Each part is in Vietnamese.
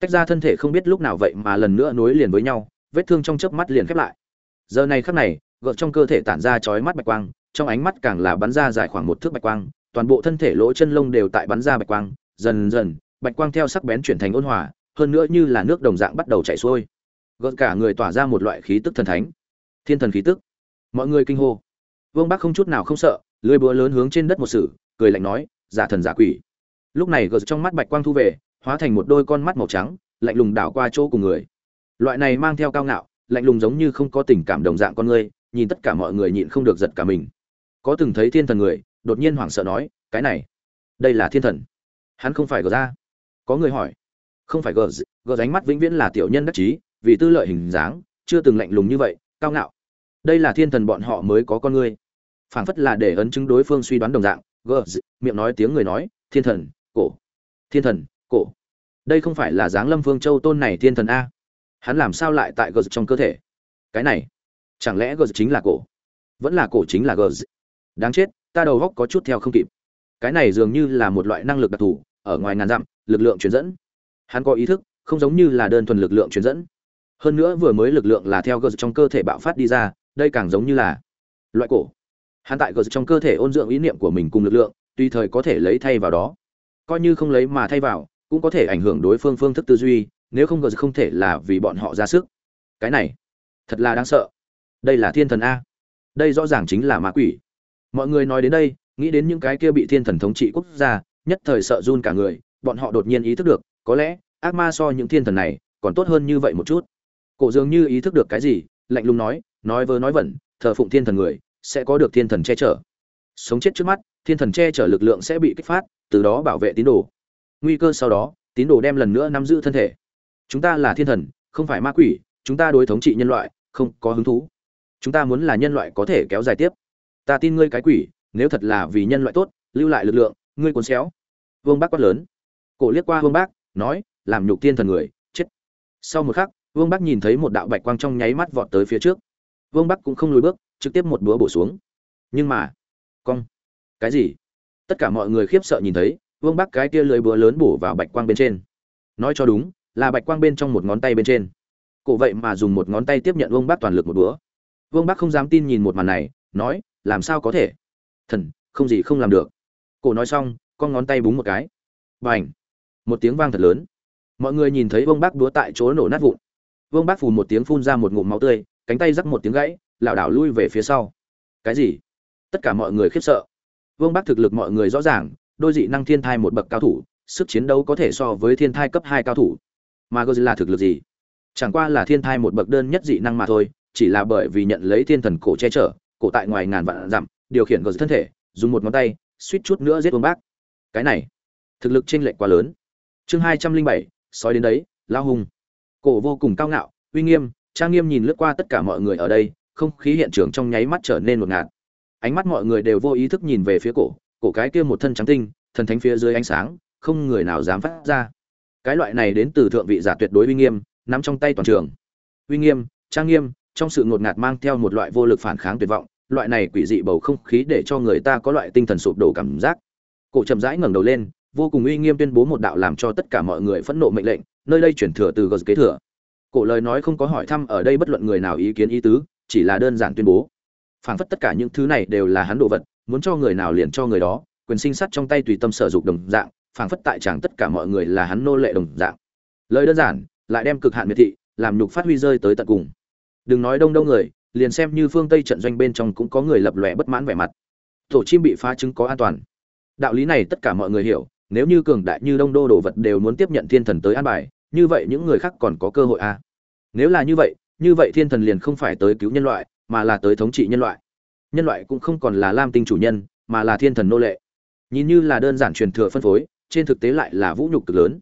tách ra thân thể không biết lúc nào vậy mà lần nữa nối liền với nhau, vết thương trong chớp mắt liền khép lại. Giờ này khắc này, gợt trong cơ thể tản ra chói mắt bạch quang, trong ánh mắt càng là bắn ra dài khoảng một thước bạch quang, toàn bộ thân thể lỗ chân lông đều tại bắn ra bạch quang, dần dần, bạch quang theo sắc bén chuyển thành ôn hòa, hơn nữa như là nước đồng dạng bắt đầu chảy xuôi. Gợt cả người tỏa ra một loại khí tức thần thánh. Thiên thần khí tức. Mọi người kinh hô. Vương bác không chút nào không sợ, lưỡi búa lớn hướng trên đất một sử cười lạnh nói, giả thần giả quỷ. Lúc này gợt trong mắt bạch quang thu về hóa thành một đôi con mắt màu trắng, lạnh lùng đảo qua chỗ cùng người. Loại này mang theo cao ngạo, lạnh lùng giống như không có tình cảm đồng dạng con người, nhìn tất cả mọi người nhịn không được giật cả mình. Có từng thấy thiên thần người, đột nhiên hoảng sợ nói, cái này, đây là thiên thần. Hắn không phải gờ ra. Có người hỏi, không phải gờ gờ ánh mắt vĩnh viễn là tiểu nhân đắc chí, vì tư lợi hình dáng, chưa từng lạnh lùng như vậy, cao ngạo. Đây là thiên thần bọn họ mới có con người phảng phất là để ấn chứng đối phương suy đoán đồng dạng, gờ miệng nói tiếng người nói, thiên thần, cổ, thiên thần cổ. Đây không phải là dáng lâm phương châu tôn này thiên thần a. Hắn làm sao lại tại gờ trong cơ thể? Cái này, chẳng lẽ gờ chính là cổ? Vẫn là cổ chính là gờ đáng chết, ta đầu góc có chút theo không kịp. Cái này dường như là một loại năng lực đặc thù, ở ngoài ngàn dặm, lực lượng truyền dẫn. Hắn có ý thức, không giống như là đơn thuần lực lượng truyền dẫn. Hơn nữa vừa mới lực lượng là theo gờ trong cơ thể bạo phát đi ra, đây càng giống như là loại cổ. Hắn tại gờ trong cơ thể ôn dưỡng ý niệm của mình cùng lực lượng, tùy thời có thể lấy thay vào đó. Coi như không lấy mà thay vào cũng có thể ảnh hưởng đối phương phương thức tư duy, nếu không gờ không thể là vì bọn họ ra sức. Cái này, thật là đáng sợ. Đây là thiên thần a. Đây rõ ràng chính là ma quỷ. Mọi người nói đến đây, nghĩ đến những cái kia bị thiên thần thống trị quốc gia, nhất thời sợ run cả người, bọn họ đột nhiên ý thức được, có lẽ, ác ma so những thiên thần này, còn tốt hơn như vậy một chút. Cổ dường như ý thức được cái gì, lạnh lùng nói nói vớ nói vẩn, thờ phụng thiên thần người, sẽ có được thiên thần che chở. Sống chết trước mắt, thiên thần che chở lực lượng sẽ bị kích phát, từ đó bảo vệ tín đồ nguy cơ sau đó, tín đồ đem lần nữa nắm giữ thân thể. Chúng ta là thiên thần, không phải ma quỷ, chúng ta đối thống trị nhân loại, không có hứng thú. Chúng ta muốn là nhân loại có thể kéo dài tiếp. Ta tin ngươi cái quỷ, nếu thật là vì nhân loại tốt, lưu lại lực lượng, ngươi cuốn xéo. Vương bác quát lớn. Cổ liếc qua vương bác, nói, làm nhục thiên thần người, chết. Sau một khắc, vương bác nhìn thấy một đạo bạch quang trong nháy mắt vọt tới phía trước. Vương bác cũng không lùi bước, trực tiếp một búa bổ xuống. Nhưng mà, cong. Cái gì? Tất cả mọi người khiếp sợ nhìn thấy vương bác cái kia lưới búa lớn bổ vào bạch quang bên trên. Nói cho đúng, là bạch quang bên trong một ngón tay bên trên. Cổ vậy mà dùng một ngón tay tiếp nhận vương bác toàn lực một búa. Vương bác không dám tin nhìn một màn này, nói, làm sao có thể? Thần, không gì không làm được. Cổ nói xong, con ngón tay búng một cái. B à n h một tiếng vang thật lớn. Mọi người nhìn thấy vương bác búa tại chỗ nổ nát vụn. Vương bác phù một tiếng phun ra một ngụm máu tươi, cánh tay rắc một tiếng gãy, lảo đảo lui về phía sau. Cái gì? Tất cả mọi người khiếp sợ. Vương bác thực lực mọi người rõ ràng đôi dị năng thiên thai một bậc cao thủ, sức chiến đấu có thể so với thiên thai cấp hai cao thủ. Mà Godzilla là thực lực gì? Chẳng qua là thiên thai một bậc đơn nhất dị năng mà thôi, chỉ là bởi vì nhận lấy thiên thần cổ che chở, cổ tại ngoài ngàn vạn dặm, điều khiển gờ thân thể, dùng một ngón tay, suýt chút nữa giết vương bác. Cái này, thực lực chênh lệch quá lớn. Chương hai trăm linh bảy, sói đến đấy lao hùng. Cổ vô cùng cao ngạo, uy nghiêm, trang nghiêm nhìn lướt qua tất cả mọi người ở đây, không khí hiện trường trong nháy mắt trở nên ngột ngạt. Ánh mắt mọi người đều vô ý thức nhìn về phía cổ cổ cái kia một thân trắng tinh, thần thánh phía dưới ánh sáng, không người nào dám phát ra. Cái loại này đến từ thượng vị giả tuyệt đối uy nghiêm, nắm trong tay toàn trường. Uy nghiêm, trang nghiêm, trong sự ngột ngạt mang theo một loại vô lực phản kháng tuyệt vọng, loại này quỷ dị bầu không khí để cho người ta có loại tinh thần sụp đổ cảm giác. Cổ chậm rãi ngẩng đầu lên, vô cùng uy nghiêm tuyên bố một đạo làm cho tất cả mọi người phẫn nộ mệnh lệnh, nơi đây chuyển thừa từ gờ kế thừa. Cổ lời nói không có hỏi thăm ở đây bất luận người nào ý kiến ý tứ, chỉ là đơn giản tuyên bố. Phảng phất tất cả những thứ này đều là hắn đồ vật muốn cho người nào liền cho người đó, quyền sinh sát trong tay tùy tâm sở dục đồng dạng, phảng phất tại chẳng tất cả mọi người là hắn nô lệ đồng dạng. Lời đơn giản, lại đem cực hạn miệt thị, làm nhục phát huy rơi tới tận cùng. Đừng nói đông đông người, liền xem như phương tây trận doanh bên trong cũng có người lập lòe bất mãn vẻ mặt. Tổ chim bị phá trứng có an toàn. Đạo lý này tất cả mọi người hiểu, nếu như cường đại như đông đô đồ vật đều muốn tiếp nhận thiên thần tới an bài, như vậy những người khác còn có cơ hội à? nếu là như vậy như vậy thiên thần liền không phải tới cứu nhân loại, mà là tới thống trị nhân loại nhân loại cũng không còn là lam tinh chủ nhân, mà là thiên thần nô lệ. Nhìn như là đơn giản truyền thừa phân phối, trên thực tế lại là vũ nhục cực lớn.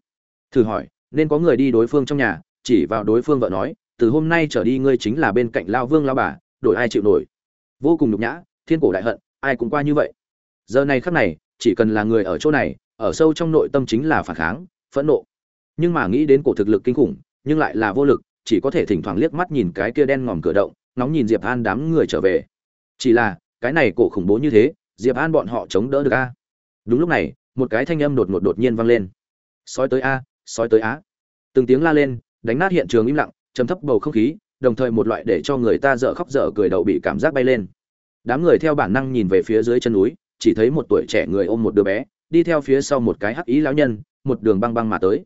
Thử hỏi, nên có người đi đối phương trong nhà, chỉ vào đối phương vợ nói, từ hôm nay trở đi ngươi chính là bên cạnh lao vương lao bà, đổi ai chịu nổi? Vô cùng nhục nhã, thiên cổ đại hận, ai cũng qua như vậy. Giờ này khắc này, chỉ cần là người ở chỗ này, ở sâu trong nội tâm chính là phản kháng, phẫn nộ. Nhưng mà nghĩ đến cổ thực lực kinh khủng, nhưng lại là vô lực, chỉ có thể thỉnh thoảng liếc mắt nhìn cái kia đen ngòm cửa động nóng nhìn diệp an đám người trở về chỉ là, cái này cổ khủng bố như thế, diệp an bọn họ chống đỡ được a? Đúng lúc này, một cái thanh âm đột ngột đột nhiên vang lên. Sói tới a, sói tới á từng tiếng la lên, đánh nát hiện trường im lặng chấm thấp bầu không khí, đồng thời một loại để cho người ta dở khóc dở cười đậu bị cảm giác bay lên. Đám người theo bản năng nhìn về phía dưới chân núi, chỉ thấy một tuổi trẻ người ôm một đứa bé, đi theo phía sau một cái hắc ý lão nhân, một đường băng băng mà tới.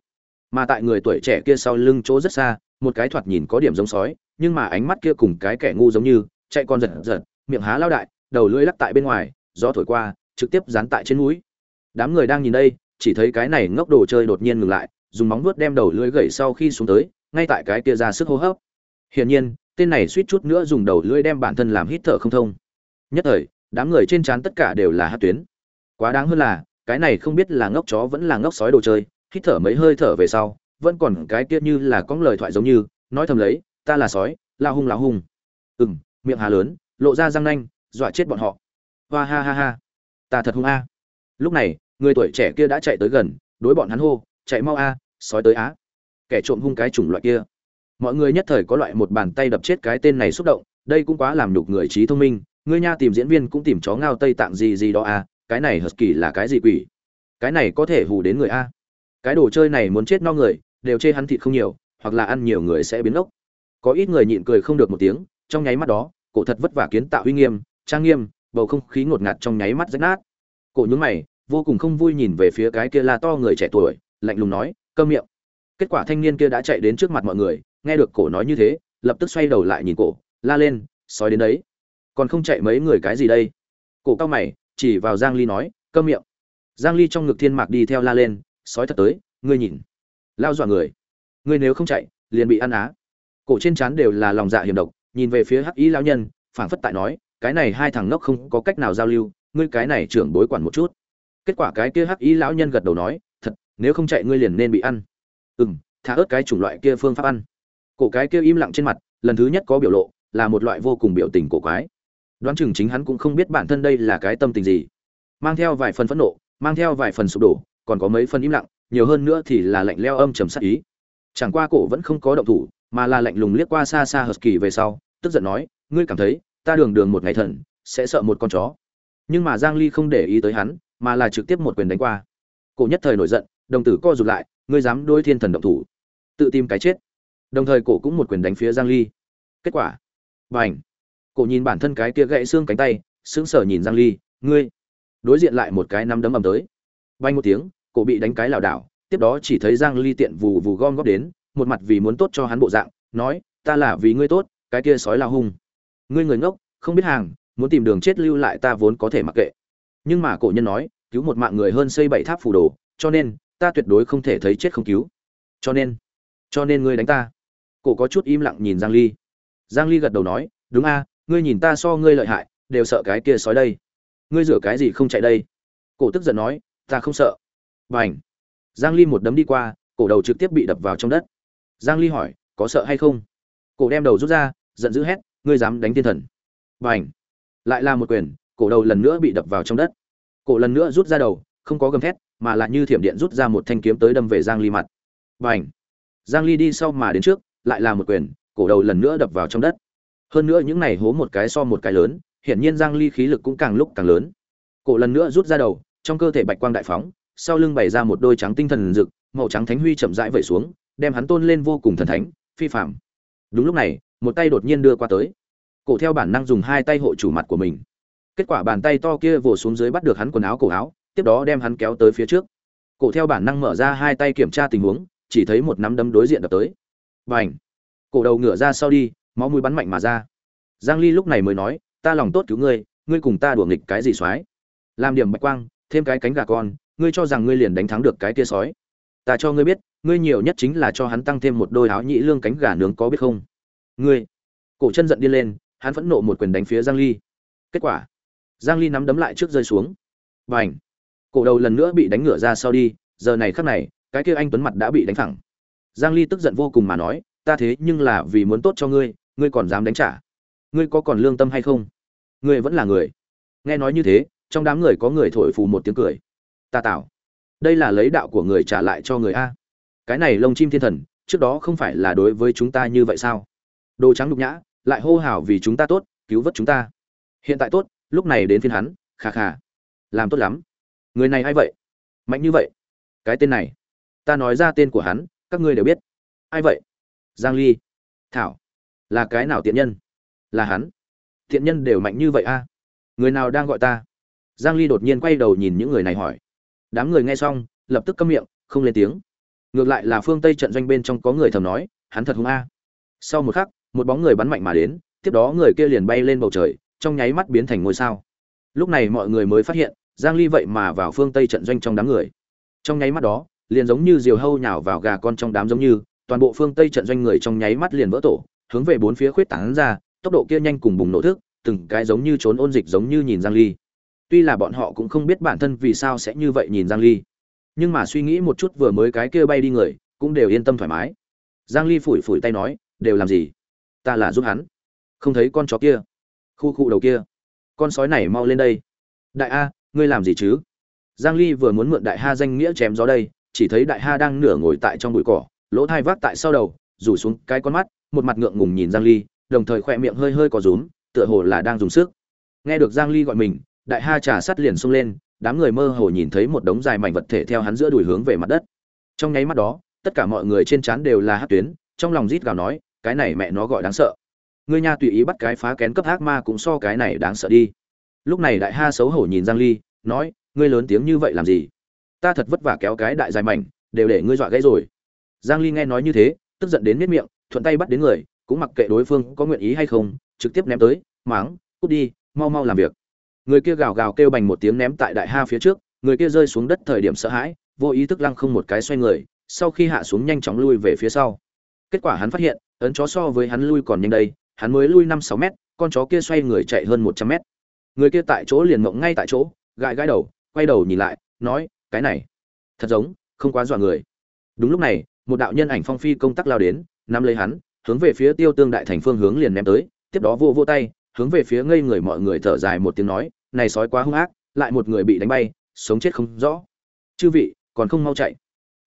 Mà tại người tuổi trẻ kia sau lưng chỗ rất xa, một cái thoạt nhìn có điểm giống sói, nhưng mà ánh mắt kia cùng cái kẻ ngu giống như, chạy con giật giật miệng há lao đại, đầu lưỡi lắc tại bên ngoài, gió thổi qua, trực tiếp dán tại trên núi đám người đang nhìn đây, chỉ thấy cái này ngốc đồ chơi đột nhiên ngừng lại, dùng móng vuốt đem đầu lưỡi gậy sau khi xuống tới, ngay tại cái kia ra sức hô hấp. Hiển nhiên, tên này suýt chút nữa dùng đầu lưỡi đem bản thân làm hít thở không thông. Nhất thời, đám người trên trán tất cả đều là hát tuyến. Quá đáng hơn là, cái này không biết là ngốc chó vẫn là ngốc sói đồ chơi, hít thở mấy hơi thở về sau, vẫn còn cái kia như là có lời thoại giống như, nói thầm lấy, ta là sói, la hung la hung. Ừ miệng hà lớn lộ ra răng nanh, dọa chết bọn họ. Hoa ha ha ha. Ta thật hung a. Lúc này, người tuổi trẻ kia đã chạy tới gần, đối bọn hắn hô, chạy mau a, sói tới á. Kẻ trộm hung cái chủng loại kia. Mọi người nhất thời có loại một bàn tay đập chết cái tên này xúc động, đây cũng quá làm nhục người trí thông minh, ngươi nha tìm diễn viên cũng tìm chó ngao tây tạng gì gì đó a, cái này hờt kỳ là cái gì quỷ? Cái này có thể hù đến người a. Cái đồ chơi này muốn chết no người, đều chê hắn thịt không nhiều, hoặc là ăn nhiều người sẽ biến ốc. Có ít người nhịn cười không được một tiếng, trong nháy mắt đó cổ thật vất vả kiến tạo uy nghiêm, trang nghiêm, bầu không khí ngột ngạt trong nháy mắt rách nát. Cổ nhún mày, vô cùng không vui nhìn về phía cái kia la to người trẻ tuổi, lạnh lùng nói, câm miệng. Kết quả thanh niên kia đã chạy đến trước mặt mọi người, nghe được cổ nói như thế, lập tức xoay đầu lại nhìn cổ, la lên, sói đến đấy. Còn không chạy mấy người cái gì đây? Cổ cao mày, chỉ vào giang ly nói, câm miệng. Giang ly trong ngực thiên mạc đi theo la lên, sói thật tới, ngươi nhìn. Lao dọa người. Ngươi nếu không chạy, liền bị ăn á. Cổ trên trán đều là lòng dạ hiểm độc nhìn về phía hắc ý lão nhân, phảng phất tại nói, cái này hai thằng ngốc không có cách nào giao lưu, ngươi cái này trưởng bối quản một chút. Kết quả cái kia hắc ý lão nhân gật đầu nói, thật, nếu không chạy ngươi liền nên bị ăn. Ừ m thả ớt cái chủng loại kia phương pháp ăn. Cổ cái kia im lặng trên mặt, lần thứ nhất có biểu lộ, là một loại vô cùng biểu tình cổ quái. Đoán chừng chính hắn cũng không biết bản thân đây là cái tâm tình gì. Mang theo vài phần phẫn nộ, mang theo vài phần sụp đổ, còn có mấy phần im lặng, nhiều hơn nữa thì là lạnh leo âm trầm sắc ý. Chẳng qua cổ vẫn không có động thủ mà là lạnh lùng liếc qua xa xa hờ kỳ về sau, tức giận nói, ngươi cảm thấy, ta đường đường một ngày thần, sẽ sợ một con chó. Nhưng mà giang ly không để ý tới hắn, mà là trực tiếp một quyền đánh qua. Cổ nhất thời nổi giận, đồng tử co rụt lại, ngươi dám đối thiên thần động thủ, tự tìm cái chết. Đồng thời cổ cũng một quyền đánh phía giang ly. Kết quả, bành! Cổ nhìn bản thân cái kia gãy xương cánh tay, sững sờ nhìn giang ly, ngươi! Đối diện lại một cái nắm đấm ầm tới. Bành một tiếng, cổ bị đánh cái lảo đảo, tiếp đó chỉ thấy giang ly tiện vù vù gom góp đến một mặt vì muốn tốt cho hắn bộ dạng, nói, ta là vì ngươi tốt, cái kia sói lao hung. Ngươi người ngốc, không biết hàng, muốn tìm đường chết lưu lại ta vốn có thể mặc kệ. Nhưng mà cổ nhân nói, cứu một mạng người hơn xây bảy tháp phù đồ, cho nên, ta tuyệt đối không thể thấy chết không cứu. Cho nên cho nên ngươi đánh ta. Cổ có chút im lặng nhìn giang ly. Giang ly gật đầu nói, đúng a, ngươi nhìn ta so ngươi lợi hại, đều sợ cái kia sói đây. Ngươi rửa cái gì không chạy đây? Cổ tức giận nói, ta không sợ. Bảnh giang ly một đấm đi qua, cổ đầu trực tiếp bị đập vào trong đất giang ly hỏi, có sợ hay không? Cổ đem đầu rút ra, giận dữ hét, ngươi dám đánh thiên thần. Bảnh lại là một quyền, cổ đầu lần nữa bị đập vào trong đất. Cổ lần nữa rút ra đầu, không có gầm thét, mà lại như thiểm điện rút ra một thanh kiếm tới đâm về giang ly mặt. Bảnh giang ly đi sau mà đến trước, lại là một quyền, cổ đầu lần nữa đập vào trong đất. Hơn nữa những này hố một cái so một cái lớn, hiển nhiên giang ly khí lực cũng càng lúc càng lớn. Cổ lần nữa rút ra đầu, trong cơ thể bạch quang đại phóng, sau lưng bày ra một đôi trắng tinh thần rực, màu trắng thánh huy chậm rãi vẩy xuống đem hắn tôn lên vô cùng thần thánh, phi phạm đúng lúc này, một tay đột nhiên đưa qua tới. Cổ theo bản năng dùng hai tay hộ chủ mặt của mình. Kết quả bàn tay to kia vồ xuống dưới bắt được hắn quần áo cổ áo, tiếp đó đem hắn kéo tới phía trước. Cổ theo bản năng mở ra hai tay kiểm tra tình huống, chỉ thấy một nắm đấm đối diện đập tới. Và h cổ đầu ngửa ra sau đi, máu mũi bắn mạnh mà ra. Giang ly lúc này mới nói, ta lòng tốt cứu ngươi ngươi cùng ta đùa nghịch cái gì soái? Làm điểm bạch quang, thêm cái cánh gà con, ngươi cho rằng ngươi liền đánh thắng được cái tia sói ta cho ngươi biết ngươi nhiều nhất chính là cho hắn tăng thêm một đôi áo nhĩ lương cánh gà nướng có biết không? Ngươi. Cổ chân giận đi lên, hắn phẫn nộ một quyền đánh phía giang ly. Kết quả. Giang ly nắm đấm lại trước rơi xuống. Và ảnh cổ đầu lần nữa bị đánh ngửa ra sau đi, giờ này khắc này, cái kia anh tuấn mặt đã bị đánh thẳng giang ly tức giận vô cùng mà nói, ta thế nhưng là vì muốn tốt cho ngươi ngươi còn dám đánh trả. Ngươi có còn lương tâm hay không? Ngươi vẫn là người. Nghe nói như thế, trong đám người có người thổi phù một tiếng cười. Ta tạo đây là lấy đạo của người trả lại cho người a cái này lông chim thiên thần, trước đó không phải là đối với chúng ta như vậy sao? Đồ trắng nhục nhã, lại hô hào vì chúng ta tốt, cứu vớt chúng ta. Hiện tại tốt, lúc này đến phiên hắn khà khà làm tốt lắm. Người này ai vậy? Mạnh như vậy. Cái tên này. Ta nói ra tên của hắn, các ngươi đều biết. Ai vậy? Giang ly. Thảo. Là cái nào tiện nhân? Là hắn. Tiện nhân đều mạnh như vậy a? Người nào đang gọi ta? Giang ly đột nhiên quay đầu nhìn những người này hỏi. Đám người nghe xong, lập tức câm miệng, không lên tiếng ngược lại là phương tây trận doanh bên trong có người thầm nói, hắn thật hung a. Sau một khắc, một bóng người bắn mạnh mà đến, tiếp đó người kia liền bay lên bầu trời, trong nháy mắt biến thành ngôi sao. Lúc này mọi người mới phát hiện, giang ly vậy mà vào phương tây trận doanh trong đám người. Trong nháy mắt đó, liền giống như diều hâu nhào vào gà con trong đám giống như, toàn bộ phương tây trận doanh người trong nháy mắt liền vỡ tổ, hướng về bốn phía khuyết tán ra, tốc độ kia nhanh cùng bùng nổ thức, từng cái giống như trốn ôn dịch giống như nhìn giang ly. Tuy là bọn họ cũng không biết bản thân vì sao sẽ như vậy nhìn giang ly nhưng mà suy nghĩ một chút vừa mới cái kia bay đi người, cũng đều yên tâm thoải mái. Giang ly phủi phủi tay nói, đều làm gì? Ta là giúp hắn. Không thấy con chó kia. Khu khu đầu kia. Con sói này mau lên đây. Đại a, ngươi làm gì chứ? Giang ly vừa muốn mượn đại ha danh nghĩa chém gió đây, chỉ thấy đại ha đang nửa ngồi tại trong bụi cỏ, lỗ thai vác tại sau đầu, rủ xuống cái con mắt, một mặt ngượng ngùng nhìn giang ly, đồng thời khỏe miệng hơi hơi có rúm, tựa hồ là đang dùng sức. Nghe được giang ly gọi mình, đại ha trà sắt liền xông lên đám người mơ hồ nhìn thấy một đống dài mảnh vật thể theo hắn giữa đùi hướng về mặt đất. Trong nháy mắt đó, tất cả mọi người trên trán đều là hát tuyến, trong lòng rít gào nói, cái này mẹ nó gọi đáng sợ. Ngươi nha tùy ý bắt cái phá kén cấp ác ma cũng so cái này đáng sợ đi. Lúc này đại ha xấu hổ nhìn giang ly, nói, ngươi lớn tiếng như vậy làm gì? Ta thật vất vả kéo cái đại dài mảnh, đều để ngươi dọa gãy rồi. Giang ly nghe nói như thế, tức giận đến miết miệng, thuận tay bắt đến người, cũng mặc kệ đối phương có nguyện ý hay không, trực tiếp ném tới, máng, cút đi, mau mau làm việc người kia gào gào kêu bành một tiếng ném tại đại ha phía trước, người kia rơi xuống đất thời điểm sợ hãi, vô ý thức lăng không một cái xoay người, sau khi hạ xuống nhanh chóng lui về phía sau. Kết quả hắn phát hiện, ấn chó so với hắn lui còn nhanh đây, hắn mới lui năm sáu mét, con chó kia xoay người chạy hơn một trăm mét. Người kia tại chỗ liền mộng ngay tại chỗ, gãi gãi đầu, quay đầu nhìn lại, nói, cái này, thật giống, không quá dọa người. Đúng lúc này, một đạo nhân ảnh phong phi công tác lao đến, nắm lấy hắn, hướng về phía tiêu tương đại thành phương hướng liền ném tới, tiếp đó vô vô tay hướng về phía ngây người mọi người thở dài một tiếng nói, này sói quá hung ác, lại một người bị đánh bay, sống chết không rõ. Chư vị, còn không mau chạy.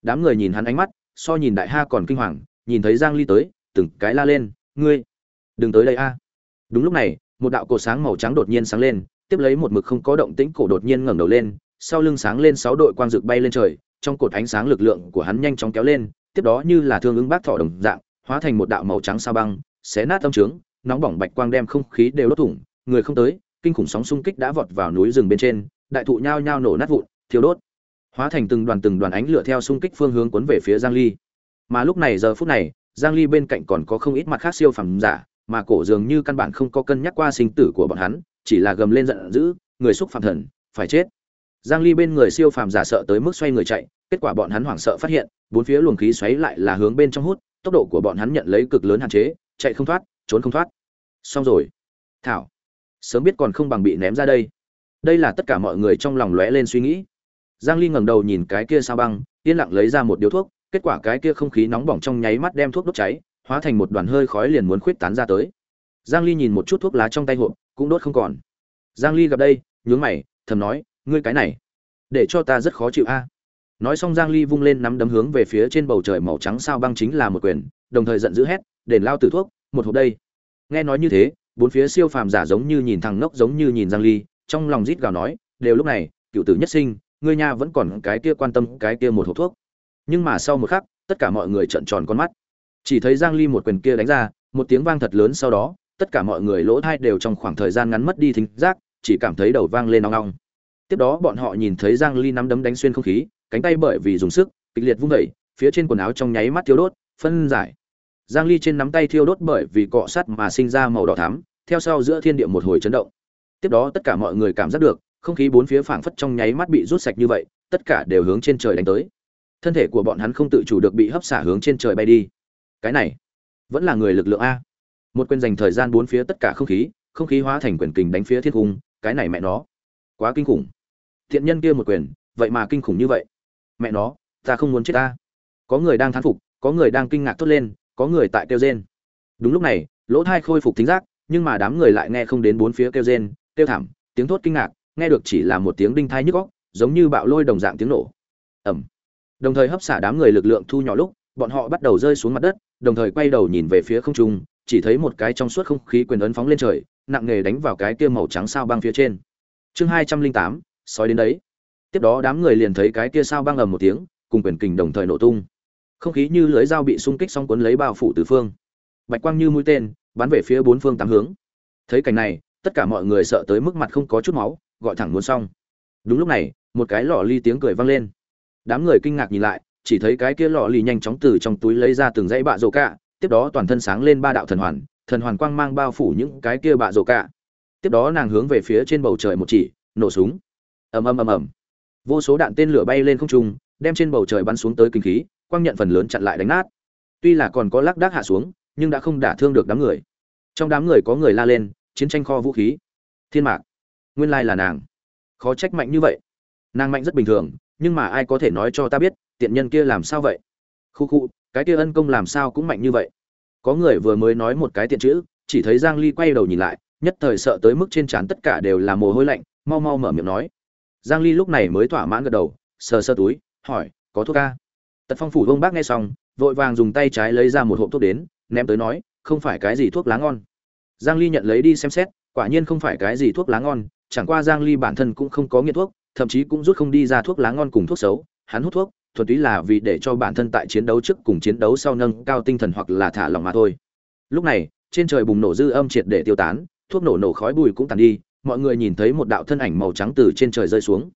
Đám người nhìn hắn ánh mắt, so nhìn đại ha còn kinh hoàng, nhìn thấy giang ly tới, từng cái la lên, ngươi, đừng tới đây a. Đúng lúc này, một đạo cổ sáng màu trắng đột nhiên sáng lên, tiếp lấy một mực không có động tĩnh cổ đột nhiên ngẩng đầu lên, sau lưng sáng lên sáu đội quang dược bay lên trời, trong cột ánh sáng lực lượng của hắn nhanh chóng kéo lên, tiếp đó như là thương ứng bác thọ đồng dạng, hóa thành một đạo màu trắng sao băng, xé nát tâm trướng nóng bỏng bạch quang đem không khí đều đốt thủng, người không tới, kinh khủng sóng xung kích đã vọt vào núi rừng bên trên, đại thụ nhao nhao nổ nát vụn, thiêu đốt. Hóa thành từng đoàn từng đoàn ánh lửa theo xung kích phương hướng cuốn về phía giang ly. Mà lúc này giờ phút này, giang ly bên cạnh còn có không ít mặt khác siêu phẩm giả, mà cổ dường như căn bản không có cân nhắc qua sinh tử của bọn hắn, chỉ là gầm lên giận dữ, người xúc phạm thần, phải chết. Giang ly bên người siêu phàm giả sợ tới mức xoay người chạy, kết quả bọn hắn hoảng sợ phát hiện, bốn phía luồng khí xoáy lại là hướng bên trong hút, tốc độ của bọn hắn nhận lấy cực lớn hạn chế, chạy không thoát trốn không thoát. Xong rồi. Thảo, sớm biết còn không bằng bị ném ra đây. Đây là tất cả mọi người trong lòng lóe lên suy nghĩ. Giang ly ngẩng đầu nhìn cái kia sao băng, yên lặng lấy ra một điếu thuốc, kết quả cái kia không khí nóng bỏng trong nháy mắt đem thuốc đốt cháy, hóa thành một đoàn hơi khói liền muốn khuyết tán ra tới. Giang ly nhìn một chút thuốc lá trong tay hộp, cũng đốt không còn. Giang ly gặp đây, nhướng mày, thầm nói, ngươi cái này, để cho ta rất khó chịu a. Nói xong giang ly vung lên nắm đấm hướng về phía trên bầu trời màu trắng sao băng chính là một quyền, đồng thời giận dữ hét, đền lao tử thuốc một hộp đây. Nghe nói như thế bốn phía siêu phàm giả giống như nhìn thằng nốc giống như nhìn giang ly trong lòng rít gào nói đều lúc này cựu tử nhất sinh ngươi nha vẫn còn cái kia quan tâm cái kia một hộp thuốc. Nhưng mà sau một khắc tất cả mọi người trợn tròn con mắt. Chỉ thấy giang ly một quyền kia đánh ra một tiếng vang thật lớn sau đó tất cả mọi người lỗ tai đều trong khoảng thời gian ngắn mất đi thính giác chỉ cảm thấy đầu vang lên ong ong. Tiếp đó bọn họ nhìn thấy giang ly nắm đấm đánh xuyên không khí cánh tay bởi vì dùng sức kịch liệt vung đẩy, phía trên quần áo trong nháy mắt thiếu đốt phân giải giang ly trên nắm tay thiêu đốt bởi vì cọ sắt mà sinh ra màu đỏ thắm, theo sau giữa thiên địa một hồi chấn động. Tiếp đó tất cả mọi người cảm giác được, không khí bốn phía phảng phất trong nháy mắt bị rút sạch như vậy, tất cả đều hướng trên trời đánh tới. Thân thể của bọn hắn không tự chủ được bị hấp xả hướng trên trời bay đi. Cái này, vẫn là người lực lượng a. Một quyền dành thời gian bốn phía tất cả không khí không khí hóa thành quyền kình đánh phía thiên cung, cái này mẹ nó, quá kinh khủng. Thiện nhân kia một quyền, vậy mà kinh khủng như vậy. Mẹ nó, ta không muốn chết ta. Có người đang thán phục, có người đang kinh ngạc thốt lên có người tại kêu rên. Đúng lúc này, lỗ thai khôi phục thính giác, nhưng mà đám người lại nghe không đến bốn phía kêu rên, kêu thảm, tiếng thốt kinh ngạc, nghe được chỉ là một tiếng đinh thai nhức góc giống như bạo lôi đồng dạng tiếng nổ. Ẩm đồng thời hấp xả đám người lực lượng thu nhỏ lúc, bọn họ bắt đầu rơi xuống mặt đất, đồng thời quay đầu nhìn về phía không trung, chỉ thấy một cái trong suốt không khí quyền ấn phóng lên trời, nặng nề đánh vào cái kia màu trắng sao băng phía trên. Chương hai trăm linh tám, sói đến đấy. Tiếp đó đám người liền thấy cái kia sao băng ầm một tiếng, cùng quyền kình đồng thời nổ tung không khí như lưới dao bị xung kích xong cuốn lấy bao phủ tứ phương. Bạch quang như mũi tên bắn về phía bốn phương tám hướng. Thấy cảnh này tất cả mọi người sợ tới mức mặt không có chút máu gọi thẳng muốn xong. Đúng lúc này một cái lọ ly tiếng cười vang lên. Đám người kinh ngạc nhìn lại chỉ thấy cái kia lọ ly nhanh chóng từ trong túi lấy ra từng dãy bạ rổ cạ, tiếp đó toàn thân sáng lên ba đạo thần hoàn thần hoàn quang mang bao phủ những cái kia bạ rổ cạ. tiếp đó nàng hướng về phía trên bầu trời một chỉ nổ súng. Ầm ầm ầm ầm. Vô số đạn tên lửa bay lên không trung đem trên bầu trời bắn xuống tới kinh khí quang nhận phần lớn chặn lại đánh nát. Tuy là còn có lác đác hạ xuống, nhưng đã không đả thương được đám người. Trong đám người có người la lên, chiến tranh kho vũ khí. Thiên mạc. Nguyên lai là nàng. Khó trách mạnh như vậy. Nàng mạnh rất bình thường, nhưng mà ai có thể nói cho ta biết, tiện nhân kia làm sao vậy? Khu khu, cái kia ân công làm sao cũng mạnh như vậy. Có người vừa mới nói một cái tiện chữ, chỉ thấy giang ly quay đầu nhìn lại, nhất thời sợ tới mức trên trán tất cả đều là mồ hôi lạnh, mau mau mở miệng nói. Giang ly lúc này mới thỏa mãn gật đầu, sờ sơ túi, hỏi, có thuốc ca? Tật phong phủ vông bác nghe xong, vội vàng dùng tay trái lấy ra một hộp thuốc đến, ném tới nói, không phải cái gì thuốc lá ngon. Giang ly nhận lấy đi xem xét, quả nhiên không phải cái gì thuốc lá ngon, chẳng qua giang ly bản thân cũng không có nghiện thuốc, thậm chí cũng rút không đi ra thuốc lá ngon cùng thuốc xấu, hắn hút thuốc, thuần túy là vì để cho bản thân tại chiến đấu trước cùng chiến đấu sau nâng cao tinh thần hoặc là thả lỏng mà thôi. Lúc này, trên trời bùng nổ dư âm triệt để tiêu tán, thuốc nổ nổ khói bụi cũng tàn đi, mọi người nhìn thấy một đạo thân ảnh màu trắng từ trên trời rơi xuống.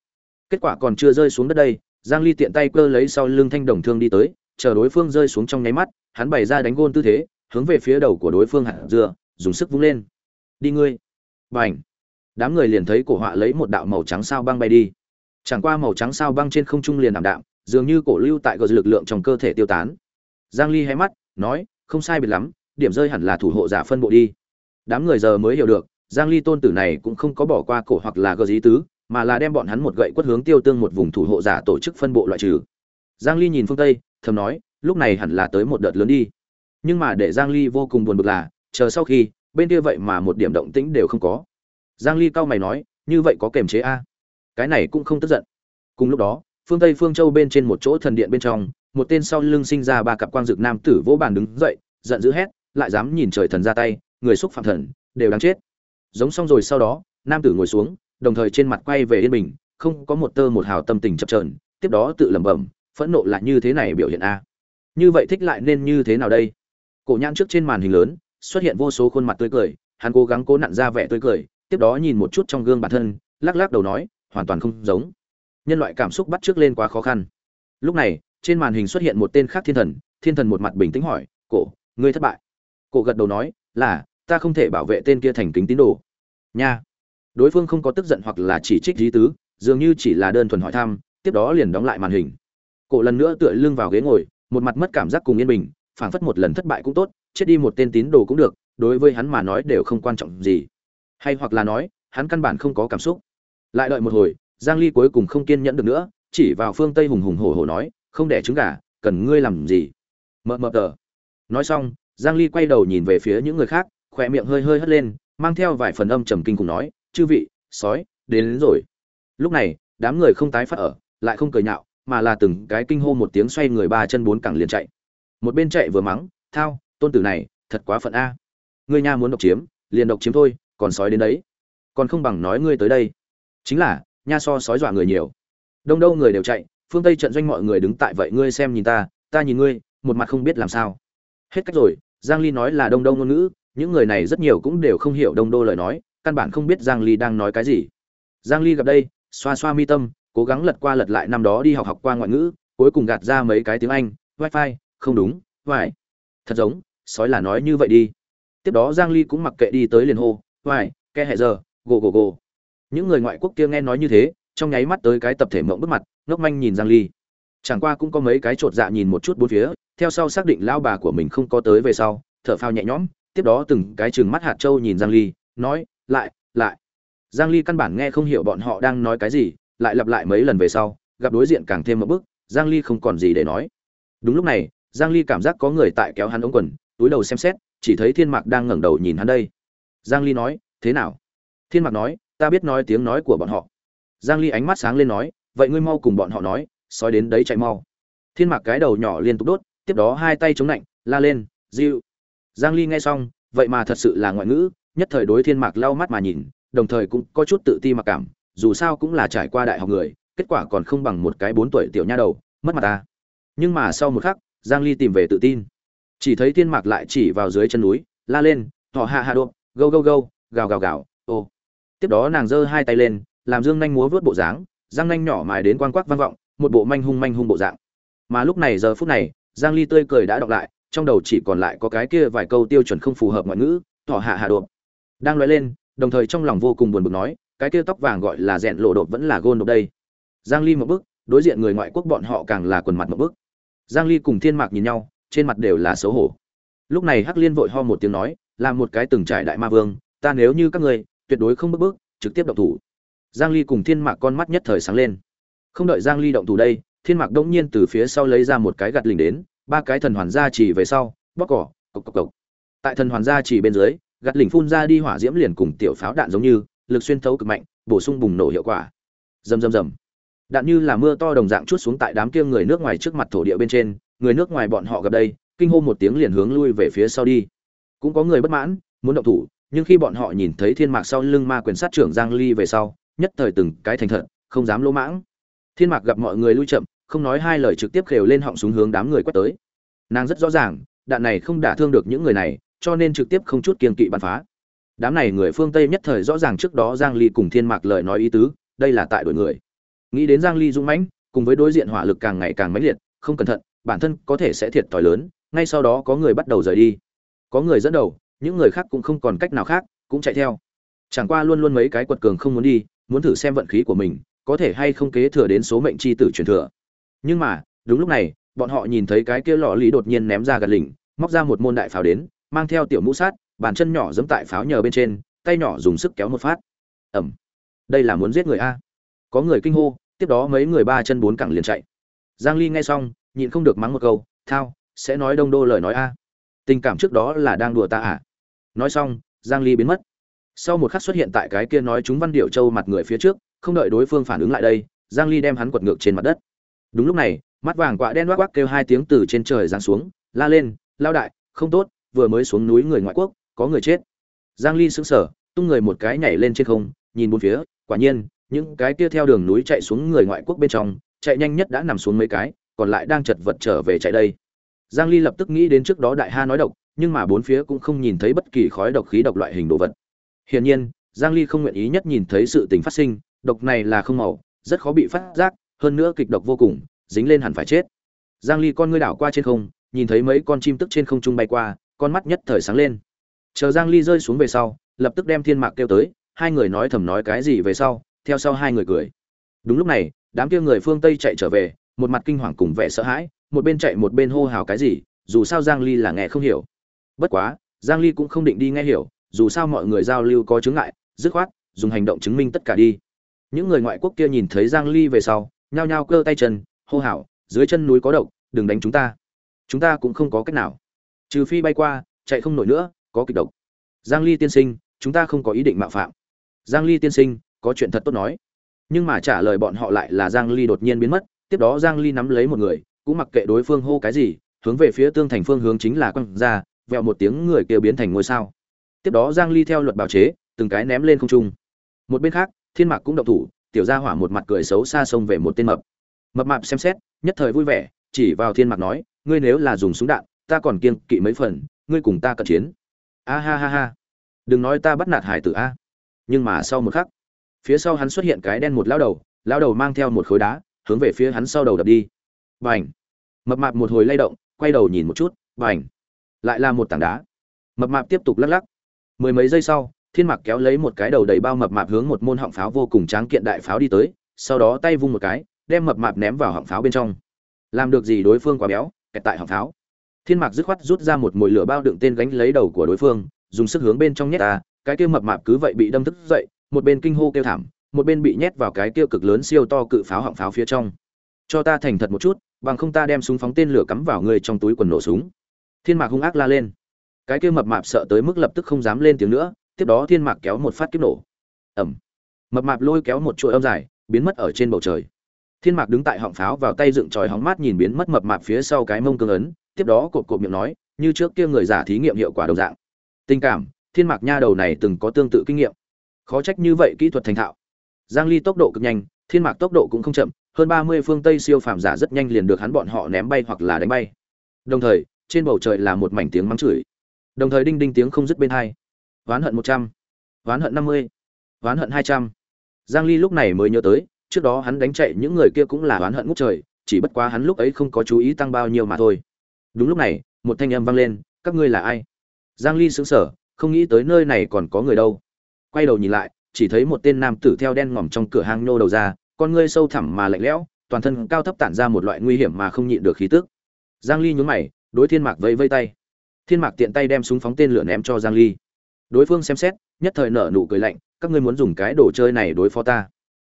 Kết quả còn chưa rơi xuống đất đây giang ly tiện tay cơ lấy sau lưng thanh đồng thương đi tới, chờ đối phương rơi xuống trong nháy mắt, hắn bày ra đánh gôn tư thế, hướng về phía đầu của đối phương hạt dưa, dùng sức vung lên. Đi ngươi. Bành! Đám người liền thấy cổ họa lấy một đạo màu trắng sao băng bay đi. Chẳng qua màu trắng sao băng trên không trung liền ảm đạm, dường như cổ lưu tại gờ lực lượng trong cơ thể tiêu tán. Giang ly hé mắt, nói, không sai biệt lắm, điểm rơi hẳn là thủ hộ giả phân bộ đi. Đám người giờ mới hiểu được, giang ly tôn tử này cũng không có bỏ qua cổ hoặc là gờ gì tứ mà là đem bọn hắn một gậy quất hướng tiêu tương một vùng thủ hộ giả tổ chức phân bộ loại trừ. Giang ly nhìn phương tây, thầm nói, lúc này hẳn là tới một đợt lớn đi. Nhưng mà để giang ly vô cùng buồn bực là, chờ sau khi, bên kia vậy mà một điểm động tĩnh đều không có. Giang ly cao mày nói, như vậy có kềm chế a? Cái này cũng không tức giận. Cùng lúc đó, phương tây phương châu bên trên một chỗ thần điện bên trong, một tên sau lưng sinh ra ba cặp quang dực nam tử vỗ bàn đứng dậy, giận dữ hét, lại dám nhìn trời thần ra tay, người xúc phạm thần, đều đáng chết. Giống xong rồi sau đó, nam tử ngồi xuống đồng thời trên mặt quay về yên bình, không có một tơ một hào tâm tình chập chờn, tiếp đó tự lẩm bẩm, phẫn nộ là như thế này biểu hiện a. Như vậy thích lại nên như thế nào đây? Cổ nhãn trước trên màn hình lớn, xuất hiện vô số khuôn mặt tươi cười, hắn cố gắng cố nặn ra vẻ tươi cười, tiếp đó nhìn một chút trong gương bản thân, lắc lắc đầu nói, hoàn toàn không giống. Nhân loại cảm xúc bắt trước lên quá khó khăn. Lúc này, trên màn hình xuất hiện một tên khác thiên thần thiên thần một mặt bình tĩnh hỏi, cổ, ngươi thất bại. Cổ gật đầu nói, là, ta không thể bảo vệ tên kia thành kính tín đồ. Nha đối phương không có tức giận hoặc là chỉ trích lý tứ, dường như chỉ là đơn thuần hỏi thăm, tiếp đó liền đóng lại màn hình. Cổ lần nữa tựa lưng vào ghế ngồi, một mặt mất cảm giác cùng yên bình, phảng phất một lần thất bại cũng tốt, chết đi một tên tín đồ cũng được, đối với hắn mà nói đều không quan trọng gì. Hay hoặc là nói, hắn căn bản không có cảm xúc. Lại đợi một hồi, giang ly cuối cùng không kiên nhẫn được nữa, chỉ vào phương tây hùng hùng hổ hổ nói, không để trứng gà, cần ngươi làm gì? Mờ mờ tờ. Nói xong, giang ly quay đầu nhìn về phía những người khác, khỏe miệng hơi hơi hất lên, mang theo vài phần âm trầm kinh cùng nói chư vị sói đến, đến rồi. Lúc này đám người không tái phát ở lại không cười nhạo mà là từng cái kinh hô một tiếng xoay người ba chân bốn cẳng liền chạy. Một bên chạy vừa mắng thao tôn tử này thật quá phận a. Ngươi nha muốn độc chiếm liền độc chiếm thôi còn sói đến đấy. Còn không bằng nói ngươi tới đây. Chính là nha so sói dọa người nhiều. Đông đâu người đều chạy phương tây trận doanh mọi người đứng tại vậy ngươi xem nhìn ta ta nhìn ngươi một mặt không biết làm sao. Hết cách rồi giang ly nói là đông đông ngôn ngữ những người này rất nhiều cũng đều không hiểu đông đô lời nói căn bản không biết giang ly đang nói cái gì. Giang ly gặp đây, xoa xoa mi tâm, cố gắng lật qua lật lại năm đó đi học học qua ngoại ngữ, cuối cùng gạt ra mấy cái tiếng anh, wifi, không đúng vải thật giống, sói là nói như vậy đi. Tiếp đó giang ly cũng mặc kệ đi tới liền hô vải ke hệ giờ, gồ gồ gồ. Những người ngoại quốc kia nghe nói như thế, trong nháy mắt tới cái tập thể mộng bức mặt, ngốc manh nhìn giang ly. Chẳng qua cũng có mấy cái trột dạ nhìn một chút bốn phía, theo sau xác định lao bà của mình không có tới về sau, thở phao nhẹ nhõm, tiếp đó từng cái chừng mắt hạt châu nhìn giang ly, nói lại lại. Giang ly căn bản nghe không hiểu bọn họ đang nói cái gì, lại lặp lại mấy lần về sau, gặp đối diện càng thêm một bước, giang ly không còn gì để nói. Đúng lúc này, giang ly cảm giác có người tại kéo hắn ống quần, túi đầu xem xét, chỉ thấy thiên mạc đang ngẩng đầu nhìn hắn đây. Giang ly nói, thế nào? Thiên mạc nói, ta biết nói tiếng nói của bọn họ. Giang ly ánh mắt sáng lên nói, vậy ngươi mau cùng bọn họ nói, sói đến đấy chạy mau. Thiên mạc cái đầu nhỏ liên tục đốt, tiếp đó hai tay chống lạnh la lên, diệu. Giang ly nghe xong, vậy mà thật sự là ngoại ngữ nhất thời đối thiên mạc lau mắt mà nhìn, đồng thời cũng có chút tự ti mặc cảm, dù sao cũng là trải qua đại học người, kết quả còn không bằng một cái bốn tuổi tiểu nha đầu, mất mặt ta. Nhưng mà sau một khắc, giang ly tìm về tự tin. Chỉ thấy thiên mạc lại chỉ vào dưới chân núi, la lên thọ hạ hạ độ gâu gâu gâu, gào gào gào, ô. Tiếp đó nàng giơ hai tay lên, làm dương nhanh múa vớt bộ dáng răng nhanh nhỏ mài đến quang quắc vang vọng, một bộ manh hung manh hung bộ dạng. Mà lúc này giờ phút này, giang ly tươi cười đã đọc lại, trong đầu chỉ còn lại có cái kia vài câu tiêu chuẩn không phù hợp ngoại ngữ thỏ hạ hạ đột đang loại lên, đồng thời trong lòng vô cùng buồn bực nói, cái kia tóc vàng gọi là rèn lộ đột vẫn là gôn đột đây. Giang ly một bước, đối diện người ngoại quốc bọn họ càng là quần mặt một bước. Giang ly cùng thiên mạc nhìn nhau, trên mặt đều là xấu hổ. Lúc này hắc liên vội ho một tiếng nói làm một cái từng trải đại ma vương, ta nếu như các ngươi, tuyệt đối không bước bước, trực tiếp động thủ. Giang ly cùng thiên mạc con mắt nhất thời sáng lên. Không đợi giang ly động thủ đây, thiên mạc đống nhiên từ phía sau lấy ra một cái gạt lình đến, ba cái thần hoàn gia chỉ về sau, bóc cỏ, cộc cộc cộc. Tại thần hoàn gia chỉ bên dưới gạt lình phun ra đi hỏa diễm liền cùng tiểu pháo đạn giống như, lực xuyên thấu cực mạnh, bổ sung bùng nổ hiệu quả. Rầm rầm rầm. Đạn như là mưa to đồng dạng chút xuống tại đám kia người nước ngoài trước mặt thổ địa bên trên, người nước ngoài bọn họ gặp đây, kinh hô một tiếng liền hướng lui về phía sau đi. Cũng có người bất mãn, muốn động thủ, nhưng khi bọn họ nhìn thấy thiên mạc sau lưng ma quyền sát trưởng giang ly về sau, nhất thời từng cái thành thật, không dám lỗ mãng. Thiên mạc gặp mọi người lui chậm, không nói hai lời trực tiếp khều lên họng súng hướng đám người quét tới. Nàng rất rõ ràng, đạn này không đả thương được những người này cho nên trực tiếp không chút kiên kỵ bắn phá. Đám này người phương tây nhất thời rõ ràng trước đó giang ly cùng thiên mạc lời nói ý tứ, đây là tại đuổi người. Nghĩ đến giang ly dũng mãnh, cùng với đối diện hỏa lực càng ngày càng mãnh liệt, không cẩn thận, bản thân có thể sẽ thiệt thòi lớn, ngay sau đó có người bắt đầu rời đi. Có người dẫn đầu, những người khác cũng không còn cách nào khác, cũng chạy theo. Chẳng qua luôn luôn mấy cái quật cường không muốn đi, muốn thử xem vận khí của mình, có thể hay không kế thừa đến số mệnh chi tử truyền thừa. Nhưng mà, đúng lúc này, bọn họ nhìn thấy cái kia lọ lý đột nhiên ném ra gạt lỉnh, móc ra một môn đại pháo đến mang theo tiểu mũ sát, bàn chân nhỏ giẫm tại pháo nhờ bên trên, tay nhỏ dùng sức kéo một phát. Ẩm. Đây là muốn giết người a. Có người kinh hô, tiếp đó mấy người ba chân bốn cẳng liền chạy. Giang ly nghe xong, nhịn không được mắng một câu, thao, sẽ nói đông đô lời nói a. Tình cảm trước đó là đang đùa ta à? Nói xong, giang ly biến mất. Sau một khắc xuất hiện tại cái kia nói chúng văn điệu châu mặt người phía trước, không đợi đối phương phản ứng lại đây, giang ly đem hắn quật ngược trên mặt đất. Đúng lúc này, mắt vàng quạ đen quắc quắc kêu hai tiếng từ trên trời giáng xuống, la lên, lao đại, không tốt vừa mới xuống núi người ngoại quốc, có người chết. Giang ly sững sờ, tung người một cái nhảy lên trên không, nhìn bốn phía, quả nhiên, những cái kia theo đường núi chạy xuống người ngoại quốc bên trong, chạy nhanh nhất đã nằm xuống mấy cái, còn lại đang chật vật trở về chạy đây. Giang ly lập tức nghĩ đến trước đó đại ha nói độc, nhưng mà bốn phía cũng không nhìn thấy bất kỳ khói độc khí độc loại hình đồ vật. Hiển nhiên, giang ly không nguyện ý nhất nhìn thấy sự tình phát sinh, độc này là không màu, rất khó bị phát giác, hơn nữa kịch độc vô cùng, dính lên hẳn phải chết. Giang ly con ngươi đảo qua trên không, nhìn thấy mấy con chim tức trên không trung bay qua con mắt nhất thời sáng lên. Chờ giang ly rơi xuống về sau, lập tức đem thiên mạc kêu tới, hai người nói thầm nói cái gì về sau, theo sau hai người cười. Đúng lúc này, đám kia người phương tây chạy trở về, một mặt kinh hoàng cùng vẻ sợ hãi, một bên chạy một bên hô hào cái gì, dù sao giang ly là nghe không hiểu. Bất quá, giang ly cũng không định đi nghe hiểu, dù sao mọi người giao lưu có chứng ngại, dứt khoát, dùng hành động chứng minh tất cả đi. Những người ngoại quốc kia nhìn thấy giang ly về sau, nhao nhao cơ tay chân, hô hào, dưới chân núi có độc, đừng đánh chúng ta. Chúng ta cũng không có cách nào trừ phi bay qua, chạy không nổi nữa, có kịch độc. Giang ly tiên sinh, chúng ta không có ý định mạo phạm. Giang ly tiên sinh, có chuyện thật tốt nói. Nhưng mà trả lời bọn họ lại là giang ly đột nhiên biến mất, tiếp đó giang ly nắm lấy một người, cũng mặc kệ đối phương hô cái gì, hướng về phía tương thành phương hướng chính là quăng ra, vẹo một tiếng người kia biến thành ngôi sao. Tiếp đó giang ly theo luật bào chế, từng cái ném lên không trung. Một bên khác, thiên mạc cũng động thủ, tiểu gia hỏa một mặt cười xấu xa xông về một tên mập. Mập mạp xem xét, nhất thời vui vẻ, chỉ vào thiên mạc nói, ngươi nếu là dùng súng đạn ta còn kiêng kỵ mấy phần, ngươi cùng ta cận chiến. A ha ha ha. Đừng nói ta bắt nạt hải tử a. Nhưng mà sau một khắc, phía sau hắn xuất hiện cái đen một lao đầu lao đầu mang theo một khối đá, hướng về phía hắn sau đầu đập đi. Bành. Mập mạp một hồi lay động, quay đầu nhìn một chút, bành. Lại là một tảng đá. Mập mạp tiếp tục lắc lắc. Mười mấy giây sau, thiên mạc kéo lấy một cái đầu đầy bao mập mạp hướng một môn họng pháo vô cùng tráng kiện đại pháo đi tới, sau đó tay vung một cái, đem mập mạp ném vào họng pháo bên trong. Làm được gì đối phương quá béo, kẹt tại họng pháo thiên mạc dứt khoát rút ra một mồi lửa bao đựng tên gánh lấy đầu của đối phương, dùng sức hướng bên trong nhét ta, cái kia mập mạp cứ vậy bị đâm thức dậy, một bên kinh hô kêu thảm, một bên bị nhét vào cái kia cực lớn siêu to cự pháo họng pháo phía trong. Cho ta thành thật một chút, bằng không ta đem súng phóng tên lửa cắm vào người trong túi quần nổ súng. Thiên mạc hung ác la lên. Cái kia mập mạp sợ tới mức lập tức không dám lên tiếng nữa, tiếp đó thiên mạc kéo một phát kiếp nổ. Ẩm mập mạp lôi kéo một chuỗi âm dài, biến mất ở trên bầu trời. Thiên mạc đứng tại họng pháo vào tay dựng tròi hóng mát nhìn biến mất mập mạp phía sau cái mông cương ấn tiếp đó cột cột miệng nói, như trước kia người giả thí nghiệm hiệu quả đồng dạng. Tình cảm, thiên mạc nha đầu này từng có tương tự kinh nghiệm. Khó trách như vậy kỹ thuật thành thạo. Giang ly tốc độ cực nhanh, thiên mạc tốc độ cũng không chậm, hơn 30 phương tây siêu phàm giả rất nhanh liền được hắn bọn họ ném bay hoặc là đánh bay. Đồng thời, trên bầu trời là một mảnh tiếng mắng chửi. Đồng thời đinh đinh tiếng không dứt bên hai. Oán hận một trăm oán hận năm mươi oán hận hai trăm. Giang ly lúc này mới nhớ tới, trước đó hắn đánh chạy những người kia cũng là oán hận ngút trời, chỉ bất quá hắn lúc ấy không có chú ý tăng bao nhiêu mà thôi đúng lúc này, một thanh âm vang lên, các ngươi là ai? Giang ly sững sờ, không nghĩ tới nơi này còn có người đâu. Quay đầu nhìn lại, chỉ thấy một tên nam tử theo đen ngòm trong cửa hang nô đầu ra, con ngươi sâu thẳm mà lạnh lẽo, toàn thân cao thấp tản ra một loại nguy hiểm mà không nhịn được khí tức. Giang ly nhún mày, đối thiên mạc vẫy vây tay. Thiên mạc tiện tay đem súng phóng tên lửa ném cho giang ly. Đối phương xem xét, nhất thời nở nụ cười lạnh, các ngươi muốn dùng cái đồ chơi này đối phó ta?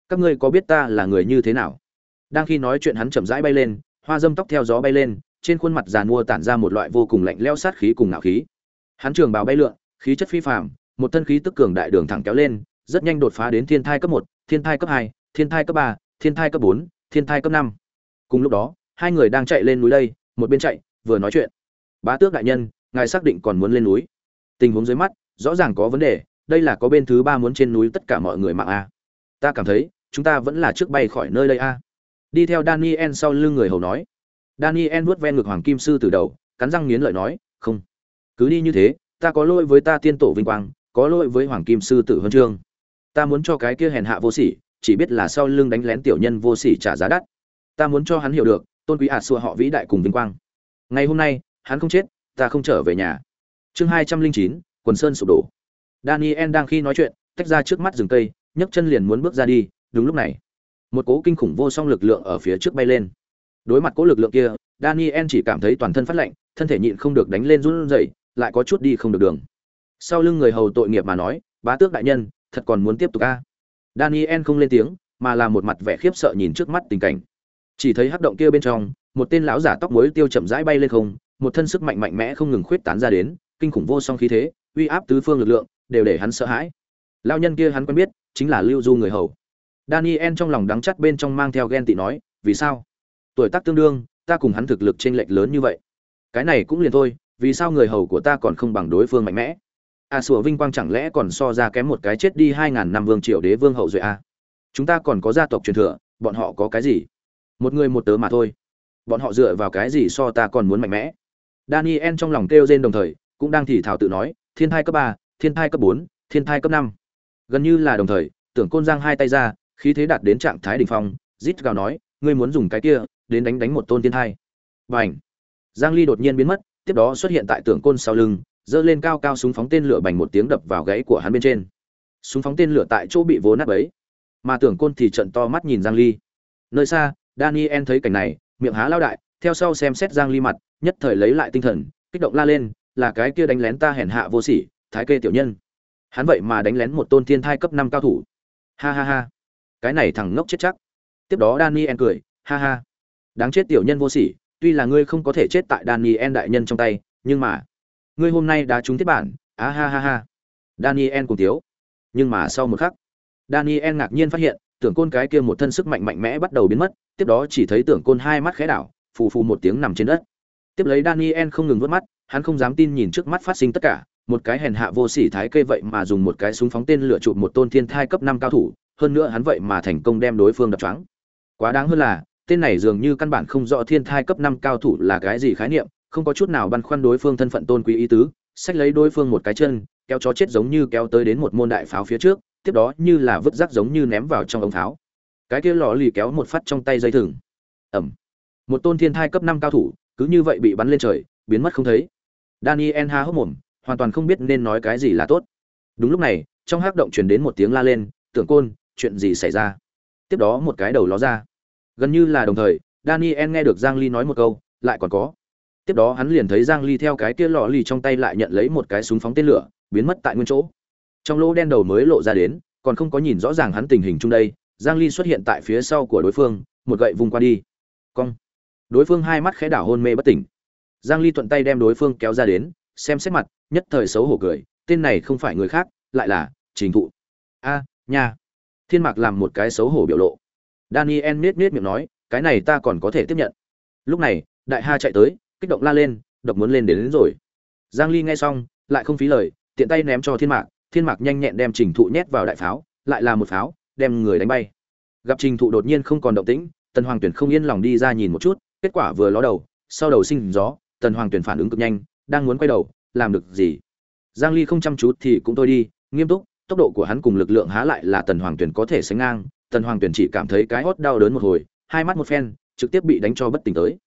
Các ngươi có biết ta là người như thế nào? Đang khi nói chuyện hắn chậm rãi bay lên, hoa dâm tóc theo gió bay lên trên khuôn mặt giàn mua tản ra một loại vô cùng lạnh lẽo sát khí cùng nạo khí. Hắn trường bào bay lượn, khí chất phi phàm, một thân khí tức cường đại đường thẳng kéo lên, rất nhanh đột phá đến thiên thai cấp một, thiên thai cấp hai, thiên thai cấp ba, thiên thai cấp bốn, thiên thai cấp năm. Cùng lúc đó, hai người đang chạy lên núi đây, một bên chạy, vừa nói chuyện. Bá tước đại nhân, ngài xác định còn muốn lên núi. Tình huống dưới mắt, rõ ràng có vấn đề, đây là có bên thứ ba muốn trên núi tất cả mọi người mạng a. Ta cảm thấy, chúng ta vẫn là trước bay khỏi nơi đây a. Đi theo daniel sau lưng người hầu nói daniel vuốt ven ngực hoàng kim sư từ đầu, cắn răng nghiến lợi nói, không, cứ đi như thế, ta có lỗi với ta tiên tổ vinh quang, có lỗi với hoàng kim sư tử huân chương. Ta muốn cho cái kia hèn hạ vô sỉ, chỉ biết là sau lưng đánh lén tiểu nhân vô sỉ trả giá đắt. Ta muốn cho hắn hiểu được, tôn quý ả xua họ vĩ đại cùng vinh quang. Ngày hôm nay, hắn không chết, ta không trở về nhà. Chương hai trăm linh chín, quần sơn sụp đổ. Daniel đang khi nói chuyện, tách ra trước mắt rừng cây, nhấc chân liền muốn bước ra đi, đúng lúc này, một cỗ kinh khủng vô song lực lượng ở phía trước bay lên đối mặt cố lực lượng kia, daniel chỉ cảm thấy toàn thân phát lạnh, thân thể nhịn không được đánh lên run rẩy, lại có chút đi không được đường. Sau lưng người hầu tội nghiệp mà nói, bá tước đại nhân, thật còn muốn tiếp tục a? Daniel không lên tiếng, mà là một mặt vẻ khiếp sợ nhìn trước mắt tình cảnh. Chỉ thấy hắc động kia bên trong, một tên lão giả tóc muối tiêu chậm rãi bay lên không, một thân sức mạnh mạnh mẽ không ngừng khuyết tán ra đến, kinh khủng vô song khí thế, uy áp tứ phương lực lượng, đều để hắn sợ hãi. Lao nhân kia hắn quen biết, chính là lưu du người hầu. Daniel trong lòng đắng chắt bên trong mang theo ghen tị nói, vì sao? Tuổi tác tương đương ta cùng hắn thực lực chênh lệch lớn như vậy. Cái này cũng liền thôi vì sao người hầu của ta còn không bằng đối phương mạnh mẽ? A à, sủa vinh quang chẳng lẽ còn so ra kém một cái chết đi hai ngàn năm vương triều đế vương hậu duệ a à? chúng ta còn có gia tộc truyền thừa bọn họ có cái gì? Một người một tớ mà thôi. Bọn họ dựa vào cái gì so ta còn muốn mạnh mẽ? Daniel trong lòng kêu rên đồng thời cũng đang thì thảo tự nói thiên thai cấp ba thiên thai cấp bốn thiên thai cấp năm. Gần như là đồng thời tưởng côn giang hai tay ra khí thế đạt đến trạng thái đỉnh phong rít gào nói ngươi muốn dùng cái kia, đến đánh đánh một tôn thiên thai. Và ảnh giang ly đột nhiên biến mất, tiếp đó xuất hiện tại tưởng côn sau lưng dơ lên cao cao súng phóng tên lửa bành một tiếng đập vào gáy của hắn bên trên. Súng phóng tên lửa tại chỗ bị vố nát bấy. Mà tưởng côn thì trận to mắt nhìn giang ly. Nơi xa, daniel thấy cảnh này, miệng há lao đại, theo sau xem xét giang ly mặt, nhất thời lấy lại tinh thần, kích động la lên, là cái kia đánh lén ta hèn hạ vô sỉ, thái kê tiểu nhân. Hắn vậy mà đánh lén một tôn thiên thai cấp 5 cao thủ. Ha ha ha. Cái này thằng ngốc chết chắc tiếp đó daniel cười, ha ha. Đáng chết tiểu nhân vô sỉ, tuy là ngươi không có thể chết tại daniel đại nhân trong tay, nhưng mà, ngươi hôm nay đã trúng thiết bản, á ha ha ha. Daniel cùng tiếu nhưng mà sau một khắc, daniel ngạc nhiên phát hiện, tưởng côn cái kia một thân sức mạnh mạnh mẽ bắt đầu biến mất, tiếp đó chỉ thấy tưởng côn hai mắt khẽ đảo, phù phù một tiếng nằm trên đất. Tiếp lấy daniel không ngừng vớt mắt, hắn không dám tin nhìn trước mắt phát sinh tất cả, một cái hèn hạ vô sỉ thái kê vậy mà dùng một cái súng phóng tên lửa chụp một tôn thiên thai cấp năm cao thủ, hơn nữa hắn vậy mà thành công đem đối phương đập choáng quá đáng hơn là, tên này dường như căn bản không rõ thiên thai cấp năm cao thủ là cái gì khái niệm, không có chút nào băn khoăn đối phương thân phận tôn quý ý tứ sách lấy đối phương một cái chân, kéo chó chết giống như kéo tới đến một môn đại pháo phía trước, tiếp đó như là vứt rác giống như ném vào trong ống pháo cái kia lò lì kéo một phát trong tay dây thừng. Ẩm một tôn thiên thai cấp năm cao thủ, cứ như vậy bị bắn lên trời, biến mất không thấy. Daniel ha hốc mồm, hoàn toàn không biết nên nói cái gì là tốt. Đúng lúc này, trong hắc động truyền đến một tiếng la lên, tưởng côn, chuyện gì xảy ra? Tiếp đó một cái đầu ló ra. Gần như là đồng thời, daniel nghe được giang ly nói một câu, lại còn có. Tiếp đó hắn liền thấy giang ly theo cái kia lọ lì trong tay lại nhận lấy một cái súng phóng tên lửa, biến mất tại nguyên chỗ. Trong lỗ đen đầu mới lộ ra đến, còn không có nhìn rõ ràng hắn tình hình chung đây, giang ly xuất hiện tại phía sau của đối phương, một gậy vùng qua đi. Cong. Đối phương hai mắt khẽ đảo hôn mê bất tỉnh. Giang ly thuận tay đem đối phương kéo ra đến, xem xét mặt, nhất thời xấu hổ cười, tên này không phải người khác, lại là trình thụ. A, nha thiên mạc làm một cái xấu hổ biểu lộ. Daniel nết nết miệng nói cái này ta còn có thể tiếp nhận. Lúc này đại ha chạy tới kích động la lên độc muốn lên đến, đến rồi. Giang ly nghe xong lại không phí lời tiện tay ném cho thiên mạc thiên mạc nhanh nhẹn đem trình thụ nhét vào đại pháo lại là một pháo đem người đánh bay. Gặp trình thụ đột nhiên không còn động tĩnh tần hoàng tuyển không yên lòng đi ra nhìn một chút kết quả vừa ló đầu sau đầu sinh gió tần hoàng tuyển phản ứng cực nhanh đang muốn quay đầu làm được gì? Giang ly không chăm chú thì cũng thôi đi nghiêm túc tốc độ của hắn cùng lực lượng há lại là tần hoàng tuyển có thể sánh ngang, tần hoàng tuyển chỉ cảm thấy cái hót đau đớn một hồi, hai mắt một phen, trực tiếp bị đánh cho bất tỉnh tới.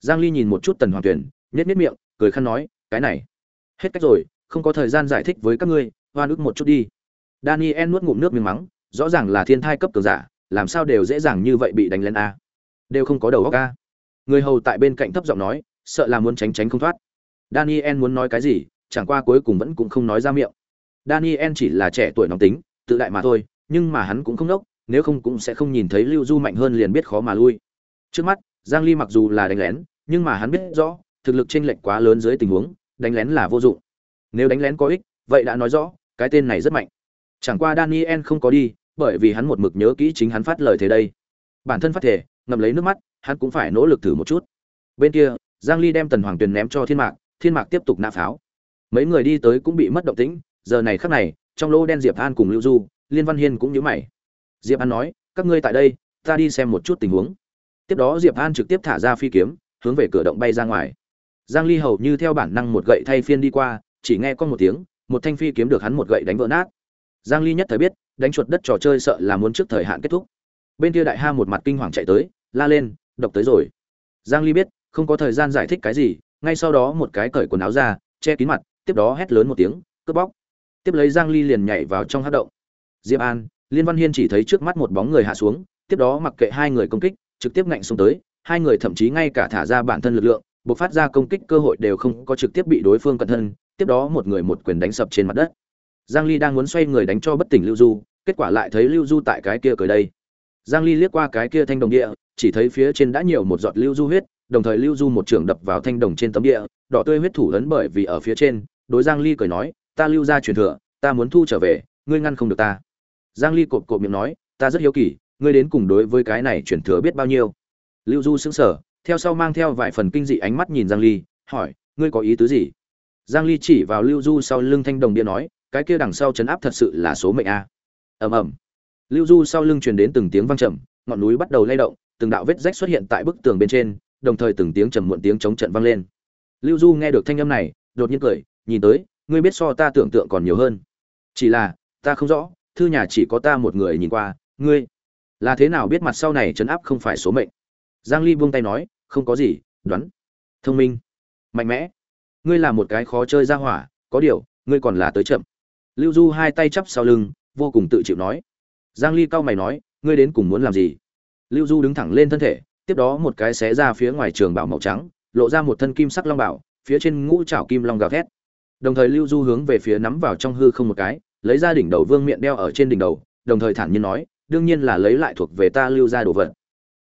Giang ly nhìn một chút tần hoàng tuyển nhếch nhếch miệng, cười khăn nói, cái này, hết cách rồi, không có thời gian giải thích với các ngươi, hoan ức một chút đi. Daniel nuốt ngụm nước miếng mắng, rõ ràng là thiên thai cấp cường giả, làm sao đều dễ dàng như vậy bị đánh lên a? Đều không có đầu óc a? Người hầu tại bên cạnh thấp giọng nói, sợ là muốn tránh tránh không thoát. Daniel muốn nói cái gì, chẳng qua cuối cùng vẫn cũng không nói ra miệng daniel chỉ là trẻ tuổi nóng tính, tự đại mà thôi, nhưng mà hắn cũng không nốc nếu không cũng sẽ không nhìn thấy lưu du mạnh hơn liền biết khó mà lui. Trước mắt, giang ly mặc dù là đánh lén, nhưng mà hắn biết rõ, thực lực chênh lệch quá lớn dưới tình huống, đánh lén là vô dụng. Nếu đánh lén có ích, vậy đã nói rõ, cái tên này rất mạnh. Chẳng qua daniel không có đi, bởi vì hắn một mực nhớ kỹ chính hắn phát lời thế đây. Bản thân phát thể ngậm lấy nước mắt, hắn cũng phải nỗ lực thử một chút. Bên kia, giang ly đem tần hoàng tuyền ném cho thiên mạc thiên mạc tiếp tục nã pháo. Mấy người đi tới cũng bị mất động tĩnh giờ này khắc này, trong lô đen diệp an cùng lưu du, liên văn hiên cũng nhớ mày. Diệp an nói, các ngươi tại đây, ta đi xem một chút tình huống. Tiếp đó diệp an trực tiếp thả ra phi kiếm, hướng về cửa động bay ra ngoài. Giang ly hầu như theo bản năng một gậy thay phiên đi qua, chỉ nghe con một tiếng, một thanh phi kiếm được hắn một gậy đánh vỡ nát. Giang ly nhất thời biết, đánh chuột đất trò chơi sợ là muốn trước thời hạn kết thúc. Bên kia đại ha một mặt kinh hoàng chạy tới, la lên, độc tới rồi. Giang ly biết, không có thời gian giải thích cái gì, ngay sau đó một cái cởi quần áo ra, che kín mặt, tiếp đó hét lớn một tiếng, cướp bóc tiếp lấy giang ly liền nhảy vào trong hát động. Diệp an, liên văn hiên chỉ thấy trước mắt một bóng người hạ xuống, tiếp đó mặc kệ hai người công kích, trực tiếp ngạnh xuống tới, hai người thậm chí ngay cả thả ra bản thân lực lượng, buộc phát ra công kích cơ hội đều không có trực tiếp bị đối phương cận thân, tiếp đó một người một quyền đánh sập trên mặt đất. Giang ly đang muốn xoay người đánh cho bất tỉnh lưu du, kết quả lại thấy lưu du tại cái kia cười đây. Giang ly liếc qua cái kia thanh đồng địa, chỉ thấy phía trên đã nhiều một giọt lưu du huyết, đồng thời lưu du một trường đập vào thanh đồng trên tấm địa, đỏ tươi huyết thủ lớn bởi vì ở phía trên, đối giang ly cười nói ta lưu ra truyền thừa, ta muốn thu trở về, ngươi ngăn không được ta. Giang ly cộp cộp miệng nói, ta rất hiếu kỳ, ngươi đến cùng đối với cái này truyền thừa biết bao nhiêu? Lưu du sững sờ, theo sau mang theo vài phần kinh dị ánh mắt nhìn giang ly, hỏi, ngươi có ý tứ gì? Giang ly chỉ vào lưu du sau lưng thanh đồng địa nói, cái kia đằng sau chấn áp thật sự là số mệnh a. Ầm ầm. Lưu du sau lưng truyền đến từng tiếng vang trầm, ngọn núi bắt đầu lay động, từng đạo vết rách xuất hiện tại bức tường bên trên, đồng thời từng tiếng trầm muộn tiếng chống trận vang lên. Lưu du nghe được thanh âm này, đột nhiên cười, nhìn tới ngươi biết so ta tưởng tượng còn nhiều hơn. Chỉ là, ta không rõ, thư nhà chỉ có ta một người nhìn qua, ngươi là thế nào biết mặt sau này chấn áp không phải số mệnh? Giang ly buông tay nói, không có gì, đoán. Thông minh. Mạnh mẽ. Ngươi là một cái khó chơi ra hỏa, có điều, ngươi còn là tới chậm. Lưu du hai tay chắp sau lưng, vô cùng tự chịu nói. Giang ly cau mày nói, ngươi đến cùng muốn làm gì? Lưu du đứng thẳng lên thân thể, tiếp đó một cái xé ra phía ngoài trường bảo màu trắng, lộ ra một thân kim sắc long bảo, phía trên ngũ trảo kim long gào thét đồng thời lưu du hướng về phía nắm vào trong hư không một cái, lấy ra đỉnh đầu vương miện đeo ở trên đỉnh đầu, đồng thời thản nhiên nói, đương nhiên là lấy lại thuộc về ta lưu ra đồ vật.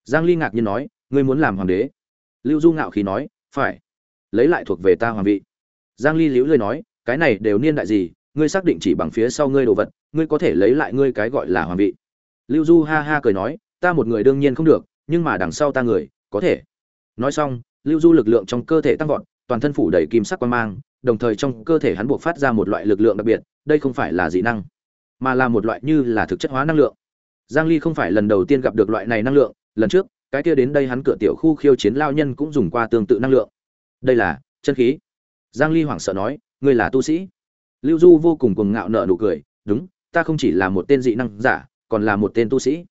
Giang ly ngạc nhiên nói, ngươi muốn làm hoàng đế? Lưu du ngạo khí nói, phải. Lấy lại thuộc về ta hoàng vị. Giang ly liễu lời nói, cái này đều niên đại gì, ngươi xác định chỉ bằng phía sau ngươi đồ vật, ngươi có thể lấy lại ngươi cái gọi là hoàng vị. Lưu du ha ha cười nói, ta một người đương nhiên không được, nhưng mà đằng sau ta người, có thể. Nói xong, lưu du lực lượng trong cơ thể tăng vọt, toàn thân phủ đầy kim sắc quan mang đồng thời trong cơ thể hắn buộc phát ra một loại lực lượng đặc biệt, đây không phải là dị năng, mà là một loại như là thực chất hóa năng lượng. Giang ly không phải lần đầu tiên gặp được loại này năng lượng, lần trước, cái kia đến đây hắn cửa tiểu khu khiêu chiến lao nhân cũng dùng qua tương tự năng lượng. Đây là, chân khí. Giang ly hoảng sợ nói, ngươi là tu sĩ. Lưu du vô cùng cuồng ngạo nở nụ cười, đúng, ta không chỉ là một tên dị năng giả, còn là một tên tu sĩ.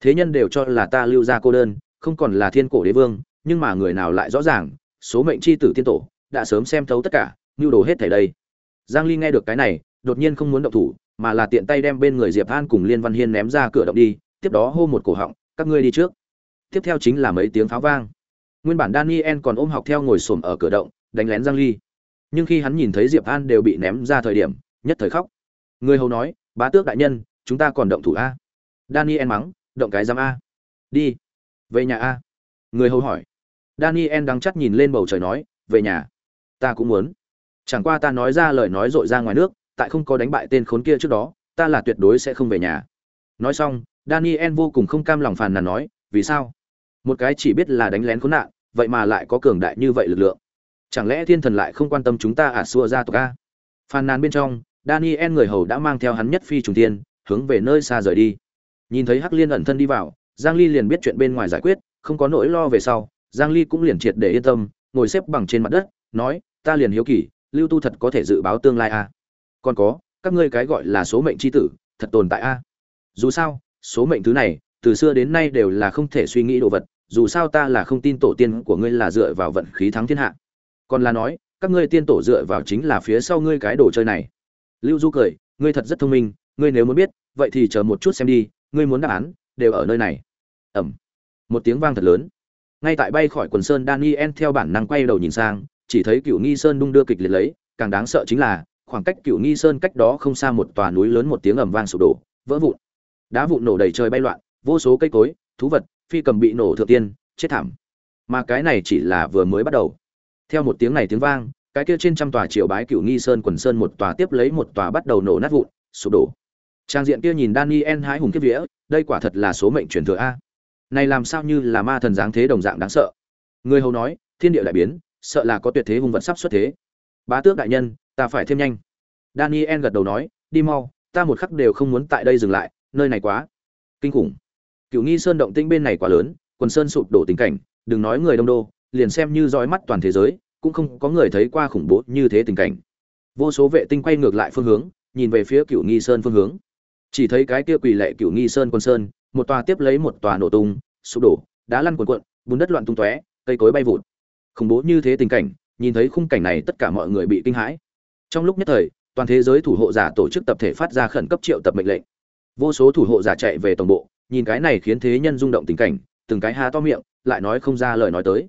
Thế nhân đều cho là ta lưu gia cô đơn, không còn là thiên cổ đế vương, nhưng mà người nào lại rõ ràng, số mệnh chi tử tiên tổ, đã sớm xem thấu tất cả nhu đồ hết thảy đây. Giang ly nghe được cái này, đột nhiên không muốn động thủ, mà là tiện tay đem bên người diệp an cùng liên văn hiên ném ra cửa động đi, tiếp đó hô một cổ họng, các ngươi đi trước. Tiếp theo chính là mấy tiếng pháo vang. Nguyên bản daniel còn ôm học theo ngồi xổm ở cửa động, đánh lén giang ly. Nhưng khi hắn nhìn thấy diệp an đều bị ném ra thời điểm, nhất thời khóc. Người hầu nói, bá tước đại nhân, chúng ta còn động thủ a? Daniel mắng, động cái giam a. Đi, về nhà a. Người hầu hỏi. Daniel đang chắc nhìn lên bầu trời nói, về nhà, ta cũng muốn chẳng qua ta nói ra lời nói dội ra ngoài nước, tại không có đánh bại tên khốn kia trước đó, ta là tuyệt đối sẽ không về nhà. Nói xong, daniel vô cùng không cam lòng phàn nàn nói, vì sao? Một cái chỉ biết là đánh lén khốn nạn, vậy mà lại có cường đại như vậy lực lượng. Chẳng lẽ thiên thần lại không quan tâm chúng ta à xua ra tộc a? Phàn nàn bên trong, daniel người hầu đã mang theo hắn nhất phi trùng tiên hướng về nơi xa rời đi. Nhìn thấy hắc liên ẩn thân đi vào, giang ly liền biết chuyện bên ngoài giải quyết, không có nỗi lo về sau, giang ly cũng liền triệt để yên tâm, ngồi xếp bằng trên mặt đất, nói, ta liền hiếu kỳ lưu tu thật có thể dự báo tương lai a. À? còn có, các ngươi cái gọi là số mệnh c h i tử, thật tồn tại a. À? dù sao, số mệnh thứ này, từ xưa đến nay đều là không thể suy nghĩ đồ vật, dù sao ta là không tin tổ tiên của ngươi là dựa vào vận khí thắng thiên hạ. Còn là nói, các ngươi tiên tổ dựa vào chính là phía sau ngươi cái đồ chơi này. Lưu du cười, ngươi thật rất thông minh, ngươi nếu muốn biết, vậy thì chờ một chút xem đi, ngươi muốn đáp án, đều ở nơi này. Ẩm. Một tiếng vang thật lớn. Ngay tại bay khỏi quần sơn daniel theo bản năng quay đầu nhìn sang chỉ thấy cựu nghi sơn đung đưa kịch liệt lấy, càng đáng sợ chính là, khoảng cách cựu nghi sơn cách đó không xa một tòa núi lớn một tiếng ầm vang sụp đổ, vỡ vụn. Đá vụn nổ đầy trời bay loạn, vô số cây cối, thú vật, phi cầm bị nổ thượng tiên, chết thảm. Mà cái này chỉ là vừa mới bắt đầu. Theo một tiếng này tiếng vang, cái kia trên trăm tòa triều bái cựu nghi sơn quần sơn một tòa tiếp lấy một tòa bắt đầu nổ nát vụn, sụp đổ. Trang diện kia nhìn daniel hái hùng kiếp vía, đây quả thật là số mệnh truyền thừa a. Này làm sao như là ma thần dáng thế đồng dạng đáng sợ. Người hầu nói, thiên địa đại biến sợ là có tuyệt thế hung vật sắp xuất thế. Bá tước đại nhân, ta phải thêm nhanh. Daniel gật đầu nói, đi mau, ta một khắc đều không muốn tại đây dừng lại, nơi này quá kinh khủng. Cựu nghi sơn động tĩnh bên này quá lớn, quần sơn sụp đổ tình cảnh, đừng nói người đông đô, liền xem như dõi mắt toàn thế giới, cũng không có người thấy qua khủng bố như thế tình cảnh. Vô số vệ tinh quay ngược lại phương hướng, nhìn về phía cựu nghi sơn phương hướng. Chỉ thấy cái kia quỳ lệ cựu nghi sơn quân sơn, một tòa tiếp lấy một tòa nổ tung, sụp đổ, đá lăn cuộn cuộn, bùn đất loạn tung tóe, cây cối bay vụt khủng bố như thế tình cảnh, nhìn thấy khung cảnh này tất cả mọi người bị kinh hãi. Trong lúc nhất thời, toàn thế giới thủ hộ giả tổ chức tập thể phát ra khẩn cấp triệu tập mệnh lệnh. Vô số thủ hộ giả chạy về tổng bộ, nhìn cái này khiến thế nhân rung động tình cảnh, từng cái há to miệng, lại nói không ra lời nói tới.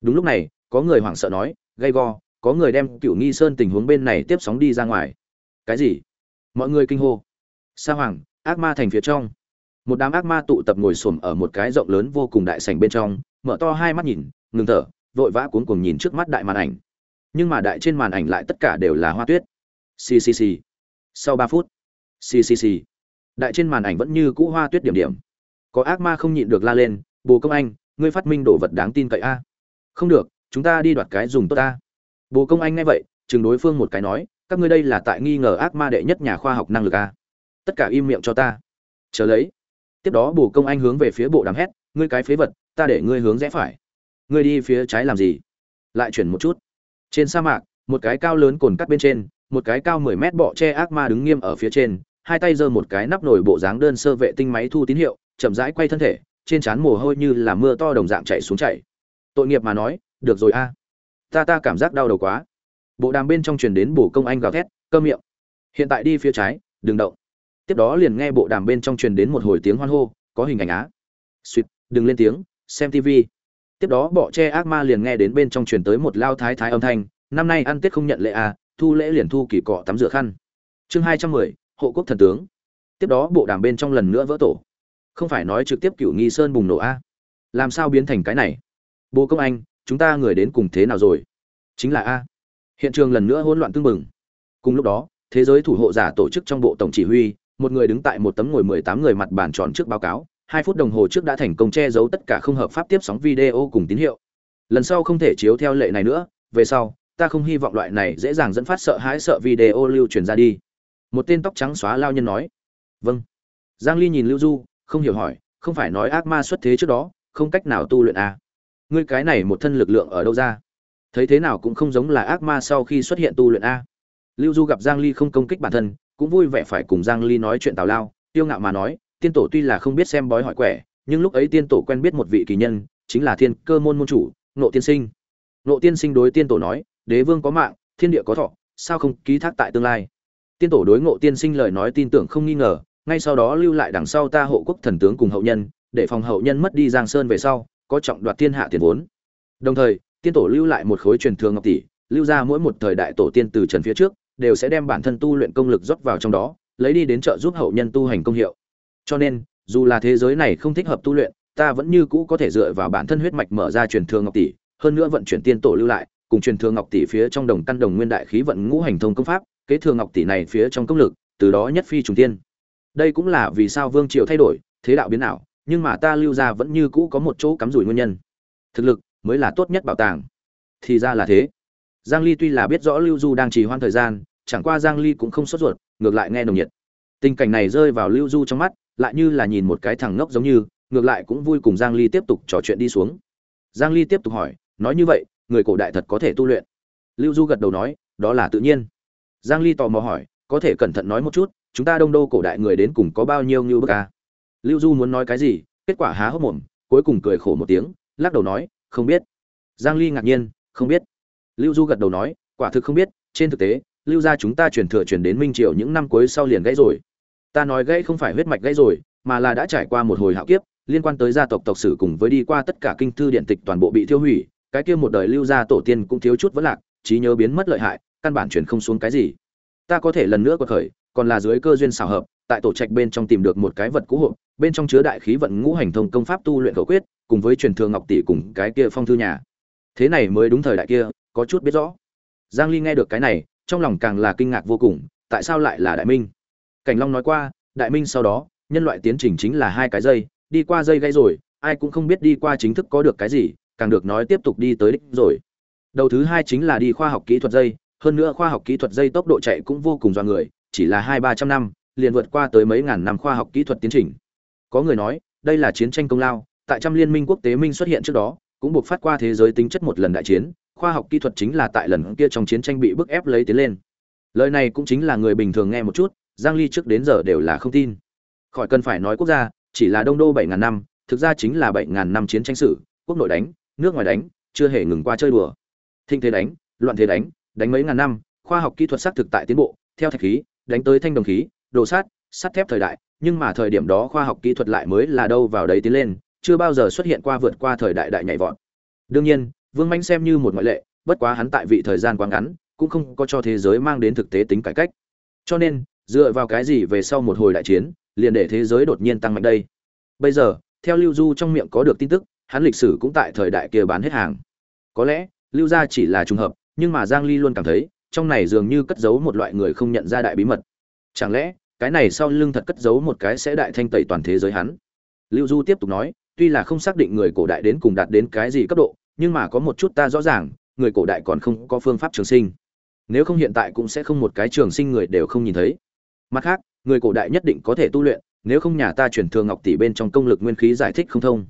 Đúng lúc này, có người hoảng sợ nói, gay go, có người đem cựu nghi sơn tình huống bên này tiếp sóng đi ra ngoài. Cái gì? Mọi người kinh hô. Sa hoàng, ác ma thành phía trong. Một đám ác ma tụ tập ngồi xổm ở một cái rộng lớn vô cùng đại sảnh bên trong, mở to hai mắt nhìn, ngừng thở vội vã cuống cuồng nhìn trước mắt đại màn ảnh. Nhưng mà đại trên màn ảnh lại tất cả đều là hoa tuyết. Ccc sau ba phút ccc đại trên màn ảnh vẫn như cũ hoa tuyết điểm điểm. Có ác ma không nhịn được la lên, bồ công anh, ngươi phát minh đồ vật đáng tin cậy a. Không được, chúng ta đi đoạt cái dùng tốt ta. Bồ công anh nghe vậy, chừng đối phương một cái nói, các ngươi đây là tại nghi ngờ ác ma đệ nhất nhà khoa học năng lực a. Tất cả im miệng cho ta. Chờ lấy. Tiếp đó bồ công anh hướng về phía bộ đàm hét, ngươi cái phế vật, ta để ngươi hướng rẽ phải ngươi đi phía trái làm gì? Lại chuyển một chút. Trên sa mạc, một cái cao lớn cồn cắt bên trên, một cái cao mười mét bọ che ác ma đứng nghiêm ở phía trên, hai tay giơ một cái nắp nổi bộ dáng đơn sơ vệ tinh máy thu tín hiệu, chậm rãi quay thân thể, trên trán mồ hôi như là mưa to đồng dạng chạy xuống chạy tội nghiệp mà nói, được rồi a. Ta ta cảm giác đau đầu quá. Bộ đàm bên trong truyền đến bổ công anh gào thét, cơ miệng. Hiện tại đi phía trái, đừng động. Tiếp đó liền nghe bộ đàm bên trong truyền đến một hồi tiếng hoan hô, có hình ảnh á. Suýt đừng lên tiếng, xem tv tiếp đó bọ che ác ma liền nghe đến bên trong truyền tới một lao thái thái âm thanh, năm nay ăn tết không nhận lệ à thu lễ liền thu kỳ cọ tắm rửa khăn. Chương hai trăm mười, hộ quốc thần tướng. Tiếp đó bộ đàm bên trong lần nữa vỡ tổ. Không phải nói trực tiếp cựu nghi sơn bùng nổ a làm sao biến thành cái này? Bố công anh, chúng ta người đến cùng thế nào rồi? Chính là a. Hiện trường lần nữa hỗn loạn tưng mừng cùng lúc đó, thế giới thủ hộ giả tổ chức trong bộ tổng chỉ huy, một người đứng tại một tấm ngồi mười tám người mặt bàn tròn trước báo cáo hai phút đồng hồ trước đã thành công che giấu tất cả không hợp pháp tiếp sóng video cùng tín hiệu. Lần sau không thể chiếu theo lệ này nữa, về sau, ta không hy vọng loại này dễ dàng dẫn phát sợ hãi sợ video lưu truyền ra đi. Một tên tóc trắng xóa lao nhân nói. Vâng. Giang ly nhìn lưu du, không hiểu hỏi, không phải nói ác ma xuất thế trước đó, không cách nào tu luyện à. ngươi cái này một thân lực lượng ở đâu ra? Thấy thế nào cũng không giống là ác ma sau khi xuất hiện tu luyện a lưu du gặp giang ly không công kích bản thân, cũng vui vẻ phải cùng giang ly nói chuyện tào lao, tiêu ngạo mà nói tiên tổ tuy là không biết xem bói hỏi quẻ, nhưng lúc ấy tiên tổ quen biết một vị kỳ nhân, chính là thiên cơ môn môn chủ nộ tiên sinh. Nộ tiên sinh đối tiên tổ nói, đế vương có mạng, thiên địa có thọ, sao không ký thác tại tương lai? Tiên tổ đối ngộ tiên sinh lời nói tin tưởng không nghi ngờ, ngay sau đó lưu lại đằng sau ta hộ quốc thần tướng cùng hậu nhân, để phòng hậu nhân mất đi giang sơn về sau, có trọng đoạt thiên hạ tiền vốn. Đồng thời, tiên tổ lưu lại một khối truyền thừa ngọc tỷ, lưu ra mỗi một thời đại tổ tiên từ trần phía trước, đều sẽ đem bản thân tu luyện công lực rót vào trong đó, lấy đi đến trợ giúp hậu nhân tu hành công hiệu cho nên, dù là thế giới này không thích hợp tu luyện, ta vẫn như cũ có thể dựa vào bản thân huyết mạch mở ra truyền thương ngọc tỷ, hơn nữa vận chuyển tiên tổ lưu lại, cùng truyền thương ngọc tỷ phía trong đồng căn đồng nguyên đại khí vận ngũ hành thông công pháp, kế thừa ngọc tỷ này phía trong công lực, từ đó nhất phi trùng tiên. Đây cũng là vì sao vương triều thay đổi, thế đạo biến ảo, nhưng mà ta lưu ra vẫn như cũ có một chỗ cắm rủi nguyên nhân. Thực lực mới là tốt nhất bảo tàng. Thì ra là thế. Giang ly tuy là biết rõ lưu du đang trì hoãn thời gian, chẳng qua giang ly cũng không sốt ruột, ngược lại nghe nồng nhiệt. Tình cảnh này rơi vào lưu du trong mắt lại như là nhìn một cái thằng ngốc giống như, ngược lại cũng vui cùng giang ly tiếp tục trò chuyện đi xuống. Giang ly tiếp tục hỏi, nói như vậy, người cổ đại thật có thể tu luyện? Lưu du gật đầu nói, đó là tự nhiên. Giang ly tò mò hỏi, có thể cẩn thận nói một chút, chúng ta đông đô cổ đại người đến cùng có bao nhiêu như bức à? lưu du muốn nói cái gì, kết quả há hốc mồm, cuối cùng cười khổ một tiếng, lắc đầu nói, không biết. Giang ly ngạc nhiên, không biết. Lưu du gật đầu nói, quả thực không biết, trên thực tế, lưu gia chúng ta truyền thừa truyền đến minh triều những năm cuối sau liền gãy rồi ta nói gãy không phải huyết mạch gãy rồi, mà là đã trải qua một hồi hạo kiếp, liên quan tới gia tộc tộc sử cùng với đi qua tất cả kinh thư điện tịch toàn bộ bị tiêu hủy, cái kia một đời lưu gia tổ tiên cũng thiếu chút vẫn lạc, trí nhớ biến mất lợi hại, căn bản truyền không xuống cái gì. Ta có thể lần nữa quật khởi, còn là dưới cơ duyên xảo hợp, tại tổ trạch bên trong tìm được một cái vật cũ hộp, bên trong chứa đại khí vận ngũ hành thông công pháp tu luyện khẩu quyết, cùng với truyền thừa ngọc tỷ cùng cái kia phong thư nhà. Thế này mới đúng thời đại kia, có chút biết rõ. Giang ly nghe được cái này, trong lòng càng là kinh ngạc vô cùng, tại sao lại là đại minh? Cảnh long nói qua, đại minh sau đó, nhân loại tiến trình chính là hai cái dây, đi qua dây gãy rồi, ai cũng không biết đi qua chính thức có được cái gì, càng được nói tiếp tục đi tới đích rồi. Đầu thứ hai chính là đi khoa học kỹ thuật dây, hơn nữa khoa học kỹ thuật dây tốc độ chạy cũng vô cùng do người, chỉ là hai ba trăm năm, liền vượt qua tới mấy ngàn năm khoa học kỹ thuật tiến trình. Có người nói, đây là chiến tranh công lao, tại trăm liên minh quốc tế minh xuất hiện trước đó, cũng buộc phát qua thế giới tính chất một lần đại chiến, khoa học kỹ thuật chính là tại lần kia trong chiến tranh bị bức ép lấy tiến lên. Lời này cũng chính là người bình thường nghe một chút giang ly trước đến giờ đều là không tin. Khỏi cần phải nói quốc gia, chỉ là đông đô 7000 năm, thực ra chính là 7000 năm chiến tranh sử, quốc nội đánh, nước ngoài đánh, chưa hề ngừng qua chơi đùa. Thịnh thế đánh, loạn thế đánh đánh mấy ngàn năm, khoa học kỹ thuật xác thực tại tiến bộ, theo thạch khí, đánh tới thanh đồng khí, đồ sát sắt thép thời đại, nhưng mà thời điểm đó khoa học kỹ thuật lại mới là đâu vào đấy tiến lên, chưa bao giờ xuất hiện qua vượt qua thời đại đại nhảy vọt. Đương nhiên, vương Mạnh xem như một ngoại lệ, bất quá hắn tại vị thời gian quá ngắn, cũng không có cho thế giới mang đến thực tế tính cải cách. Cho nên dựa vào cái gì về sau một hồi đại chiến, liền để thế giới đột nhiên tăng mạnh đây? Bây giờ, theo lưu du trong miệng có được tin tức, hắn lịch sử cũng tại thời đại kia bán hết hàng. Có lẽ, lưu gia chỉ là trùng hợp, nhưng mà giang ly luôn cảm thấy, trong này dường như cất giấu một loại người không nhận ra đại bí mật. Chẳng lẽ, cái này sau lưng thật cất giấu một cái sẽ đại thanh tẩy toàn thế giới hắn? Lưu du tiếp tục nói, tuy là không xác định người cổ đại đến cùng đạt đến cái gì cấp độ, nhưng mà có một chút ta rõ ràng, người cổ đại còn không có phương pháp trường sinh. Nếu không hiện tại cũng sẽ không một cái trường sinh người đều không nhìn thấy mặt khác, người cổ đại nhất định có thể tu luyện, nếu không nhà ta chuyển thường ngọc tỷ bên trong công lực nguyên khí giải thích không thông.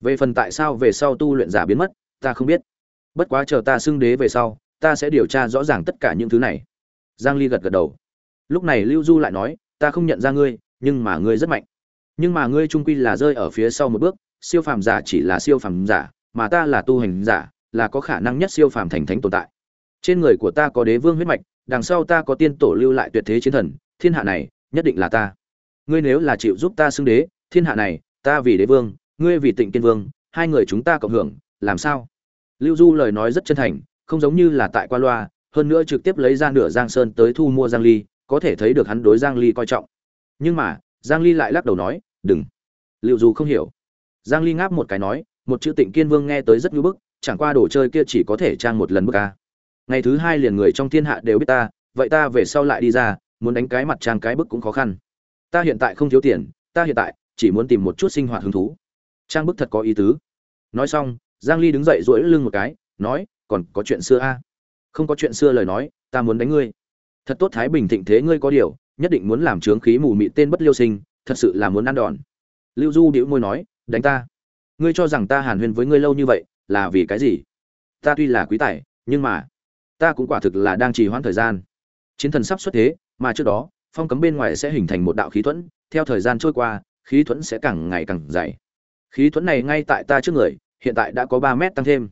Về phần tại sao về sau tu luyện giả biến mất, ta không biết. Bất quá chờ ta xưng đế về sau, ta sẽ điều tra rõ ràng tất cả những thứ này. Giang ly gật gật đầu. Lúc này lưu du lại nói, ta không nhận ra ngươi, nhưng mà ngươi rất mạnh. Nhưng mà ngươi trung quy là rơi ở phía sau một bước, siêu phàm giả chỉ là siêu phàm giả, mà ta là tu hành giả, là có khả năng nhất siêu phàm thành thánh tồn tại. Trên người của ta có đế vương huyết mạch, đằng sau ta có tiên tổ lưu lại tuyệt thế chiến thần thiên hạ này, nhất định là ta. Ngươi nếu là chịu giúp ta xưng đế, thiên hạ này, ta vì đế vương, ngươi vì tịnh kiên vương, hai người chúng ta cộng hưởng, làm sao? Lưu du lời nói rất chân thành, không giống như là tại qua loa, hơn nữa trực tiếp lấy ra nửa giang sơn tới thu mua giang ly, có thể thấy được hắn đối giang ly coi trọng. Nhưng mà, giang ly lại lắc đầu nói, đừng. Lưu du không hiểu. Giang ly ngáp một cái nói, một chữ tịnh kiên vương nghe tới rất nhu bức, chẳng qua đồ chơi kia chỉ có thể trang một lần bức a. Ngày thứ hai liền người trong thiên hạ đều biết ta, vậy ta về sau lại đi ra muốn đánh cái mặt trang cái bức cũng khó khăn. Ta hiện tại không thiếu tiền, ta hiện tại chỉ muốn tìm một chút sinh hoạt hứng thú. Trang bức thật có ý tứ. Nói xong, giang ly đứng dậy duỗi lưng một cái, nói, còn có chuyện xưa a? Không có chuyện xưa lời nói, ta muốn đánh ngươi. Thật tốt, thái bình thịnh thế ngươi có điều, nhất định muốn làm trướng khí mù mịt tên bất liêu sinh, thật sự là muốn ăn đòn. Lưu du điệu môi nói, đánh ta? Ngươi cho rằng ta hàn huyên với ngươi lâu như vậy, là vì cái gì? Ta tuy là quý tài, nhưng mà ta cũng quả thực là đang trì hoãn thời gian. Chiến thần sắp xuất thế mà trước đó phong cấm bên ngoài sẽ hình thành một đạo khí thuẫn theo thời gian trôi qua khí thuẫn sẽ càng ngày càng dày. Khí thuẫn này ngay tại ta trước người hiện tại đã có ba mét tăng thêm.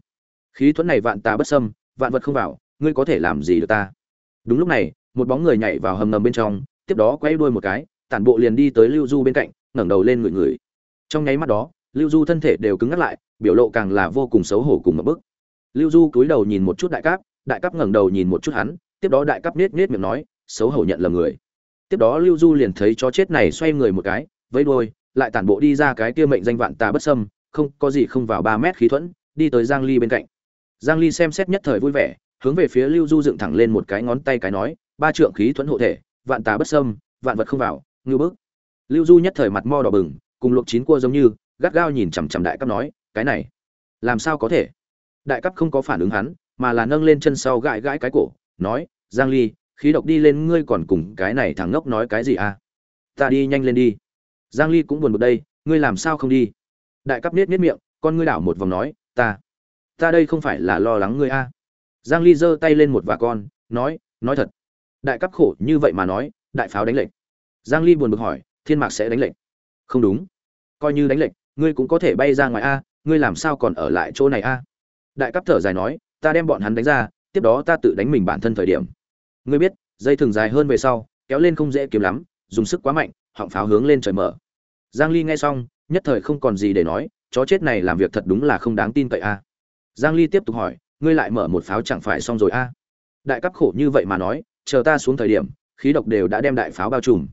Khí thuẫn này vạn tà bất xâm, vạn vật không vào ngươi có thể làm gì được ta? Đúng lúc này một bóng người nhảy vào hầm ngầm bên trong tiếp đó quay đuôi một cái tản bộ liền đi tới lưu du bên cạnh ngẩng đầu lên người người trong nháy mắt đó lưu du thân thể đều cứng ngắt lại biểu lộ càng là vô cùng xấu hổ cùng một bức. Lưu du cúi đầu nhìn một chút đại cáp đại cáp ngẩng đầu nhìn một chút hắn tiếp đó đại cáp nết nết miệng nói xấu hổ nhận lầm người. Tiếp đó lưu du liền thấy chó chết này xoay người một cái, vẫy đuôi, lại tản bộ đi ra cái kia mệnh danh vạn tà bất sâm không, có gì không vào ba mét khí thuẫn, đi tới giang ly bên cạnh. Giang ly xem xét nhất thời vui vẻ, hướng về phía lưu du dựng thẳng lên một cái ngón tay cái nói, ba trượng khí thuẫn hộ thể, vạn tà bất sâm vạn vật không vào, ngưu bức. Lưu du nhất thời mặt mo đỏ bừng, cùng luộc chín cua giống như, gắt gao nhìn chằm chằm đại cấp nói, cái này, làm sao có thể? Đại cấp không có phản ứng hắn, mà là nâng lên chân sau gãi gãi cái cổ, nói, giang ly khí độc đi lên, ngươi còn cùng cái này thằng ngốc nói cái gì à? Ta đi nhanh lên đi. Giang ly cũng buồn bực đây, ngươi làm sao không đi? Đại cấp niết niết miệng, con ngươi đảo một vòng nói, ta ta đây không phải là lo lắng ngươi a à. giang ly giơ tay lên một và con, nói nói thật. Đại cấp khổ như vậy mà nói, đại pháo đánh lệnh giang ly buồn bực hỏi, thiên mạc sẽ đánh lệnh không đúng. Coi như đánh lệnh ngươi cũng có thể bay ra ngoài a, ngươi làm sao còn ở lại chỗ này a? Đại cấp thở dài nói, ta đem bọn hắn đánh ra, tiếp đó ta tự đánh mình bản thân thời điểm ngươi biết, dây thường dài hơn về sau, kéo lên không dễ kiếm lắm, dùng sức quá mạnh, họng pháo hướng lên trời mở. Giang ly nghe xong, nhất thời không còn gì để nói, chó chết này làm việc thật đúng là không đáng tin cậy a. Giang ly tiếp tục hỏi, ngươi lại mở một pháo chẳng phải xong rồi a? Đại cấp khổ như vậy mà nói, chờ ta xuống thời điểm, khí độc đều đã đem đại pháo bao trùm.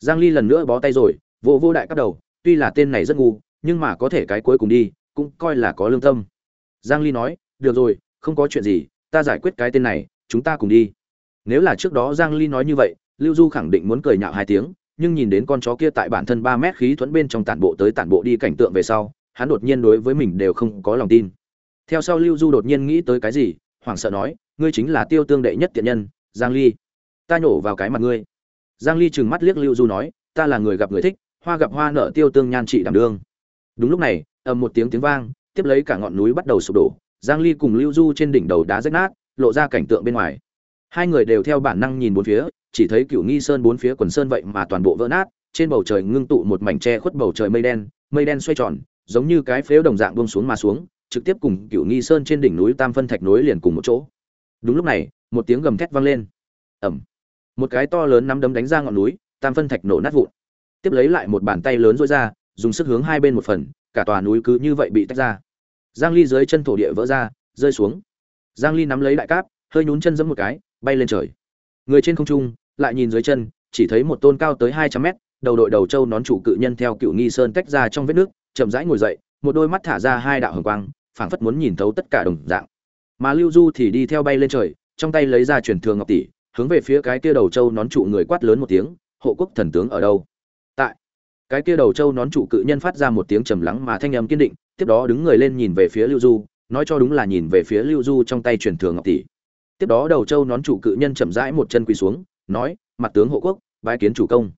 Giang ly lần nữa bó tay rồi vô vô đại cấp đầu, tuy là tên này rất ngu, nhưng mà có thể cái cuối cùng đi, cũng coi là có lương tâm. Giang ly nói, được rồi, không có chuyện gì, ta giải quyết cái tên này, chúng ta cùng đi nếu là trước đó giang ly nói như vậy, lưu du khẳng định muốn cười nhạo hai tiếng, nhưng nhìn đến con chó kia tại bản thân 3 mét khí thuẫn bên trong tản bộ tới tản bộ đi cảnh tượng về sau, hắn đột nhiên đối với mình đều không có lòng tin. Theo sau lưu du đột nhiên nghĩ tới cái gì, hoảng sợ nói, ngươi chính là tiêu tương đệ nhất tiện nhân, giang ly. Ta nhổ vào cái mặt ngươi. Giang ly trừng mắt liếc lưu du nói, ta là người gặp người thích, hoa gặp hoa nở tiêu tương nhan trị đảm đương. Đúng lúc này, ầm một tiếng tiếng vang, tiếp lấy cả ngọn núi bắt đầu sụp đổ. Giang ly cùng lưu du trên đỉnh đầu đá rách nát, lộ ra cảnh tượng bên ngoài hai người đều theo bản năng nhìn bốn phía, chỉ thấy cửu nghi sơn bốn phía quần sơn vậy mà toàn bộ vỡ nát, trên bầu trời ngưng tụ một mảnh che khuất bầu trời mây đen mây đen xoay tròn, giống như cái phếu đồng dạng buông xuống mà xuống, trực tiếp cùng cửu nghi sơn trên đỉnh núi tam phân thạch nối liền cùng một chỗ. Đúng lúc này, một tiếng gầm thét vang lên. Ầm. Một cái to lớn nắm đấm đánh ra ngọn núi, tam phân thạch nổ nát vụn. Tiếp lấy lại một bàn tay lớn rối ra, dùng sức hướng hai bên một phần, cả tòa núi cứ như vậy bị tách ra. Giang ly dưới chân thổ địa vỡ ra, rơi xuống. Giang ly nắm lấy đại cáp, hơi nhún chân giẫm một cái bay lên trời. Người trên không trung, lại nhìn dưới chân, chỉ thấy một tôn cao tới 200 mét, đầu đội đầu trâu nón chủ cự nhân theo cựu nghi sơn tách ra trong vết nước, chậm rãi ngồi dậy, một đôi mắt thả ra hai đạo hồng quang, phảng phất muốn nhìn thấu tất cả đồng dạng. Mà lưu du thì đi theo bay lên trời, trong tay lấy ra truyền thường ngọc tỷ, hướng về phía cái kia đầu trâu nón trụ người quát lớn một tiếng, hộ quốc thần tướng ở đâu? Tại, cái kia đầu trâu nón trụ cự nhân phát ra một tiếng trầm lắng mà thanh âm kiên định, tiếp đó đứng người lên nhìn về phía lưu du, nói cho đúng là nhìn về phía lưu du trong tay truyền thường ngọc tỷ tiếp đó đầu châu nón trụ cự nhân chậm rãi một chân quỳ xuống, nói, mặt tướng hộ quốc, bái kiến chủ công.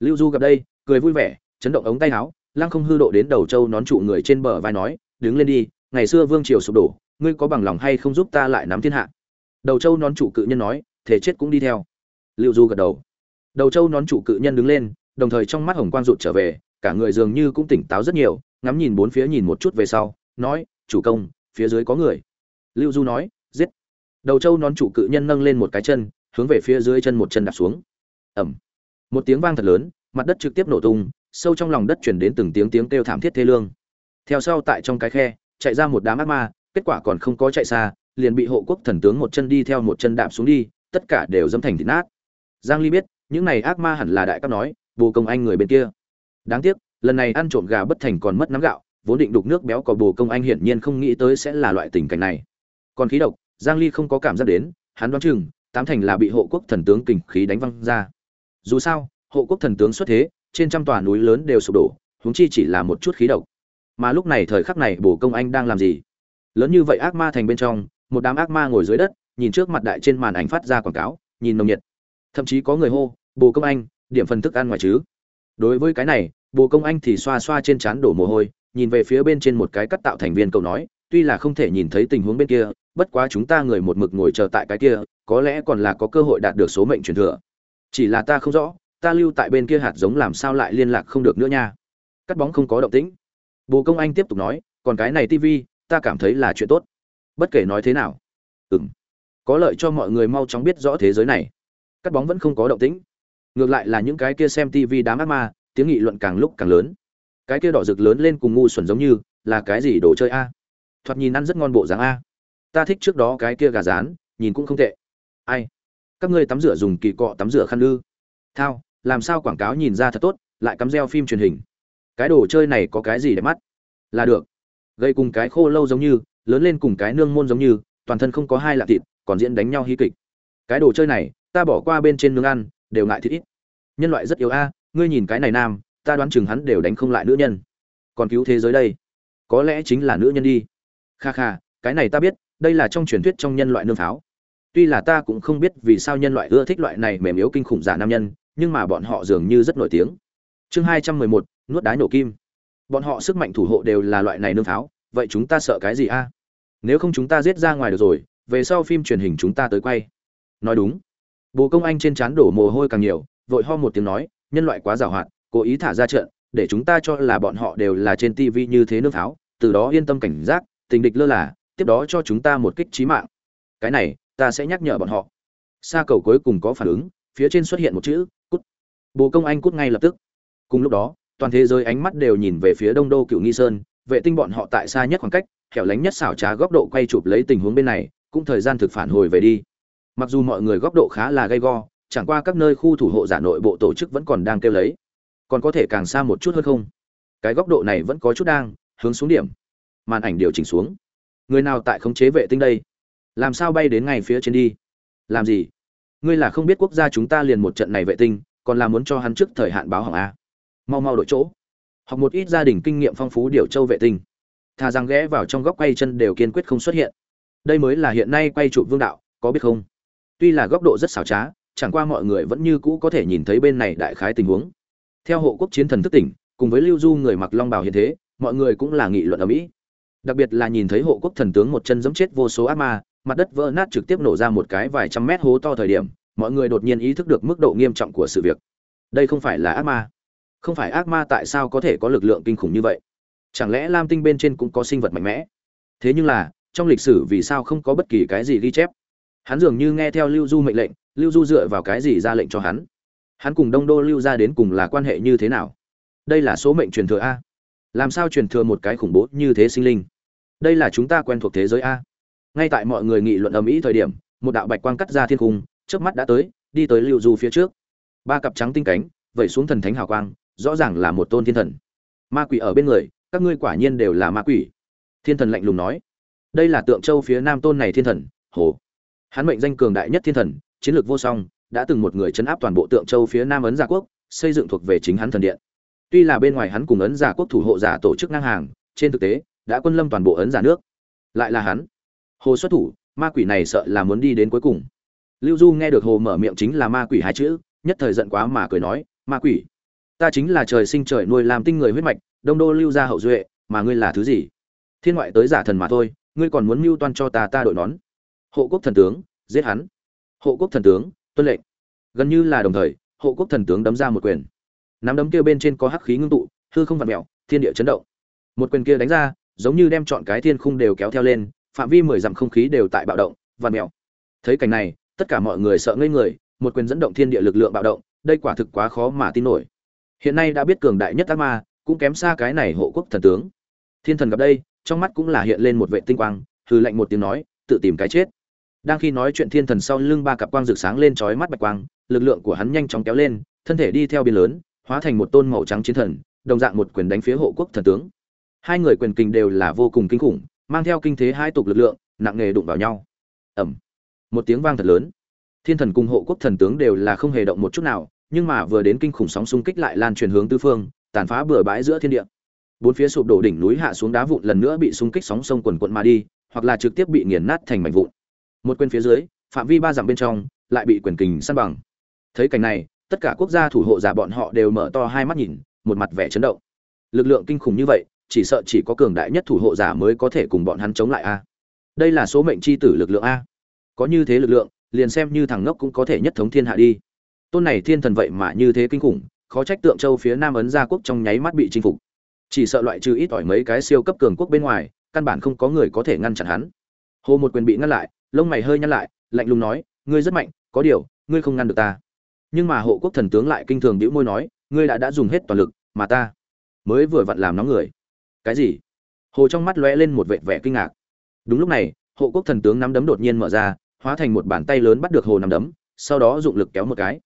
Lưu du gặp đây, cười vui vẻ, chấn động ống tay áo, lăng không hư độ đến đầu châu nón trụ người trên bờ vai nói, đứng lên đi, ngày xưa vương triều sụp đổ, ngươi có bằng lòng hay không giúp ta lại nắm thiên hạ? Đầu châu nón trụ cự nhân nói, thể chết cũng đi theo. Lưu du gật đầu. Đầu châu nón trụ cự nhân đứng lên, đồng thời trong mắt hồng quang rụt trở về, cả người dường như cũng tỉnh táo rất nhiều, ngắm nhìn bốn phía nhìn một chút về sau, nói, chủ công, phía dưới có người. Lưu du nói đầu trâu nón trụ cự nhân nâng lên một cái chân, hướng về phía dưới chân một chân đạp xuống. Ẩm một tiếng vang thật lớn, mặt đất trực tiếp nổ tung, sâu trong lòng đất chuyển đến từng tiếng tiếng kêu thảm thiết thê lương. Theo sau tại trong cái khe, chạy ra một đám ác ma, kết quả còn không có chạy xa, liền bị hộ quốc thần tướng một chân đi theo một chân đạp xuống đi, tất cả đều dâm thành thịt nát. Giang ly biết, những này ác ma hẳn là đại cấp nói, bồ công anh người bên kia. Đáng tiếc, lần này ăn trộm gà bất thành còn mất nắm gạo, vốn định đục nước béo có bồ công anh hiển nhiên không nghĩ tới sẽ là loại tình cảnh này. Còn khí độc giang ly không có cảm giác đến, hắn đoán chừng, tám thành là bị hộ quốc thần tướng kình khí đánh văng ra. Dù sao, hộ quốc thần tướng xuất thế, trên trăm tòa núi lớn đều sụp đổ, huống chi chỉ là một chút khí độc. Mà lúc này thời khắc này bổ công anh đang làm gì? Lớn như vậy ác ma thành bên trong, một đám ác ma ngồi dưới đất, nhìn trước mặt đại trên màn ảnh phát ra quảng cáo, nhìn nồng nhiệt. Thậm chí có người hô bồ công anh, điểm phần thức ăn ngoài chứ? Đối với cái này bồ công anh thì xoa xoa trên trán đổ mồ hôi, nhìn về phía bên trên một cái cắt tạo thành viên cầu nói, tuy là không thể nhìn thấy tình huống bên kia bất quá chúng ta người một mực ngồi chờ tại cái kia, có lẽ còn là có cơ hội đạt được số mệnh truyền thừa. Chỉ là ta không rõ, ta lưu tại bên kia hạt giống làm sao lại liên lạc không được nữa nha. Cắt bóng không có động tĩnh. Bồ công anh tiếp tục nói, còn cái này tv ta cảm thấy là chuyện tốt. Bất kể nói thế nào. Ừm. Có lợi cho mọi người mau chóng biết rõ thế giới này. Cắt bóng vẫn không có động tĩnh. Ngược lại là những cái kia xem tv đám ác ma, tiếng nghị luận càng lúc càng lớn. Cái kia đỏ rực lớn lên cùng ngu xuẩn giống như, là cái gì đồ chơi a? Thoạt nhìn ăn rất ngon bộ dáng a ta thích trước đó cái kia gà rán, nhìn cũng không tệ. Ai? Các ngươi tắm rửa dùng kỳ cọ tắm rửa khăn lư. Thao, làm sao quảng cáo nhìn ra thật tốt, lại cắm reo phim truyền hình. Cái đồ chơi này có cái gì để mắt? Là được. Gây cùng cái khô lâu giống như, lớn lên cùng cái nương môn giống như, toàn thân không có hai lạ thịt, còn diễn đánh nhau hí kịch. Cái đồ chơi này, ta bỏ qua bên trên nướng ăn, đều ngại thịt ít. Nhân loại rất yếu a, ngươi nhìn cái này nam, ta đoán chừng hắn đều đánh không lại nữ nhân. Còn cứu thế giới đây. Có lẽ chính là nữ nhân đi. Kha kha, cái này ta biết đây là trong truyền thuyết trong nhân loại nương pháo. Tuy là ta cũng không biết vì sao nhân loại ưa thích loại này mềm yếu kinh khủng giả nam nhân nhưng mà bọn họ dường như rất nổi tiếng. Chương hai trăm mười một nuốt đá nổ kim. Bọn họ sức mạnh thủ hộ đều là loại này nương pháo vậy chúng ta sợ cái gì a? Nếu không chúng ta giết ra ngoài được rồi về sau phim truyền hình chúng ta tới quay. Nói đúng. Bồ công anh trên trán đổ mồ hôi càng nhiều vội ho một tiếng nói nhân loại quá giàu hoạt cố ý thả ra trận để chúng ta cho là bọn họ đều là trên tivi như thế nương pháo, từ đó yên tâm cảnh giác tình địch lơ là tiếp đó cho chúng ta một kích trí mạng. Cái này, ta sẽ nhắc nhở bọn họ. Xa cầu cuối cùng có phản ứng, phía trên xuất hiện một chữ, cút. Bồ công anh cút ngay lập tức. Cùng lúc đó, toàn thế giới ánh mắt đều nhìn về phía đông đô cựu nghi sơn, vệ tinh bọn họ tại xa nhất khoảng cách, hẻo lánh nhất xảo trá góc độ quay chụp lấy tình huống bên này, cũng thời gian thực phản hồi về đi. Mặc dù mọi người góc độ khá là gay go, chẳng qua các nơi khu thủ hộ giả nội bộ tổ chức vẫn còn đang kêu lấy. Còn có thể càng xa một chút hơn không? Cái góc độ này vẫn có chút đang, hướng xuống điểm. Màn ảnh điều chỉnh xuống người nào tại khống chế vệ tinh đây? Làm sao bay đến ngay phía trên đi? Làm gì? Ngươi là không biết quốc gia chúng ta liền một trận này vệ tinh, còn là muốn cho hắn trước thời hạn báo hỏng a mau mau đổi chỗ. Hoặc một ít gia đình kinh nghiệm phong phú điều châu vệ tinh. Thà rằng ghé vào trong góc quay chân đều kiên quyết không xuất hiện. Đây mới là hiện nay quay trụ vương đạo, có biết không? Tuy là góc độ rất xảo trá, chẳng qua mọi người vẫn như cũ có thể nhìn thấy bên này đại khái tình huống. Theo hộ quốc chiến thần thức tỉnh, cùng với lưu du người mặc long bào hiện thế, mọi người cũng là nghị luận ở mỹ đặc biệt là nhìn thấy hộ quốc thần tướng một chân giẫm chết vô số ác ma, mặt đất vỡ nát trực tiếp nổ ra một cái vài trăm mét hố to thời điểm, mọi người đột nhiên ý thức được mức độ nghiêm trọng của sự việc. Đây không phải là ác ma. Không phải ác ma tại sao có thể có lực lượng kinh khủng như vậy? Chẳng lẽ lam tinh bên trên cũng có sinh vật mạnh mẽ? Thế nhưng là, trong lịch sử vì sao không có bất kỳ cái gì ghi chép? Hắn dường như nghe theo lưu du mệnh lệnh, lưu du dựa vào cái gì ra lệnh cho hắn? Hắn cùng đông đô lưu ra đến cùng là quan hệ như thế nào? Đây là số mệnh truyền thừa a. Làm sao truyền thừa một cái khủng bố như thế sinh linh? Đây là chúng ta quen thuộc thế giới a. Ngay tại mọi người nghị luận ầm ĩ thời điểm, một đạo bạch quang cắt ra thiên cung trước mắt đã tới, đi tới lưu du phía trước. Ba cặp trắng tinh cánh, vẩy xuống thần thánh hào quang, rõ ràng là một tôn thiên thần. Ma quỷ ở bên người, các ngươi quả nhiên đều là ma quỷ. Thiên thần lạnh lùng nói. Đây là tượng châu phía nam tôn này thiên thần, hồ. Hắn mệnh danh cường đại nhất thiên thần, chiến lược vô song, đã từng một người chấn áp toàn bộ tượng châu phía nam ấn gia quốc, xây dựng thuộc về chính hắn thần điện. Tuy là bên ngoài hắn cùng ấn giả quốc thủ hộ giả tổ chức ngang hàng, trên thực tế đã quân lâm toàn bộ ấn giả nước. Lại là hắn. Hồ xuất thủ, ma quỷ này sợ là muốn đi đến cuối cùng. Lưu du nghe được hồ mở miệng chính là ma quỷ hai chữ, nhất thời giận quá mà cười nói, ma quỷ, ta chính là trời sinh trời nuôi làm tinh người huyết mạch, đông đô lưu gia hậu duệ, mà ngươi là thứ gì? Thiên ngoại tới giả thần mà thôi, ngươi còn muốn mưu toan cho ta ta đội nón. Hộ quốc thần tướng, giết hắn. Hộ quốc thần tướng, tuân lệnh. Gần như là đồng thời, hộ quốc thần tướng đấm ra một quyền. Nắm đấm kia bên trên có hắc khí ngưng tụ, hư không vặn mẹo thiên địa chấn động. Một quyền kia đánh ra giống như đem chọn cái thiên khung đều kéo theo lên, phạm vi mười dặm không khí đều tại bạo động, vặn mèo. thấy cảnh này, tất cả mọi người sợ ngây người, một quyền dẫn động thiên địa lực lượng bạo động, đây quả thực quá khó mà tin nổi. Hiện nay đã biết cường đại nhất ác ma, cũng kém xa cái này hộ quốc thần tướng. Thiên thần gặp đây, trong mắt cũng là hiện lên một vệ tinh quang hư lạnh một tiếng nói, tự tìm cái chết. Đang khi nói chuyện thiên thần sau lưng ba cặp quang rực sáng lên chói mắt bạch quang, lực lượng của hắn nhanh chóng kéo lên, thân thể đi theo biên lớn, hóa thành một tôn màu trắng chiến thần, đồng dạng một quyền đánh phía hộ quốc thần tướng hai người quyền kình đều là vô cùng kinh khủng, mang theo kinh thế hai tục lực lượng, nặng nề đụng vào nhau. Ẩm một tiếng vang thật lớn. Thiên thần cùng hộ quốc thần tướng đều là không hề động một chút nào, nhưng mà vừa đến kinh khủng sóng xung kích lại lan truyền hướng tứ phương, tàn phá bừa bãi giữa thiên địa. Bốn phía sụp đổ đỉnh núi hạ xuống đá vụn lần nữa bị xung kích sóng sông quần quận mà đi, hoặc là trực tiếp bị nghiền nát thành mảnh vụn. Một quyền phía dưới, phạm vi ba dặm bên trong, lại bị quyền kình săn bằng. Thấy cảnh này, tất cả quốc gia thủ hộ giả bọn họ đều mở to hai mắt nhìn, một mặt vẻ chấn động. Lực lượng kinh khủng như vậy chỉ sợ chỉ có cường đại nhất thủ hộ giả mới có thể cùng bọn hắn chống lại a. Đây là số mệnh chi tử lực lượng a. Có như thế lực lượng, liền xem như thằng ngốc cũng có thể nhất thống thiên hạ đi. Tôn này thiên thần vậy mà như thế kinh khủng, khó trách tượng châu phía nam ấn gia quốc trong nháy mắt bị chinh phục. Chỉ sợ loại trừ ít ỏi mấy cái siêu cấp cường quốc bên ngoài, căn bản không có người có thể ngăn chặn hắn. Hồ một quyền bị ngăn lại, lông mày hơi nhăn lại, lạnh lùng nói, ngươi rất mạnh, có điều, ngươi không ngăn được ta. Nhưng mà hộ quốc thần tướng lại kinh thường bĩu môi nói, ngươi đã đã dùng hết toàn lực, mà ta mới vừa vặn làm nóng người cái gì? Hồ trong mắt lóe lên một vệt vẻ kinh ngạc. Đúng lúc này, hộ quốc thần tướng nắm đấm đột nhiên mở ra, hóa thành một bàn tay lớn bắt được hồ nắm đấm, sau đó dụng lực kéo một cái.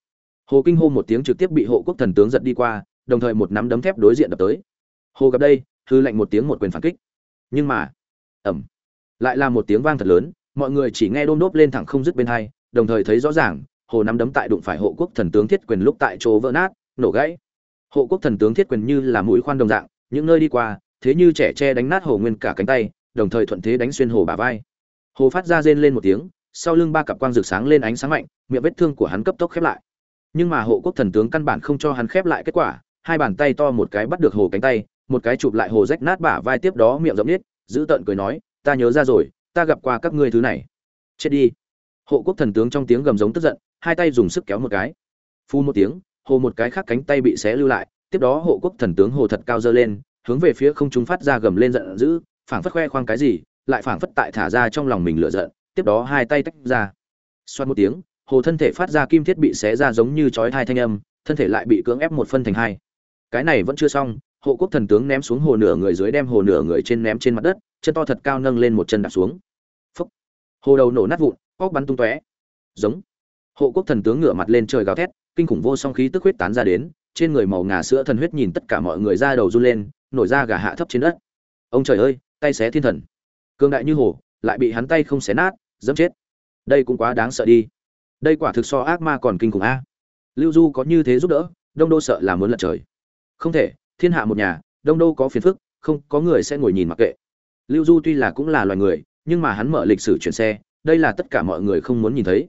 Hồ kinh hô một tiếng trực tiếp bị hộ quốc thần tướng giật đi qua, đồng thời một nắm đấm thép đối diện đập tới. Hồ gặp đây, hư lạnh một tiếng một quyền phản kích. Nhưng mà ẩm lại là một tiếng vang thật lớn, mọi người chỉ nghe đôm đốp lên thẳng không dứt bên hai, đồng thời thấy rõ ràng, hồ nắm đấm tại đụng phải hộ quốc thần tướng thiết quyền lúc tại chỗ vỡ nát, nổ gãy. Hộ quốc thần tướng thiết quyền như là mũi khoan đồng dạng, những nơi đi qua thế như trẻ tre đánh nát hồ nguyên cả cánh tay, đồng thời thuận thế đánh xuyên hồ bả vai. Hồ phát ra rên lên một tiếng, sau lưng ba cặp quang rực sáng lên ánh sáng mạnh, miệng vết thương của hắn cấp tốc khép lại. Nhưng mà hộ quốc thần tướng căn bản không cho hắn khép lại kết quả, hai bàn tay to một cái bắt được hồ cánh tay, một cái chụp lại hồ rách nát bả vai tiếp đó miệng rộng nít giữ tợn cười nói, ta nhớ ra rồi, ta gặp qua các ngươi thứ này. Chết đi. Hộ quốc thần tướng trong tiếng gầm giống tức giận, hai tay dùng sức kéo một cái. Phu một tiếng, hồ một cái khác cánh tay bị xé lưu lại, tiếp đó hộ quốc thần tướng hồ thật cao dơ lên hướng về phía không trung phát ra gầm lên giận dữ, phảng phất khoe khoang cái gì, lại phảng phất tại thả ra trong lòng mình lửa giận, tiếp đó hai tay tách ra. Xoát một tiếng, hồ thân thể phát ra kim thiết bị xé ra giống như chói thai thanh âm, thân thể lại bị cưỡng ép một phân thành hai. Cái này vẫn chưa xong, hộ quốc thần tướng ném xuống hồ nửa người dưới đem hồ nửa người trên ném trên mặt đất, chân to thật cao nâng lên một chân đạp xuống. Phúc. Hồ đầu nổ nát vụn, óc bắn tung tóe. Giống. Hộ quốc thần tướng ngửa mặt lên trời gào thét, kinh khủng vô song khí tức huyết tán ra đến, trên người màu ngà sữa thần huyết nhìn tất cả mọi người ra đầu run lên nổi ra gà hạ thấp trên đất. Ông trời ơi, tay xé thiên thần. Cương đại như hồ, lại bị hắn tay không xé nát, dẫm chết. Đây cũng quá đáng sợ đi. Đây quả thực so ác ma còn kinh khủng a. Lưu du có như thế giúp đỡ, đông đô sợ là muốn lật trời. Không thể, thiên hạ một nhà, đông đô có phiền phức, không có người sẽ ngồi nhìn mặc kệ. Lưu du tuy là cũng là loài người, nhưng mà hắn mở lịch sử chuyển xe, đây là tất cả mọi người không muốn nhìn thấy.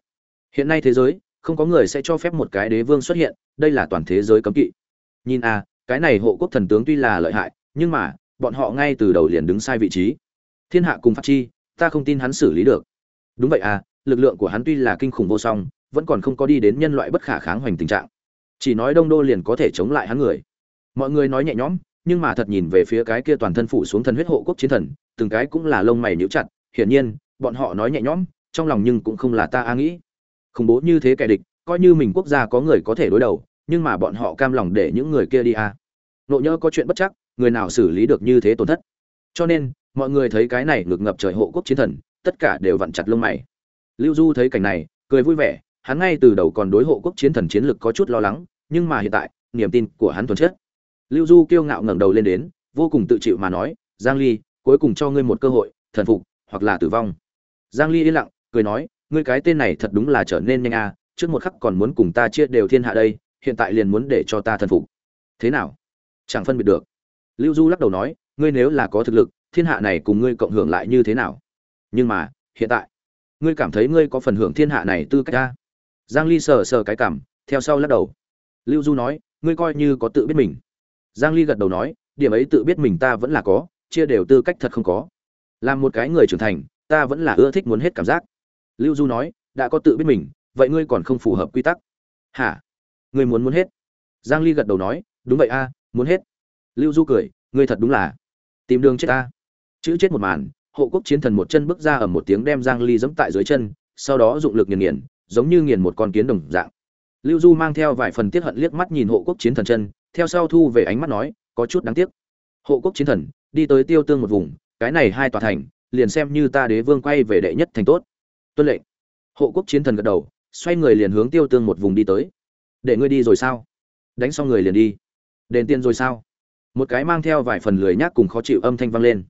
Hiện nay thế giới, không có người sẽ cho phép một cái đế vương xuất hiện, đây là toàn thế giới cấm kỵ. Nhìn a cái này hộ quốc thần tướng tuy là lợi hại, nhưng mà, bọn họ ngay từ đầu liền đứng sai vị trí. Thiên hạ cùng phát chi, ta không tin hắn xử lý được. Đúng vậy à lực lượng của hắn tuy là kinh khủng vô song, vẫn còn không có đi đến nhân loại bất khả kháng hoành tình trạng. Chỉ nói đông đô liền có thể chống lại hắn người. Mọi người nói nhẹ nhõm, nhưng mà thật nhìn về phía cái kia toàn thân phủ xuống thần huyết hộ quốc chiến thần, từng cái cũng là lông mày nhíu chặt, hiển nhiên, bọn họ nói nhẹ nhõm, trong lòng nhưng cũng không là ta a nghĩ. Khủng bố như thế kẻ địch, coi như mình quốc gia có người có thể đối đầu nhưng mà bọn họ cam lòng để những người kia đi à. Nộ nhớ có chuyện bất chắc, người nào xử lý được như thế tổn thất. Cho nên, mọi người thấy cái này ngược ngập trời hộ quốc chiến thần, tất cả đều vặn chặt lông mày. Lưu du thấy cảnh này, cười vui vẻ, hắn ngay từ đầu còn đối hộ quốc chiến thần chiến lực có chút lo lắng, nhưng mà hiện tại, niềm tin của hắn thuần chất. Lưu du kiêu ngạo ngẩng đầu lên đến, vô cùng tự chịu mà nói, giang ly, cuối cùng cho ngươi một cơ hội, thần phục, hoặc là tử vong. Giang ly yên lặng, cười nói, ngươi cái tên này thật đúng là trở nên nhanh a trước một khắc còn muốn cùng ta chia đều thiên hạ đây hiện tại liền muốn để cho ta thần phục. Thế nào? Chẳng phân biệt được. Lưu du lắc đầu nói, ngươi nếu là có thực lực, thiên hạ này cùng ngươi cộng hưởng lại như thế nào? Nhưng mà, hiện tại, ngươi cảm thấy ngươi có phần hưởng thiên hạ này tư cách ta? Giang ly sờ sờ cái cảm, theo sau lắc đầu. Lưu du nói, ngươi coi như có tự biết mình. Giang ly gật đầu nói, điểm ấy tự biết mình ta vẫn là có, chia đều tư cách thật không có. Làm một cái người trưởng thành, ta vẫn là ưa thích muốn hết cảm giác. Lưu du nói, đã có tự biết mình, vậy ngươi còn không phù hợp quy tắc. Hả? Ngươi muốn muốn hết. Giang ly gật đầu nói, đúng vậy a, muốn hết. Lưu du cười, ngươi thật đúng là tìm đường chết ta. Chữ chết một màn, hộ quốc chiến thần một chân bước ra ở một tiếng đem giang ly giẫm tại dưới chân, sau đó dụng lực nghiền nghiền, giống như nghiền một con kiến đồng dạng. Lưu du mang theo vài phần tiết hận liếc mắt nhìn hộ quốc chiến thần chân, theo sau thu về ánh mắt nói, có chút đáng tiếc. Hộ quốc chiến thần, đi tới tiêu tương một vùng, cái này hai tòa thành, liền xem như ta đế vương quay về đệ nhất thành tốt. Tuân lệnh. Hộ quốc chiến thần gật đầu, xoay người liền hướng tiêu tương một vùng đi tới để ngươi đi rồi sao? Đánh xong người liền đi. Đền tiền rồi sao? Một cái mang theo vài phần lười nhác cùng khó chịu âm thanh vang lên.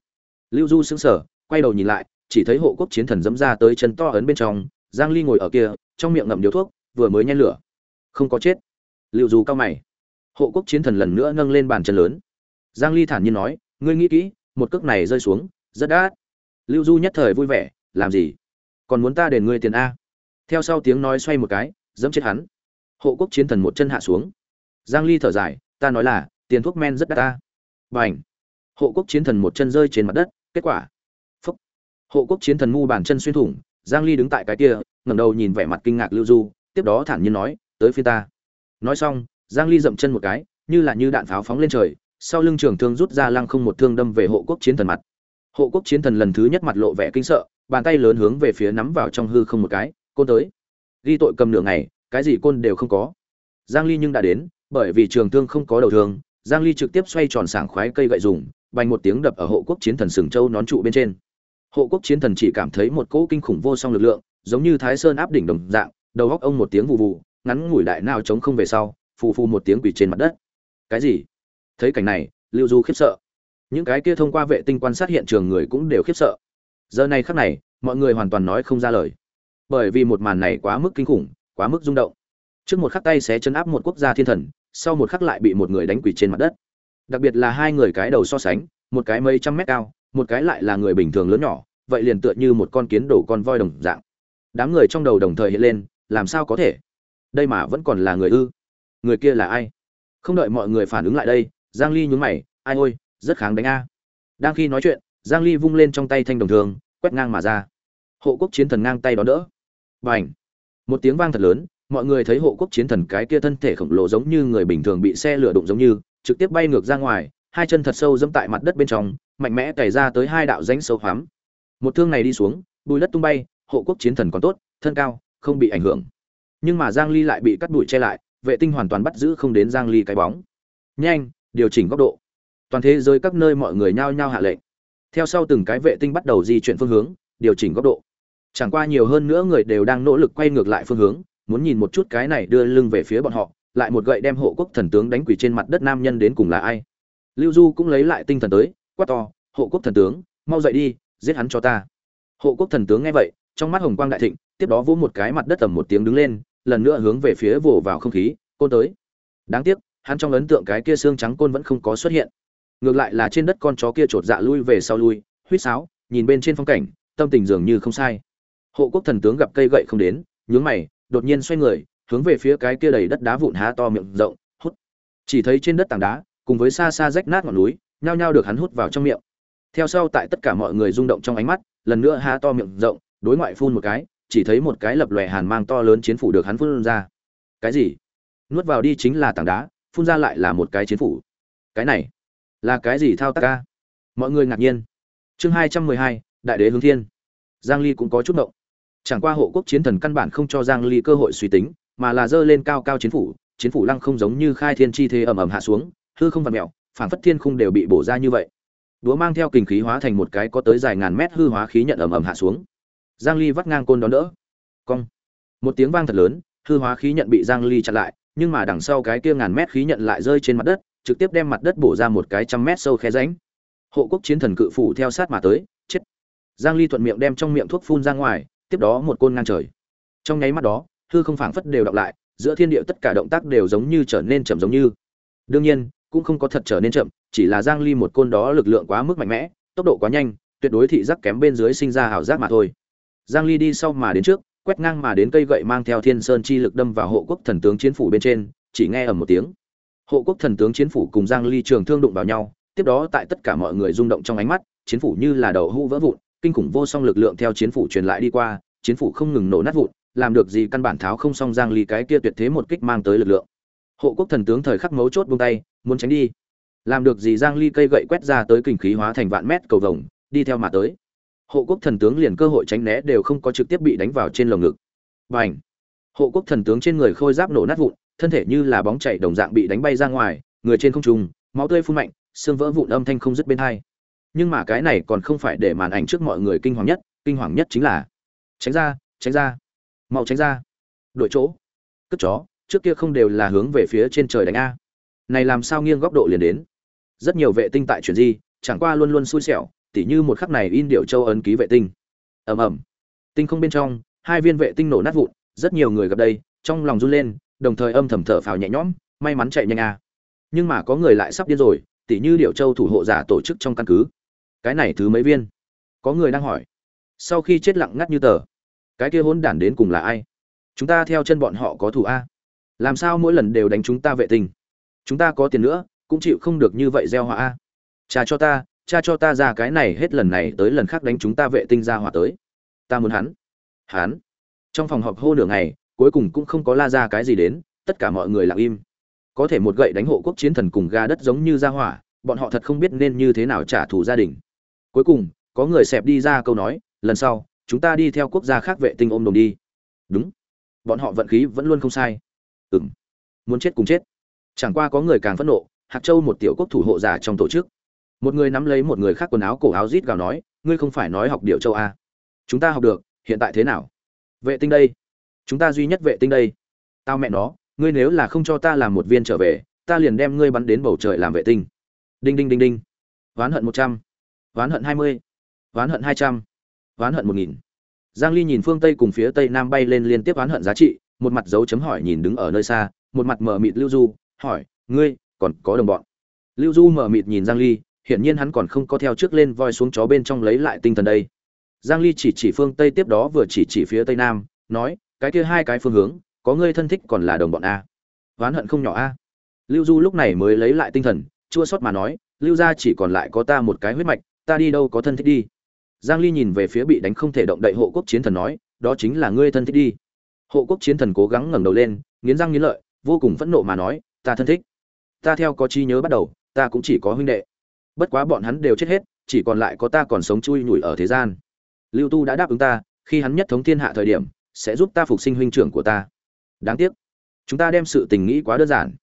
Lưu du sững sờ, quay đầu nhìn lại, chỉ thấy hộ quốc chiến thần dẫm ra tới chân to ấn bên trong, giang ly ngồi ở kia, trong miệng ngậm điếu thuốc, vừa mới nhen lửa. Không có chết. Lưu du cao mày. Hộ quốc chiến thần lần nữa nâng lên bàn chân lớn. Giang ly thản nhiên nói, ngươi nghĩ kỹ, một cước này rơi xuống, rất đắt. Lưu du nhất thời vui vẻ, làm gì? Còn muốn ta đền ngươi tiền a? Theo sau tiếng nói xoay một cái, dẫm chết hắn hộ quốc chiến thần một chân hạ xuống. Giang ly thở dài, ta nói là, tiền thuốc men rất đắt ta. Bảnh hộ quốc chiến thần một chân rơi trên mặt đất, kết quả. Phúc! Hộ quốc chiến thần ngu bàn chân xuyên thủng, giang ly đứng tại cái kia, ngẩng đầu nhìn vẻ mặt kinh ngạc lưu du, tiếp đó thản nhiên nói, tới phía ta. Nói xong, giang ly dậm chân một cái, như là như đạn pháo phóng lên trời, sau lưng trường thương rút ra lăng không một thương đâm về hộ quốc chiến thần mặt. Hộ quốc chiến thần lần thứ nhất mặt lộ vẻ kinh sợ, bàn tay lớn hướng về phía nắm vào trong hư không một cái côn tới. Ghi tội cầm nửa ngày cái gì côn đều không có. Giang ly nhưng đã đến, bởi vì trường thương không có đầu thương, giang ly trực tiếp xoay tròn sảng khoái cây gậy dùng, bành một tiếng đập ở hộ quốc chiến thần sừng châu nón trụ bên trên. Hộ quốc chiến thần chỉ cảm thấy một cỗ kinh khủng vô song lực lượng, giống như thái sơn áp đỉnh đồng dạng, đầu góc ông một tiếng vụ vụ ngắn ngủi đại nào chống không về sau, phù phù một tiếng quỷ trên mặt đất. Cái gì? Thấy cảnh này, lưu du khiếp sợ. Những cái kia thông qua vệ tinh quan sát hiện trường người cũng đều khiếp sợ. Giờ này khắc này, mọi người hoàn toàn nói không ra lời. Bởi vì một màn này quá mức kinh khủng quá mức rung động. Trước một khắc tay sẽ chấn áp một quốc gia thiên thần, sau một khắc lại bị một người đánh quỳ trên mặt đất. Đặc biệt là hai người cái đầu so sánh, một cái mấy trăm mét cao, một cái lại là người bình thường lớn nhỏ, vậy liền tựa như một con kiến đổ con voi đồng dạng. Đám người trong đầu đồng thời hiện lên, làm sao có thể? Đây mà vẫn còn là người ư? Người kia là ai? Không đợi mọi người phản ứng lại đây, giang ly nhún mày, ai ôi, rất kháng đánh a. Đang khi nói chuyện, giang ly vung lên trong tay thanh đồng thường, quét ngang mà ra. Hộ quốc chiến thần ngang tay đón đỡ. Bành! Một tiếng vang thật lớn, mọi người thấy hộ quốc chiến thần cái kia thân thể khổng lồ giống như người bình thường bị xe lửa đụng giống như, trực tiếp bay ngược ra ngoài, hai chân thật sâu dẫm tại mặt đất bên trong, mạnh mẽ cày ra tới hai đạo rãnh sâu hoắm. Một thương này đi xuống, bùi đất tung bay, hộ quốc chiến thần còn tốt, thân cao, không bị ảnh hưởng. Nhưng mà giang ly lại bị cắt bụi che lại, vệ tinh hoàn toàn bắt giữ không đến giang ly cái bóng. Nhanh, điều chỉnh góc độ. Toàn thế giới các nơi mọi người nhao nhao hạ lệnh. Theo sau từng cái vệ tinh bắt đầu di chuyển phương hướng, điều chỉnh góc độ chẳng qua nhiều hơn nữa người đều đang nỗ lực quay ngược lại phương hướng, muốn nhìn một chút cái này đưa lưng về phía bọn họ, lại một gậy đem hộ quốc thần tướng đánh quỷ trên mặt đất nam nhân đến cùng là ai. Lưu du cũng lấy lại tinh thần tới, quát to, hộ quốc thần tướng, mau dậy đi, giết hắn cho ta. Hộ quốc thần tướng nghe vậy, trong mắt hồng quang đại thịnh, tiếp đó vỗ một cái mặt đất tầm một tiếng đứng lên, lần nữa hướng về phía vồ vào không khí, côn tới. Đáng tiếc, hắn trong ấn tượng cái kia xương trắng côn vẫn không có xuất hiện. Ngược lại là trên đất con chó kia chột dạ lui về sau lui huýt sáo, nhìn bên trên phong cảnh, tâm tình dường như không sai hộ quốc thần tướng gặp cây gậy không đến, nhướng mày, đột nhiên xoay người, hướng về phía cái kia đầy đất đá vụn há to miệng rộng, hút. Chỉ thấy trên đất tảng đá, cùng với xa xa rách nát ngọn núi, nhao nhao được hắn hút vào trong miệng. Theo sau tại tất cả mọi người rung động trong ánh mắt, lần nữa há to miệng rộng, đối ngoại phun một cái, chỉ thấy một cái lập lòe hàn mang to lớn chiến phủ được hắn phun ra. Cái gì? Nuốt vào đi chính là tảng đá, phun ra lại là một cái chiến phủ. Cái này, là cái gì thao tác ca? Mọi người ngạc nhiên. Chương hai trăm mười hai, đại đế hướng thiên. Giang ly cũng có chút động chẳng qua hộ quốc chiến thần căn bản không cho giang ly cơ hội suy tính mà là dơ lên cao cao chiến phủ chiến phủ lăng không giống như khai thiên chi thế ầm ầm hạ xuống hư không vặn mèo, phản phất thiên khung đều bị bổ ra như vậy. Đúa mang theo kình khí hóa thành một cái có tới dài ngàn mét hư hóa khí nhận ầm ầm hạ xuống. Giang ly vắt ngang côn đón đỡ. Cong. Một tiếng vang thật lớn hư hóa khí nhận bị giang ly chặn lại nhưng mà đằng sau cái kia ngàn mét khí nhận lại rơi trên mặt đất trực tiếp đem mặt đất bổ ra một cái trăm mét sâu khe rãnh. Hộ quốc chiến thần cự phủ theo sát mà tới chết. Giang ly thuận miệng đem trong miệng thuốc phun ra ngoài tiếp đó một côn ngang trời. Trong nháy mắt đó, hư không phảng phất đều đọc lại, giữa thiên địa tất cả động tác đều giống như trở nên chậm giống như. Đương nhiên, cũng không có thật trở nên chậm, chỉ là giang ly một côn đó lực lượng quá mức mạnh mẽ, tốc độ quá nhanh, tuyệt đối thị giác kém bên dưới sinh ra ảo giác mà thôi. Giang ly đi sau mà đến trước, quét ngang mà đến cây gậy mang theo thiên sơn chi lực đâm vào hộ quốc thần tướng chiến phủ bên trên, chỉ nghe ầm một tiếng. Hộ quốc thần tướng chiến phủ cùng giang ly trường thương đụng vào nhau, tiếp đó tại tất cả mọi người rung động trong ánh mắt, chiến phủ như là đầu hũ vỡ vụn kinh khủng vô song lực lượng theo chiến phủ truyền lại đi qua, chiến phủ không ngừng nổ nát vụn, làm được gì căn bản tháo không xong giang ly cái kia tuyệt thế một kích mang tới lực lượng. Hộ quốc thần tướng thời khắc mấu chốt buông tay, muốn tránh đi. Làm được gì giang ly cây gậy quét ra tới kinh khí hóa thành vạn mét cầu vồng, đi theo mà tới. Hộ quốc thần tướng liền cơ hội tránh né đều không có trực tiếp bị đánh vào trên lồng ngực. Bành! Hộ quốc thần tướng trên người khôi giáp nổ nát vụn, thân thể như là bóng chảy đồng dạng bị đánh bay ra ngoài, người trên không trung, máu tươi phun mạnh, xương vỡ vụn âm thanh không dứt bên hai nhưng mà cái này còn không phải để màn ảnh trước mọi người kinh hoàng nhất, kinh hoàng nhất chính là, tránh ra tránh ra, mau tránh ra đội chỗ, cất chó, trước kia không đều là hướng về phía trên trời đánh a. Này làm sao nghiêng góc độ liền đến? Rất nhiều vệ tinh tại chuyển di, chẳng qua luôn luôn xui xẻo, tỉ như một khắc này in điệu châu ấn ký vệ tinh. Ầm ầm. Tinh không bên trong, hai viên vệ tinh nổ nát vụn, rất nhiều người gặp đây, trong lòng run lên, đồng thời âm thầm thở phào nhẹ nhõm, may mắn chạy nhanh a. Nhưng mà có người lại sắp điên rồi, tỉ như điệu châu thủ hộ giả tổ chức trong căn cứ cái này thứ mấy viên? Có người đang hỏi. Sau khi chết lặng ngắt như tờ, cái kia hôn đản đến cùng là ai? Chúng ta theo chân bọn họ có thủ a. Làm sao mỗi lần đều đánh chúng ta vệ tinh? Chúng ta có tiền nữa, cũng chịu không được như vậy gieo họa a. Cha cho ta, cha cho ta ra cái này hết lần này tới lần khác đánh chúng ta vệ tinh ra hỏa tới. Ta muốn hắn. Hắn. Trong phòng họp hô nửa ngày, cuối cùng cũng không có la ra cái gì đến, tất cả mọi người lặng im. Có thể một gậy đánh hộ quốc chiến thần cùng ga đất giống như ra hỏa, bọn họ thật không biết nên như thế nào trả thù gia đình cuối cùng, có người xẹp đi ra câu nói, lần sau, chúng ta đi theo quốc gia khác vệ tinh ôm đồm đi. Đúng. Bọn họ vận khí vẫn luôn không sai. Ừng muốn chết cùng chết. Chẳng qua có người càng phẫn nộ hạt châu một tiểu quốc thủ hộ giả trong tổ chức. Một người nắm lấy một người khác quần áo cổ áo rít gào nói, ngươi không phải nói học điệu châu a. Chúng ta học được, hiện tại thế nào? Vệ tinh đây. Chúng ta duy nhất vệ tinh đây. Tao mẹ nó, ngươi nếu là không cho ta làm một viên trở về, ta liền đem ngươi bắn đến bầu trời làm vệ tinh. Đinh đinh đinh đinh. Oán hận một trăm ván hận hai mươi. Ván hận hai trăm. Ván hận một nghìn. Giang ly nhìn phương tây cùng phía tây nam bay lên liên tiếp ván hận giá trị, một mặt dấu chấm hỏi nhìn đứng ở nơi xa, một mặt mở mịt lưu du, hỏi, ngươi còn có đồng bọn? Lưu du mở mịt nhìn giang ly, hiển nhiên hắn còn không có theo trước lên voi xuống chó bên trong lấy lại tinh thần đây. Giang ly chỉ chỉ phương tây tiếp đó vừa chỉ chỉ phía tây nam, nói, cái kia hai cái phương hướng, có ngươi thân thích còn là đồng bọn a. Oán hận không nhỏ a. Lưu du lúc này mới lấy lại tinh thần, chua xót mà nói, lưu gia chỉ còn lại có ta một cái huyết mạch ta đi đâu có thân thích đi. Giang ly nhìn về phía bị đánh không thể động đậy hộ quốc chiến thần nói, đó chính là ngươi thân thích đi. Hộ quốc chiến thần cố gắng ngẩng đầu lên, nghiến răng nghiến lợi, vô cùng phẫn nộ mà nói, ta thân thích. Ta theo có chi nhớ bắt đầu, ta cũng chỉ có huynh đệ. Bất quá bọn hắn đều chết hết, chỉ còn lại có ta còn sống chui nhủi ở thế gian. Lưu tu đã đáp ứng ta, khi hắn nhất thống thiên hạ thời điểm, sẽ giúp ta phục sinh huynh trưởng của ta. Đáng tiếc, chúng ta đem sự tình nghĩ quá đơn giản.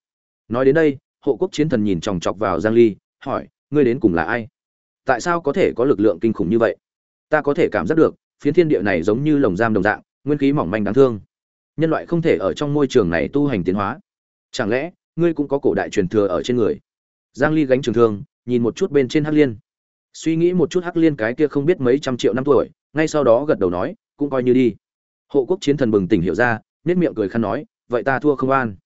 Nói đến đây, hộ quốc chiến thần nhìn chòng chọc vào giang ly, hỏi, ngươi đến cùng là ai? Tại sao có thể có lực lượng kinh khủng như vậy? Ta có thể cảm giác được, phiến thiên địa này giống như lồng giam đồng dạng, nguyên khí mỏng manh đáng thương. Nhân loại không thể ở trong môi trường này tu hành tiến hóa. Chẳng lẽ, ngươi cũng có cổ đại truyền thừa ở trên người? Giang ly gánh trường thương, nhìn một chút bên trên hắc liên. Suy nghĩ một chút hắc liên cái kia không biết mấy trăm triệu năm tuổi, ngay sau đó gật đầu nói, cũng coi như đi. Hộ quốc chiến thần bừng tỉnh hiểu ra nét miệng cười khăn nói, vậy ta thua không an.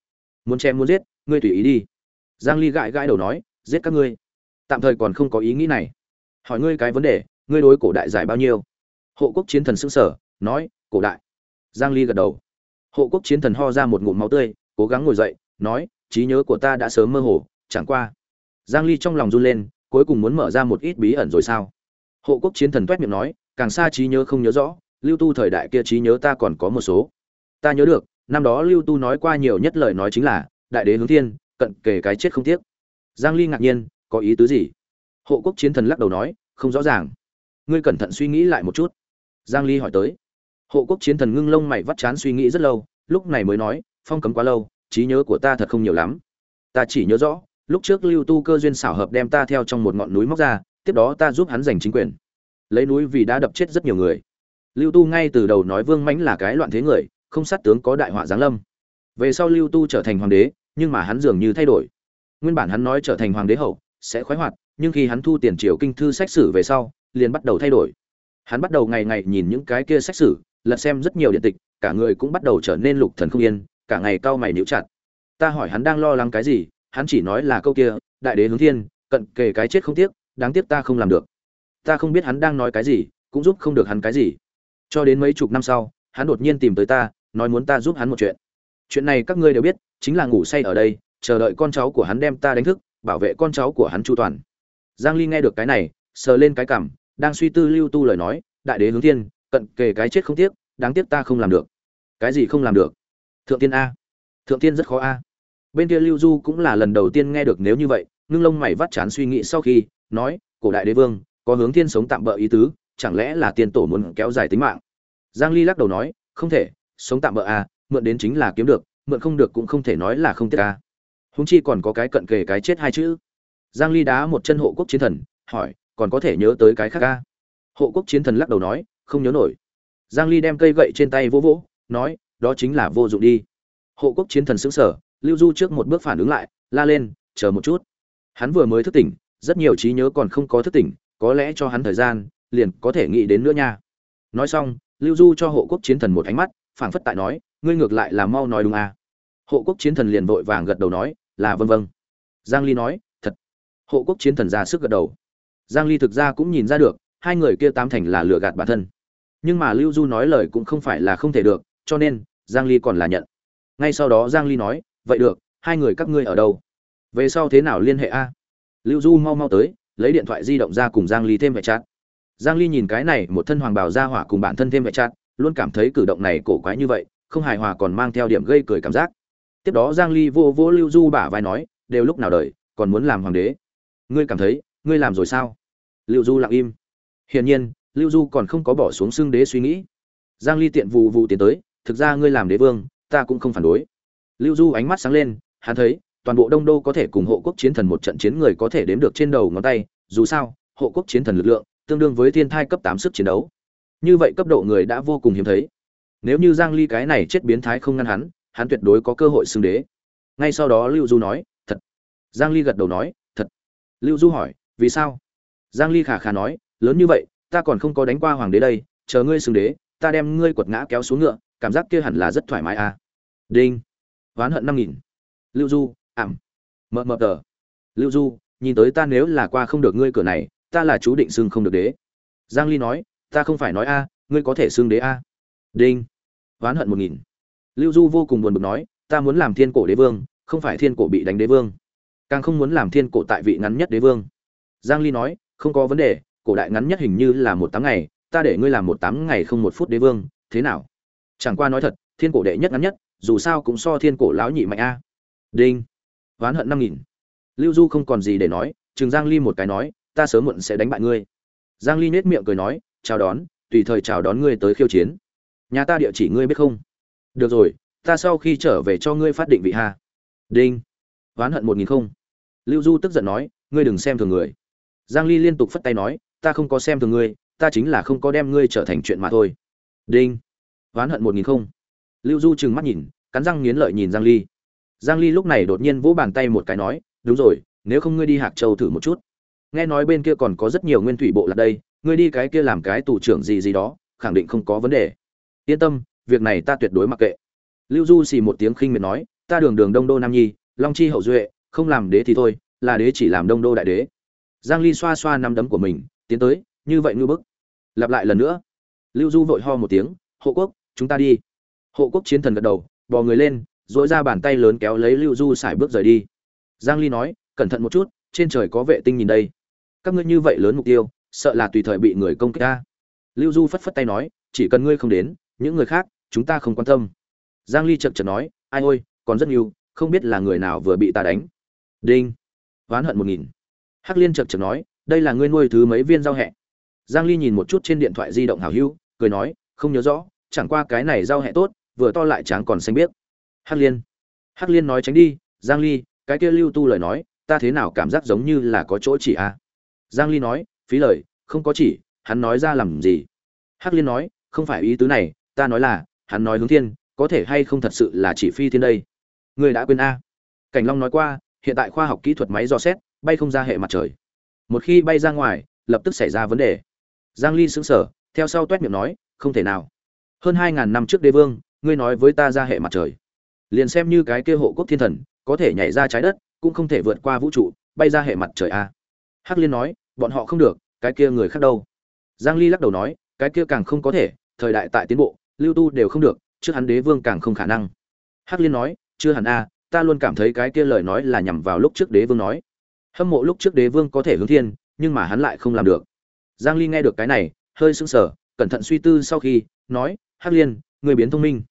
Muốn chém muốn giết, ngươi tùy ý đi. Giang ly gãi gãi đầu nói, giết các ngươi. Tạm thời còn không có ý nghĩ này hỏi ngươi cái vấn đề, ngươi đối cổ đại giải bao nhiêu? Hộ quốc chiến thần sững sở nói, cổ đại. Giang ly gật đầu. Hộ quốc chiến thần ho ra một ngụm máu tươi, cố gắng ngồi dậy, nói, trí nhớ của ta đã sớm mơ hồ, chẳng qua. Giang ly trong lòng run lên, cuối cùng muốn mở ra một ít bí ẩn rồi sao? Hộ quốc chiến thần tuét miệng nói, càng xa trí nhớ không nhớ rõ, lưu tu thời đại kia trí nhớ ta còn có một số. Ta nhớ được, năm đó lưu tu nói qua nhiều nhất lời nói chính là, đại đế hướng thiên, cận kề cái chết không tiếc. Giang ly ngạc nhiên, có ý tứ gì? Hộ quốc chiến thần lắc đầu nói, không rõ ràng. Ngươi cẩn thận suy nghĩ lại một chút. Giang ly hỏi tới. Hộ quốc chiến thần ngưng lông mày vắt chán suy nghĩ rất lâu, lúc này mới nói, phong cấm quá lâu, trí nhớ của ta thật không nhiều lắm. Ta chỉ nhớ rõ, lúc trước lưu tu cơ duyên xảo hợp đem ta theo trong một ngọn núi móc ra, tiếp đó ta giúp hắn giành chính quyền. Lấy núi vì đã đập chết rất nhiều người. Lưu tu ngay từ đầu nói vương mãnh là cái loạn thế người, không sát tướng có đại họa giáng lâm. Về sau lưu tu trở thành hoàng đế, nhưng mà hắn dường như thay đổi. Nguyên bản hắn nói trở thành hoàng đế hậu, sẽ khoái hoạt nhưng khi hắn thu tiền triều kinh thư sách sử về sau, liền bắt đầu thay đổi. Hắn bắt đầu ngày ngày nhìn những cái kia sách sử, lật xem rất nhiều điện tịch, cả người cũng bắt đầu trở nên lục thần không yên, cả ngày cau mày níu chặt. Ta hỏi hắn đang lo lắng cái gì, hắn chỉ nói là câu kia, đại đế hướng thiên, cận kề cái chết không tiếc, đáng tiếc ta không làm được. Ta không biết hắn đang nói cái gì, cũng giúp không được hắn cái gì. Cho đến mấy chục năm sau, hắn đột nhiên tìm tới ta, nói muốn ta giúp hắn một chuyện. Chuyện này các ngươi đều biết, chính là ngủ say ở đây, chờ đợi con cháu của hắn đem ta đánh thức, bảo vệ con cháu của hắn chu toàn giang ly nghe được cái này, sờ lên cái cằm đang suy tư lưu tu lời nói, đại đế hướng thiên, cận kề cái chết không tiếc, đáng tiếc ta không làm được. Cái gì không làm được? Thượng tiên a. Thượng tiên rất khó a. Bên kia lưu du cũng là lần đầu tiên nghe được nếu như vậy, ngưng lông mày vắt chán suy nghĩ sau khi, nói, cổ đại đế vương, có hướng thiên sống tạm bỡ ý tứ, chẳng lẽ là tiên tổ muốn kéo dài tính mạng? Giang ly lắc đầu nói, không thể, sống tạm bỡ a, mượn đến chính là kiếm được, mượn không được cũng không thể nói là không tiếc a. Húng chi còn có cái cận kề cái chết hai chữ giang ly đá một chân hộ quốc chiến thần, hỏi, còn có thể nhớ tới cái khác a hộ quốc chiến thần lắc đầu nói, không nhớ nổi. Giang ly đem cây gậy trên tay vỗ vỗ, nói, đó chính là vô dụng đi. Hộ quốc chiến thần sững sờ, lưu du trước một bước phản ứng lại, la lên, chờ một chút. Hắn vừa mới thức tỉnh, rất nhiều trí nhớ còn không có thức tỉnh, có lẽ cho hắn thời gian, liền có thể nghĩ đến nữa nha. Nói xong, lưu du cho hộ quốc chiến thần một ánh mắt, phảng phất tại nói, ngươi ngược lại là mau nói đúng à. hộ quốc chiến thần liền vội vàng gật đầu nói, là vâng vâng giang ly nói hộ quốc chiến thần ra sức gật đầu. Giang ly thực ra cũng nhìn ra được, hai người kia tám thành là lừa gạt bản thân. Nhưng mà lưu du nói lời cũng không phải là không thể được, cho nên, giang ly còn là nhận. Ngay sau đó giang ly nói, vậy được, hai người các ngươi ở đâu? Về sau thế nào liên hệ a? Lưu du mau mau tới, lấy điện thoại di động ra cùng giang ly thêm vệ chát giang ly nhìn cái này, một thân hoàng bào ra hỏa cùng bản thân thêm vệ chát luôn cảm thấy cử động này cổ quái như vậy, không hài hòa còn mang theo điểm gây cười cảm giác. Tiếp đó giang ly vô vô lưu du bả vai nói, đều lúc nào đời, còn muốn làm hoàng đế? Ngươi cảm thấy, ngươi làm rồi sao? Lưu du lặng im. Hiển nhiên, lưu du còn không có bỏ xuống xương đế suy nghĩ. Giang ly tiện vụ vụ tiến tới, thực ra ngươi làm đế vương, ta cũng không phản đối. Lưu du ánh mắt sáng lên, hắn thấy, toàn bộ đông đô có thể cùng hộ quốc chiến thần một trận chiến người có thể đếm được trên đầu ngón tay, dù sao, hộ quốc chiến thần lực lượng, tương đương với thiên thai cấp 8 sức chiến đấu. Như vậy cấp độ người đã vô cùng hiếm thấy. Nếu như giang ly cái này chết biến thái không ngăn hắn hắn tuyệt đối có cơ hội xưng đế. Ngay sau đó lưu du nói, thật. Giang ly gật đầu nói lưu du hỏi, vì sao? Giang ly khả khả nói, lớn như vậy, ta còn không có đánh qua hoàng đế đây, chờ ngươi xưng đế, ta đem ngươi quật ngã kéo xuống ngựa, cảm giác kia hẳn là rất thoải mái à. Đinh. Oán hận năm nghìn. Lưu du, ảm. Mờ mờ tờ. Lưu du, nhìn tới ta nếu là qua không được ngươi cửa này, ta là chú định xưng không được đế. Giang ly nói, ta không phải nói a, ngươi có thể xưng đế a. Đinh. Oán hận một nghìn. Lưu du vô cùng buồn bực nói, ta muốn làm thiên cổ đế vương, không phải thiên cổ bị đánh đế vương càng không muốn làm thiên cổ tại vị ngắn nhất đế vương. Giang ly nói, không có vấn đề, cổ đại ngắn nhất hình như là một tám ngày, ta để ngươi làm một tám ngày không một phút đế vương, thế nào? Chẳng qua nói thật, thiên cổ đệ nhất ngắn nhất, dù sao cũng so thiên cổ lão nhị mạnh a. Đinh. Oán hận năm nghìn. Lưu du không còn gì để nói, chừng giang ly một cái nói, ta sớm muộn sẽ đánh bại ngươi. Giang ly nết miệng cười nói, chào đón, tùy thời chào đón ngươi tới khiêu chiến. Nhà ta địa chỉ ngươi biết không? Được rồi, ta sau khi trở về cho ngươi phát định vị ha. Đinh. Oán hận một nghìn không lưu du tức giận nói, ngươi đừng xem thường người. Giang ly liên tục phất tay nói, ta không có xem thường ngươi, ta chính là không có đem ngươi trở thành chuyện mà thôi. Đinh. Oán hận một nghìn không. Lưu du trừng mắt nhìn, cắn răng nghiến lợi nhìn giang ly. Giang ly lúc này đột nhiên vỗ bàn tay một cái nói, đúng rồi, nếu không ngươi đi hạc châu thử một chút. Nghe nói bên kia còn có rất nhiều nguyên thủy bộ lạc đây, ngươi đi cái kia làm cái tù trưởng gì gì đó, khẳng định không có vấn đề. Yên tâm, việc này ta tuyệt đối mặc kệ. Lưu du xì một tiếng khinh miệt nói, ta đường đường đông đô nam nhi, long chi hậu duệ không làm đế thì thôi, là đế chỉ làm đông đô đại đế. Giang ly xoa xoa năm đấm của mình, tiến tới, như vậy ngư bức. Lặp lại lần nữa. Lưu du vội ho một tiếng, hộ quốc, chúng ta đi. Hộ quốc chiến thần gật đầu, bò người lên dỗi ra bàn tay lớn kéo lấy lưu du xài bước rời đi. Giang ly nói, cẩn thận một chút, trên trời có vệ tinh nhìn đây. Các ngươi như vậy lớn mục tiêu, sợ là tùy thời bị người công kích ta. Lưu du phất phất tay nói, chỉ cần ngươi không đến, những người khác, chúng ta không quan tâm. Giang ly chậm chậm nói, ai ôi, còn rất nhiều, không biết là người nào vừa bị ta đánh đinh. Oán hận một nghìn. Hắc liên chật chật nói, đây là ngươi nuôi thứ mấy viên giao hẹ? Giang ly nhìn một chút trên điện thoại di động hảo hữu, cười nói, không nhớ rõ, chẳng qua cái này giao hẹ tốt, vừa to lại trắng còn xanh biếc. Hắc liên. Hắc liên nói tránh đi, giang ly, cái kia lưu tu lời nói, ta thế nào cảm giác giống như là có chỗ chỉ a à? giang ly nói, phí lời, không có chỉ, hắn nói ra làm gì? Hắc liên nói, không phải ý tứ này, ta nói là, hắn nói hướng thiên, có thể hay không thật sự là chỉ phi thiên đây? Người đã quên a cảnh long nói qua hiện tại khoa học kỹ thuật máy dò xét, bay không ra hệ mặt trời. Một khi bay ra ngoài, lập tức xảy ra vấn đề. Giang ly sững sờ, theo sau tuét miệng nói, không thể nào. Hơn hai ngàn năm trước đế vương, ngươi nói với ta ra hệ mặt trời. Liền xem như cái kia hộ quốc thiên thần, có thể nhảy ra trái đất, cũng không thể vượt qua vũ trụ, bay ra hệ mặt trời a hắc liên nói, bọn họ không được, cái kia người khác đâu. Giang ly lắc đầu nói, cái kia càng không có thể, thời đại tại tiến bộ, lưu tu đều không được, trước hắn đế vương càng không khả năng. Hắc liên nói, chưa hẳn a ta luôn cảm thấy cái kia lời nói là nhằm vào lúc trước đế vương nói. Hâm mộ lúc trước đế vương có thể hướng thiên, nhưng mà hắn lại không làm được. Giang ly nghe được cái này, hơi sững sờ, cẩn thận suy tư sau khi, nói, hắc liên người biến thông minh.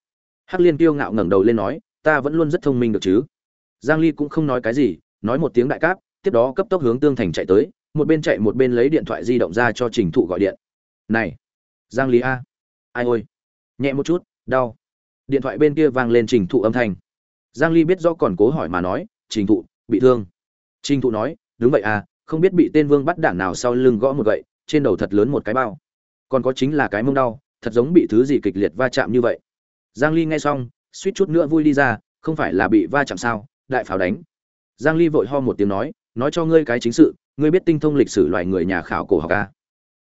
Hắc liên kiêu ngạo ngẩng đầu lên nói, ta vẫn luôn rất thông minh được chứ. Giang ly cũng không nói cái gì, nói một tiếng đại cáp, tiếp đó cấp tốc hướng tương thành chạy tới, một bên chạy một bên lấy điện thoại di động ra cho trình thụ gọi điện. Này, giang ly a. Ai ôi. Nhẹ một chút, đau. Điện thoại bên kia vang lên trình thụ âm thanh giang ly biết rõ còn cố hỏi mà nói, trình thụ, bị thương. Trình thụ nói, đúng vậy à không biết bị tên vương bắt đảng nào sau lưng gõ một gậy, trên đầu thật lớn một cái bao. Còn có chính là cái mông đau, thật giống bị thứ gì kịch liệt va chạm như vậy. Giang ly nghe xong, suýt chút nữa vui đi ra, không phải là bị va chạm sao, đại pháo đánh. Giang ly vội ho một tiếng nói nói cho ngươi cái chính sự, ngươi biết tinh thông lịch sử loài người nhà khảo cổ học à?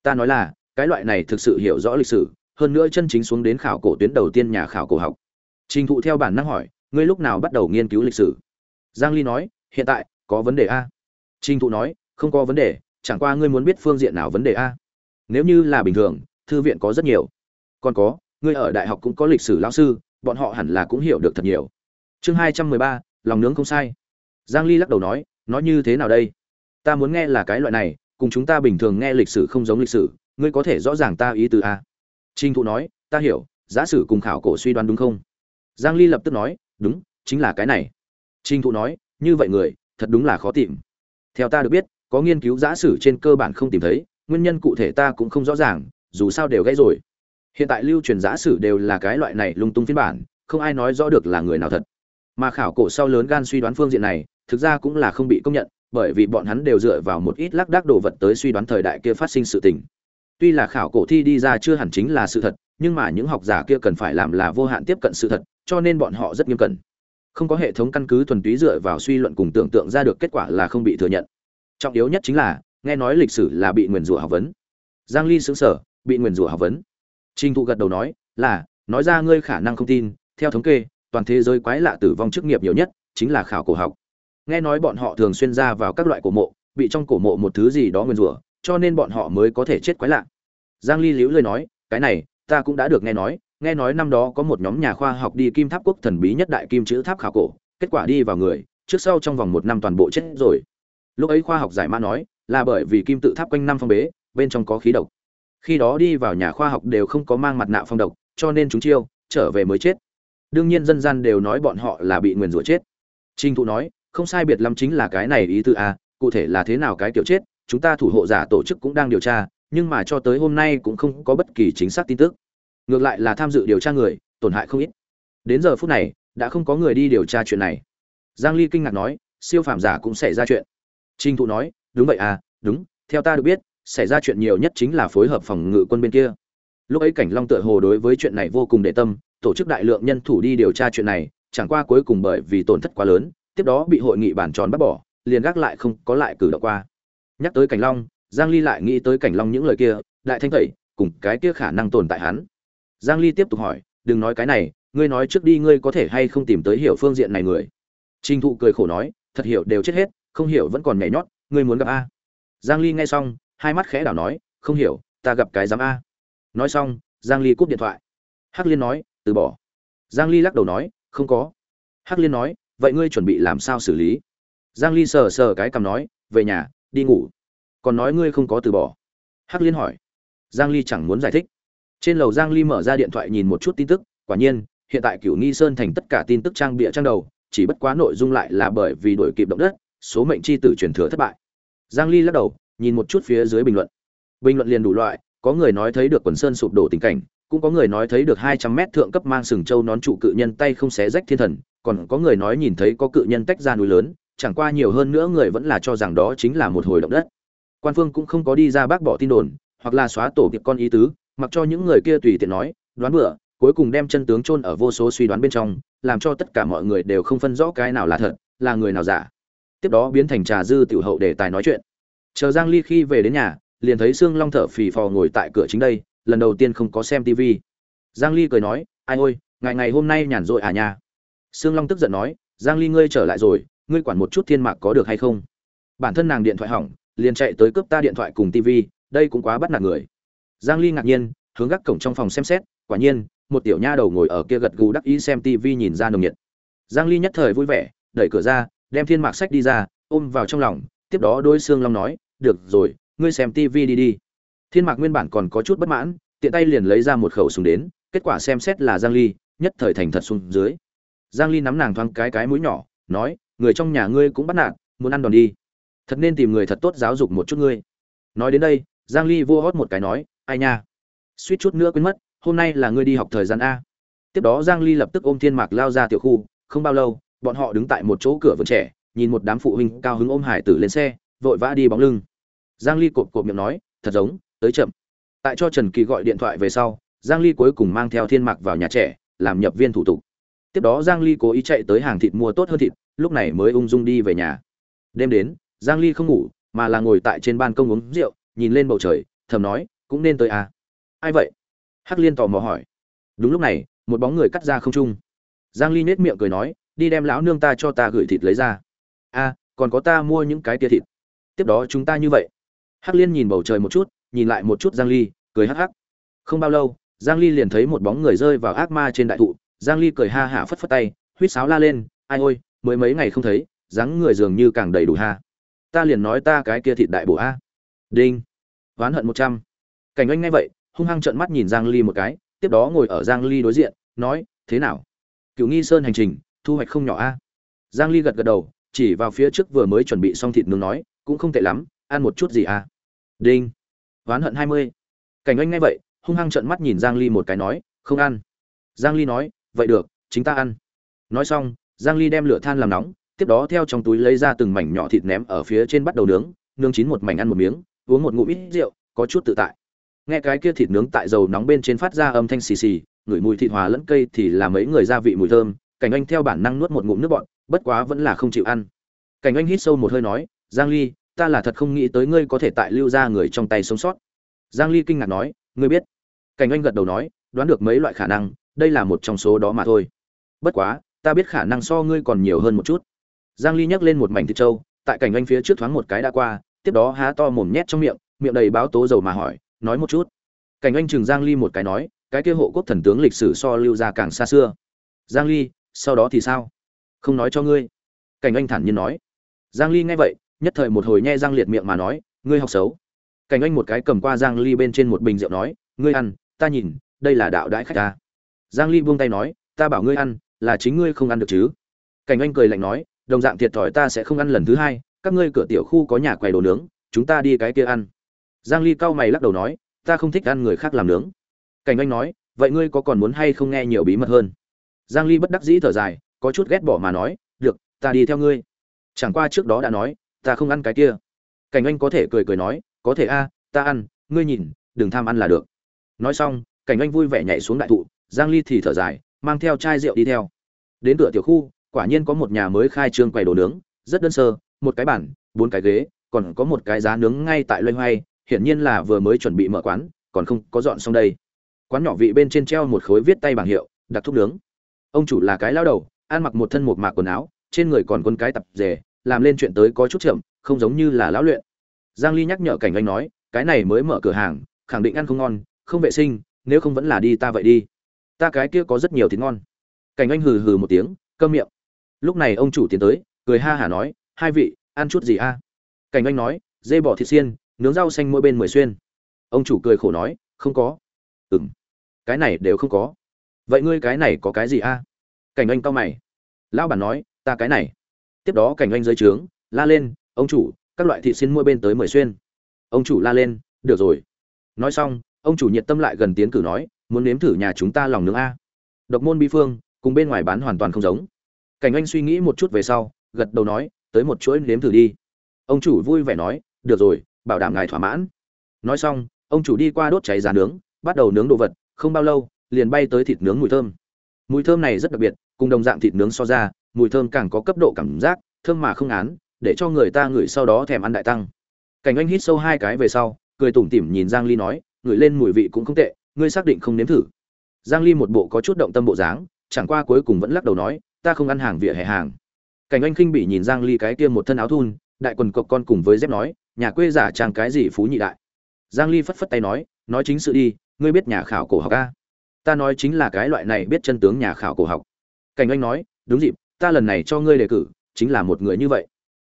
ta nói là, cái loại này thực sự hiểu rõ lịch sử, hơn nữa chân chính xuống đến khảo cổ tuyến đầu tiên nhà khảo cổ học. Trình thụ theo bản năng hỏi ngươi lúc nào bắt đầu nghiên cứu lịch sử? Giang ly nói, hiện tại, có vấn đề a. Trình thụ nói, không có vấn đề, chẳng qua ngươi muốn biết phương diện nào vấn đề a. Nếu như là bình thường, thư viện có rất nhiều. Còn có, ngươi ở đại học cũng có lịch sử lão sư, bọn họ hẳn là cũng hiểu được thật nhiều. Chương hai trăm mười ba, lòng nướng không sai. Giang ly lắc đầu nói nói như thế nào đây? Ta muốn nghe là cái loại này, cùng chúng ta bình thường nghe lịch sử không giống lịch sử, ngươi có thể rõ ràng ta ý từ a. Trinh thụ nói, ta hiểu giả sử cùng khảo cổ suy đoán đúng không? Giang ly lập tức nói đúng, chính là cái này. Trinh thụ nói, như vậy người, thật đúng là khó tìm. Theo ta được biết, có nghiên cứu giả sử trên cơ bản không tìm thấy, nguyên nhân cụ thể ta cũng không rõ ràng, dù sao đều gãy rồi. Hiện tại lưu truyền giả sử đều là cái loại này lung tung phiên bản, không ai nói rõ được là người nào thật. Mà khảo cổ sau lớn gan suy đoán phương diện này, thực ra cũng là không bị công nhận, bởi vì bọn hắn đều dựa vào một ít lác đác đồ vật tới suy đoán thời đại kia phát sinh sự tình tuy là khảo cổ thi đi ra chưa hẳn chính là sự thật nhưng mà những học giả kia cần phải làm là vô hạn tiếp cận sự thật cho nên bọn họ rất nghiêm cẩn. Không có hệ thống căn cứ thuần túy dựa vào suy luận cùng tưởng tượng ra được kết quả là không bị thừa nhận. Trọng yếu nhất chính là nghe nói lịch sử là bị nguyền rủa học vấn. Giang ly xứng sở bị nguyền rủa học vấn. Trình Thụ gật đầu nói, là, nói ra ngươi khả năng không tin, theo thống kê, toàn thế giới quái lạ tử vong chức nghiệp nhiều nhất chính là khảo cổ học. Nghe nói bọn họ thường xuyên ra vào các loại cổ mộ, bị trong cổ mộ một thứ gì đó nguyền rủa, cho nên bọn họ mới có thể chết quái lạ. Giang Ly liễu lời nói, cái này, ta cũng đã được nghe nói, nghe nói năm đó có một nhóm nhà khoa học đi Kim Tháp quốc thần bí nhất đại kim chữ tháp khảo cổ, kết quả đi vào người, trước sau trong vòng một năm toàn bộ chết rồi. Lúc ấy khoa học giải mã nói, là bởi vì kim tự tháp quanh năm phong bế, bên trong có khí độc khi đó đi vào nhà khoa học đều không có mang mặt nạ phong độc cho nên chúng chiêu trở về mới chết đương nhiên dân gian đều nói bọn họ là bị nguyền rủa chết trinh thụ nói không sai biệt lắm chính là cái này ý tư a cụ thể là thế nào cái kiểu chết chúng ta thủ hộ giả tổ chức cũng đang điều tra, nhưng mà cho tới hôm nay cũng không có bất kỳ chính xác tin tức. Ngược lại là tham dự điều tra người, tổn hại không ít. Đến giờ phút này, đã không có người đi điều tra chuyện này. Giang ly kinh ngạc nói, siêu phàm giả cũng xảy ra chuyện. Trinh thụ nói, đúng vậy à đúng, theo ta được biết, xảy ra chuyện nhiều nhất chính là phối hợp phòng ngự quân bên kia. Lúc ấy cảnh long tựa hồ đối với chuyện này vô cùng để tâm, tổ chức đại lượng nhân thủ đi điều tra chuyện này, chẳng qua cuối cùng bởi vì tổn thất quá lớn, tiếp đó bị hội nghị bản tròn bắt bỏ, liền gác lại không có lại cử động qua nhắc tới cảnh long, giang ly lại nghĩ tới cảnh long những lời kia, đại thanh tẩy, cùng cái kia khả năng tồn tại hắn. Giang ly tiếp tục hỏi, đừng nói cái này, ngươi nói trước đi, ngươi có thể hay không tìm tới hiểu phương diện này người? Trình thụ cười khổ nói, thật hiểu đều chết hết, không hiểu vẫn còn nhảy nhót, ngươi muốn gặp a. Giang ly nghe xong, hai mắt khẽ đảo nói, không hiểu, ta gặp cái dám a. Nói xong, giang ly cúp điện thoại. Hắc liên nói, từ bỏ. Giang ly lắc đầu nói, không có. Hắc liên nói, vậy ngươi chuẩn bị làm sao xử lý? Giang ly sờ sờ cái cầm nói, về nhà đi ngủ. Còn nói ngươi không có từ bỏ. Hắc liên hỏi. Giang ly chẳng muốn giải thích. Trên lầu giang ly mở ra điện thoại nhìn một chút tin tức, quả nhiên, hiện tại cửu nghi sơn thành tất cả tin tức trang bịa trang đầu, chỉ bất quá nội dung lại là bởi vì đổi kịp động đất, số mệnh chi tử truyền thừa thất bại. Giang ly lắc đầu, nhìn một chút phía dưới bình luận. Bình luận liền đủ loại, có người nói thấy được quần sơn sụp đổ tình cảnh, cũng có người nói thấy được 200 mét thượng cấp mang sừng châu nón trụ cự nhân tay không xé rách thiên thần, còn có người nói nhìn thấy có cự nhân tách ra núi lớn chẳng qua nhiều hơn nữa người vẫn là cho rằng đó chính là một hồi động đất. Quan phương cũng không có đi ra bác bỏ tin đồn, hoặc là xóa tổ kịp con ý tứ, mặc cho những người kia tùy tiện nói, đoán bừa, cuối cùng đem chân tướng chôn ở vô số suy đoán bên trong, làm cho tất cả mọi người đều không phân rõ cái nào là thật, là người nào giả. Tiếp đó biến thành trà dư tiểu hậu để tài nói chuyện. Chờ giang ly khi về đến nhà, liền thấy sương long thở phì phò ngồi tại cửa chính đây, lần đầu tiên không có xem tivi giang ly cười nói, ai ôi, ngày ngày hôm nay nhàn rỗi à nha. Sương long tức giận nói, giang ly ngươi trở lại rồi ngươi quản một chút thiên mạc có được hay không? Bản thân nàng điện thoại hỏng, liền chạy tới cướp ta điện thoại cùng tivi đây cũng quá bắt nạt người. Giang ly ngạc nhiên, hướng gác cổng trong phòng xem xét, quả nhiên, một tiểu nha đầu ngồi ở kia gật gù đắc ý xem tivi nhìn ra nồng nhiệt. Giang ly nhất thời vui vẻ, đẩy cửa ra, đem thiên mạc sách đi ra, ôm vào trong lòng, tiếp đó đôi xương long nói, được rồi, ngươi xem tivi đi đi. Thiên mạc nguyên bản còn có chút bất mãn, tiện tay liền lấy ra một khẩu súng đến, kết quả xem xét là giang ly, nhất thời thành thật xuống dưới. Giang ly nắm nàng thoáng cái cái mũi nhỏ, nói người trong nhà ngươi cũng bắt nạt, muốn ăn đòn đi. Thật nên tìm người thật tốt giáo dục một chút ngươi. Nói đến đây, giang ly vua hót một cái nói, ai nha, suýt chút nữa quên mất, hôm nay là ngươi đi học thời gian a. Tiếp đó giang ly lập tức ôm thiên mạc lao ra tiểu khu, không bao lâu, bọn họ đứng tại một chỗ cửa vườn trẻ, nhìn một đám phụ huynh cao hứng ôm hải tử lên xe, vội vã đi bóng lưng. Giang ly cộp cộp miệng nói, thật giống, tới chậm. Tại cho trần kỳ gọi điện thoại về sau, giang ly cuối cùng mang theo thiên mạc vào nhà trẻ, làm nhập viên thủ tục. Tiếp đó giang ly cố ý chạy tới hàng thịt mua tốt hơn thịt lúc này mới ung dung đi về nhà. Đêm đến, giang ly không ngủ, mà là ngồi tại trên ban công uống rượu, nhìn lên bầu trời, thầm nói, cũng nên tới à? Ai vậy? Hắc liên tò mò hỏi. Đúng lúc này, một bóng người cắt ra không trung. Giang ly nết miệng cười nói, đi đem lão nương ta cho ta gửi thịt lấy ra. A, còn có ta mua những cái tia thịt. Tiếp đó chúng ta như vậy. Hắc liên nhìn bầu trời một chút, nhìn lại một chút giang ly, cười hắc hắc. Không bao lâu, giang ly liền thấy một bóng người rơi vào ác ma trên đại thụ. Giang ly cười ha hả phất phất tay, huýt sáo la lên, ai ôi mới mấy ngày không thấy, dáng người dường như càng đầy đủ ha. Ta liền nói ta cái kia thịt đại bổ a. Đinh. Oán hận một trăm. Cảnh anh nghe vậy, hung hăng trợn mắt nhìn giang ly một cái, tiếp đó ngồi ở giang ly đối diện, nói, thế nào? Cựu nghi sơn hành trình, thu hoạch không nhỏ a. Giang ly gật gật đầu, chỉ vào phía trước vừa mới chuẩn bị xong thịt nướng nói, cũng không tệ lắm, ăn một chút gì a? Đinh. Oán hận 20. cảnh anh nghe vậy, hung hăng trợn mắt nhìn giang ly một cái nói, không ăn. Giang ly nói, vậy được, chính ta ăn. Nói xong giang ly đem lửa than làm nóng tiếp đó theo trong túi lấy ra từng mảnh nhỏ thịt ném ở phía trên bắt đầu nướng nướng chín một mảnh ăn một miếng uống một ngụm ít rượu có chút tự tại. Nghe cái kia thịt nướng tại dầu nóng bên trên phát ra âm thanh xì xì ngửi mùi thịt hòa lẫn cây thì là mấy người gia vị mùi thơm cảnh anh theo bản năng nuốt một ngụm nước bọt, bất quá vẫn là không chịu ăn. Cảnh anh hít sâu một hơi nói giang ly ta là thật không nghĩ tới ngươi có thể tại lưu ra người trong tay sống sót. Giang ly kinh ngạc nói ngươi biết? Cảnh anh gật đầu nói đoán được mấy loại khả năng đây là một trong số đó mà thôi. Bất quá ta biết khả năng so ngươi còn nhiều hơn một chút. Giang ly nhấc lên một mảnh thịt trâu, tại cảnh anh phía trước thoáng một cái đã qua, tiếp đó há to mồm nhét trong miệng miệng đầy báo tố dầu mà hỏi, nói một chút. Cảnh anh chừng giang ly một cái nói, cái kia hộ quốc thần tướng lịch sử so lưu ra càng xa xưa. Giang ly, sau đó thì sao? Không nói cho ngươi. Cảnh anh thản nhiên nói. Giang ly nghe vậy, nhất thời một hồi nhe răng liệt miệng mà nói, ngươi học xấu. Cảnh anh một cái cầm qua giang ly bên trên một bình rượu nói, ngươi ăn, ta nhìn, đây là đạo đãi khách ta. Giang ly buông tay nói, ta bảo ngươi ăn là chính ngươi không ăn được chứ? Cảnh anh cười lạnh nói, đồng dạng thiệt thòi ta sẽ không ăn lần thứ hai, các ngươi cửa tiểu khu có nhà quầy đồ nướng, chúng ta đi cái kia ăn. Giang ly cau mày lắc đầu nói, ta không thích ăn người khác làm nướng. Cảnh anh nói, vậy ngươi có còn muốn hay không nghe nhiều bí mật hơn? Giang ly bất đắc dĩ thở dài, có chút ghét bỏ mà nói, được, ta đi theo ngươi. Chẳng qua trước đó đã nói, ta không ăn cái kia. Cảnh anh có thể cười cười nói, có thể a, ta ăn, ngươi nhìn, đừng tham ăn là được. Nói xong, cảnh anh vui vẻ nhảy xuống đại thụ, giang ly thì thở dài mang theo chai rượu đi theo. Đến cửa tiểu khu, quả nhiên có một nhà mới khai trương quầy đồ nướng, rất đơn sơ, một cái bàn, bốn cái ghế, còn có một cái giá nướng ngay tại loay hoay, hiển nhiên là vừa mới chuẩn bị mở quán, còn không có dọn xong đây. Quán nhỏ vị bên trên treo một khối viết tay bảng hiệu, đặc thúc nướng. Ông chủ là cái lao đầu, ăn mặc một thân một mạc quần áo, trên người còn quân cái tập rể làm lên chuyện tới có chút chậm, không giống như là lão luyện. Giang ly nhắc nhở cảnh anh nói, cái này mới mở cửa hàng, khẳng định ăn không ngon, không vệ sinh, nếu không vẫn là đi ta vậy đi ta cái kia có rất nhiều thịt ngon. Cảnh anh hừ hừ một tiếng cơm miệng. Lúc này ông chủ tiến tới, cười ha hả nói, hai vị, ăn chút gì a? Cảnh anh nói, dê bỏ thịt xiên, nướng rau xanh mỗi bên mười xuyên. Ông chủ cười khổ nói, không có. Ừm, cái này đều không có. Vậy ngươi cái này có cái gì a? Cảnh anh cau mày. Lão bản nói, ta cái này. Tiếp đó cảnh anh dưới trướng, la lên, ông chủ, các loại thịt xiên mỗi bên tới mười xuyên. Ông chủ la lên, được rồi. Nói xong, ông chủ nhiệt tâm lại gần tiến cử nói muốn nếm thử nhà chúng ta lòng nướng a. Độc môn bi phương, cùng bên ngoài bán hoàn toàn không giống. Cảnh anh suy nghĩ một chút về sau, gật đầu nói, tới một chuỗi nếm thử đi. Ông chủ vui vẻ nói, được rồi, bảo đảm ngài thỏa mãn. Nói xong, ông chủ đi qua đốt cháy giá nướng, bắt đầu nướng đồ vật, không bao lâu, liền bay tới thịt nướng mùi thơm. Mùi thơm này rất đặc biệt, cùng đồng dạng thịt nướng so ra, mùi thơm càng có cấp độ cảm giác, thơm mà không án để cho người ta ngửi sau đó thèm ăn đại tăng. Cảnh anh hít sâu hai cái về sau, cười tủm tỉm nhìn giang ly nói, ngửi lên mùi vị cũng không tệ ngươi xác định không nếm thử. Giang ly một bộ có chút động tâm bộ dáng, chẳng qua cuối cùng vẫn lắc đầu nói, ta không ăn hàng vỉa hè hàng. Cảnh anh khinh bị nhìn giang ly cái kia một thân áo thun, đại quần cộc con cùng với dép nói, nhà quê giả trang cái gì phú nhị đại. Giang ly phất phất tay nói nói chính sự đi, ngươi biết nhà khảo cổ học a? Ta nói chính là cái loại này biết chân tướng nhà khảo cổ học. Cảnh anh nói, đúng dịp, ta lần này cho ngươi đề cử, chính là một người như vậy.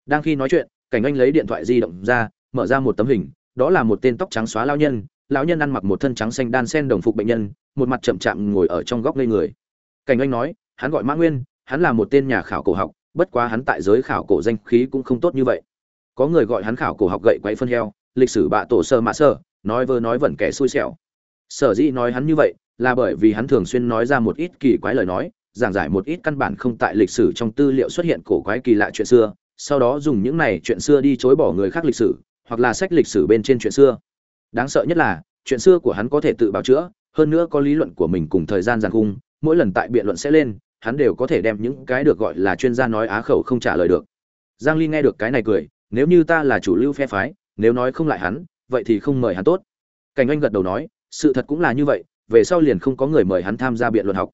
Đang khi nói chuyện, cảnh anh lấy điện thoại di động ra, mở ra một tấm hình, đó là một tên tóc trắng xóa lao nhân lão nhân ăn mặc một thân trắng xanh đan sen đồng phục bệnh nhân, một mặt chậm chạm ngồi ở trong góc ngây người. Cảnh anh nói, hắn gọi mã nguyên, hắn là một tên nhà khảo cổ học, bất quá hắn tại giới khảo cổ danh khí cũng không tốt như vậy. Có người gọi hắn khảo cổ học gậy quay phân heo, lịch sử bạ tổ sơ mã sơ, nói vơ nói vẩn kẻ xui xẻo. Sở dĩ nói hắn như vậy là bởi vì hắn thường xuyên nói ra một ít kỳ quái lời nói, giảng giải một ít căn bản không tại lịch sử trong tư liệu xuất hiện cổ quái kỳ lạ chuyện xưa, sau đó dùng những này chuyện xưa đi chối bỏ người khác lịch sử, hoặc là sách lịch sử bên trên chuyện xưa đáng sợ nhất là, chuyện xưa của hắn có thể tự bào chữa, hơn nữa có lý luận của mình cùng thời gian giàn khung, mỗi lần tại biện luận sẽ lên, hắn đều có thể đem những cái được gọi là chuyên gia nói á khẩu không trả lời được. Giang ly nghe được cái này cười, nếu như ta là chủ lưu phe phái, nếu nói không lại hắn, vậy thì không mời hắn tốt. Cảnh anh gật đầu nói, sự thật cũng là như vậy, về sau liền không có người mời hắn tham gia biện luận học.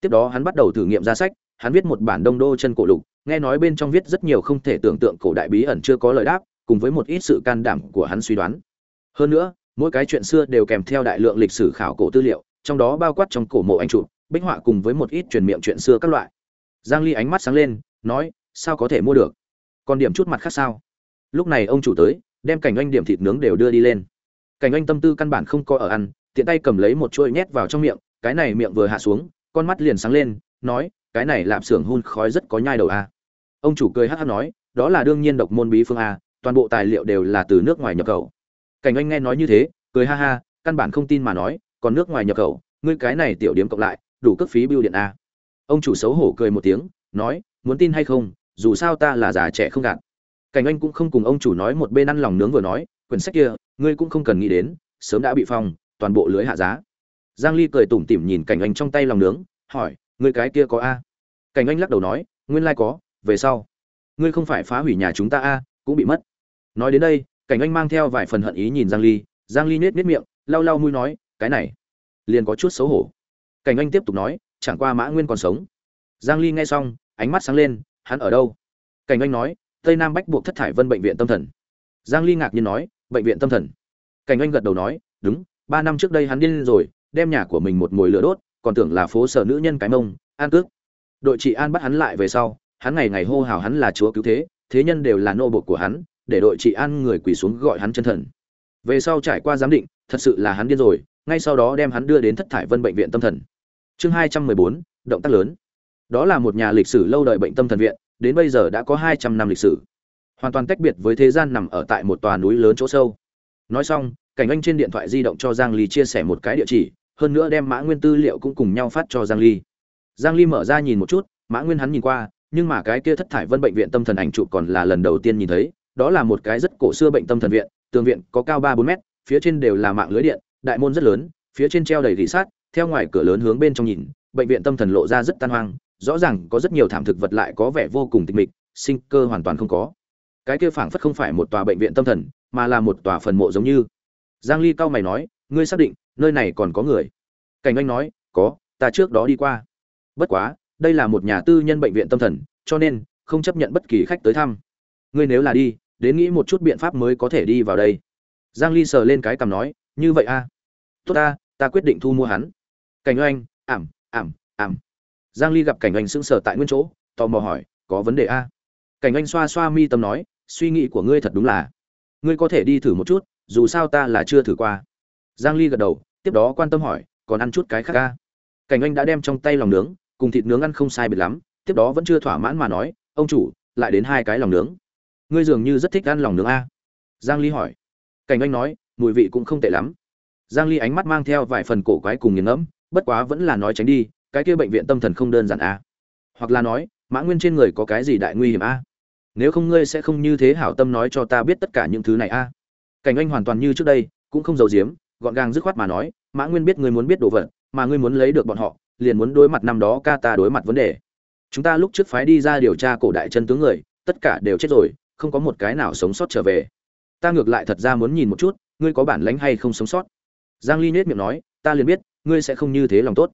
Tiếp đó hắn bắt đầu thử nghiệm ra sách, hắn viết một bản đông đô chân cổ lục, nghe nói bên trong viết rất nhiều không thể tưởng tượng cổ đại bí ẩn chưa có lời đáp, cùng với một ít sự can đảm của hắn suy đoán. Hơn nữa mỗi cái chuyện xưa đều kèm theo đại lượng lịch sử khảo cổ tư liệu, trong đó bao quát trong cổ mộ anh trụ bích họa cùng với một ít truyền miệng chuyện xưa các loại. Giang ly ánh mắt sáng lên, nói, sao có thể mua được? Còn điểm chút mặt khác sao? Lúc này ông chủ tới, đem cảnh anh điểm thịt nướng đều đưa đi lên. Cảnh anh tâm tư căn bản không có ở ăn, tiện tay cầm lấy một chuỗi nhét vào trong miệng, cái này miệng vừa hạ xuống, con mắt liền sáng lên, nói, cái này lạp xưởng hun khói rất có nhai đầu a. Ông chủ cười hắc hắc nói, đó là đương nhiên độc môn bí phương a, toàn bộ tài liệu đều là từ nước ngoài nhập khẩu cảnh anh nghe nói như thế, cười ha ha, căn bản không tin mà nói, còn nước ngoài nhập khẩu, ngươi cái này tiểu điểm cộng lại, đủ cấp phí bưu điện a ông chủ xấu hổ cười một tiếng, nói, muốn tin hay không, dù sao ta là già trẻ không gạt. Cảnh anh cũng không cùng ông chủ nói một bên ăn lòng nướng vừa nói, quyển sách kia, ngươi cũng không cần nghĩ đến, sớm đã bị phong, toàn bộ lưới hạ giá. Giang ly cười tủm tỉm nhìn cảnh anh trong tay lòng nướng, hỏi, ngươi cái kia có a? Cảnh anh lắc đầu nói, nguyên lai like có, về sau. Ngươi không phải phá hủy nhà chúng ta a, cũng bị mất. Nói đến đây cảnh anh mang theo vài phần hận ý nhìn giang ly giang ly nết nết miệng, lau lau mũi nói, cái này, liền có chút xấu hổ. Cảnh anh tiếp tục nói, chẳng qua mã nguyên còn sống. Giang ly nghe xong, ánh mắt sáng lên, hắn ở đâu? Cảnh anh nói, tây nam bách buộc thất thải vân bệnh viện tâm thần. Giang ly ngạc nhiên nói, bệnh viện tâm thần? Cảnh anh gật đầu nói, đúng, ba năm trước đây hắn điên rồi, đem nhà của mình một mồi lửa đốt, còn tưởng là phố sở nữ nhân cái mông, an cước đội trị an bắt hắn lại về sau, hắn ngày ngày hô hào hắn là chúa cứu thế thế nhân đều là nô bộc của hắn để đội trị an người quỳ xuống gọi hắn chân thần. Về sau trải qua giám định, thật sự là hắn điên rồi, ngay sau đó đem hắn đưa đến thất thải vân bệnh viện tâm thần. Chương hai trăm mười bốn, động tác lớn. Đó là một nhà lịch sử lâu đời bệnh tâm thần viện, đến bây giờ đã có hai trăm năm lịch sử. Hoàn toàn tách biệt với thế gian nằm ở tại một tòa núi lớn chỗ sâu. Nói xong, cảnh anh trên điện thoại di động cho giang ly chia sẻ một cái địa chỉ, hơn nữa đem mã nguyên tư liệu cũng cùng nhau phát cho giang ly. Giang ly mở ra nhìn một chút, mã nguyên hắn nhìn qua, nhưng mà cái kia thất thải vân bệnh viện tâm thần ảnh chụp còn là lần đầu tiên nhìn thấy đó là một cái rất cổ xưa bệnh tâm thần viện, tường viện có cao ba bốn mét, phía trên đều là mạng lưới điện, đại môn rất lớn, phía trên treo đầy gỉ sát theo ngoài cửa lớn hướng bên trong nhìn, bệnh viện tâm thần lộ ra rất tan hoang, rõ ràng có rất nhiều thảm thực vật lại có vẻ vô cùng tịch mịch, sinh cơ hoàn toàn không có. Cái kia phảng phất không phải một tòa bệnh viện tâm thần, mà là một tòa phần mộ giống như. Giang ly cao mày nói, ngươi xác định, nơi này còn có người? Cảnh anh nói, có, ta trước đó đi qua. Bất quá, đây là một nhà tư nhân bệnh viện tâm thần, cho nên không chấp nhận bất kỳ khách tới thăm. Ngươi nếu là đi đến nghĩ một chút biện pháp mới có thể đi vào đây. Giang ly sờ lên cái cằm nói, như vậy a à? tốt ta ta quyết định thu mua hắn. Cảnh oanh, ảm ảm ảm. Giang ly gặp cảnh oanh sững sờ tại nguyên chỗ, tò mò hỏi, có vấn đề a cảnh oanh xoa xoa mi tâm nói, suy nghĩ của ngươi thật đúng là, ngươi có thể đi thử một chút, dù sao ta là chưa thử qua. Giang ly gật đầu, tiếp đó quan tâm hỏi, còn ăn chút cái khác a cảnh oanh đã đem trong tay lòng nướng, cùng thịt nướng ăn không sai biệt lắm, tiếp đó vẫn chưa thỏa mãn mà nói, ông chủ, lại đến hai cái lòng nướng ngươi dường như rất thích ăn lòng nướng a. Giang ly hỏi. Cảnh anh nói, mùi vị cũng không tệ lắm. Giang ly ánh mắt mang theo vài phần cổ quái cùng nghiền ngẫm, bất quá vẫn là nói tránh đi, cái kia bệnh viện tâm thần không đơn giản a. Hoặc là nói, mã nguyên trên người có cái gì đại nguy hiểm a? Nếu không ngươi sẽ không như thế hảo tâm nói cho ta biết tất cả những thứ này a. Cảnh anh hoàn toàn như trước đây, cũng không giấu giếm, gọn gàng dứt khoát mà nói, mã nguyên biết ngươi muốn biết đồ vật, mà ngươi muốn lấy được bọn họ, liền muốn đối mặt năm đó ca ta đối mặt vấn đề. Chúng ta lúc trước phái đi ra điều tra cổ đại chân tướng người, tất cả đều chết rồi không có một cái nào sống sót trở về. Ta ngược lại thật ra muốn nhìn một chút, ngươi có bản lánh hay không sống sót? Giang ly nết miệng nói, ta liền biết, ngươi sẽ không như thế lòng tốt.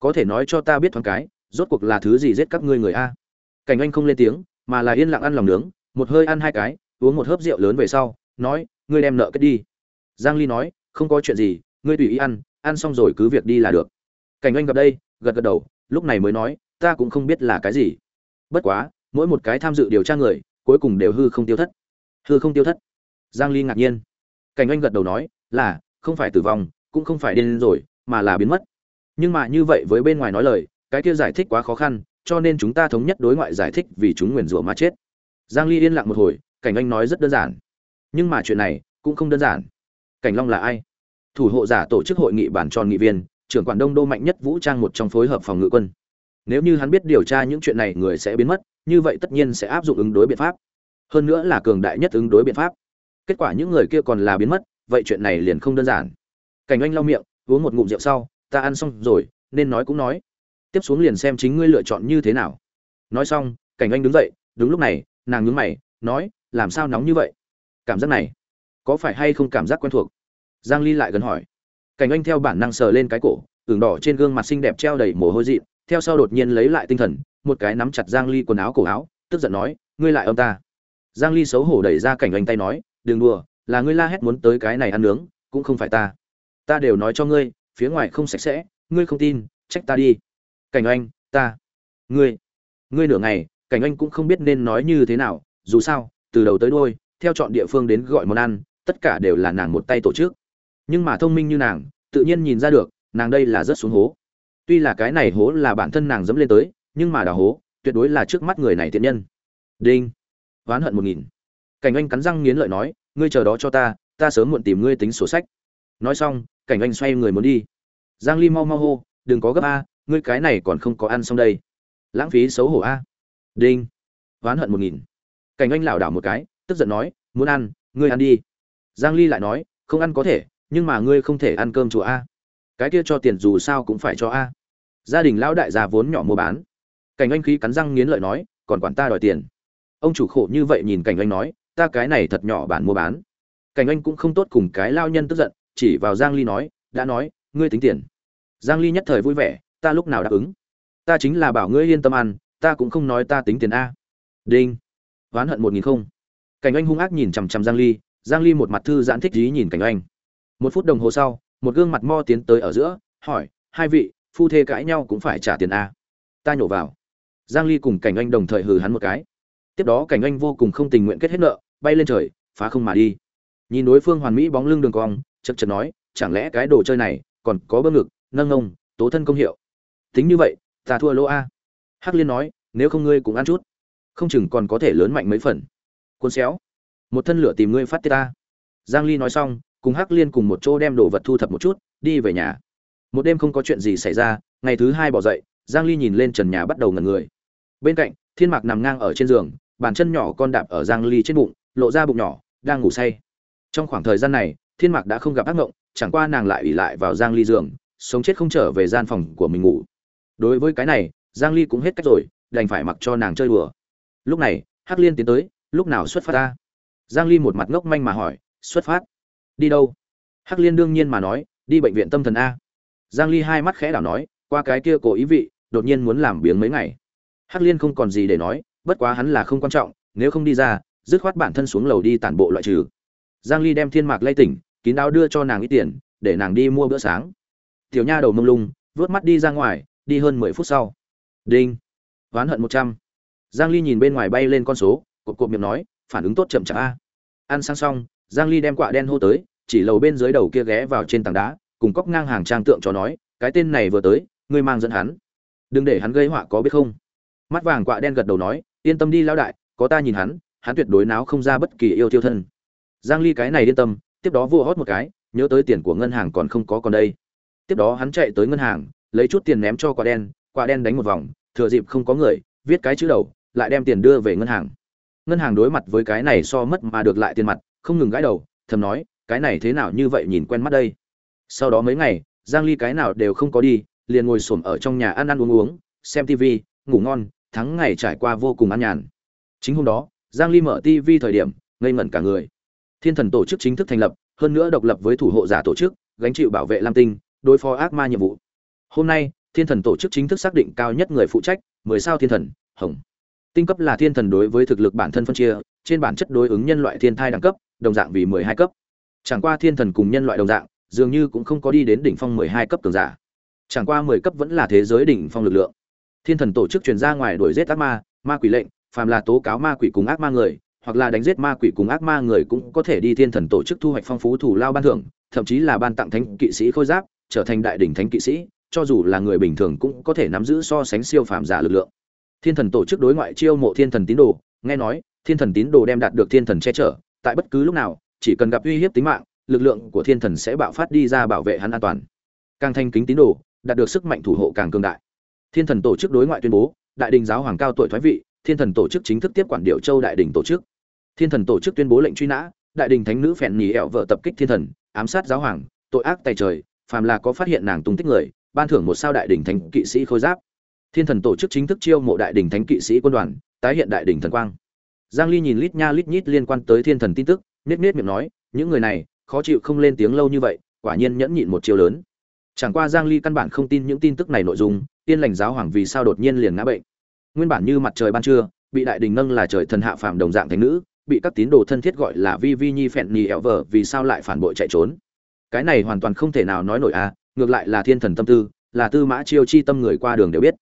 Có thể nói cho ta biết thoáng cái, rốt cuộc là thứ gì giết các ngươi người a? Cảnh anh không lên tiếng, mà là yên lặng ăn lòng nướng, một hơi ăn hai cái, uống một hớp rượu lớn về sau, nói, ngươi đem nợ kết đi. Giang ly nói, không có chuyện gì, ngươi tùy ý ăn ăn xong rồi cứ việc đi là được. Cảnh anh gặp đây, gật gật đầu, lúc này mới nói, ta cũng không biết là cái gì. Bất quá, mỗi một cái tham dự điều tra người cuối cùng đều hư không tiêu thất. Hư không tiêu thất? Giang ly ngạc nhiên. Cảnh anh gật đầu nói, là, không phải tử vong, cũng không phải điên rồi, mà là biến mất. Nhưng mà như vậy với bên ngoài nói lời, cái kia giải thích quá khó khăn, cho nên chúng ta thống nhất đối ngoại giải thích vì chúng nguyền rủa mà chết. Giang ly yên lặng một hồi, cảnh anh nói rất đơn giản. Nhưng mà chuyện này cũng không đơn giản. Cảnh long là ai? Thủ hộ giả tổ chức hội nghị bản tròn nghị viên, trưởng quản đông đô mạnh nhất vũ trang một trong phối hợp phòng ngự quân. Nếu như hắn biết điều tra những chuyện này, người sẽ biến mất như vậy tất nhiên sẽ áp dụng ứng đối biện pháp. Hơn nữa là cường đại nhất ứng đối biện pháp. Kết quả những người kia còn là biến mất, vậy chuyện này liền không đơn giản. Cảnh anh lau miệng, uống một ngụm rượu sau, ta ăn xong rồi, nên nói cũng nói. Tiếp xuống liền xem chính ngươi lựa chọn như thế nào. Nói xong, cảnh anh đứng dậy, đúng lúc này, nàng nhướng mày, nói, làm sao nóng như vậy? Cảm giác này, có phải hay không cảm giác quen thuộc? Giang ly lại gần hỏi. Cảnh anh theo bản năng sờ lên cái cổ, ửng đỏ trên gương mặt xinh đẹp treo đầy mồ hôi dị theo sau đột nhiên lấy lại tinh thần một cái nắm chặt giang ly quần áo cổ áo, tức giận nói, ngươi lại ôm ta. Giang ly xấu hổ đẩy ra cảnh anh tay nói, đừng đùa, là ngươi la hét muốn tới cái này ăn nướng, cũng không phải ta. Ta đều nói cho ngươi, phía ngoài không sạch sẽ, ngươi không tin, trách ta đi. Cảnh anh, ta, ngươi ngươi nửa ngày, cảnh anh cũng không biết nên nói như thế nào, dù sao, từ đầu tới đuôi, theo chọn địa phương đến gọi món ăn, tất cả đều là nàng một tay tổ chức. Nhưng mà thông minh như nàng, tự nhiên nhìn ra được, nàng đây là rất xuống hố. Tuy là cái này hố là bản thân nàng dẫm lên tới nhưng mà đào hố, tuyệt đối là trước mắt người này thiện nhân. Đinh. Oán hận một nghìn. Cảnh anh cắn răng nghiến lợi nói, ngươi chờ đó cho ta ta sớm muộn tìm ngươi tính sổ sách. Nói xong, cảnh anh xoay người muốn đi. Giang ly mau mau hô, đừng có gấp a, ngươi cái này còn không có ăn xong đây. Lãng phí xấu hổ a. Đinh. Oán hận một nghìn. Cảnh anh lảo đảo một cái, tức giận nói, muốn ăn, ngươi ăn đi. Giang ly lại nói, không ăn có thể, nhưng mà ngươi không thể ăn cơm chùa a. Cái kia cho tiền dù sao cũng phải cho a. Gia đình lão đại già vốn nhỏ mua bán cảnh anh khí cắn răng nghiến lợi nói, còn quản ta đòi tiền? Ông chủ khổ như vậy nhìn cảnh anh nói, ta cái này thật nhỏ bản mua bán. Cảnh anh cũng không tốt cùng cái lao nhân tức giận, chỉ vào giang ly nói, đã nói, ngươi tính tiền. Giang ly nhất thời vui vẻ, ta lúc nào đáp ứng? Ta chính là bảo ngươi yên tâm ăn, ta cũng không nói ta tính tiền a. Đinh. Oán hận một nghìn không. Cảnh anh hung ác nhìn chằm chằm giang ly giang ly một mặt thư giãn thích ý nhìn cảnh anh một phút đồng hồ sau, một gương mặt mo tiến tới ở giữa, hỏi, hai vị, phu thê cãi nhau cũng phải trả tiền a? Ta nhổ vào giang ly cùng cảnh anh đồng thời hừ hắn một cái. Tiếp đó cảnh anh vô cùng không tình nguyện kết hết nợ, bay lên trời, phá không mà đi. Nhìn đối phương hoàn mỹ bóng lưng đường cong, chật chật nói, chẳng lẽ cái đồ chơi này còn có bơm ngực, nâng ngông tố thân công hiệu? Tính như vậy, ta thua lỗ a. Hắc liên nói, nếu không ngươi cũng ăn chút, không chừng còn có thể lớn mạnh mấy phần. Cuốn xéo, một thân lửa tìm ngươi phát tiết ta. Giang ly nói xong, cùng hắc liên cùng một chỗ đem đồ vật thu thập một chút, đi về nhà. Một đêm không có chuyện gì xảy ra, ngày thứ hai bỏ dậy, giang ly nhìn lên trần nhà bắt đầu ngẩn người bên cạnh, thiên mạc nằm ngang ở trên giường, bàn chân nhỏ con đạp ở giang ly trên bụng, lộ ra bụng nhỏ, đang ngủ say. Trong khoảng thời gian này, thiên mạc đã không gặp ác mộng, chẳng qua nàng lại ủy lại vào giang ly giường, sống chết không trở về gian phòng của mình ngủ. Đối với cái này, giang ly cũng hết cách rồi, đành phải mặc cho nàng chơi đùa. Lúc này, hắc liên tiến tới, lúc nào xuất phát ta? Giang ly một mặt ngốc manh mà hỏi, xuất phát? Đi đâu? Hắc liên đương nhiên mà nói, đi bệnh viện tâm thần a. Giang ly hai mắt khẽ đảo nói, qua cái kia cổ ý vị, đột nhiên muốn làm biếng mấy ngày hắc liên không còn gì để nói, bất quá hắn là không quan trọng, nếu không đi ra, dứt khoát bản thân xuống lầu đi tản bộ loại trừ. Giang ly đem thiên mạc lay tỉnh, kín đáo đưa cho nàng ít tiền, để nàng đi mua bữa sáng. Tiểu nha đầu mông lung, vớt mắt đi ra ngoài, đi hơn 10 phút sau. Đinh. Oán hận 100. giang ly nhìn bên ngoài bay lên con số cột cột miệng nói, phản ứng tốt chậm chạp a. Ăn sang xong, giang ly đem quạ đen hô tới, chỉ lầu bên dưới đầu kia ghé vào trên tảng đá, cùng cóc ngang hàng trang tượng cho nói, cái tên này vừa tới, ngươi mang dẫn hắn. Đừng để hắn gây họa có biết không? Mắt vàng quạ đen gật đầu nói, yên tâm đi lão đại, có ta nhìn hắn hắn tuyệt đối náo không ra bất kỳ yêu tiêu thân. Giang ly cái này yên tâm, tiếp đó vua hót một cái, nhớ tới tiền của ngân hàng còn không có còn đây. Tiếp đó hắn chạy tới ngân hàng, lấy chút tiền ném cho quả đen quả đen đánh một vòng, thừa dịp không có người, viết cái chữ đầu, lại đem tiền đưa về ngân hàng. Ngân hàng đối mặt với cái này so mất mà được lại tiền mặt, không ngừng gãi đầu, thầm nói, cái này thế nào như vậy nhìn quen mắt đây? Sau đó mấy ngày, giang ly cái nào đều không có đi, liền ngồi xổm ở trong nhà ăn ăn uống uống, xem tivi ngủ ngon Tháng ngày trải qua vô cùng an nhàn. Chính hôm đó, giang ly mở TV thời điểm, ngây ngẩn cả người. Thiên thần tổ chức chính thức thành lập, hơn nữa độc lập với thủ hộ giả tổ chức, gánh chịu bảo vệ lam tinh, đối phó ác ma nhiệm vụ. Hôm nay, thiên thần tổ chức chính thức xác định cao nhất người phụ trách 10 sao thiên thần, hồng. Tinh cấp là thiên thần đối với thực lực bản thân phân chia, trên bản chất đối ứng nhân loại thiên thai đẳng cấp, đồng dạng vì 12 cấp. Chẳng qua thiên thần cùng nhân loại đồng dạng, dường như cũng không có đi đến đỉnh phong 12 cấp cường giả. Chẳng qua 10 cấp vẫn là thế giới đỉnh phong lực lượng thiên thần tổ chức truyền ra ngoài đuổi giết ác ma ma quỷ lệnh, phàm là tố cáo ma quỷ cùng ác ma người, hoặc là đánh giết ma quỷ cùng ác ma người cũng có thể đi thiên thần tổ chức thu hoạch phong phú thủ lao ban thưởng, thậm chí là ban tặng thánh kỵ sĩ khôi giáp, trở thành đại đỉnh thánh kỵ sĩ, cho dù là người bình thường cũng có thể nắm giữ so sánh siêu phàm giả lực lượng. Thiên thần tổ chức đối ngoại chiêu mộ thiên thần tín đồ, nghe nói, thiên thần tín đồ đem đạt được thiên thần che chở, tại bất cứ lúc nào, chỉ cần gặp uy hiếp tính mạng, lực lượng của thiên thần sẽ bạo phát đi ra bảo vệ hắn an toàn. Càng thanh kính tín đồ, đạt được sức mạnh thủ hộ càng cường đại thiên thần tổ chức đối ngoại tuyên bố, đại đình giáo hoàng cao tuổi thoái vị, thiên thần tổ chức chính thức tiếp quản điệu châu đại đình tổ chức. Thiên thần tổ chức tuyên bố lệnh truy nã, đại đình thánh nữ phèn nhì ẹo vợ tập kích thiên thần, ám sát giáo hoàng, tội ác tay trời, phàm là có phát hiện nàng tung tích người, ban thưởng một sao đại đình thánh kỵ sĩ khôi giáp. Thiên thần tổ chức chính thức chiêu mộ đại đình thánh kỵ sĩ quân đoàn, tái hiện đại đình thần quang. Giang ly nhìn lít nha lít nhít liên quan tới thiên thần tin tức nết nết miệng nói, những người này, khó chịu không lên tiếng lâu như vậy, quả nhiên nhẫn nhịn một chiêu lớn chẳng qua giang ly căn bản không tin những tin tức này nội dung, tiên lành giáo hoàng vì sao đột nhiên liền ngã bệnh. Nguyên bản như mặt trời ban trưa, bị đại đình nâng là trời thần hạ phàm đồng dạng thánh nữ, bị các tín đồ thân thiết gọi là vi vi nhi phẹn nhì ẻo vờ, vì sao lại phản bội chạy trốn? Cái này hoàn toàn không thể nào nói nổi a ngược lại là thiên thần tâm tư, là tư mã chiêu chi tâm người qua đường đều biết.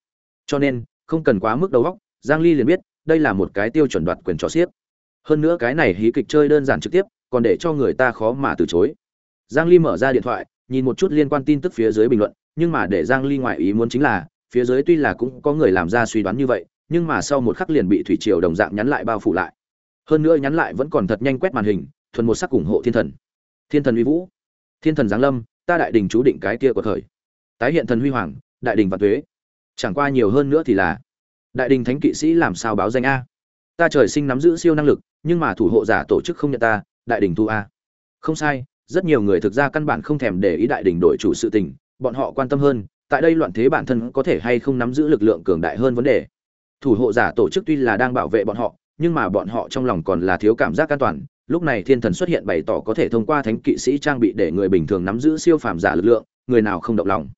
Cho nên, không cần quá mức đầu óc, giang ly liền biết, đây là một cái tiêu chuẩn đoạt quyền trò xiếc. Hơn nữa cái này hí kịch chơi đơn giản trực tiếp, còn để cho người ta khó mà từ chối. Giang ly mở ra điện thoại nhìn một chút liên quan tin tức phía dưới bình luận, nhưng mà để giang ly ngoại ý muốn chính là, phía dưới tuy là cũng có người làm ra suy đoán như vậy, nhưng mà sau một khắc liền bị thủy triều đồng dạng nhắn lại bao phủ lại. Hơn nữa nhắn lại vẫn còn thật nhanh quét màn hình, thuần một sắc ủng hộ thiên thần. Thiên thần uy vũ. Thiên thần giáng lâm, ta đại đình chú định cái kia của thời. Tái hiện thần huy hoàng, đại đình và tuế. Chẳng qua nhiều hơn nữa thì là, đại đình thánh kỵ sĩ làm sao báo danh a? Ta trời sinh nắm giữ siêu năng lực, nhưng mà thủ hộ giả tổ chức không nhận ta, đại đình thu a. Không sai rất nhiều người thực ra căn bản không thèm để ý đại đình đổi chủ sự tình, bọn họ quan tâm hơn, tại đây loạn thế bản thân có thể hay không nắm giữ lực lượng cường đại hơn vấn đề. Thủ hộ giả tổ chức tuy là đang bảo vệ bọn họ, nhưng mà bọn họ trong lòng còn là thiếu cảm giác an toàn, lúc này thiên thần xuất hiện bày tỏ có thể thông qua thánh kỵ sĩ trang bị để người bình thường nắm giữ siêu phàm giả lực lượng, người nào không động lòng.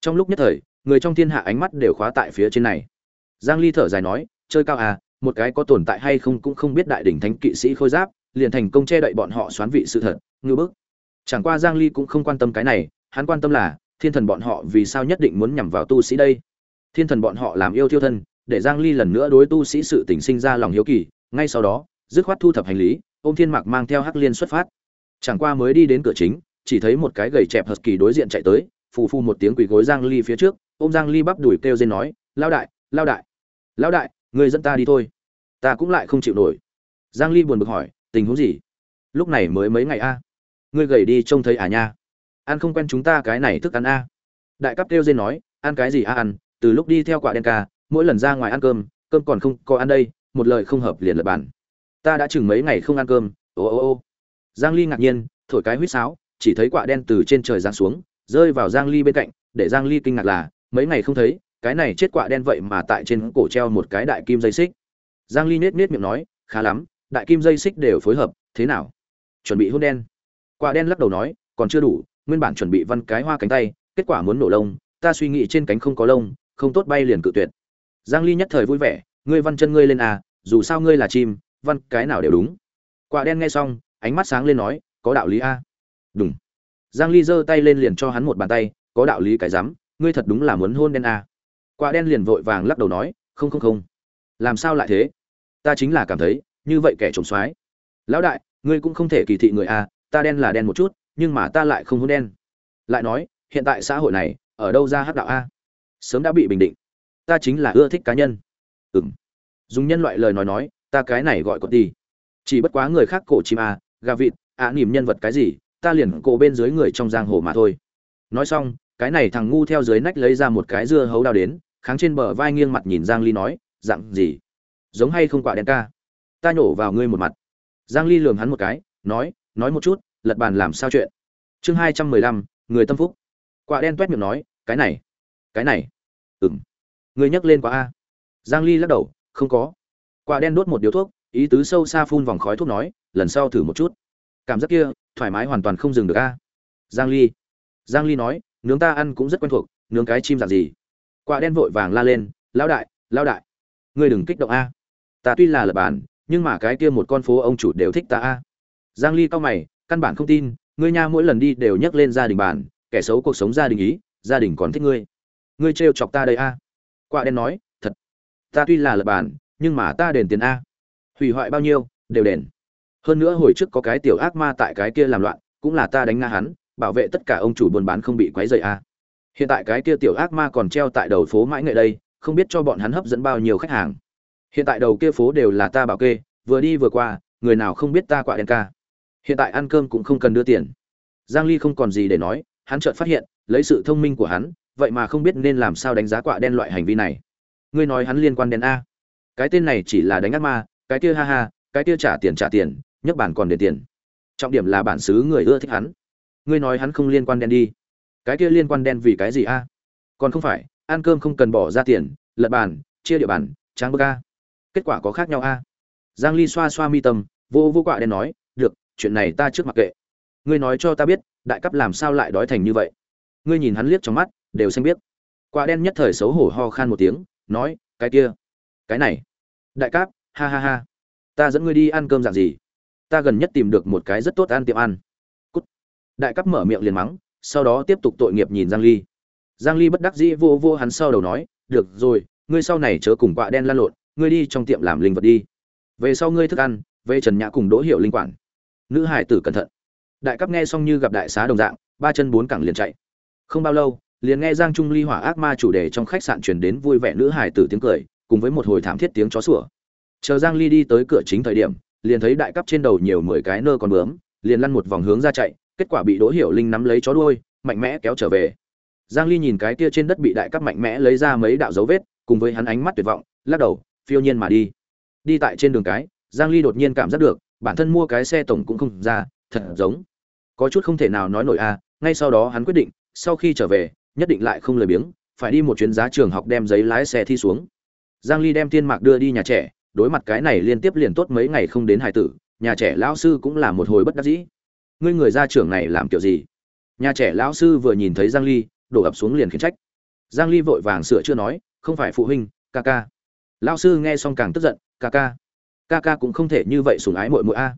Trong lúc nhất thời, người trong thiên hạ ánh mắt đều khóa tại phía trên này. Giang ly thở dài nói, chơi cao à một cái có tồn tại hay không cũng không biết đại đỉnh thánh kỵ sĩ khôi giáp, liền thành công che đậy bọn họ xoán vị sự thật ngư bức chẳng qua giang ly cũng không quan tâm cái này, hắn quan tâm là, thiên thần bọn họ vì sao nhất định muốn nhằm vào tu sĩ đây? Thiên thần bọn họ làm yêu thiêu thân, để giang ly lần nữa đối tu sĩ sự tình sinh ra lòng hiếu kỳ, ngay sau đó, dứt khoát thu thập hành lý, ôm thiên mạc mang theo hắc liên xuất phát. Chẳng qua mới đi đến cửa chính, chỉ thấy một cái gầy chẹp hờ kỳ đối diện chạy tới, phù phù một tiếng quỳ gối giang ly phía trước, ôm giang ly bắp đuổi kêu dên nói lao đại lao đại lao đại, người dẫn ta đi thôi, ta cũng lại không chịu nổi. Giang ly buồn bực hỏi, tình huống gì? Lúc này mới mấy ngày a? à? Ngươi gầy đi trông thấy à nha. Ăn không quen chúng ta cái này thức ăn a. Đại cấp kêu dên nói, ăn cái gì a ăn, từ lúc đi theo quả đen ca, mỗi lần ra ngoài ăn cơm cơm còn không có ăn đây, một lời không hợp liền lật bàn. Ta đã chừng mấy ngày không ăn cơm, ô ô ô. Giang ly ngạc nhiên, thổi cái huýt sáo, chỉ thấy quả đen từ trên trời giáng xuống, rơi vào giang ly bên cạnh, để giang ly kinh ngạc là, mấy ngày không thấy, cái này chết quả đen vậy mà tại trên cổ treo một cái đại kim dây xích. Giang ly nết nết miệng nói, khá lắm, đại kim dây xích đều phối hợp, thế nào? Chuẩn bị hôn đen quả đen lắc đầu nói, còn chưa đủ, nguyên bản chuẩn bị văn cái hoa cánh tay, kết quả muốn nổ lông, ta suy nghĩ trên cánh không có lông, không tốt bay liền cự tuyệt. Giang ly nhất thời vui vẻ, ngươi văn chân ngươi lên à dù sao ngươi là chim, văn cái nào đều đúng. Quả đen nghe xong, ánh mắt sáng lên nói, có đạo lý a. À? đúng giang ly giơ tay lên liền cho hắn một bàn tay, có đạo lý cái dám ngươi thật đúng là muốn hôn đen a. À? quả đen liền vội vàng lắc đầu nói, không không không. Làm sao lại thế? Ta chính là cảm thấy, như vậy kẻ trộm xoái lão đại, ngươi cũng không thể kỳ thị người a ta đen là đen một chút nhưng mà ta lại không hôn đen. Lại nói hiện tại xã hội này ở đâu ra hắc đạo a? Sớm đã bị bình định. Ta chính là ưa thích cá nhân. Ừm. Dùng nhân loại lời nói nói ta cái này gọi cột đi chỉ bất quá người khác cổ chim a gà vịt ạ à, nỉm nhân vật cái gì ta liền cổ bên dưới người trong giang hồ mà thôi. Nói xong cái này thằng ngu theo dưới nách lấy ra một cái dưa hấu đao đến kháng trên bờ vai nghiêng mặt nhìn giang ly nói dặn gì? Giống hay không quả đen ca? Ta nhổ vào ngươi một mặt. Giang ly lườm hắn một cái nói nói một chút lật bàn làm sao chuyện? Chương 215, người tâm phúc. Quả đen toét miệng nói cái này cái này. Ừm. Người nhắc lên quá a. Giang ly lắc đầu không có. Quả đen đốt một điếu thuốc ý tứ sâu xa phun vòng khói thuốc nói lần sau thử một chút. Cảm giác kia thoải mái hoàn toàn không dừng được a. Giang ly. Giang ly nói nướng ta ăn cũng rất quen thuộc nướng cái chim dạng gì? Quả đen vội vàng la lên lão đại lão đại. Ngươi đừng kích động a. Ta tuy là lập bàn, nhưng mà cái kia một con phố ông chủ đều thích ta a giang ly cao mày, căn bản không tin, ngươi nha mỗi lần đi đều nhắc lên gia đình bản kẻ xấu cuộc sống gia đình ý, gia đình còn thích ngươi. Ngươi trêu chọc ta đây a? Quả đen nói, thật. Ta tuy là lập bản, nhưng mà ta đền tiền a. Hủy hoại bao nhiêu, đều đền. Hơn nữa hồi trước có cái tiểu ác ma tại cái kia làm loạn, cũng là ta đánh nga hắn, bảo vệ tất cả ông chủ buôn bán không bị quấy rầy a. Hiện tại cái kia tiểu ác ma còn treo tại đầu phố mãi nghệ đây, không biết cho bọn hắn hấp dẫn bao nhiêu khách hàng. Hiện tại đầu kia phố đều là ta bảo kê, vừa đi vừa qua, người nào không biết ta quả đen ca? Hiện tại ăn cơm cũng không cần đưa tiền. Giang ly không còn gì để nói, hắn chợt phát hiện, lấy sự thông minh của hắn, vậy mà không biết nên làm sao đánh giá quả đen loại hành vi này. Ngươi nói hắn liên quan đến a. Cái tên này chỉ là đánh ác ma, cái kia ha ha, cái kia trả tiền trả tiền nhất bản còn để tiền. Trọng điểm là bản xứ người ưa thích hắn. Ngươi nói hắn không liên quan đen đi. Cái kia liên quan đen vì cái gì a? Còn không phải, ăn cơm không cần bỏ ra tiền, lật bàn, chia địa bàn, tráng bơ ca kết quả có khác nhau a. Giang ly xoa xoa mi tâm, vô vô quạ đen nói chuyện này ta trước mặc kệ. Ngươi nói cho ta biết, đại cấp làm sao lại đói thành như vậy? Ngươi nhìn hắn liếc trong mắt, đều xanh biết quạ đen nhất thời xấu hổ ho khan một tiếng, nói, cái kia, cái này. Đại cấp ha ha ha. Ta dẫn ngươi đi ăn cơm dạng gì? Ta gần nhất tìm được một cái rất tốt ăn tiệm ăn. Cút. Đại cấp mở miệng liền mắng, sau đó tiếp tục tội nghiệp nhìn giang ly. Giang ly bất đắc dĩ vô vô hắn sau đầu nói, được rồi, ngươi sau này chớ cùng quạ đen lan lộn, ngươi đi trong tiệm làm linh vật đi. Về sau ngươi thức ăn, về trần nhã cùng đỗ hiệu linh quản nữ hải tử cẩn thận. Đại cấp nghe xong như gặp đại xá đồng dạng, ba chân bốn cẳng liền chạy. Không bao lâu, liền nghe giang trung ly hỏa ác ma chủ đề trong khách sạn truyền đến vui vẻ nữ hải tử tiếng cười, cùng với một hồi thảm thiết tiếng chó sủa. Chờ giang ly đi tới cửa chính thời điểm, liền thấy đại cấp trên đầu nhiều mười cái nơ còn bướm, liền lăn một vòng hướng ra chạy, kết quả bị đỗ hiểu linh nắm lấy chó đuôi, mạnh mẽ kéo trở về. Giang ly nhìn cái kia trên đất bị đại cấp mạnh mẽ lấy ra mấy đạo dấu vết, cùng với hắn ánh mắt tuyệt vọng, lắc đầu, phiêu nhiên mà đi. Đi tại trên đường cái, giang ly đột nhiên cảm giác được bản thân mua cái xe tổng cũng không ra, thật giống. Có chút không thể nào nói nổi a, ngay sau đó hắn quyết định, sau khi trở về, nhất định lại không lười biếng, phải đi một chuyến giá trường học đem giấy lái xe thi xuống. Giang ly đem thiên mạc đưa đi nhà trẻ, đối mặt cái này liên tiếp liền tốt mấy ngày không đến hài tử, nhà trẻ lão sư cũng là một hồi bất đắc dĩ. Ngươi người gia trưởng này làm kiểu gì? Nhà trẻ lão sư vừa nhìn thấy giang ly, đổ ập xuống liền khiển trách. Giang ly vội vàng sửa chưa nói, không phải phụ huynh, ca ca. Lão sư nghe xong càng tức giận, ca ca ca ca cũng không thể như vậy sủng ái muội muội a.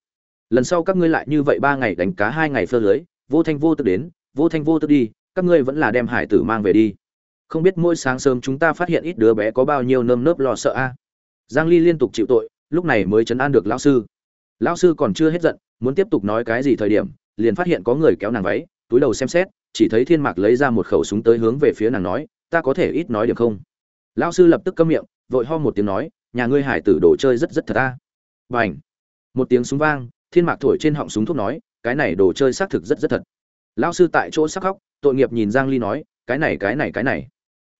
Lần sau các ngươi lại như vậy ba ngày đánh cá hai ngày phơ lưới, vô thanh vô tức đến, vô thanh vô tức đi, các ngươi vẫn là đem hải tử mang về đi. Không biết mỗi sáng sớm chúng ta phát hiện ít đứa bé có bao nhiêu nơm nớp lo sợ a. Giang ly liên tục chịu tội, lúc này mới chấn an được lão sư. Lão sư còn chưa hết giận, muốn tiếp tục nói cái gì thời điểm, liền phát hiện có người kéo nàng váy, túi đầu xem xét, chỉ thấy thiên mạc lấy ra một khẩu súng tới hướng về phía nàng nói, ta có thể ít nói điểm không? Lão sư lập tức câm miệng, vội ho một tiếng nói, nhà ngươi hải tử đồ chơi rất rất thật ta à Bành! một tiếng súng vang, thiên mạc thổi trên họng súng thuốc nói, cái này đồ chơi xác thực rất rất thật. Lão sư tại chỗ sắc khóc, tội nghiệp nhìn giang ly nói, cái này cái này cái này.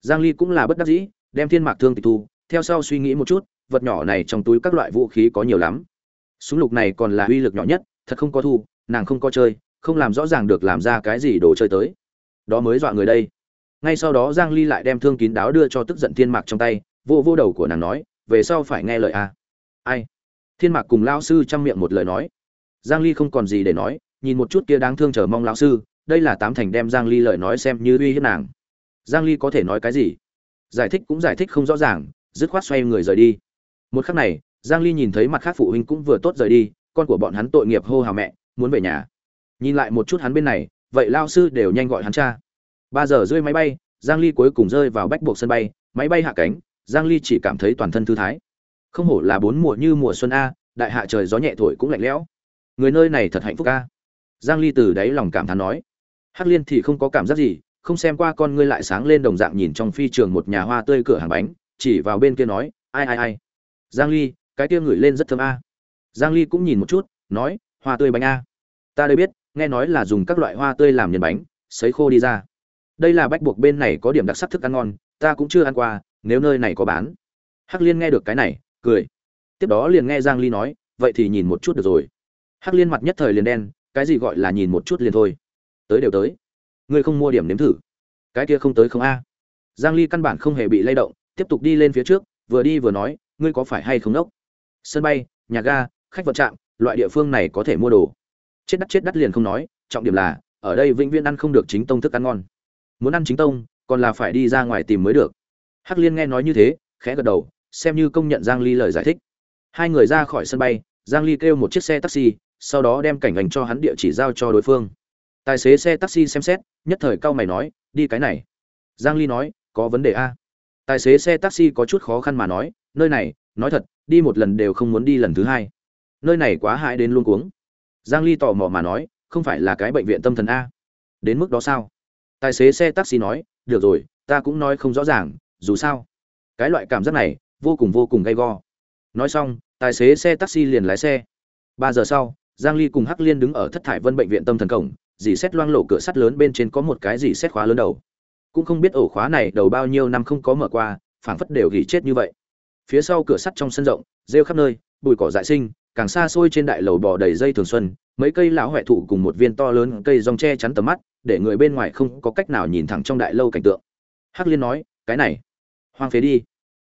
Giang ly cũng là bất đắc dĩ, đem thiên mạc thương tịch thu, theo sau suy nghĩ một chút, vật nhỏ này trong túi các loại vũ khí có nhiều lắm. Súng lục này còn là uy lực nhỏ nhất, thật không có thu, nàng không có chơi, không làm rõ ràng được làm ra cái gì đồ chơi tới. Đó mới dọa người đây. Ngay sau đó giang ly lại đem thương kín đáo đưa cho tức giận thiên mạc trong tay, vô vô đầu của nàng nói, về sau phải nghe lời a. Ai? Thiên mạc cùng lao sư chăm miệng một lời nói. Giang ly không còn gì để nói, nhìn một chút kia đáng thương chờ mong lão sư, đây là tám thành đem giang ly lời nói xem như uy hiếp nàng. Giang ly có thể nói cái gì? Giải thích cũng giải thích không rõ ràng, dứt khoát xoay người rời đi. Một khắc này, giang ly nhìn thấy mặt khác phụ huynh cũng vừa tốt rời đi, con của bọn hắn tội nghiệp hô hào mẹ, muốn về nhà. Nhìn lại một chút hắn bên này, vậy lao sư đều nhanh gọi hắn cha. Ba giờ rơi máy bay, giang ly cuối cùng rơi vào bách buộc sân bay, máy bay hạ cánh, giang ly chỉ cảm thấy toàn thân thư thái không hổ là bốn mùa như mùa xuân a, đại hạ trời gió nhẹ thổi cũng lạnh lẽo. Người nơi này thật hạnh phúc a. Giang ly từ đáy lòng cảm thán nói. Hắc liên thì không có cảm giác gì, không xem qua con ngươi lại sáng lên đồng dạng nhìn trong phi trường một nhà hoa tươi cửa hàng bánh, chỉ vào bên kia nói, ai ai ai? Giang ly, cái kia ngửi lên rất thơm a. Giang ly cũng nhìn một chút, nói, hoa tươi bánh a. Ta đây biết, nghe nói là dùng các loại hoa tươi làm nhân bánh, sấy khô đi ra. Đây là bách buộc bên này có điểm đặc sắc thức ăn ngon, ta cũng chưa ăn qua, nếu nơi này có bán. Hắc liên nghe được cái này cười. Tiếp đó liền nghe giang ly nói, vậy thì nhìn một chút được rồi. Hắc liên mặt nhất thời liền đen, cái gì gọi là nhìn một chút liền thôi. Tới đều tới. Ngươi không mua điểm nếm thử. Cái kia không tới không a. Giang ly căn bản không hề bị lay động, tiếp tục đi lên phía trước, vừa đi vừa nói, ngươi có phải hay không nốc sân bay, nhà ga, khách vận trạm, loại địa phương này có thể mua đồ. Chết đắt chết đắt liền không nói, trọng điểm là, ở đây vĩnh viễn ăn không được chính tông thức ăn ngon. Muốn ăn chính tông, còn là phải đi ra ngoài tìm mới được. Hắc liên nghe nói như thế, khẽ gật đầu xem như công nhận giang ly lời giải thích. Hai người ra khỏi sân bay, giang ly kêu một chiếc xe taxi, sau đó đem cảnh ảnh cho hắn địa chỉ giao cho đối phương. Tài xế xe taxi xem xét, nhất thời cao mày nói, đi cái này. Giang ly nói, có vấn đề a. Tài xế xe taxi có chút khó khăn mà nói, nơi này, nói thật, đi một lần đều không muốn đi lần thứ hai. Nơi này quá hại đến luôn cuống. Giang ly tò mò mà nói, không phải là cái bệnh viện tâm thần a? Đến mức đó sao? Tài xế xe taxi nói, được rồi, ta cũng nói không rõ ràng, dù sao. Cái loại cảm giác này vô cùng vô cùng gay go. Nói xong, tài xế xe taxi liền lái xe. Ba giờ sau, giang ly cùng hắc liên đứng ở thất thải vân bệnh viện tâm thần cổng, dì xét loang lộ cửa sắt lớn bên trên có một cái dì xét khóa lớn đầu. Cũng không biết ổ khóa này đầu bao nhiêu năm không có mở qua, phảng phất đều gỉ chết như vậy. Phía sau cửa sắt trong sân rộng, rêu khắp nơi, bụi cỏ dại sinh, càng xa xôi trên đại lầu bò đầy dây thường xuân, mấy cây lão huệ thụ cùng một viên to lớn cây rong che chắn tầm mắt, để người bên ngoài không có cách nào nhìn thẳng trong đại lâu cảnh tượng. Hắc liên nói, cái này, hoang phế đi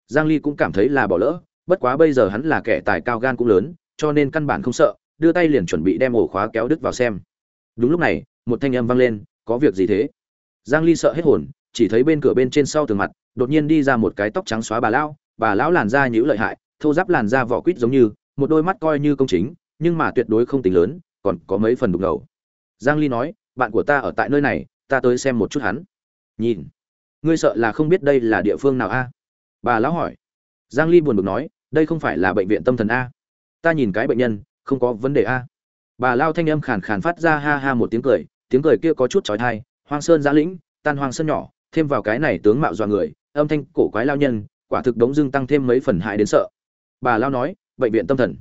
giang ly cũng cảm thấy là bỏ lỡ, bất quá bây giờ hắn là kẻ tài cao gan cũng lớn, cho nên căn bản không sợ, đưa tay liền chuẩn bị đem ổ khóa kéo đứt vào xem. Đúng lúc này, một thanh âm vang lên, có việc gì thế? Giang ly sợ hết hồn, chỉ thấy bên cửa bên trên sau tường mặt, đột nhiên đi ra một cái tóc trắng xóa bà lão bà lão làn da nhũ lợi hại, thô giáp làn da vỏ quýt giống như, một đôi mắt coi như công chính, nhưng mà tuyệt đối không tính lớn, còn có mấy phần đục ngầu. Giang ly nói, bạn của ta ở tại nơi này, ta tới xem một chút hắn. Nhìn, ngươi sợ là không biết đây là địa phương nào a? Bà lão hỏi. Giang ly buồn bực nói, đây không phải là bệnh viện tâm thần a. Ta nhìn cái bệnh nhân, không có vấn đề a. Bà lao thanh âm khàn khàn phát ra ha ha một tiếng cười tiếng cười kia có chút trói thai hoang sơn giã lĩnh, tan hoang sơn nhỏ, thêm vào cái này tướng mạo dọa người, âm thanh cổ quái lao nhân, quả thực đống dưng tăng thêm mấy phần hại đến sợ. Bà lao nói, bệnh viện tâm thần.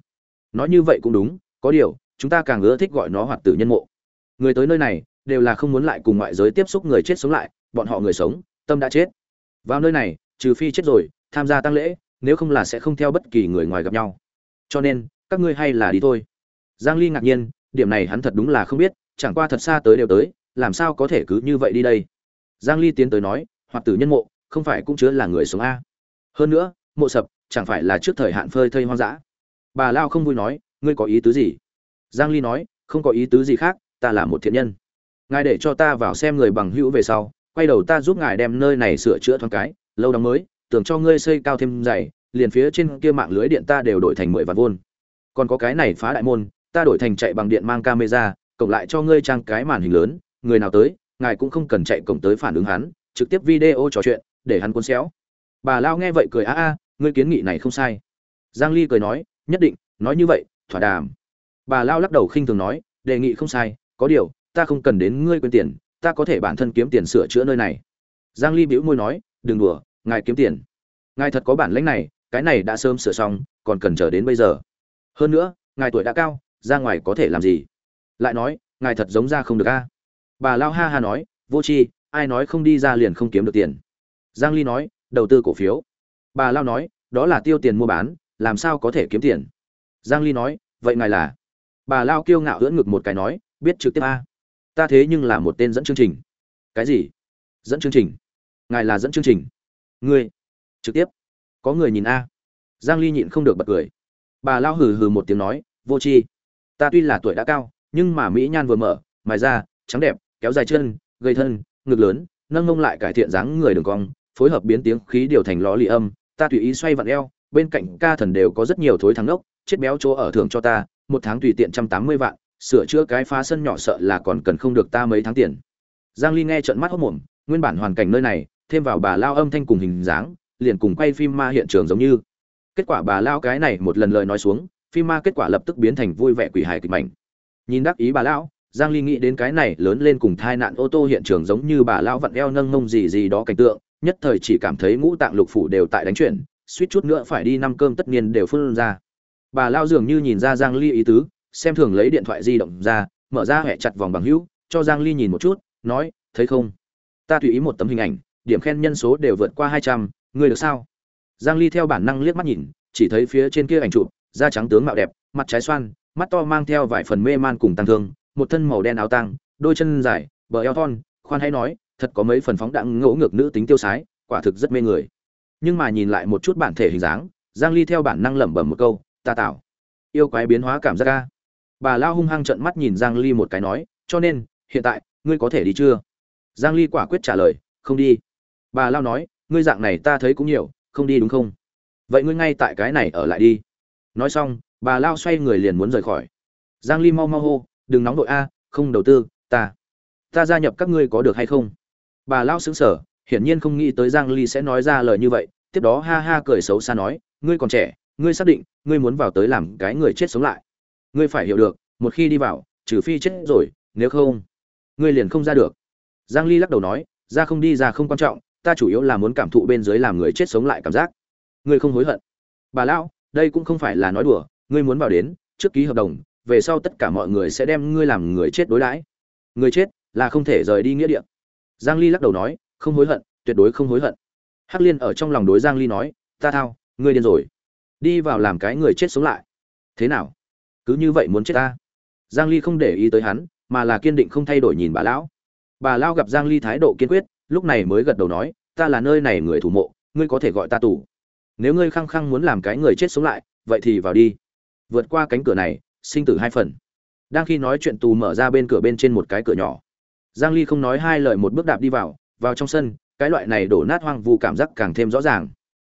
Nói như vậy cũng đúng, có điều, chúng ta càng ưa thích gọi nó hoạt tử nhân mộ. Người tới nơi này, đều là không muốn lại cùng ngoại giới tiếp xúc người chết sống lại, bọn họ người sống, tâm đã chết. Vào nơi này trừ phi chết rồi, tham gia tăng lễ, nếu không là sẽ không theo bất kỳ người ngoài gặp nhau. Cho nên, các ngươi hay là đi thôi. Giang ly ngạc nhiên, điểm này hắn thật đúng là không biết, chẳng qua thật xa tới đều tới, làm sao có thể cứ như vậy đi đây? Giang ly tiến tới nói, hoặc tử nhân mộ, không phải cũng chứa là người sống a. Hơn nữa, mộ sập, chẳng phải là trước thời hạn phơi thây hoang dã. Bà lao không vui nói, ngươi có ý tứ gì? Giang ly nói, không có ý tứ gì khác, ta là một thiện nhân. Ngài để cho ta vào xem người bằng hữu về sau, quay đầu ta giúp ngài đem nơi này sửa chữa thoáng cái lâu đóng mới, tưởng cho ngươi xây cao thêm dày, liền phía trên kia mạng lưới điện ta đều đổi thành mười vạn vôn. Còn có cái này phá đại môn, ta đổi thành chạy bằng điện mang camera, cộng lại cho ngươi trang cái màn hình lớn, người nào tới, ngài cũng không cần chạy cổng tới phản ứng hắn, trực tiếp video trò chuyện, để hắn cuốn xéo. Bà lao nghe vậy cười a a, ngươi kiến nghị này không sai. Giang ly cười nói, nhất định, nói như vậy, thỏa đàm. Bà lao lắc đầu khinh thường nói, đề nghị không sai, có điều, ta không cần đến ngươi quên tiền, ta có thể bản thân kiếm tiền sửa chữa nơi này. Giang ly bĩu môi nói, đừng đùa ngài kiếm tiền. Ngài thật có bản lĩnh này, cái này đã sớm sửa xong, còn cần chờ đến bây giờ. Hơn nữa, ngài tuổi đã cao, ra ngoài có thể làm gì? Lại nói, ngài thật giống ra không được a. Bà lao ha ha nói, vô tri, ai nói không đi ra liền không kiếm được tiền? Giang ly nói, đầu tư cổ phiếu. Bà lao nói, đó là tiêu tiền mua bán, làm sao có thể kiếm tiền? Giang ly nói, vậy ngài là? Bà lao kiêu ngạo ưỡn ngực một cái nói, biết trực tiếp a. Ta thế nhưng là một tên dẫn chương trình. Cái gì? Dẫn chương trình. Ngài là dẫn chương trình ngươi. Trực tiếp. Có người nhìn a. Giang ly nhịn không được bật cười. Bà lao hừ hừ một tiếng nói, vô tri. Ta tuy là tuổi đã cao, nhưng mà mỹ nhan vừa mở, mài da, trắng đẹp, kéo dài chân gây thân, ngực lớn, nâng ngông lại cải thiện dáng người đường cong, phối hợp biến tiếng khí điều thành ló lì âm. Ta tùy ý xoay vặn eo, bên cạnh ca thần đều có rất nhiều thối thắng đốc chết béo chỗ ở thường cho ta, một tháng tùy tiện trăm tám mươi vạn, sửa chữa cái phá sân nhỏ sợ là còn cần không được ta mấy tháng tiền. Giang ly nghe trận mắt hốt mồm, nguyên bản hoàn cảnh nơi này thêm vào bà lao âm thanh cùng hình dáng, liền cùng quay phim ma hiện trường giống như. Kết quả bà lao cái này một lần lời nói xuống, phim ma kết quả lập tức biến thành vui vẻ quỷ hài kịch mảnh. Nhìn đắc ý bà lão giang ly nghĩ đến cái này lớn lên cùng thai nạn ô tô hiện trường giống như bà lão vặn eo nâng ngông gì gì đó cảnh tượng, nhất thời chỉ cảm thấy ngũ tạng lục phủ đều tại đánh chuyển, suýt chút nữa phải đi năm cơm tất nhiên đều phun ra. Bà lao dường như nhìn ra giang ly ý tứ, xem thường lấy điện thoại di động ra, mở ra hẹ chặt vòng bằng hữu, cho giang ly nhìn một chút, nói, thấy không? Ta tùy ý một tấm hình ảnh điểm khen nhân số đều vượt qua 200, người được sao? Giang ly theo bản năng liếc mắt nhìn chỉ thấy phía trên kia ảnh chụp da trắng tướng mạo đẹp mặt trái xoan mắt to mang theo vài phần mê man cùng tăng thương một thân màu đen áo tăng đôi chân dài bờ eo thon khoan hãy nói thật có mấy phần phóng đặng ngỗ ngược nữ tính tiêu sái quả thực rất mê người. Nhưng mà nhìn lại một chút bản thể hình dáng giang ly theo bản năng lẩm bẩm một câu ta tạo yêu quái biến hóa cảm giác ca bà lao hung hăng trợn mắt nhìn giang ly một cái nói cho nên hiện tại ngươi có thể đi chưa? Giang ly quả quyết trả lời không đi bà lao nói, ngươi dạng này ta thấy cũng nhiều, không đi đúng không? Vậy ngươi ngay tại cái này ở lại đi. Nói xong, bà lao xoay người liền muốn rời khỏi. Giang ly mau mau hô, đừng nóng đội a, không đầu tư, ta ta gia nhập các ngươi có được hay không? Bà lao sững sờ, hiển nhiên không nghĩ tới giang ly sẽ nói ra lời như vậy, tiếp đó ha ha cười xấu xa nói, ngươi còn trẻ, ngươi xác định ngươi muốn vào tới làm cái người chết sống lại. Ngươi phải hiểu được, một khi đi vào, trừ phi chết rồi, nếu không, ngươi liền không ra được. Giang ly lắc đầu nói, ra không đi ra không quan trọng ta chủ yếu là muốn cảm thụ bên dưới làm người chết sống lại cảm giác. Ngươi không hối hận. Bà lão, đây cũng không phải là nói đùa, ngươi muốn vào đến, trước ký hợp đồng, về sau tất cả mọi người sẽ đem ngươi làm người chết đối đãi. Người chết là không thể rời đi nghĩa địa. Giang ly lắc đầu nói, không hối hận, tuyệt đối không hối hận. Hắc liên ở trong lòng đối giang ly nói, ta thao, ngươi điên rồi. Đi vào làm cái người chết sống lại. Thế nào? Cứ như vậy muốn chết ta? Giang ly không để ý tới hắn, mà là kiên định không thay đổi nhìn bà lão. Bà lão gặp giang ly thái độ kiên quyết lúc này mới gật đầu nói, ta là nơi này người thủ mộ, ngươi có thể gọi ta tù. Nếu ngươi khăng khăng muốn làm cái người chết sống lại, vậy thì vào đi. Vượt qua cánh cửa này, sinh tử hai phần. Đang khi nói chuyện tù mở ra bên cửa bên trên một cái cửa nhỏ. Giang ly không nói hai lời một bước đạp đi vào vào trong sân, cái loại này đổ nát hoang vu cảm giác càng thêm rõ ràng.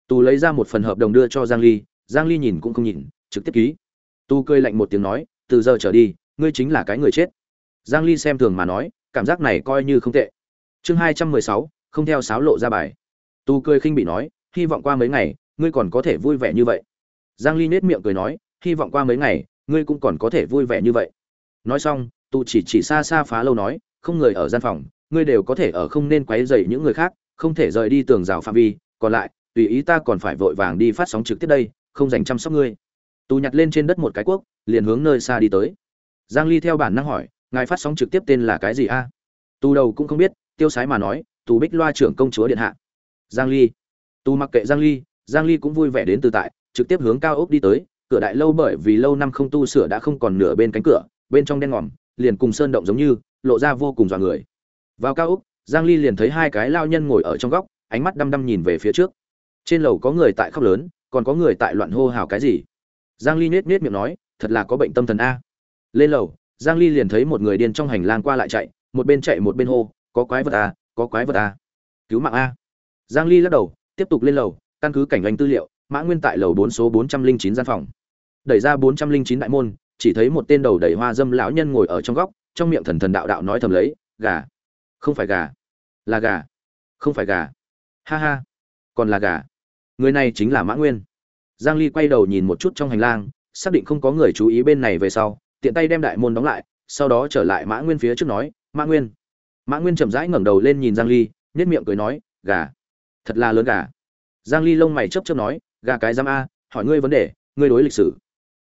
Tù lấy ra một phần hợp đồng đưa cho giang ly giang ly nhìn cũng không nhìn, trực tiếp ký. Tu cười lạnh một tiếng nói, từ giờ trở đi, ngươi chính là cái người chết. Giang ly xem thường mà nói, cảm giác này coi như không tệ chương 216, không theo sáo lộ ra bài. Tu cười khinh bị nói hy vọng qua mấy ngày ngươi còn có thể vui vẻ như vậy. Giang ly nết miệng cười nói hy vọng qua mấy ngày ngươi cũng còn có thể vui vẻ như vậy. Nói xong tu chỉ chỉ xa xa phá lâu nói không người ở gian phòng ngươi đều có thể ở không nên quấy rầy những người khác không thể rời đi tường rào phạm vi. Còn lại tùy ý ta còn phải vội vàng đi phát sóng trực tiếp đây không dành chăm sóc ngươi. Tu nhặt lên trên đất một cái cuốc liền hướng nơi xa đi tới. Giang ly theo bản năng hỏi ngài phát sóng trực tiếp tên là cái gì a? Tu đầu cũng không biết tiêu sái mà nói tu bích loa trưởng công chúa điện hạ. Giang ly. Tu mặc kệ giang ly giang ly cũng vui vẻ đến từ tại, trực tiếp hướng cao ốc đi tới, cửa đại lâu bởi vì lâu năm không tu sửa đã không còn nửa bên cánh cửa, bên trong đen ngòm, liền cùng sơn động giống như, lộ ra vô cùng dọa người. Vào cao ốc, giang ly liền thấy hai cái lao nhân ngồi ở trong góc, ánh mắt đăm đăm nhìn về phía trước. Trên lầu có người tại khóc lớn, còn có người tại loạn hô hào cái gì? Giang ly nết nết miệng nói, thật là có bệnh tâm thần a. Lên lầu, giang ly liền thấy một người điên trong hành lang qua lại chạy, một bên chạy một bên hô có quái vật a có quái vật a cứu mạng a. Giang ly lắc đầu, tiếp tục lên lầu, căn cứ cảnh anh tư liệu, mã nguyên tại lầu 4 số 409 gian phòng. Đẩy ra 409 đại môn, chỉ thấy một tên đầu đầy hoa dâm lão nhân ngồi ở trong góc, trong miệng thần thần đạo đạo nói thầm lấy, gà. Không phải gà. Là gà. Không phải gà. Ha ha. Còn là gà. Người này chính là mã nguyên. Giang ly quay đầu nhìn một chút trong hành lang, xác định không có người chú ý bên này về sau, tiện tay đem đại môn đóng lại, sau đó trở lại mã nguyên phía trước nói, mã nguyên mã nguyên chậm rãi ngẩng đầu lên nhìn giang ly nhất miệng cười nói, gà, thật là lớn gà. Giang ly lông mày chớp chớp nói, gà cái giam a, hỏi ngươi vấn đề, ngươi đối lịch sử.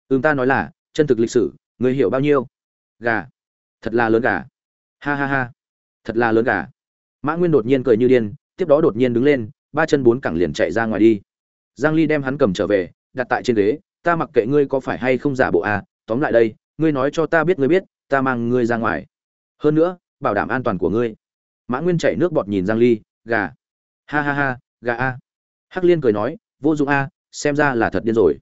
Ừm, ta nói là, chân thực lịch sử, ngươi hiểu bao nhiêu? Gà, thật là lớn gà. Ha ha ha, thật là lớn gà. Mã nguyên đột nhiên cười như điên, tiếp đó đột nhiên đứng lên, ba chân bốn cẳng liền chạy ra ngoài đi. Giang ly đem hắn cầm trở về, đặt tại trên ghế, ta mặc kệ ngươi có phải hay không giả bộ à tóm lại đây, ngươi nói cho ta biết ngươi biết, ta mang ngươi ra ngoài. Hơn nữa bảo đảm an toàn của ngươi. Mã nguyên chảy nước bọt nhìn giang ly, gà. Ha ha ha, gà a. Hắc liên cười nói, vô dụng a, xem ra là thật điên rồi.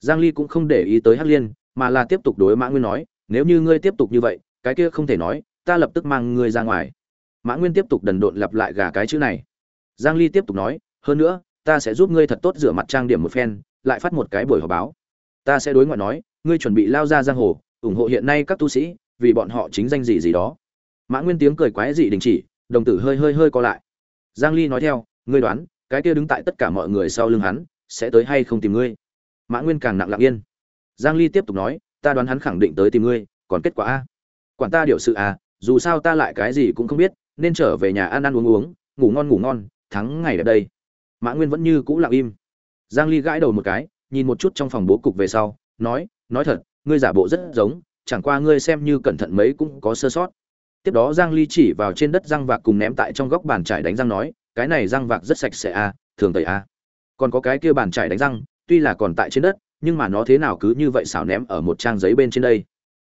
Giang ly cũng không để ý tới hắc liên, mà là tiếp tục đối mã nguyên nói, nếu như ngươi tiếp tục như vậy, cái kia không thể nói, ta lập tức mang ngươi ra ngoài. Mã nguyên tiếp tục đần độn lặp lại gà cái chữ này. Giang ly tiếp tục nói, hơn nữa, ta sẽ giúp ngươi thật tốt rửa mặt trang điểm một phen, lại phát một cái buổi họp báo. Ta sẽ đối ngoại nói, ngươi chuẩn bị lao ra giang hồ, ủng hộ hiện nay các tu sĩ, vì bọn họ chính danh gì gì đó mã nguyên tiếng cười quái dị đình chỉ, đồng tử hơi hơi hơi co lại. Giang ly nói theo, ngươi đoán, cái kia đứng tại tất cả mọi người sau lưng hắn, sẽ tới hay không tìm ngươi? Mã nguyên càng nặng lặng yên. Giang ly tiếp tục nói, ta đoán hắn khẳng định tới tìm ngươi, còn kết quả a? Quản ta điều sự à dù sao ta lại cái gì cũng không biết, nên trở về nhà ăn ăn uống uống, ngủ ngon ngủ ngon, thắng ngày ở đây. Mã nguyên vẫn như cũ lặng im. Giang ly gãi đầu một cái, nhìn một chút trong phòng bố cục về sau, nói nói thật, ngươi giả bộ rất giống, chẳng qua ngươi xem như cẩn thận mấy cũng có sơ sót tiếp đó giang ly chỉ vào trên đất răng vạc cùng ném tại trong góc bàn trải đánh răng nói cái này răng vạc rất sạch sẽ a à, thường tẩy a à. còn có cái kia bàn trải đánh răng tuy là còn tại trên đất nhưng mà nó thế nào cứ như vậy xảo ném ở một trang giấy bên trên đây.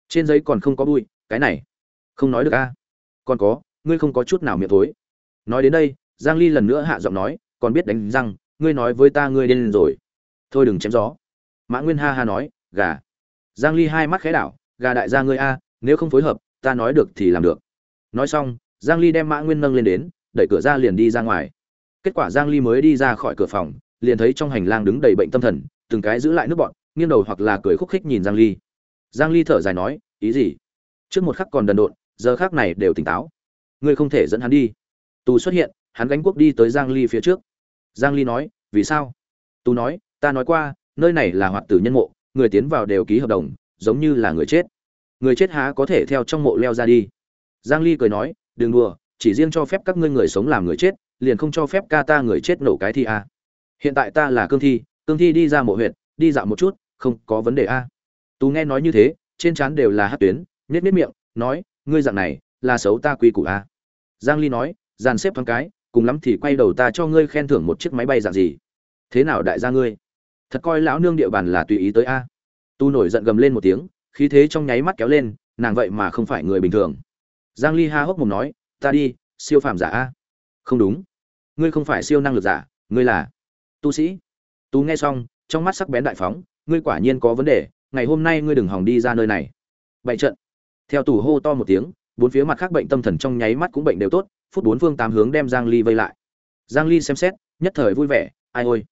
Trên giấy còn không có bụi cái này không nói được a còn có ngươi không có chút nào miệng thối. Nói đến đây giang ly lần nữa hạ giọng nói còn biết đánh răng ngươi nói với ta ngươi điên rồi. Thôi đừng chém gió. Mã nguyên ha ha nói gà. Giang ly hai mắt khẽ đảo gà đại gia ngươi a nếu không phối hợp ta nói được thì làm được nói xong, giang ly đem mã nguyên nâng lên đến, đẩy cửa ra liền đi ra ngoài. Kết quả giang ly mới đi ra khỏi cửa phòng, liền thấy trong hành lang đứng đầy bệnh tâm thần, từng cái giữ lại nước bọn, nghiêng đầu hoặc là cười khúc khích nhìn giang ly. Giang ly thở dài nói, ý gì? Trước một khắc còn đần độn, giờ khắc này đều tỉnh táo. Ngươi không thể dẫn hắn đi. Tù xuất hiện, hắn gánh quốc đi tới giang ly phía trước. Giang ly nói, vì sao? Tù nói, ta nói qua, nơi này là hoạt tử nhân mộ, người tiến vào đều ký hợp đồng, giống như là người chết. Người chết há có thể theo trong mộ leo ra đi? Giang ly cười nói, đừng đùa, chỉ riêng cho phép các ngươi người sống làm người chết, liền không cho phép ca ta người chết nổ cái thi a. Hiện tại ta là cương thi cương thi đi ra mộ huyện đi dạo một chút, không có vấn đề a. Tú nghe nói như thế, trên trán đều là hắc tuyến, nhếch nhếch miệng, nói, ngươi dạng này, là xấu ta quy củ a. Giang ly nói, dàn xếp thoáng cái, cùng lắm thì quay đầu ta cho ngươi khen thưởng một chiếc máy bay dạng gì. Thế nào đại gia ngươi? Thật coi lão nương địa bàn là tùy ý tới a. Tu nổi giận gầm lên một tiếng, khí thế trong nháy mắt kéo lên, nàng vậy mà không phải người bình thường giang ly ha hốc mồm nói, ta đi, siêu phàm giả a. Không đúng. Ngươi không phải siêu năng lực giả, ngươi là tu sĩ. Tú nghe xong, trong mắt sắc bén đại phóng, ngươi quả nhiên có vấn đề, ngày hôm nay ngươi đừng hòng đi ra nơi này. Bậy trận. Theo tủ hô to một tiếng, bốn phía mặt khác bệnh tâm thần trong nháy mắt cũng bệnh đều tốt, phút bốn phương tám hướng đem giang ly vây lại. Giang ly xem xét, nhất thời vui vẻ, ai ôi,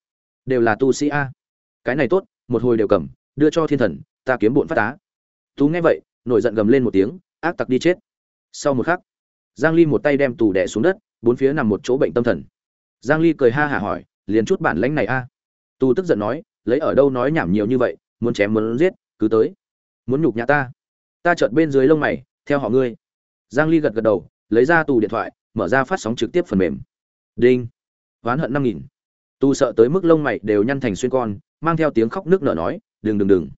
đều là tu sĩ a. Cái này tốt, một hồi đều cầm, đưa cho thiên thần, ta kiếm bộn phát tá tú nghe vậy, nổi giận gầm lên một tiếng, ác tặc đi chết sau một khắc, giang ly một tay đem tù đè xuống đất, bốn phía nằm một chỗ bệnh tâm thần. Giang ly cười ha hả hỏi, liền chút bản lãnh này a? Tù tức giận nói, lấy ở đâu nói nhảm nhiều như vậy, muốn chém muốn giết, cứ tới. Muốn nhục nhã ta. Ta chợt bên dưới lông mày, theo họ ngươi. Giang ly gật gật đầu, lấy ra tù điện thoại, mở ra phát sóng trực tiếp phần mềm. Đinh. Oán hận năm nghìn. Tù sợ tới mức lông mày đều nhăn thành xuyên con, mang theo tiếng khóc nước nở nói, đừng đừng đừng.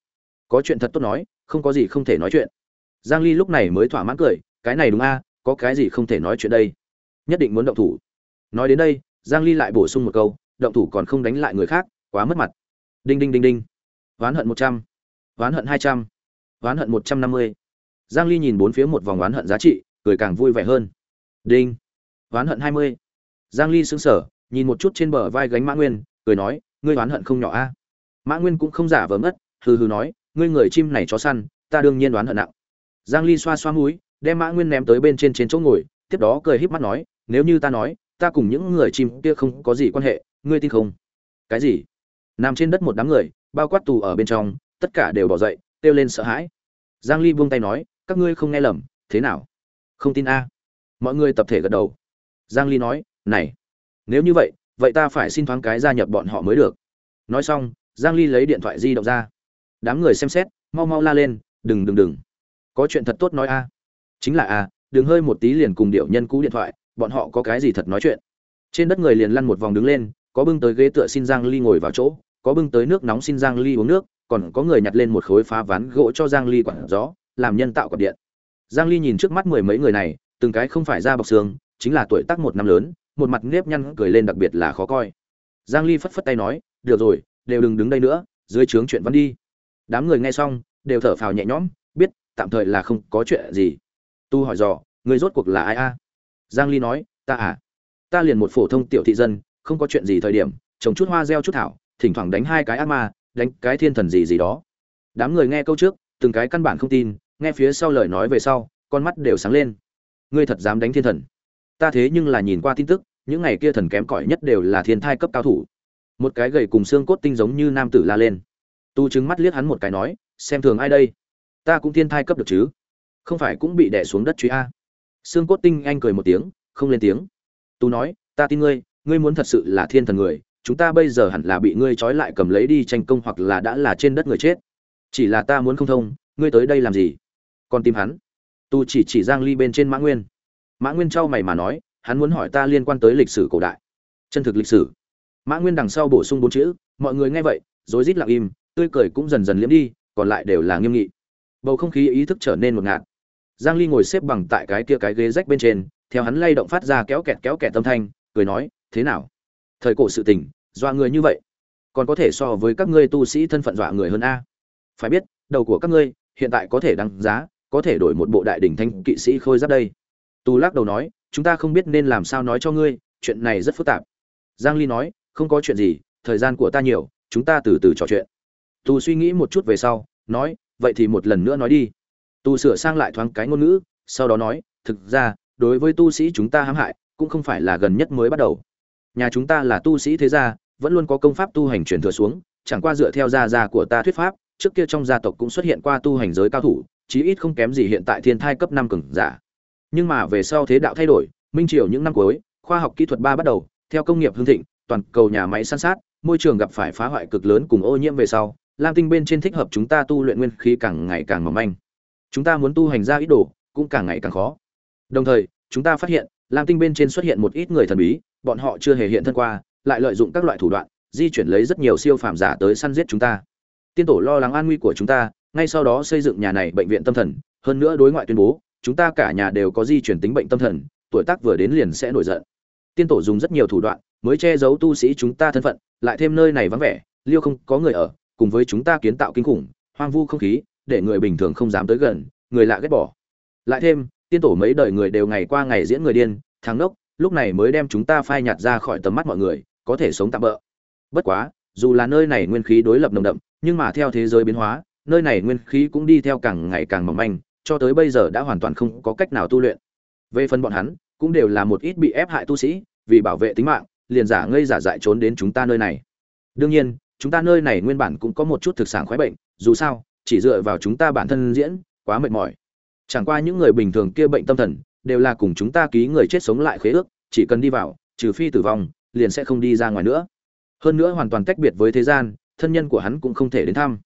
Có chuyện thật tốt nói, không có gì không thể nói chuyện. Giang ly lúc này mới thỏa mãn cười cái này đúng a, có cái gì không thể nói chuyện đây nhất định muốn động thủ nói đến đây, giang ly lại bổ sung một câu, động thủ còn không đánh lại người khác, quá mất mặt đinh đinh đinh đinh oán hận 100. oán hận 200. oán hận 150. giang ly nhìn bốn phía một vòng oán hận giá trị, cười càng vui vẻ hơn đinh oán hận 20. giang ly sững sờ, nhìn một chút trên bờ vai gánh mã nguyên, cười nói, ngươi oán hận không nhỏ a mã nguyên cũng không giả vờ mất, hừ hừ nói, ngươi người chim này chó săn, ta đương nhiên đoán hận nặng giang ly xoa xoa mũi đem mã nguyên ném tới bên trên trên chỗ ngồi, tiếp đó cười híp mắt nói, nếu như ta nói, ta cùng những người chim kia không có gì quan hệ, ngươi tin không? Cái gì? Nằm trên đất một đám người, bao quát tù ở bên trong, tất cả đều bỏ dậy, kêu lên sợ hãi. Giang ly buông tay nói, các ngươi không nghe lầm, thế nào? Không tin a. Mọi người tập thể gật đầu. Giang ly nói, này, nếu như vậy vậy ta phải xin thoáng cái gia nhập bọn họ mới được. Nói xong, giang ly lấy điện thoại di động ra. Đám người xem xét, mau mau la lên, đừng đừng đừng. Có chuyện thật tốt nói a chính là a đừng hơi một tí liền cùng điệu nhân cũ điện thoại, bọn họ có cái gì thật nói chuyện. Trên đất người liền lăn một vòng đứng lên, có bưng tới ghế tựa xin giang ly ngồi vào chỗ, có bưng tới nước nóng xin giang ly uống nước, còn có người nhặt lên một khối phá ván gỗ cho giang ly quản gió, làm nhân tạo quạt điện. Giang ly nhìn trước mắt mười mấy người này, từng cái không phải da bọc xương, chính là tuổi tác một năm lớn, một mặt nếp nhăn cười lên đặc biệt là khó coi. Giang ly phất phất tay nói, được rồi, đều đừng đứng đây nữa, dưới trướng chuyện văn đi. Đám người nghe xong, đều thở phào nhẹ nhõm, biết tạm thời là không có chuyện gì tu hỏi dò, người rốt cuộc là ai a? Giang ly nói, ta à. Ta liền một phổ thông tiểu thị dân, không có chuyện gì thời điểm, trồng chút hoa gieo chút thảo, thỉnh thoảng đánh hai cái ác ma, đánh cái thiên thần gì gì đó. Đám người nghe câu trước, từng cái căn bản không tin, nghe phía sau lời nói về sau, con mắt đều sáng lên. Ngươi thật dám đánh thiên thần. Ta thế nhưng là nhìn qua tin tức, những ngày kia thần kém cỏi nhất đều là thiên thai cấp cao thủ. Một cái gầy cùng xương cốt tinh giống như nam tử la lên. Tu chứng mắt liếc hắn một cái nói, xem thường ai đây? Ta cũng thiên thai cấp được chứ? Không phải cũng bị đè xuống đất truy a. Xương cốt tinh anh cười một tiếng, không lên tiếng. Tu nói, ta tin ngươi ngươi muốn thật sự là thiên thần người, chúng ta bây giờ hẳn là bị ngươi trói lại cầm lấy đi tranh công hoặc là đã là trên đất người chết. Chỉ là ta muốn không thông, ngươi tới đây làm gì? Còn tìm hắn. Tu chỉ chỉ giang ly bên trên mã nguyên. Mã nguyên trao mày mà nói, hắn muốn hỏi ta liên quan tới lịch sử cổ đại. Chân thực lịch sử. Mã nguyên đằng sau bổ sung bốn chữ, mọi người nghe vậy, rối rít lặng im, tươi cười cũng dần dần liếm đi, còn lại đều là nghiêm nghị. Bầu không khí ý thức trở nên một ngạt giang ly ngồi xếp bằng tại cái kia cái ghế rách bên trên, theo hắn lay động phát ra kéo kẹt kéo kẹt âm thanh, cười nói, thế nào? Thời cổ sự tình, dọa người như vậy, còn có thể so với các ngươi tu sĩ thân phận dọa người hơn a? Phải biết, đầu của các ngươi, hiện tại có thể đăng giá, có thể đổi một bộ đại đỉnh thanh kỵ sĩ khôi giáp đây. Tu lắc đầu nói, chúng ta không biết nên làm sao nói cho ngươi, chuyện này rất phức tạp. Giang ly nói, không có chuyện gì, thời gian của ta nhiều, chúng ta từ từ trò chuyện. Tu suy nghĩ một chút về sau, nói, vậy thì một lần nữa nói đi tu sửa sang lại thoáng cái ngôn ngữ, sau đó nói, thực ra, đối với tu sĩ chúng ta hãm hại, cũng không phải là gần nhất mới bắt đầu. Nhà chúng ta là tu sĩ thế gia, vẫn luôn có công pháp tu hành truyền thừa xuống, chẳng qua dựa theo gia gia của ta thuyết pháp, trước kia trong gia tộc cũng xuất hiện qua tu hành giới cao thủ, chí ít không kém gì hiện tại thiên thai cấp năm cường giả. Nhưng mà về sau thế đạo thay đổi, minh triều những năm cuối, khoa học kỹ thuật ba bắt đầu, theo công nghiệp hương thịnh, toàn cầu nhà máy san sát, môi trường gặp phải phá hoại cực lớn cùng ô nhiễm về sau, lam tinh bên trên thích hợp chúng ta tu luyện nguyên khí càng ngày càng mỏng manh chúng ta muốn tu hành ra ít đồ, cũng càng ngày càng khó. Đồng thời, chúng ta phát hiện, lam tinh bên trên xuất hiện một ít người thần bí, bọn họ chưa hề hiện thân qua, lại lợi dụng các loại thủ đoạn, di chuyển lấy rất nhiều siêu phàm giả tới săn giết chúng ta. Tiên tổ lo lắng an nguy của chúng ta, ngay sau đó xây dựng nhà này bệnh viện tâm thần. Hơn nữa đối ngoại tuyên bố, chúng ta cả nhà đều có di chuyển tính bệnh tâm thần, tuổi tác vừa đến liền sẽ nổi giận. Tiên tổ dùng rất nhiều thủ đoạn, mới che giấu tu sĩ chúng ta thân phận, lại thêm nơi này vắng vẻ, liêu không có người ở, cùng với chúng ta kiến tạo kinh khủng, hoang vu không khí để người bình thường không dám tới gần, người lạ ghét bỏ. Lại thêm, tiên tổ mấy đời người đều ngày qua ngày diễn người điên thắng nốc, lúc này mới đem chúng ta phai nhạt ra khỏi tầm mắt mọi người, có thể sống tạm bỡ. Bất quá, dù là nơi này nguyên khí đối lập nồng đậm, nhưng mà theo thế giới biến hóa, nơi này nguyên khí cũng đi theo càng ngày càng mỏng manh, cho tới bây giờ đã hoàn toàn không có cách nào tu luyện. Về phần bọn hắn, cũng đều là một ít bị ép hại tu sĩ, vì bảo vệ tính mạng, liền giả ngây giả dại trốn đến chúng ta nơi này. Đương nhiên, chúng ta nơi này nguyên bản cũng có một chút thực sản khoái bệnh, dù sao chỉ dựa vào chúng ta bản thân diễn, quá mệt mỏi. Chẳng qua những người bình thường kia bệnh tâm thần, đều là cùng chúng ta ký người chết sống lại khế ước, chỉ cần đi vào, trừ phi tử vong, liền sẽ không đi ra ngoài nữa. Hơn nữa hoàn toàn tách biệt với thế gian, thân nhân của hắn cũng không thể đến thăm.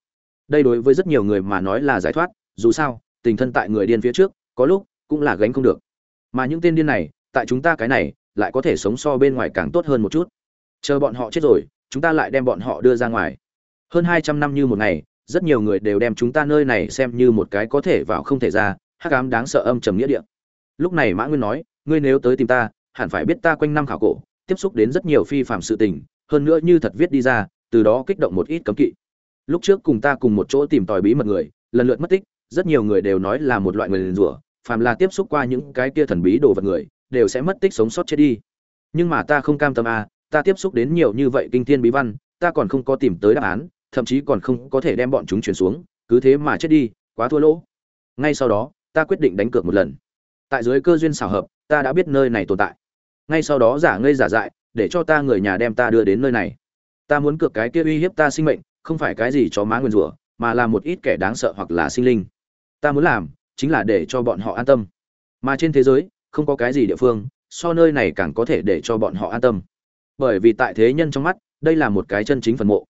Đây đối với rất nhiều người mà nói là giải thoát, dù sao, tình thân tại người điên phía trước, có lúc cũng là gánh không được. Mà những tên điên này, tại chúng ta cái này, lại có thể sống so bên ngoài càng tốt hơn một chút. Chờ bọn họ chết rồi, chúng ta lại đem bọn họ đưa ra ngoài. Hơn hai trăm năm như một ngày rất nhiều người đều đem chúng ta nơi này xem như một cái có thể vào không thể ra, hắc ám đáng sợ âm trầm nghĩa địa. Lúc này mã nguyên nói, ngươi nếu tới tìm ta, hẳn phải biết ta quanh năm khảo cổ, tiếp xúc đến rất nhiều phi phạm sự tình, hơn nữa như thật viết đi ra, từ đó kích động một ít cấm kỵ. Lúc trước cùng ta cùng một chỗ tìm tòi bí mật người, lần lượt mất tích, rất nhiều người đều nói là một loại người liền rủa, phàm là tiếp xúc qua những cái kia thần bí đồ vật người, đều sẽ mất tích sống sót chết đi. Nhưng mà ta không cam tâm à ta tiếp xúc đến nhiều như vậy kinh thiên bí văn, ta còn không có tìm tới đáp án thậm chí còn không có thể đem bọn chúng chuyển xuống, cứ thế mà chết đi, quá thua lỗ. Ngay sau đó, ta quyết định đánh cược một lần. Tại dưới cơ duyên xảo hợp, ta đã biết nơi này tồn tại. Ngay sau đó giả ngây giả dại, để cho ta người nhà đem ta đưa đến nơi này. Ta muốn cược cái kia uy hiếp ta sinh mệnh, không phải cái gì cho má nguyên rủa, mà là một ít kẻ đáng sợ hoặc là sinh linh. Ta muốn làm, chính là để cho bọn họ an tâm. Mà trên thế giới, không có cái gì địa phương, so nơi này càng có thể để cho bọn họ an tâm. Bởi vì tại thế nhân trong mắt, đây là một cái chân chính phần mộ.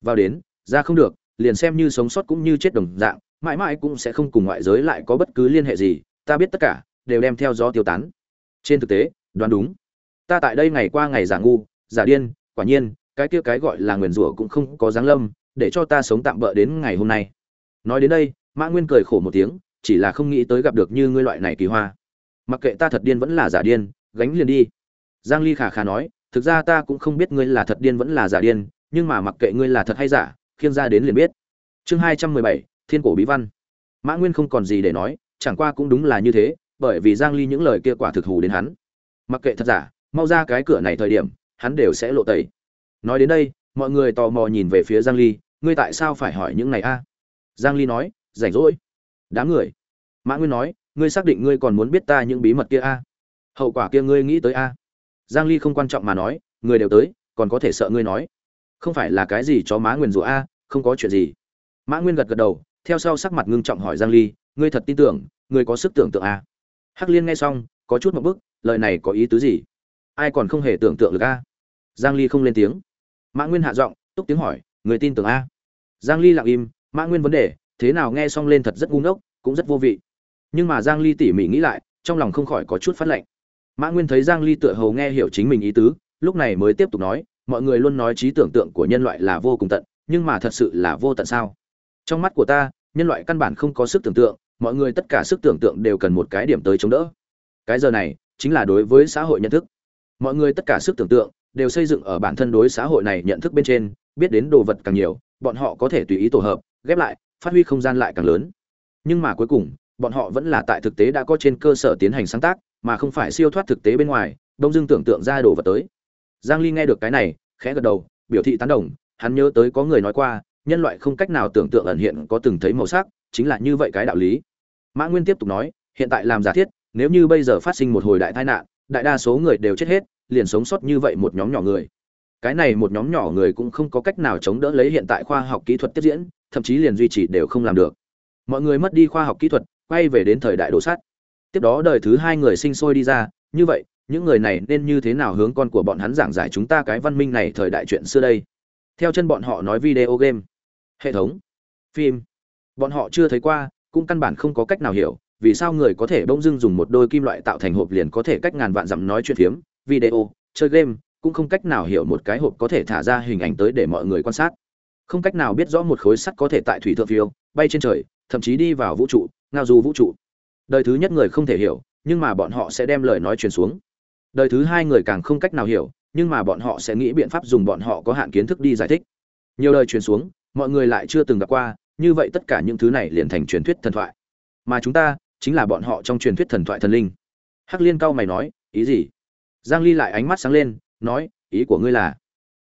Vào đến ra không được, liền xem như sống sót cũng như chết đồng dạng, mãi mãi cũng sẽ không cùng ngoại giới lại có bất cứ liên hệ gì, ta biết tất cả, đều đem theo gió tiêu tán. Trên thực tế, đoán đúng. Ta tại đây ngày qua ngày giả ngu, giả điên, quả nhiên, cái kia cái gọi là nguyền rủa cũng không có dáng lâm, để cho ta sống tạm bỡ đến ngày hôm nay. Nói đến đây, mã nguyên cười khổ một tiếng, chỉ là không nghĩ tới gặp được như ngươi loại này kỳ hoa. Mặc kệ ta thật điên vẫn là giả điên, gánh liền đi. Giang ly khả khả nói, thực ra ta cũng không biết ngươi là thật điên vẫn là giả điên, nhưng mà mặc kệ ngươi là thật hay giả khiêng ra đến liền biết. Chương 217, thiên cổ bí văn. Mã nguyên không còn gì để nói chẳng qua cũng đúng là như thế bởi vì giang ly những lời kia quả thực hù đến hắn. Mặc kệ thật giả mau ra cái cửa này thời điểm hắn đều sẽ lộ tẩy. Nói đến đây mọi người tò mò nhìn về phía giang ly ngươi tại sao phải hỏi những này a? Giang ly nói rảnh rỗi. Đám người. Mã nguyên nói ngươi xác định ngươi còn muốn biết ta những bí mật kia a? Hậu quả kia ngươi nghĩ tới a? Giang ly không quan trọng mà nói người đều tới còn có thể sợ ngươi nói không phải là cái gì cho má nguyên rủa a, không có chuyện gì. Mã nguyên gật gật đầu, theo sau sắc mặt ngưng trọng hỏi giang ly, ngươi thật tin tưởng, ngươi có sức tưởng tượng a? Hắc liên nghe xong, có chút một bức, lời này có ý tứ gì? Ai còn không hề tưởng tượng được a? Giang ly không lên tiếng. Mã nguyên hạ giọng, túc tiếng hỏi người tin tưởng a? Giang ly lặng im, mã nguyên vấn đề, thế nào nghe xong lên thật rất ngu ngốc, cũng rất vô vị. Nhưng mà giang ly tỉ mỉ nghĩ lại, trong lòng không khỏi có chút phát lạnh mã nguyên thấy giang ly tựa hồ nghe hiểu chính mình ý tứ, lúc này mới tiếp tục nói mọi người luôn nói trí tưởng tượng của nhân loại là vô cùng tận, nhưng mà thật sự là vô tận sao? Trong mắt của ta, nhân loại căn bản không có sức tưởng tượng, mọi người tất cả sức tưởng tượng đều cần một cái điểm tới chống đỡ. Cái giờ này, chính là đối với xã hội nhận thức. Mọi người tất cả sức tưởng tượng đều xây dựng ở bản thân đối xã hội này nhận thức bên trên, biết đến đồ vật càng nhiều, bọn họ có thể tùy ý tổ hợp, ghép lại, phát huy không gian lại càng lớn. Nhưng mà cuối cùng, bọn họ vẫn là tại thực tế đã có trên cơ sở tiến hành sáng tác, mà không phải siêu thoát thực tế bên ngoài, đông dưng tưởng tượng ra đồ vật tới giang ly nghe được cái này, khẽ gật đầu, biểu thị tán đồng, hắn nhớ tới có người nói qua, nhân loại không cách nào tưởng tượng ẩn hiện có từng thấy màu sắc, chính là như vậy cái đạo lý. Mã nguyên tiếp tục nói, hiện tại làm giả thiết, nếu như bây giờ phát sinh một hồi đại tai nạn, đại đa số người đều chết hết, liền sống sót như vậy một nhóm nhỏ người. Cái này một nhóm nhỏ người cũng không có cách nào chống đỡ lấy hiện tại khoa học kỹ thuật tiếp diễn, thậm chí liền duy trì đều không làm được. Mọi người mất đi khoa học kỹ thuật, quay về đến thời đại đồ sắt. Tiếp đó đời thứ hai người sinh sôi đi ra, như vậy những người này nên như thế nào hướng con của bọn hắn giảng giải chúng ta cái văn minh này thời đại chuyện xưa đây? Theo chân bọn họ nói video game, hệ thống, phim, bọn họ chưa thấy qua, cũng căn bản không có cách nào hiểu, vì sao người có thể bỗng dưng dùng một đôi kim loại tạo thành hộp liền có thể cách ngàn vạn dặm nói chuyện phiếm, video, chơi game, cũng không cách nào hiểu một cái hộp có thể thả ra hình ảnh tới để mọi người quan sát. Không cách nào biết rõ một khối sắt có thể tại thủy thượng phiêu, bay trên trời, thậm chí đi vào vũ trụ, ngao du vũ trụ. Đời thứ nhất người không thể hiểu, nhưng mà bọn họ sẽ đem lời nói truyền xuống đời thứ hai người càng không cách nào hiểu, nhưng mà bọn họ sẽ nghĩ biện pháp dùng bọn họ có hạn kiến thức đi giải thích. Nhiều lời truyền xuống, mọi người lại chưa từng gặp qua, như vậy tất cả những thứ này liền thành truyền thuyết thần thoại. Mà chúng ta, chính là bọn họ trong truyền thuyết thần thoại thần linh. Hắc liên cao mày nói, ý gì? Giang ly lại ánh mắt sáng lên, nói, ý của ngươi là?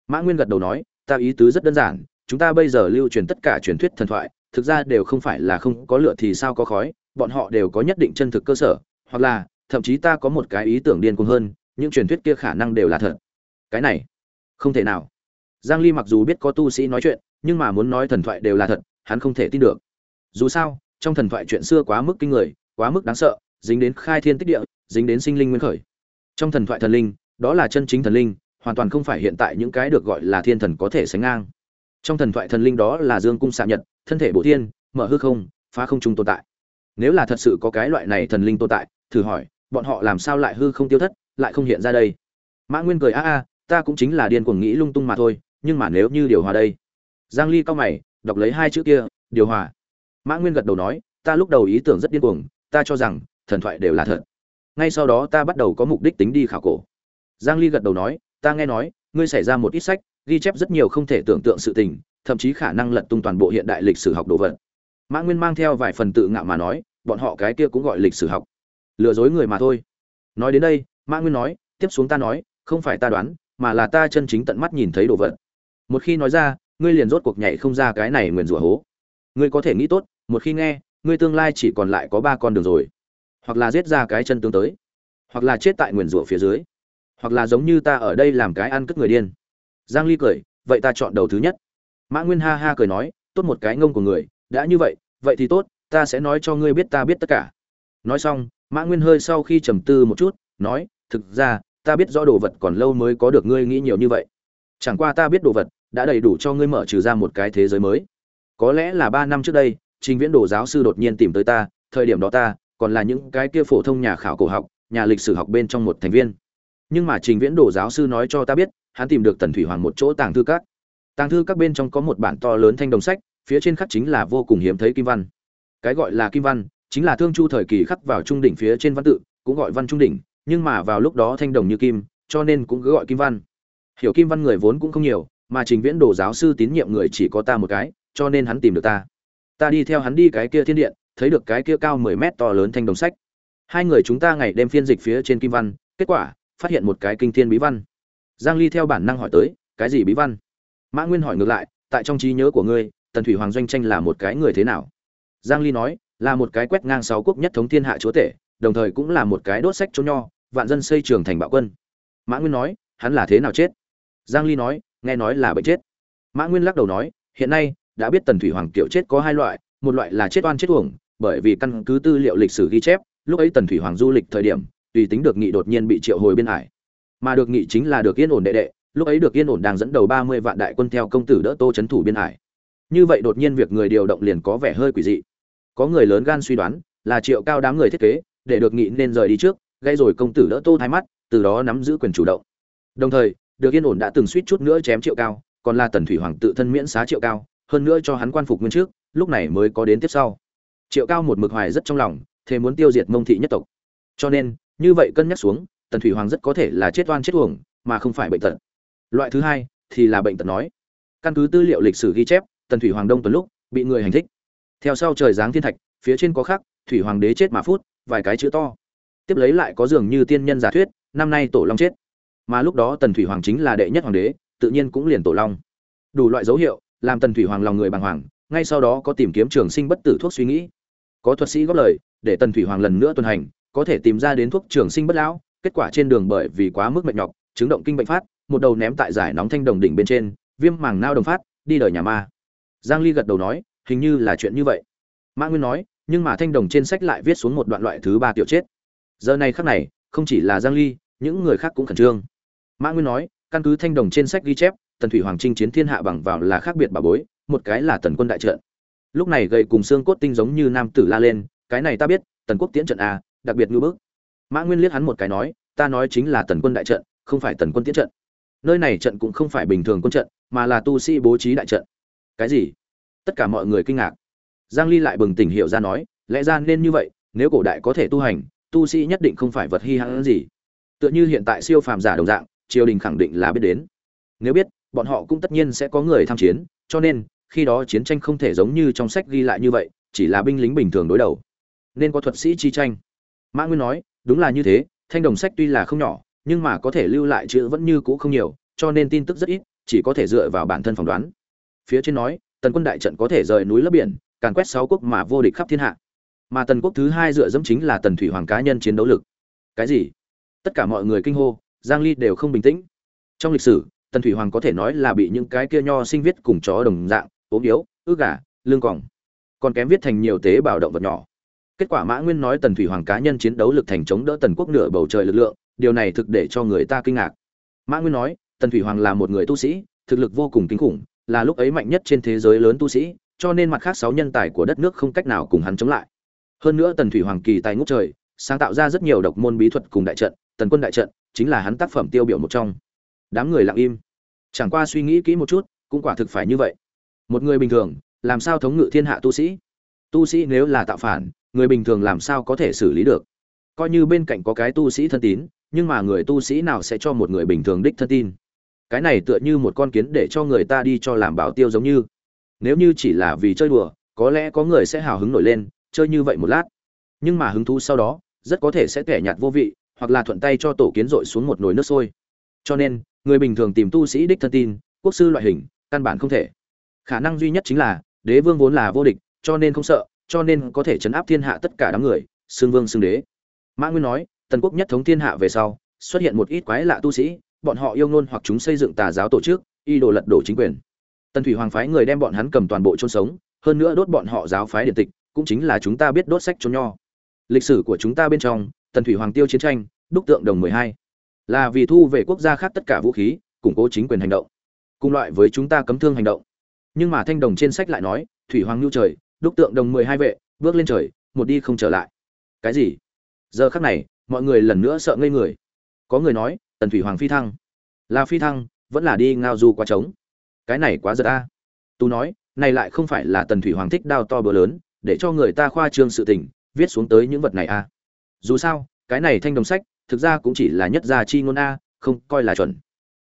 Mã nguyên gật đầu nói, ta ý tứ rất đơn giản, chúng ta bây giờ lưu truyền tất cả truyền thuyết thần thoại, thực ra đều không phải là không có lửa thì sao có khói, bọn họ đều có nhất định chân thực cơ sở, hoặc là, thậm chí ta có một cái ý tưởng điên cuồng hơn những truyền thuyết kia khả năng đều là thật. Cái này, không thể nào. Giang ly mặc dù biết có tu sĩ nói chuyện, nhưng mà muốn nói thần thoại đều là thật, hắn không thể tin được. Dù sao, trong thần thoại chuyện xưa quá mức kinh người, quá mức đáng sợ, dính đến khai thiên tích địa, dính đến sinh linh nguyên khởi. Trong thần thoại thần linh, đó là chân chính thần linh, hoàn toàn không phải hiện tại những cái được gọi là thiên thần có thể sánh ngang. Trong thần thoại thần linh đó là dương cung xạ nhật, thân thể bổ thiên, mở hư không, phá không trung tồn tại. Nếu là thật sự có cái loại này thần linh tồn tại, thử hỏi, bọn họ làm sao lại hư không tiêu thất? Lại không hiện ra đây. Mã nguyên cười, a a, ta cũng chính là điên cuồng nghĩ lung tung mà thôi, nhưng mà nếu như điều hòa đây. Giang ly cao mày, đọc lấy hai chữ kia, điều hòa. Mã nguyên gật đầu nói, ta lúc đầu ý tưởng rất điên cuồng, ta cho rằng thần thoại đều là thật. Ngay sau đó ta bắt đầu có mục đích tính đi khảo cổ. Giang ly gật đầu nói, ta nghe nói, ngươi xảy ra một ít sách, ghi chép rất nhiều không thể tưởng tượng sự tình, thậm chí khả năng lật tung toàn bộ hiện đại lịch sử học đồ vật. Mã nguyên mang theo vài phần tự ngạo mà nói, bọn họ cái kia cũng gọi lịch sử học. Lừa dối người mà thôi. Nói đến đây mã nguyên nói, tiếp xuống ta nói, không phải ta đoán, mà là ta chân chính tận mắt nhìn thấy đồ vật. Một khi nói ra, ngươi liền rốt cuộc nhảy không ra cái này nguyền rủa hố. Ngươi có thể nghĩ tốt, một khi nghe, ngươi tương lai chỉ còn lại có ba con đường rồi. Hoặc là giết ra cái chân tương tới. Hoặc là chết tại nguyền rủa phía dưới. Hoặc là giống như ta ở đây làm cái ăn cất người điên. Giang ly cười, vậy ta chọn đầu thứ nhất. Mã nguyên ha ha cười nói, tốt một cái ngông của người, đã như vậy vậy thì tốt, ta sẽ nói cho ngươi biết ta biết tất cả. Nói xong, mã nguyên hơi sau khi trầm tư một chút, nói thực ra, ta biết rõ đồ vật còn lâu mới có được ngươi nghĩ nhiều như vậy. Chẳng qua ta biết đồ vật đã đầy đủ cho ngươi mở trừ ra một cái thế giới mới. Có lẽ là ba năm trước đây, trình viễn đồ giáo sư đột nhiên tìm tới ta, thời điểm đó ta còn là những cái kia phổ thông nhà khảo cổ học, nhà lịch sử học bên trong một thành viên. Nhưng mà trình viễn đồ giáo sư nói cho ta biết, hắn tìm được tần thủy hoàng một chỗ tàng thư các. Tàng thư các bên trong có một bản to lớn thanh đồng sách, phía trên khắc chính là vô cùng hiếm thấy kim văn. Cái gọi là kim văn, chính là thương chu thời kỳ khắc vào trung đỉnh phía trên văn tự, cũng gọi văn trung đỉnh nhưng mà vào lúc đó thanh đồng như kim, cho nên cũng cứ gọi kim văn. Hiểu kim văn người vốn cũng không nhiều, mà trình viễn đồ giáo sư tín nhiệm người chỉ có ta một cái, cho nên hắn tìm được ta. Ta đi theo hắn đi cái kia thiên điện, thấy được cái kia cao mười mét to lớn thanh đồng sách. Hai người chúng ta ngày đêm phiên dịch phía trên kim văn, kết quả, phát hiện một cái kinh thiên bí văn. Giang ly theo bản năng hỏi tới, cái gì bí văn? Mã nguyên hỏi ngược lại, tại trong trí nhớ của ngươi, tần thủy hoàng doanh tranh là một cái người thế nào? Giang ly nói, là một cái quét ngang sáu quốc nhất thống thiên hạ chúa tể đồng thời cũng là một cái đốt sách chốn nho, vạn dân xây trường thành bạo quân. Mã nguyên nói, hắn là thế nào chết? Giang ly nói, nghe nói là bệnh chết. Mã nguyên lắc đầu nói, hiện nay, đã biết tần thủy hoàng kiểu chết có hai loại, một loại là chết oan chết uổng, bởi vì căn cứ tư liệu lịch sử ghi chép, lúc ấy tần thủy hoàng du lịch thời điểm, tùy tính được nghị đột nhiên bị triệu hồi biên hải. Mà được nghị chính là được yên ổn đệ đệ, lúc ấy được yên ổn đang dẫn đầu 30 vạn đại quân theo công tử đỡ tô chấn thủ biên hải. Như vậy đột nhiên việc người điều động liền có vẻ hơi quỷ dị. Có người lớn gan suy đoán là triệu cao đám người thiết kế để được nghị nên rời đi trước gây rồi công tử đỡ tô thái mắt, từ đó nắm giữ quyền chủ động. Đồng thời, được yên ổn đã từng suýt chút nữa chém triệu cao, còn là tần thủy hoàng tự thân miễn xá triệu cao, hơn nữa cho hắn quan phục nguyên trước, lúc này mới có đến tiếp sau. Triệu cao một mực hoài rất trong lòng thế muốn tiêu diệt mông thị nhất tộc. Cho nên, như vậy cân nhắc xuống, tần thủy hoàng rất có thể là chết oan chết uổng, mà không phải bệnh tật. Loại thứ hai, thì là bệnh tật nói. Căn cứ tư liệu lịch sử ghi chép, tần thủy hoàng đông tuần lúc, bị người hành thích. Theo sau trời giáng thiên thạch, phía trên có khắc thủy hoàng đế chết mà phút, vài cái chữ to. Tiếp lấy lại có dường như tiên nhân giả thuyết, năm nay tổ long chết. Mà lúc đó tần thủy hoàng chính là đệ nhất hoàng đế, tự nhiên cũng liền tổ long. Đủ loại dấu hiệu, làm tần thủy hoàng lòng người bàng hoàng, ngay sau đó có tìm kiếm trường sinh bất tử thuốc suy nghĩ. Có thuật sĩ góp lời, để tần thủy hoàng lần nữa tuần hành, có thể tìm ra đến thuốc trường sinh bất lão, kết quả trên đường bởi vì quá mức mệt nhọc, chứng động kinh bệnh phát, một đầu ném tại giải nóng thanh đồng đỉnh bên trên, viêm màng nao đồng phát, đi đời nhà ma. Giang ly gật đầu nói, hình như là chuyện như vậy. Mã nguyên nói nhưng mà thanh đồng trên sách lại viết xuống một đoạn loại thứ ba tiểu chết. Giờ này khác này, không chỉ là giang ly, những người khác cũng khẩn trương. Mã nguyên nói, căn cứ thanh đồng trên sách ghi chép, tần thủy hoàng trinh chiến thiên hạ bằng vào là khác biệt bà bối, một cái là tần quân đại trận. Lúc này gầy cùng xương cốt tinh giống như nam tử la lên, cái này ta biết, tần quốc tiễn trận a, đặc biệt ngưỡng bức. Mã nguyên liếc hắn một cái nói, ta nói chính là tần quân đại trận, không phải tần quân tiễn trận. Nơi này trận cũng không phải bình thường quân trận, mà là tu sĩ bố trí đại trận. Cái gì? Tất cả mọi người kinh ngạc giang ly lại bừng tỉnh hiểu ra nói, lẽ ra nên như vậy, nếu cổ đại có thể tu hành, tu sĩ nhất định không phải vật hi hãn gì. Tựa như hiện tại siêu phàm giả đồng dạng, triều đình khẳng định là biết đến. Nếu biết, bọn họ cũng tất nhiên sẽ có người tham chiến, cho nên, khi đó chiến tranh không thể giống như trong sách ghi lại như vậy, chỉ là binh lính bình thường đối đầu. Nên có thuật sĩ chi tranh. Mã nguyên nói, đúng là như thế, thanh đồng sách tuy là không nhỏ, nhưng mà có thể lưu lại chữ vẫn như cũ không nhiều, cho nên tin tức rất ít, chỉ có thể dựa vào bản thân phỏng đoán. Phía trên nói, tần quân đại trận có thể rời núi lấp biển càn quét sáu quốc mà vô địch khắp thiên hạ. Mà tần quốc thứ hai dựa dẫm chính là tần thủy hoàng cá nhân chiến đấu lực. Cái gì? Tất cả mọi người kinh hô, giang ly đều không bình tĩnh. Trong lịch sử, tần thủy hoàng có thể nói là bị những cái kia nho sinh viết cùng chó đồng dạng, ốm yếu ước gà lương còng, còn kém viết thành nhiều tế bào động vật nhỏ. Kết quả mã nguyên nói tần thủy hoàng cá nhân chiến đấu lực thành chống đỡ tần quốc nửa bầu trời lực lượng, điều này thực để cho người ta kinh ngạc. Mã nguyên nói, tần thủy hoàng là một người tu sĩ, thực lực vô cùng kinh khủng, là lúc ấy mạnh nhất trên thế giới lớn tu sĩ cho nên mặt khác sáu nhân tài của đất nước không cách nào cùng hắn chống lại. Hơn nữa tần thủy hoàng kỳ tài ngút trời, sáng tạo ra rất nhiều độc môn bí thuật cùng đại trận, tần quân đại trận chính là hắn tác phẩm tiêu biểu một trong. Đám người lặng im. Chẳng qua suy nghĩ kỹ một chút, cũng quả thực phải như vậy. Một người bình thường, làm sao thống ngự thiên hạ tu sĩ? Tu sĩ nếu là tạo phản, người bình thường làm sao có thể xử lý được? Coi như bên cạnh có cái tu sĩ thân tín, nhưng mà người tu sĩ nào sẽ cho một người bình thường đích thân tin? Cái này tựa như một con kiến để cho người ta đi cho làm bảo tiêu giống như nếu như chỉ là vì chơi đùa, có lẽ có người sẽ hào hứng nổi lên, chơi như vậy một lát. Nhưng mà hứng thú sau đó, rất có thể sẽ kẻ nhạt vô vị, hoặc là thuận tay cho tổ kiến dội xuống một nồi nước sôi. Cho nên, người bình thường tìm tu sĩ đích thân tin, quốc sư loại hình, căn bản không thể. Khả năng duy nhất chính là, đế vương vốn là vô địch, cho nên không sợ, cho nên có thể chấn áp thiên hạ tất cả đám người xương vương xương đế. Mã nguyên nói, tần quốc nhất thống thiên hạ về sau, xuất hiện một ít quái lạ tu sĩ, bọn họ yêu ngôn hoặc chúng xây dựng tà giáo tổ chức y đồ lật đổ chính quyền tần thủy hoàng phái người đem bọn hắn cầm toàn bộ chôn sống, hơn nữa đốt bọn họ giáo phái điện tịch, cũng chính là chúng ta biết đốt sách chôn nho. Lịch sử của chúng ta bên trong, tần thủy hoàng tiêu chiến tranh, đúc tượng đồng mười hai. Là vì thu về quốc gia khác tất cả vũ khí, củng cố chính quyền hành động. Cùng loại với chúng ta cấm thương hành động. Nhưng mà thanh đồng trên sách lại nói, thủy hoàng nhu trời, đúc tượng đồng mười hai vệ, bước lên trời, một đi không trở lại. Cái gì? Giờ khắc này, mọi người lần nữa sợ ngây người. Có người nói, tần thủy hoàng phi thăng. Là phi thăng, vẫn là đi ngao du qua trống cái này quá giật a. Tú nói, này lại không phải là tần thủy hoàng thích đao to bữa lớn, để cho người ta khoa trương sự tình, viết xuống tới những vật này a. Dù sao, cái này thanh đồng sách, thực ra cũng chỉ là nhất gia chi ngôn a, không coi là chuẩn.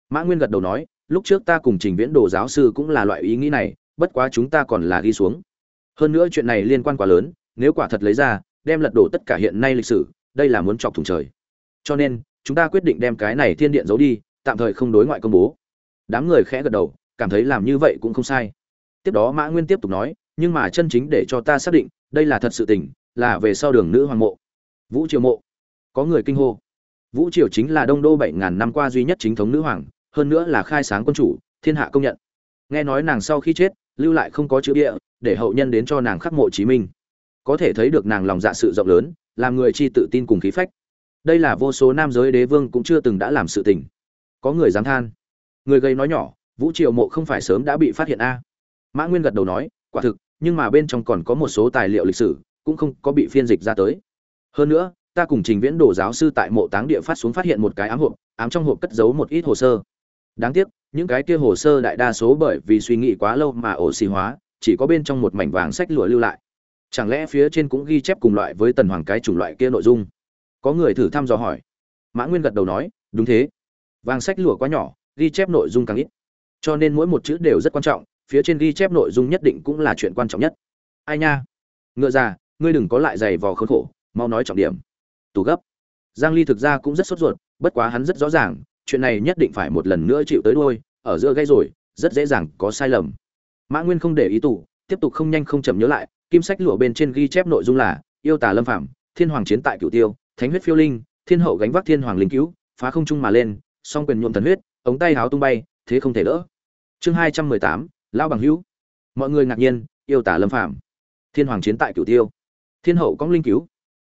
Mã nguyên gật đầu nói, lúc trước ta cùng trình viễn đồ giáo sư cũng là loại ý nghĩ này, bất quá chúng ta còn là ghi xuống. Hơn nữa chuyện này liên quan quá lớn, nếu quả thật lấy ra, đem lật đổ tất cả hiện nay lịch sử, đây là muốn chọc thủng trời. Cho nên, chúng ta quyết định đem cái này thiên điện giấu đi, tạm thời không đối ngoại công bố. Đám người khẽ gật đầu cảm thấy làm như vậy cũng không sai. Tiếp đó mã nguyên tiếp tục nói, nhưng mà chân chính để cho ta xác định, đây là thật sự tình, là về sau đường nữ hoàng mộ. Vũ triều mộ. Có người kinh hô. Vũ triều chính là đông đô bảy ngàn năm qua duy nhất chính thống nữ hoàng, hơn nữa là khai sáng quân chủ, thiên hạ công nhận. Nghe nói nàng sau khi chết, lưu lại không có chữ địa, để hậu nhân đến cho nàng khắc mộ chí minh. Có thể thấy được nàng lòng dạ sự rộng lớn, làm người chi tự tin cùng khí phách. Đây là vô số nam giới đế vương cũng chưa từng đã làm sự tình. Có người dám than. Người gây nói nhỏ vũ triều mộ không phải sớm đã bị phát hiện a? Mã nguyên gật đầu nói, quả thực, nhưng mà bên trong còn có một số tài liệu lịch sử, cũng không có bị phiên dịch ra tới. Hơn nữa, ta cùng trình viễn đồ giáo sư tại mộ táng địa phát xuống phát hiện một cái ám hộp, ám trong hộp cất giấu một ít hồ sơ. Đáng tiếc, những cái kia hồ sơ đại đa số bởi vì suy nghĩ quá lâu mà ổ xì hóa, chỉ có bên trong một mảnh vàng sách lụa lưu lại. Chẳng lẽ phía trên cũng ghi chép cùng loại với tần hoàng cái chủng loại kia nội dung? Có người thử thăm dò hỏi. Mã nguyên gật đầu nói, đúng thế. Vàng sách lụa quá nhỏ, ghi chép nội dung càng ít cho nên mỗi một chữ đều rất quan trọng, phía trên ghi chép nội dung nhất định cũng là chuyện quan trọng nhất. Ai nha? Ngựa già, ngươi đừng có lại giày vò khốn khổ, mau nói trọng điểm. Tù gấp. Giang ly thực ra cũng rất sốt ruột, bất quá hắn rất rõ ràng, chuyện này nhất định phải một lần nữa chịu tới đôi ở giữa gây rồi, rất dễ dàng có sai lầm. Mã nguyên không để ý tủ tiếp tục không nhanh không chậm nhớ lại, kim sách lụa bên trên ghi chép nội dung là, yêu tà lâm phạm thiên hoàng chiến tại cửu tiêu, thánh huyết phiêu linh, thiên hậu gánh vác thiên hoàng linh cứu, phá không trung mà lên, song quyền nhuộm thần huyết, ống tay háo tung bay, thế không thể đỡ chương hai trăm mười tám, lão bằng hữu. Mọi người ngạc nhiên, yêu tả lâm phạm thiên hoàng chiến tại cửu tiêu. Thiên hậu cong linh cứu.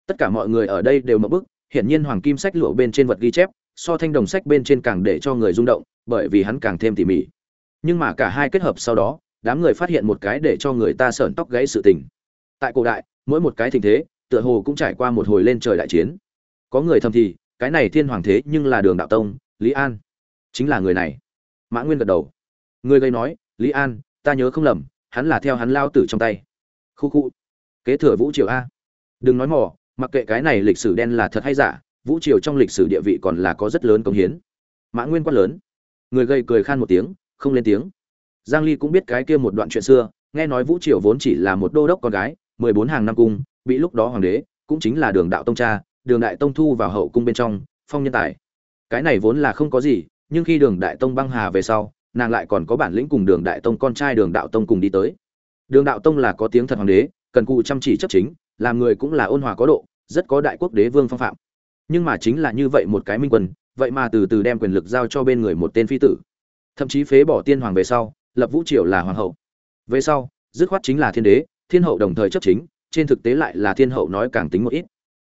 Tất cả mọi người ở đây đều mở bức, hiển nhiên hoàng kim sách lụa bên trên vật ghi chép, so thanh đồng sách bên trên càng để cho người rung động, bởi vì hắn càng thêm tỉ mỉ. Nhưng mà cả hai kết hợp sau đó, đám người phát hiện một cái để cho người ta sởn tóc gãy sự tình. Tại cổ đại, mỗi một cái tình thế, tựa hồ cũng trải qua một hồi lên trời đại chiến. Có người thầm thì, cái này thiên hoàng thế nhưng là đường đạo tông, lý an. Chính là người này. Mã nguyên gật đầu người gây nói, lý an, ta nhớ không lầm, hắn là theo hắn lao tử trong tay. Khu khu. Kế thừa vũ triều a. Đừng nói mỏ mặc kệ cái này lịch sử đen là thật hay giả, vũ triều trong lịch sử địa vị còn là có rất lớn công hiến. Mã nguyên quát lớn. Người gây cười khan một tiếng, không lên tiếng. Giang ly cũng biết cái kia một đoạn chuyện xưa, nghe nói vũ triều vốn chỉ là một đô đốc con gái 14 hàng năm cung, bị lúc đó hoàng đế, cũng chính là đường đạo tông cha, đường đại tông thu vào hậu cung bên trong, phong nhân tài. Cái này vốn là không có gì, nhưng khi đường đại tông băng hà về sau nàng lại còn có bản lĩnh cùng đường đại tông con trai đường đạo tông cùng đi tới. Đường đạo tông là có tiếng thật hoàng đế, cần cụ chăm chỉ chấp chính, làm người cũng là ôn hòa có độ, rất có đại quốc đế vương phong phạm. Nhưng mà chính là như vậy một cái minh quân, vậy mà từ từ đem quyền lực giao cho bên người một tên phi tử. Thậm chí phế bỏ tiên hoàng về sau, lập vũ triều là hoàng hậu. Về sau, dứt khoát chính là thiên đế, thiên hậu đồng thời chấp chính, trên thực tế lại là thiên hậu nói càng tính một ít.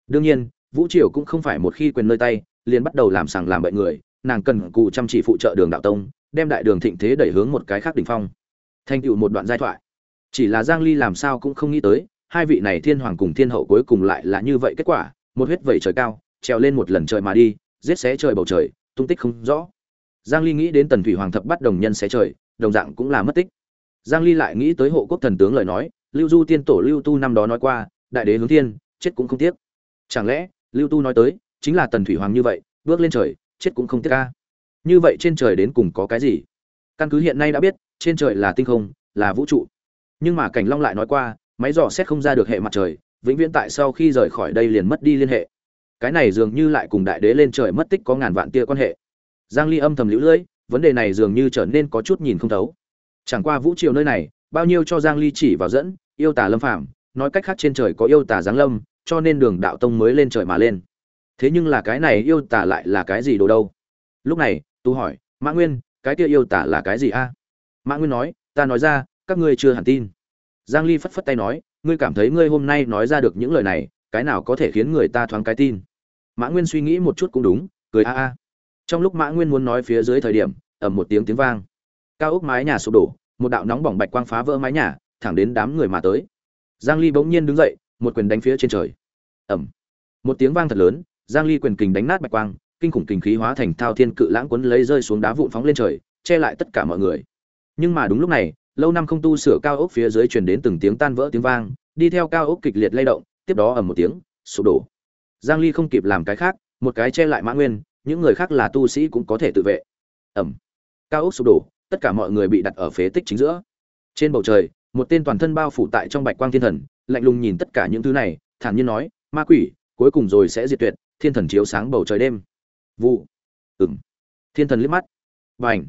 Đương nhiên, vũ triều cũng không phải một khi quyền nơi tay, liền bắt đầu làm sàng làm bậy người, nàng cần cụ chăm chỉ phụ trợ đường đạo tông đem đại đường thịnh thế đẩy hướng một cái khác đỉnh phong. Thành tựu một đoạn giai thoại. Chỉ là giang ly làm sao cũng không nghĩ tới, hai vị này thiên hoàng cùng thiên hậu cuối cùng lại là như vậy kết quả, một huyết vẩy trời cao, trèo lên một lần trời mà đi, giết xé trời bầu trời, tung tích không rõ. Giang ly nghĩ đến tần thủy hoàng thập bắt đồng nhân xé trời, đồng dạng cũng là mất tích. Giang ly lại nghĩ tới hộ quốc thần tướng lời nói, lưu du tiên tổ lưu tu năm đó nói qua, đại đế hướng thiên, chết cũng không tiếc. Chẳng lẽ, lưu tu nói tới, chính là tần thủy hoàng như vậy, bước lên trời, chết cũng không tiếc a như vậy trên trời đến cùng có cái gì? Căn cứ hiện nay đã biết, trên trời là tinh không, là vũ trụ. Nhưng mà cảnh long lại nói qua, máy dò xét không ra được hệ mặt trời, vĩnh viễn tại sau khi rời khỏi đây liền mất đi liên hệ. Cái này dường như lại cùng đại đế lên trời mất tích có ngàn vạn tia quan hệ. Giang ly âm thầm liễu lưỡi vấn đề này dường như trở nên có chút nhìn không thấu. Chẳng qua vũ triều nơi này, bao nhiêu cho giang ly chỉ vào dẫn, yêu tà lâm phạm nói cách khác trên trời có yêu tà giáng lâm, cho nên đường đạo tông mới lên trời mà lên. Thế nhưng là cái này yêu tà lại là cái gì đồ đâu? Lúc này tú hỏi, mã nguyên, cái kia yêu tả là cái gì a? Mã nguyên nói, ta nói ra, các ngươi chưa hẳn tin. Giang ly phất phất tay nói, ngươi cảm thấy ngươi hôm nay nói ra được những lời này, cái nào có thể khiến người ta thoáng cái tin? Mã nguyên suy nghĩ một chút cũng đúng, cười a a. Trong lúc mã nguyên muốn nói phía dưới thời điểm, ầm một tiếng tiếng vang. Cao ốc mái nhà sụp đổ, một đạo nóng bỏng bạch quang phá vỡ mái nhà, thẳng đến đám người mà tới. Giang ly bỗng nhiên đứng dậy, một quyền đánh phía trên trời. Ầm. Một tiếng vang thật lớn, giang ly quyền kình đánh nát bạch quang kinh khủng kinh khí hóa thành thao thiên cự lãng cuốn lấy rơi xuống đá vụn phóng lên trời, che lại tất cả mọi người. Nhưng mà đúng lúc này, lâu năm không tu sửa cao ốc phía dưới truyền đến từng tiếng tan vỡ tiếng vang, đi theo cao ốc kịch liệt lay động, tiếp đó ầm một tiếng, sụp đổ. Giang ly không kịp làm cái khác, một cái che lại mã nguyên, những người khác là tu sĩ cũng có thể tự vệ. Ầm. Cao ốc sụp đổ, tất cả mọi người bị đặt ở phế tích chính giữa. Trên bầu trời, một tên toàn thân bao phủ tại trong bạch quang thiên thần, lạnh lùng nhìn tất cả những thứ này, thản nhiên nói, ma quỷ, cuối cùng rồi sẽ diệt tuyệt, thiên thần chiếu sáng bầu trời đêm vụ. Ừng thiên thần liếc mắt. Và ảnh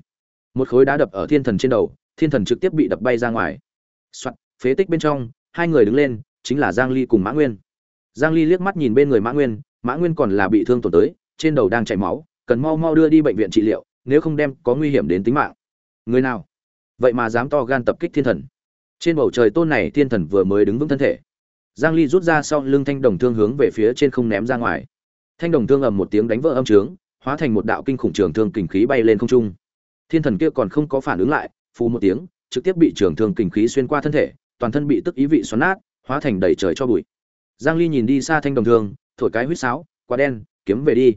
một khối đá đập ở thiên thần trên đầu thiên thần trực tiếp bị đập bay ra ngoài. Soạn, phế tích bên trong hai người đứng lên chính là giang ly cùng mã nguyên. Giang ly liếc mắt nhìn bên người mã nguyên mã nguyên còn là bị thương tổn tới trên đầu đang chảy máu cần mau mau đưa đi bệnh viện trị liệu nếu không đem có nguy hiểm đến tính mạng. Người nào? Vậy mà dám to gan tập kích thiên thần. Trên bầu trời tôn này thiên thần vừa mới đứng vững thân thể. Giang ly rút ra sau lưng thanh đồng thương hướng về phía trên không ném ra ngoài thanh đồng thương ầm một tiếng đánh vỡ âm trướng, hóa thành một đạo kinh khủng trường thương kình khí bay lên không trung. Thiên thần kia còn không có phản ứng lại, phù một tiếng, trực tiếp bị trường thương kình khí xuyên qua thân thể, toàn thân bị tức ý vị xoắn nát, hóa thành đầy trời cho bụi. Giang ly nhìn đi xa thanh đồng thương, thổi cái huýt sáo, quả đen, kiếm về đi.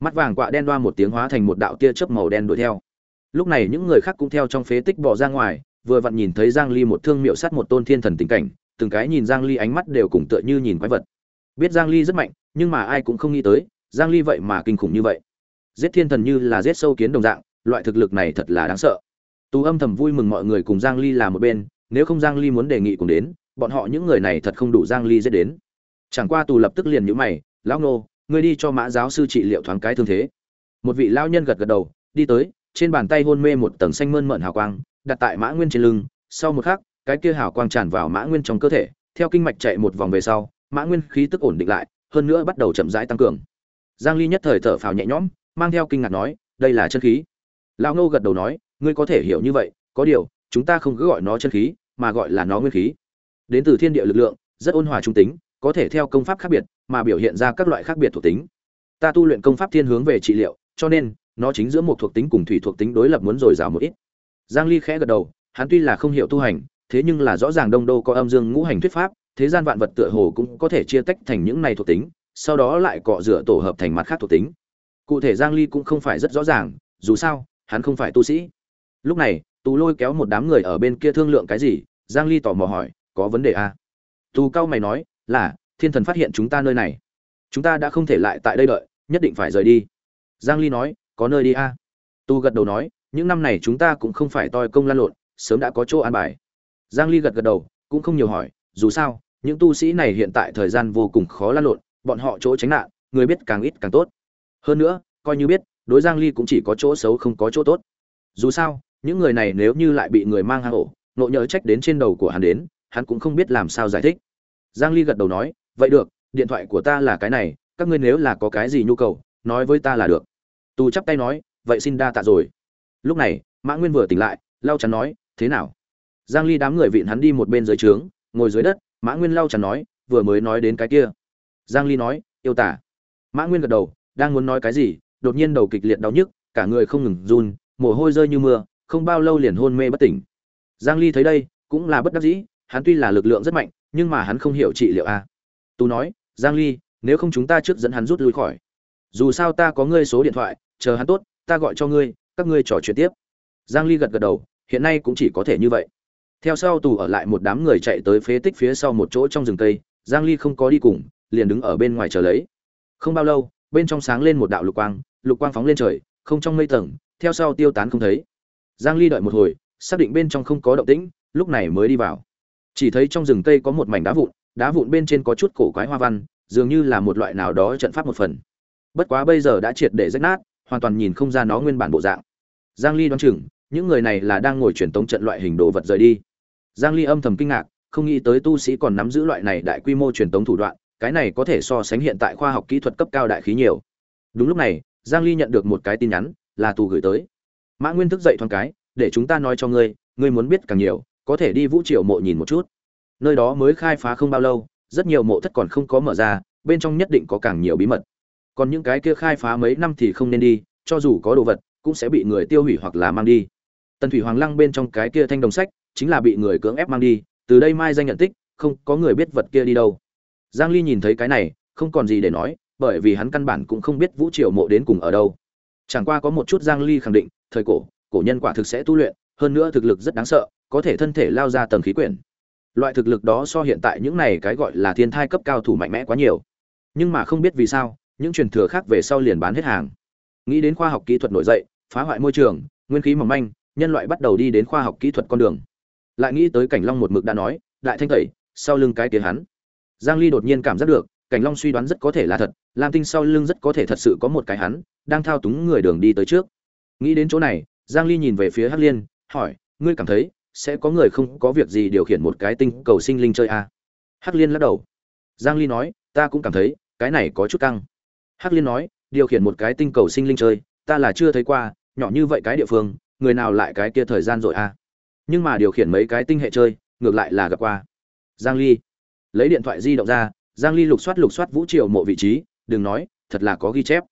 Mắt vàng quạ đen đoa một tiếng hóa thành một đạo tia chớp màu đen đuổi theo. Lúc này những người khác cũng theo trong phế tích bỏ ra ngoài, vừa vặn nhìn thấy giang ly một thương miệu sát một tôn thiên thần tình cảnh, từng cái nhìn giang ly ánh mắt đều cùng tựa như nhìn quái vật. Biết giang ly rất mạnh nhưng mà ai cũng không nghĩ tới, giang ly vậy mà kinh khủng như vậy. Giết thiên thần như là giết sâu kiến đồng dạng, loại thực lực này thật là đáng sợ. Tú âm thầm vui mừng mọi người cùng giang ly là một bên, nếu không giang ly muốn đề nghị cùng đến, bọn họ những người này thật không đủ giang ly giết đến. Chẳng qua tù lập tức liền nhíu mày, lão nô, ngươi đi cho mã giáo sư trị liệu thoáng cái thương thế. Một vị lão nhân gật gật đầu, đi tới, trên bàn tay hôn mê một tầng xanh mơn mởn hào quang, đặt tại mã nguyên trên lưng, sau một khắc, cái kia hào quang tràn vào mã nguyên trong cơ thể, theo kinh mạch chạy một vòng về sau, mã nguyên khí tức ổn định lại hơn nữa bắt đầu chậm rãi tăng cường. Giang ly nhất thời thở phào nhẹ nhõm, mang theo kinh ngạc nói, đây là chân khí. Lão ngô gật đầu nói, ngươi có thể hiểu như vậy, có điều, chúng ta không cứ gọi nó chân khí, mà gọi là nó nguyên khí. Đến từ thiên địa lực lượng, rất ôn hòa trung tính, có thể theo công pháp khác biệt, mà biểu hiện ra các loại khác biệt thuộc tính. Ta tu luyện công pháp thiên hướng về trị liệu, cho nên, nó chính giữa một thuộc tính cùng thủy thuộc tính đối lập muốn dồi dào một ít. Giang ly khẽ gật đầu, hắn tuy là không hiểu tu hành, thế nhưng là rõ ràng đông đô có âm dương ngũ hành thuyết pháp thế gian vạn vật tựa hồ cũng có thể chia tách thành những này thuộc tính, sau đó lại cọ rửa tổ hợp thành mặt khác thuộc tính. Cụ thể giang ly cũng không phải rất rõ ràng, dù sao, hắn không phải tu sĩ. Lúc này, tú lôi kéo một đám người ở bên kia thương lượng cái gì, giang ly tò mò hỏi, có vấn đề à? tú cao mày nói, là, thiên thần phát hiện chúng ta nơi này. Chúng ta đã không thể lại tại đây đợi, nhất định phải rời đi. Giang ly nói, có nơi đi à? tu gật đầu nói, những năm này chúng ta cũng không phải toi công lan lộn, sớm đã có chỗ an bài. Giang ly gật gật đầu, cũng không nhiều hỏi, dù sao những tu sĩ này hiện tại thời gian vô cùng khó lan lộn, bọn họ chỗ tránh nạn, người biết càng ít càng tốt. Hơn nữa, coi như biết, đối giang ly cũng chỉ có chỗ xấu không có chỗ tốt. Dù sao, những người này nếu như lại bị người mang hang ổ, nộ nhớ trách đến trên đầu của hắn đến, hắn cũng không biết làm sao giải thích. Giang ly gật đầu nói, vậy được, điện thoại của ta là cái này, các ngươi nếu là có cái gì nhu cầu, nói với ta là được. Tu chắp tay nói, vậy xin đa tạ rồi. Lúc này, mã nguyên vừa tỉnh lại, lau chắn nói, thế nào? Giang ly đám người vịn hắn đi một bên dưới trướng, ngồi dưới đất mã nguyên lau chẳng nói, vừa mới nói đến cái kia. Giang ly nói, yêu tả. Mã nguyên gật đầu, đang muốn nói cái gì, đột nhiên đầu kịch liệt đau nhức, cả người không ngừng run, mồ hôi rơi như mưa, không bao lâu liền hôn mê bất tỉnh. Giang ly thấy đây, cũng là bất đắc dĩ, hắn tuy là lực lượng rất mạnh, nhưng mà hắn không hiểu trị liệu a. Tú nói, giang ly, nếu không chúng ta trước dẫn hắn rút lui khỏi. Dù sao ta có ngươi số điện thoại, chờ hắn tốt, ta gọi cho ngươi, các ngươi trò chuyện tiếp. Giang ly gật gật đầu, hiện nay cũng chỉ có thể như vậy theo sau tù ở lại một đám người chạy tới phế tích phía sau một chỗ trong rừng cây, giang ly không có đi cùng, liền đứng ở bên ngoài chờ lấy. Không bao lâu, bên trong sáng lên một đạo lục quang lục quang phóng lên trời, không trong mây tầng, theo sau tiêu tán không thấy. Giang ly đợi một hồi, xác định bên trong không có động tĩnh, lúc này mới đi vào. Chỉ thấy trong rừng cây có một mảnh đá vụn đá vụn bên trên có chút cổ quái hoa văn, dường như là một loại nào đó trận pháp một phần. Bất quá bây giờ đã triệt để rách nát, hoàn toàn nhìn không ra nó nguyên bản bộ dạng. Giang ly đoán chừng, những người này là đang ngồi truyền tống trận loại hình đồ vật rời đi giang ly âm thầm kinh ngạc, không nghĩ tới tu sĩ còn nắm giữ loại này đại quy mô truyền tống thủ đoạn, cái này có thể so sánh hiện tại khoa học kỹ thuật cấp cao đại khí nhiều. Đúng lúc này, giang ly nhận được một cái tin nhắn, là tù gửi tới. Mã nguyên thức dậy thoáng cái, để chúng ta nói cho ngươi ngươi muốn biết càng nhiều, có thể đi vũ triều mộ nhìn một chút. Nơi đó mới khai phá không bao lâu, rất nhiều mộ thất còn không có mở ra, bên trong nhất định có càng nhiều bí mật. Còn những cái kia khai phá mấy năm thì không nên đi, cho dù có đồ vật, cũng sẽ bị người tiêu hủy hoặc là mang đi. Tần thủy hoàng lăng bên trong cái kia thanh đồng sách chính là bị người cưỡng ép mang đi, từ đây mai danh nhận tích, không có người biết vật kia đi đâu. Giang ly nhìn thấy cái này, không còn gì để nói, bởi vì hắn căn bản cũng không biết vũ triều mộ đến cùng ở đâu. Chẳng qua có một chút giang ly khẳng định, thời cổ cổ nhân quả thực sẽ tu luyện, hơn nữa thực lực rất đáng sợ, có thể thân thể lao ra tầng khí quyển. Loại thực lực đó so hiện tại những này cái gọi là thiên thai cấp cao thủ mạnh mẽ quá nhiều. Nhưng mà không biết vì sao, những truyền thừa khác về sau liền bán hết hàng. Nghĩ đến khoa học kỹ thuật nổi dậy, phá hoại môi trường, nguyên khí mỏng manh, nhân loại bắt đầu đi đến khoa học kỹ thuật con đường lại nghĩ tới cảnh long một mực đã nói, đại thanh tẩy, sau lưng cái tiếng hắn giang ly đột nhiên cảm giác được, cảnh long suy đoán rất có thể là thật, lam tinh sau lưng rất có thể thật sự có một cái hắn, đang thao túng người đường đi tới trước nghĩ đến chỗ này, giang ly nhìn về phía hắc liên, hỏi, ngươi cảm thấy sẽ có người không có việc gì điều khiển một cái tinh cầu sinh linh chơi à? hắc liên lắc đầu giang ly nói, ta cũng cảm thấy, cái này có chút căng hắc liên nói, điều khiển một cái tinh cầu sinh linh chơi, ta là chưa thấy qua, nhỏ như vậy cái địa phương, người nào lại cái kia thời gian rồi à? Nhưng mà điều khiển mấy cái tinh hệ chơi, ngược lại là gặp qua. Giang ly. Lấy điện thoại di động ra, giang ly lục soát lục soát vũ triều mộ vị trí, đừng nói, thật là có ghi chép.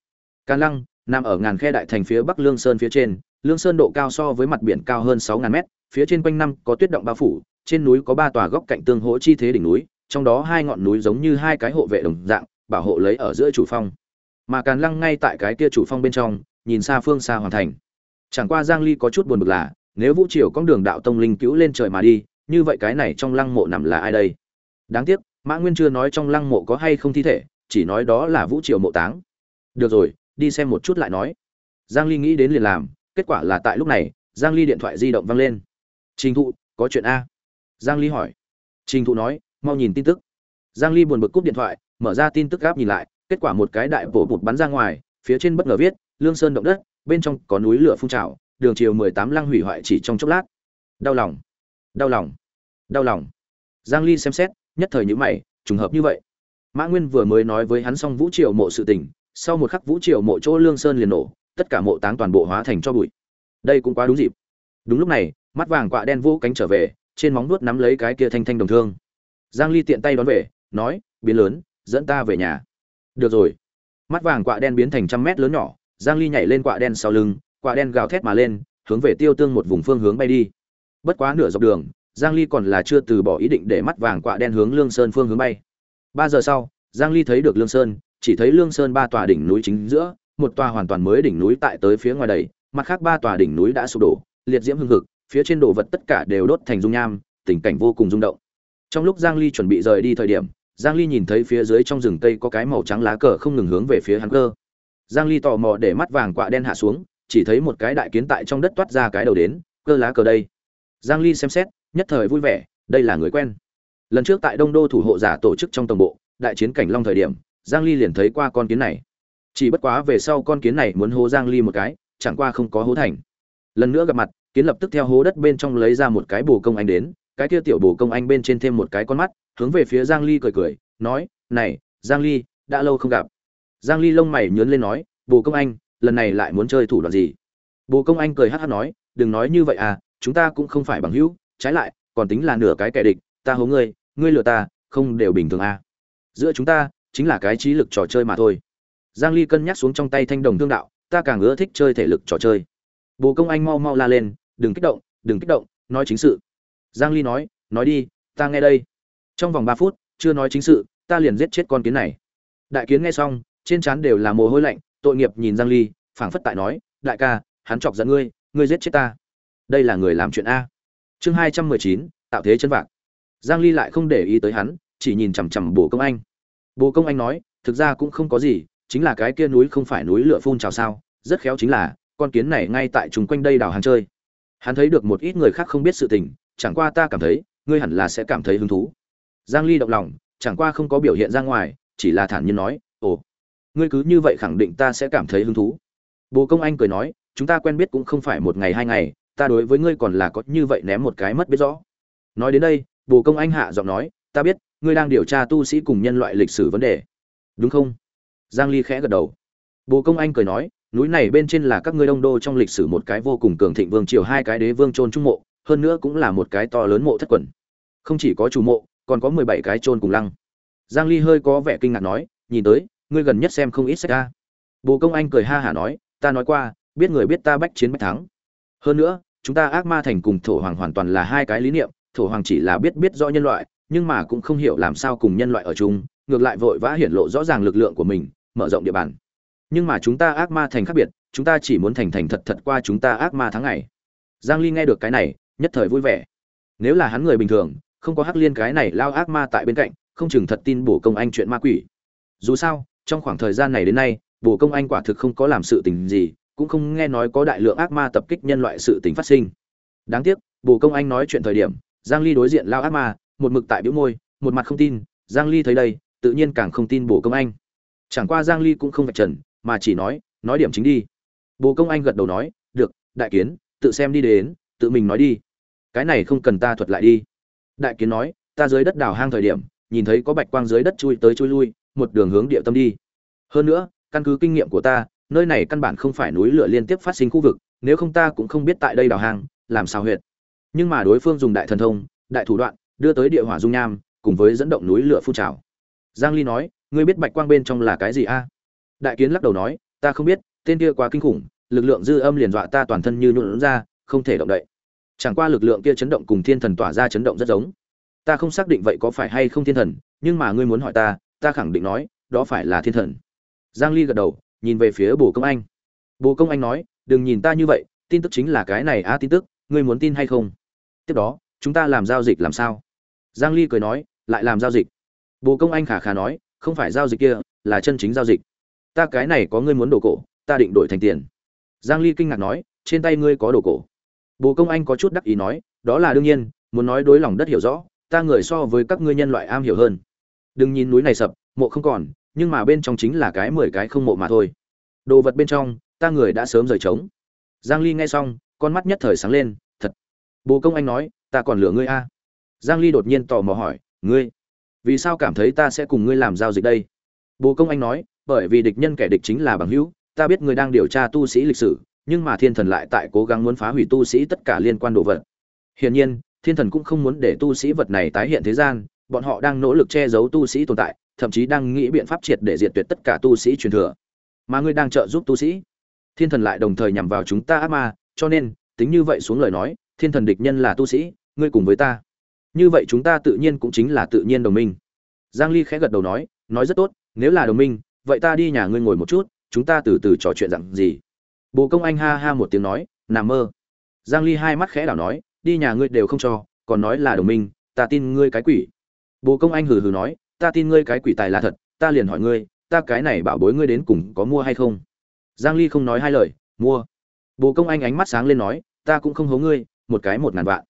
Can lăng, nằm ở ngàn khe đại thành phía bắc lương sơn phía trên, lương sơn độ cao so với mặt biển cao hơn 6.000 mét, phía trên quanh năm có tuyết động bao phủ, trên núi có ba tòa góc cạnh tương hỗ chi thế đỉnh núi, trong đó hai ngọn núi giống như hai cái hộ vệ đồng dạng, bảo hộ lấy ở giữa chủ phong. Mà càn lăng ngay tại cái kia chủ phong bên trong, nhìn xa phương xa hoàn thành. Chẳng qua giang ly có chút buồn bực là nếu vũ triều con đường đạo tông linh cứu lên trời mà đi, như vậy cái này trong lăng mộ nằm là ai đây? Đáng tiếc, mã nguyên chưa nói trong lăng mộ có hay không thi thể, chỉ nói đó là vũ triều mộ táng. Được rồi, đi xem một chút lại nói. Giang ly nghĩ đến liền làm, kết quả là tại lúc này, giang ly điện thoại di động vang lên. Trình thụ, có chuyện a. Giang ly hỏi. Trình thụ nói, mau nhìn tin tức. Giang ly buồn bực cúp điện thoại, mở ra tin tức gáp nhìn lại, kết quả một cái đại bổ bụt bắn ra ngoài, phía trên bất ngờ viết, lương sơn động đất, bên trong có núi lửa phun trào đường chiều 18 lăng hủy hoại chỉ trong chốc lát. Đau lòng. Đau lòng. Đau lòng. Giang ly xem xét, nhất thời nhíu mày, trùng hợp như vậy. Mã nguyên vừa mới nói với hắn xong vũ triều mộ sự tình, sau một khắc vũ triều mộ chỗ lương sơn liền nổ, tất cả mộ táng toàn bộ hóa thành cho bụi. Đây cũng quá đúng dịp. Đúng lúc này, mắt vàng quạ đen vô cánh trở về, trên móng nuốt nắm lấy cái kia thanh thanh đồng thương. Giang ly tiện tay đón về, nói, biến lớn, dẫn ta về nhà. Được rồi. Mắt vàng quạ đen biến thành trăm mét lớn nhỏ, giang ly nhảy lên quạ đen sau lưng quạ đen gào thét mà lên, hướng về tiêu tương một vùng phương hướng bay đi. Bất quá nửa dọc đường, giang ly còn là chưa từ bỏ ý định để mắt vàng quạ đen hướng lương sơn phương hướng bay. Ba giờ sau, giang ly thấy được lương sơn, chỉ thấy lương sơn ba tòa đỉnh núi chính giữa, một tòa hoàn toàn mới đỉnh núi tại tới phía ngoài đầy, mặt khác ba tòa đỉnh núi đã sụp đổ, liệt diễm hưng hực, phía trên đồ vật tất cả đều đốt thành dung nham, tình cảnh vô cùng rung động. Trong lúc giang ly chuẩn bị rời đi thời điểm, giang ly nhìn thấy phía dưới trong rừng cây có cái màu trắng lá cờ không ngừng hướng về phía hắn cơ. Giang ly tò mò để mắt vàng quạ đen hạ xuống chỉ thấy một cái đại kiến tại trong đất toát ra cái đầu đến, cơ lá cờ đây. Giang ly xem xét, nhất thời vui vẻ, đây là người quen. Lần trước tại đông đô thủ hộ giả tổ chức trong tổng bộ, đại chiến cảnh long thời điểm, giang ly liền thấy qua con kiến này. Chỉ bất quá về sau con kiến này muốn hố giang ly một cái, chẳng qua không có hố thành. Lần nữa gặp mặt, kiến lập tức theo hố đất bên trong lấy ra một cái bồ công anh đến, cái kia tiểu bồ công anh bên trên thêm một cái con mắt, hướng về phía giang ly cười cười, nói, này, giang ly, đã lâu không gặp. Giang ly lông mày nhướng lên nói, bồ công anh lần này lại muốn chơi thủ đoạn gì? Bồ công anh cười hát hát nói, đừng nói như vậy à chúng ta cũng không phải bằng hữu, trái lại, còn tính là nửa cái kẻ địch, ta hố ngươi ngươi lừa ta, không đều bình thường à. Giữa chúng ta, chính là cái trí lực trò chơi mà thôi. Giang ly cân nhắc xuống trong tay thanh đồng thương đạo, ta càng ưa thích chơi thể lực trò chơi. Bồ công anh mau mau la lên, đừng kích động, đừng kích động, nói chính sự. Giang ly nói nói đi, ta nghe đây. Trong vòng 3 phút, chưa nói chính sự, ta liền giết chết con kiến này. Đại kiến nghe xong, trên trán đều là mồ hôi lạnh tội nghiệp nhìn giang ly phảng phất tại nói đại ca hắn chọc giận ngươi ngươi giết chết ta. Đây là người làm chuyện a. Chương 219, tạo thế chân vạc. Giang ly lại không để ý tới hắn chỉ nhìn chằm chằm bồ công anh. Bồ công anh nói thực ra cũng không có gì chính là cái kia núi không phải núi lửa phun trào sao rất khéo chính là con kiến này ngay tại chúng quanh đây đào hàng chơi. Hắn thấy được một ít người khác không biết sự tình chẳng qua ta cảm thấy ngươi hẳn là sẽ cảm thấy hứng thú. Giang ly động lòng chẳng qua không có biểu hiện ra ngoài chỉ là thản nhiên nói ồ ngươi cứ như vậy khẳng định ta sẽ cảm thấy hứng thú. Bồ công anh cười nói, chúng ta quen biết cũng không phải một ngày hai ngày, ta đối với ngươi còn là có như vậy ném một cái mất biết rõ. Nói đến đây, bồ công anh hạ giọng nói, ta biết, ngươi đang điều tra tu sĩ cùng nhân loại lịch sử vấn đề. Đúng không? Giang ly khẽ gật đầu. Bồ công anh cười nói, núi này bên trên là các ngươi đông đô trong lịch sử một cái vô cùng cường thịnh vương triều, hai cái đế vương trôn trung mộ, hơn nữa cũng là một cái to lớn mộ thất quần. Không chỉ có chủ mộ, còn có 17 cái trôn cùng lăng. Giang ly hơi có vẻ kinh ngạc nói, nhìn tới ngươi gần nhất xem không ít sách ra bồ công anh cười ha hả nói, ta nói qua, biết người biết ta bách chiến bách thắng. Hơn nữa, chúng ta ác ma thành cùng thổ hoàng hoàn toàn là hai cái lý niệm, thổ hoàng chỉ là biết biết rõ nhân loại, nhưng mà cũng không hiểu làm sao cùng nhân loại ở chung, ngược lại vội vã hiển lộ rõ ràng lực lượng của mình, mở rộng địa bàn. Nhưng mà chúng ta ác ma thành khác biệt, chúng ta chỉ muốn thành thành thật thật qua chúng ta ác ma tháng ngày. Giang ly nghe được cái này, nhất thời vui vẻ. Nếu là hắn người bình thường, không có hắc liên cái này lao ác ma tại bên cạnh, không chừng thật tin bổ công anh chuyện ma quỷ. Dù sao trong khoảng thời gian này đến nay bổ công anh quả thực không có làm sự tình gì, cũng không nghe nói có đại lượng ác ma tập kích nhân loại sự tình phát sinh. Đáng tiếc bổ công anh nói chuyện thời điểm, giang ly đối diện lao ác ma, một mực tại biểu môi, một mặt không tin, giang ly thấy đây, tự nhiên càng không tin bổ công anh. Chẳng qua giang ly cũng không vạch trần, mà chỉ nói nói điểm chính đi. Bồ công anh gật đầu nói, được, đại kiến, tự xem đi đến, tự mình nói đi. Cái này không cần ta thuật lại đi. Đại kiến nói, ta dưới đất đào hang thời điểm, nhìn thấy có bạch quang dưới đất chui tới chui lui một đường hướng địa tâm đi. Hơn nữa, căn cứ kinh nghiệm của ta, nơi này căn bản không phải núi lửa liên tiếp phát sinh khu vực, nếu không ta cũng không biết tại đây đào hang, làm sao huyệt. Nhưng mà đối phương dùng đại thần thông, đại thủ đoạn, đưa tới địa hỏa dung nham, cùng với dẫn động núi lửa phun trào. Giang ly nói, ngươi biết bạch quang bên trong là cái gì a? Đại kiến lắc đầu nói, ta không biết, tên kia quá kinh khủng, lực lượng dư âm liền dọa ta toàn thân như nhũn ra, không thể động đậy. Chẳng qua lực lượng kia chấn động cùng thiên thần tỏa ra chấn động rất giống. Ta không xác định vậy có phải hay không thiên thần, nhưng mà ngươi muốn hỏi ta ta khẳng định nói, đó phải là thiên thần. Giang ly gật đầu, nhìn về phía bồ công anh. Bồ công anh nói, đừng nhìn ta như vậy, tin tức chính là cái này á tin tức, ngươi muốn tin hay không? Tiếp đó, chúng ta làm giao dịch làm sao? Giang ly cười nói, lại làm giao dịch. Bồ công anh khả khả nói, không phải giao dịch kia, là chân chính giao dịch. Ta cái này có ngươi muốn đồ cổ, ta định đổi thành tiền. Giang ly kinh ngạc nói, trên tay ngươi có đồ cổ. Bồ công anh có chút đắc ý nói, đó là đương nhiên, muốn nói đối lòng đất hiểu rõ, ta người so với các ngươi nhân loại am hiểu hơn đừng nhìn núi này sập, mộ không còn, nhưng mà bên trong chính là cái mười cái không mộ mà thôi. Đồ vật bên trong, ta người đã sớm rời trống. Giang ly nghe xong, con mắt nhất thời sáng lên, thật. Bồ công anh nói, ta còn lừa ngươi a. À? giang ly đột nhiên tò mò hỏi, ngươi, vì sao cảm thấy ta sẽ cùng ngươi làm giao dịch đây? Bồ công anh nói, bởi vì địch nhân kẻ địch chính là bằng hữu, ta biết ngươi đang điều tra tu sĩ lịch sử, nhưng mà thiên thần lại tại cố gắng muốn phá hủy tu sĩ tất cả liên quan đồ vật. Hiển nhiên, thiên thần cũng không muốn để tu sĩ vật này tái hiện thế gian bọn họ đang nỗ lực che giấu tu sĩ tồn tại, thậm chí đang nghĩ biện pháp triệt để diệt tuyệt tất cả tu sĩ truyền thừa. Mà ngươi đang trợ giúp tu sĩ. Thiên thần lại đồng thời nhằm vào chúng ta ác ma, cho nên, tính như vậy xuống lời nói, thiên thần địch nhân là tu sĩ, ngươi cùng với ta. Như vậy chúng ta tự nhiên cũng chính là tự nhiên đồng minh. Giang ly khẽ gật đầu nói nói rất tốt, nếu là đồng minh, vậy ta đi nhà ngươi ngồi một chút, chúng ta từ từ trò chuyện rằng gì. Bồ công anh ha ha một tiếng nói, nằm mơ. Giang ly hai mắt khẽ đảo nói, đi nhà ngươi đều không cho, còn nói là đồng minh, ta tin ngươi cái quỷ bồ công anh hừ hừ nói, ta tin ngươi cái quỷ tài là thật, ta liền hỏi ngươi, ta cái này bảo bối ngươi đến cùng có mua hay không? Giang ly không nói hai lời, mua. Bồ công anh ánh mắt sáng lên nói, ta cũng không hố ngươi, một cái một ngàn vạn.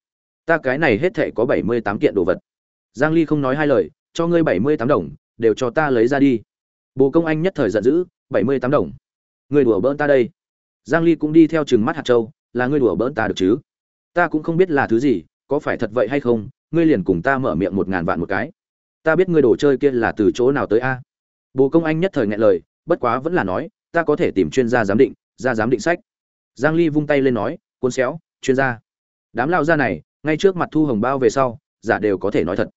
Ta cái này hết thảy có 78 kiện đồ vật. Giang ly không nói hai lời, cho ngươi 78 đồng, đều cho ta lấy ra đi. Bồ công anh nhất thời giận dữ 78 đồng? Ngươi đùa bỡn ta đây. Giang ly cũng đi theo trừng mắt hạt châu, là ngươi đùa bỡn ta được chứ? Ta cũng không biết là thứ gì, có phải thật vậy hay không ngươi liền cùng ta mở miệng một ngàn vạn một cái. Ta biết ngươi đồ chơi kia là từ chỗ nào tới a? Bồ công anh nhất thời ngại lời, bất quá vẫn là nói, ta có thể tìm chuyên gia giám định, ra giám định sách. Giang ly vung tay lên nói, cuốn xéo, chuyên gia. Đám lao gia này, ngay trước mặt thu hồng bao về sau, giả đều có thể nói thật.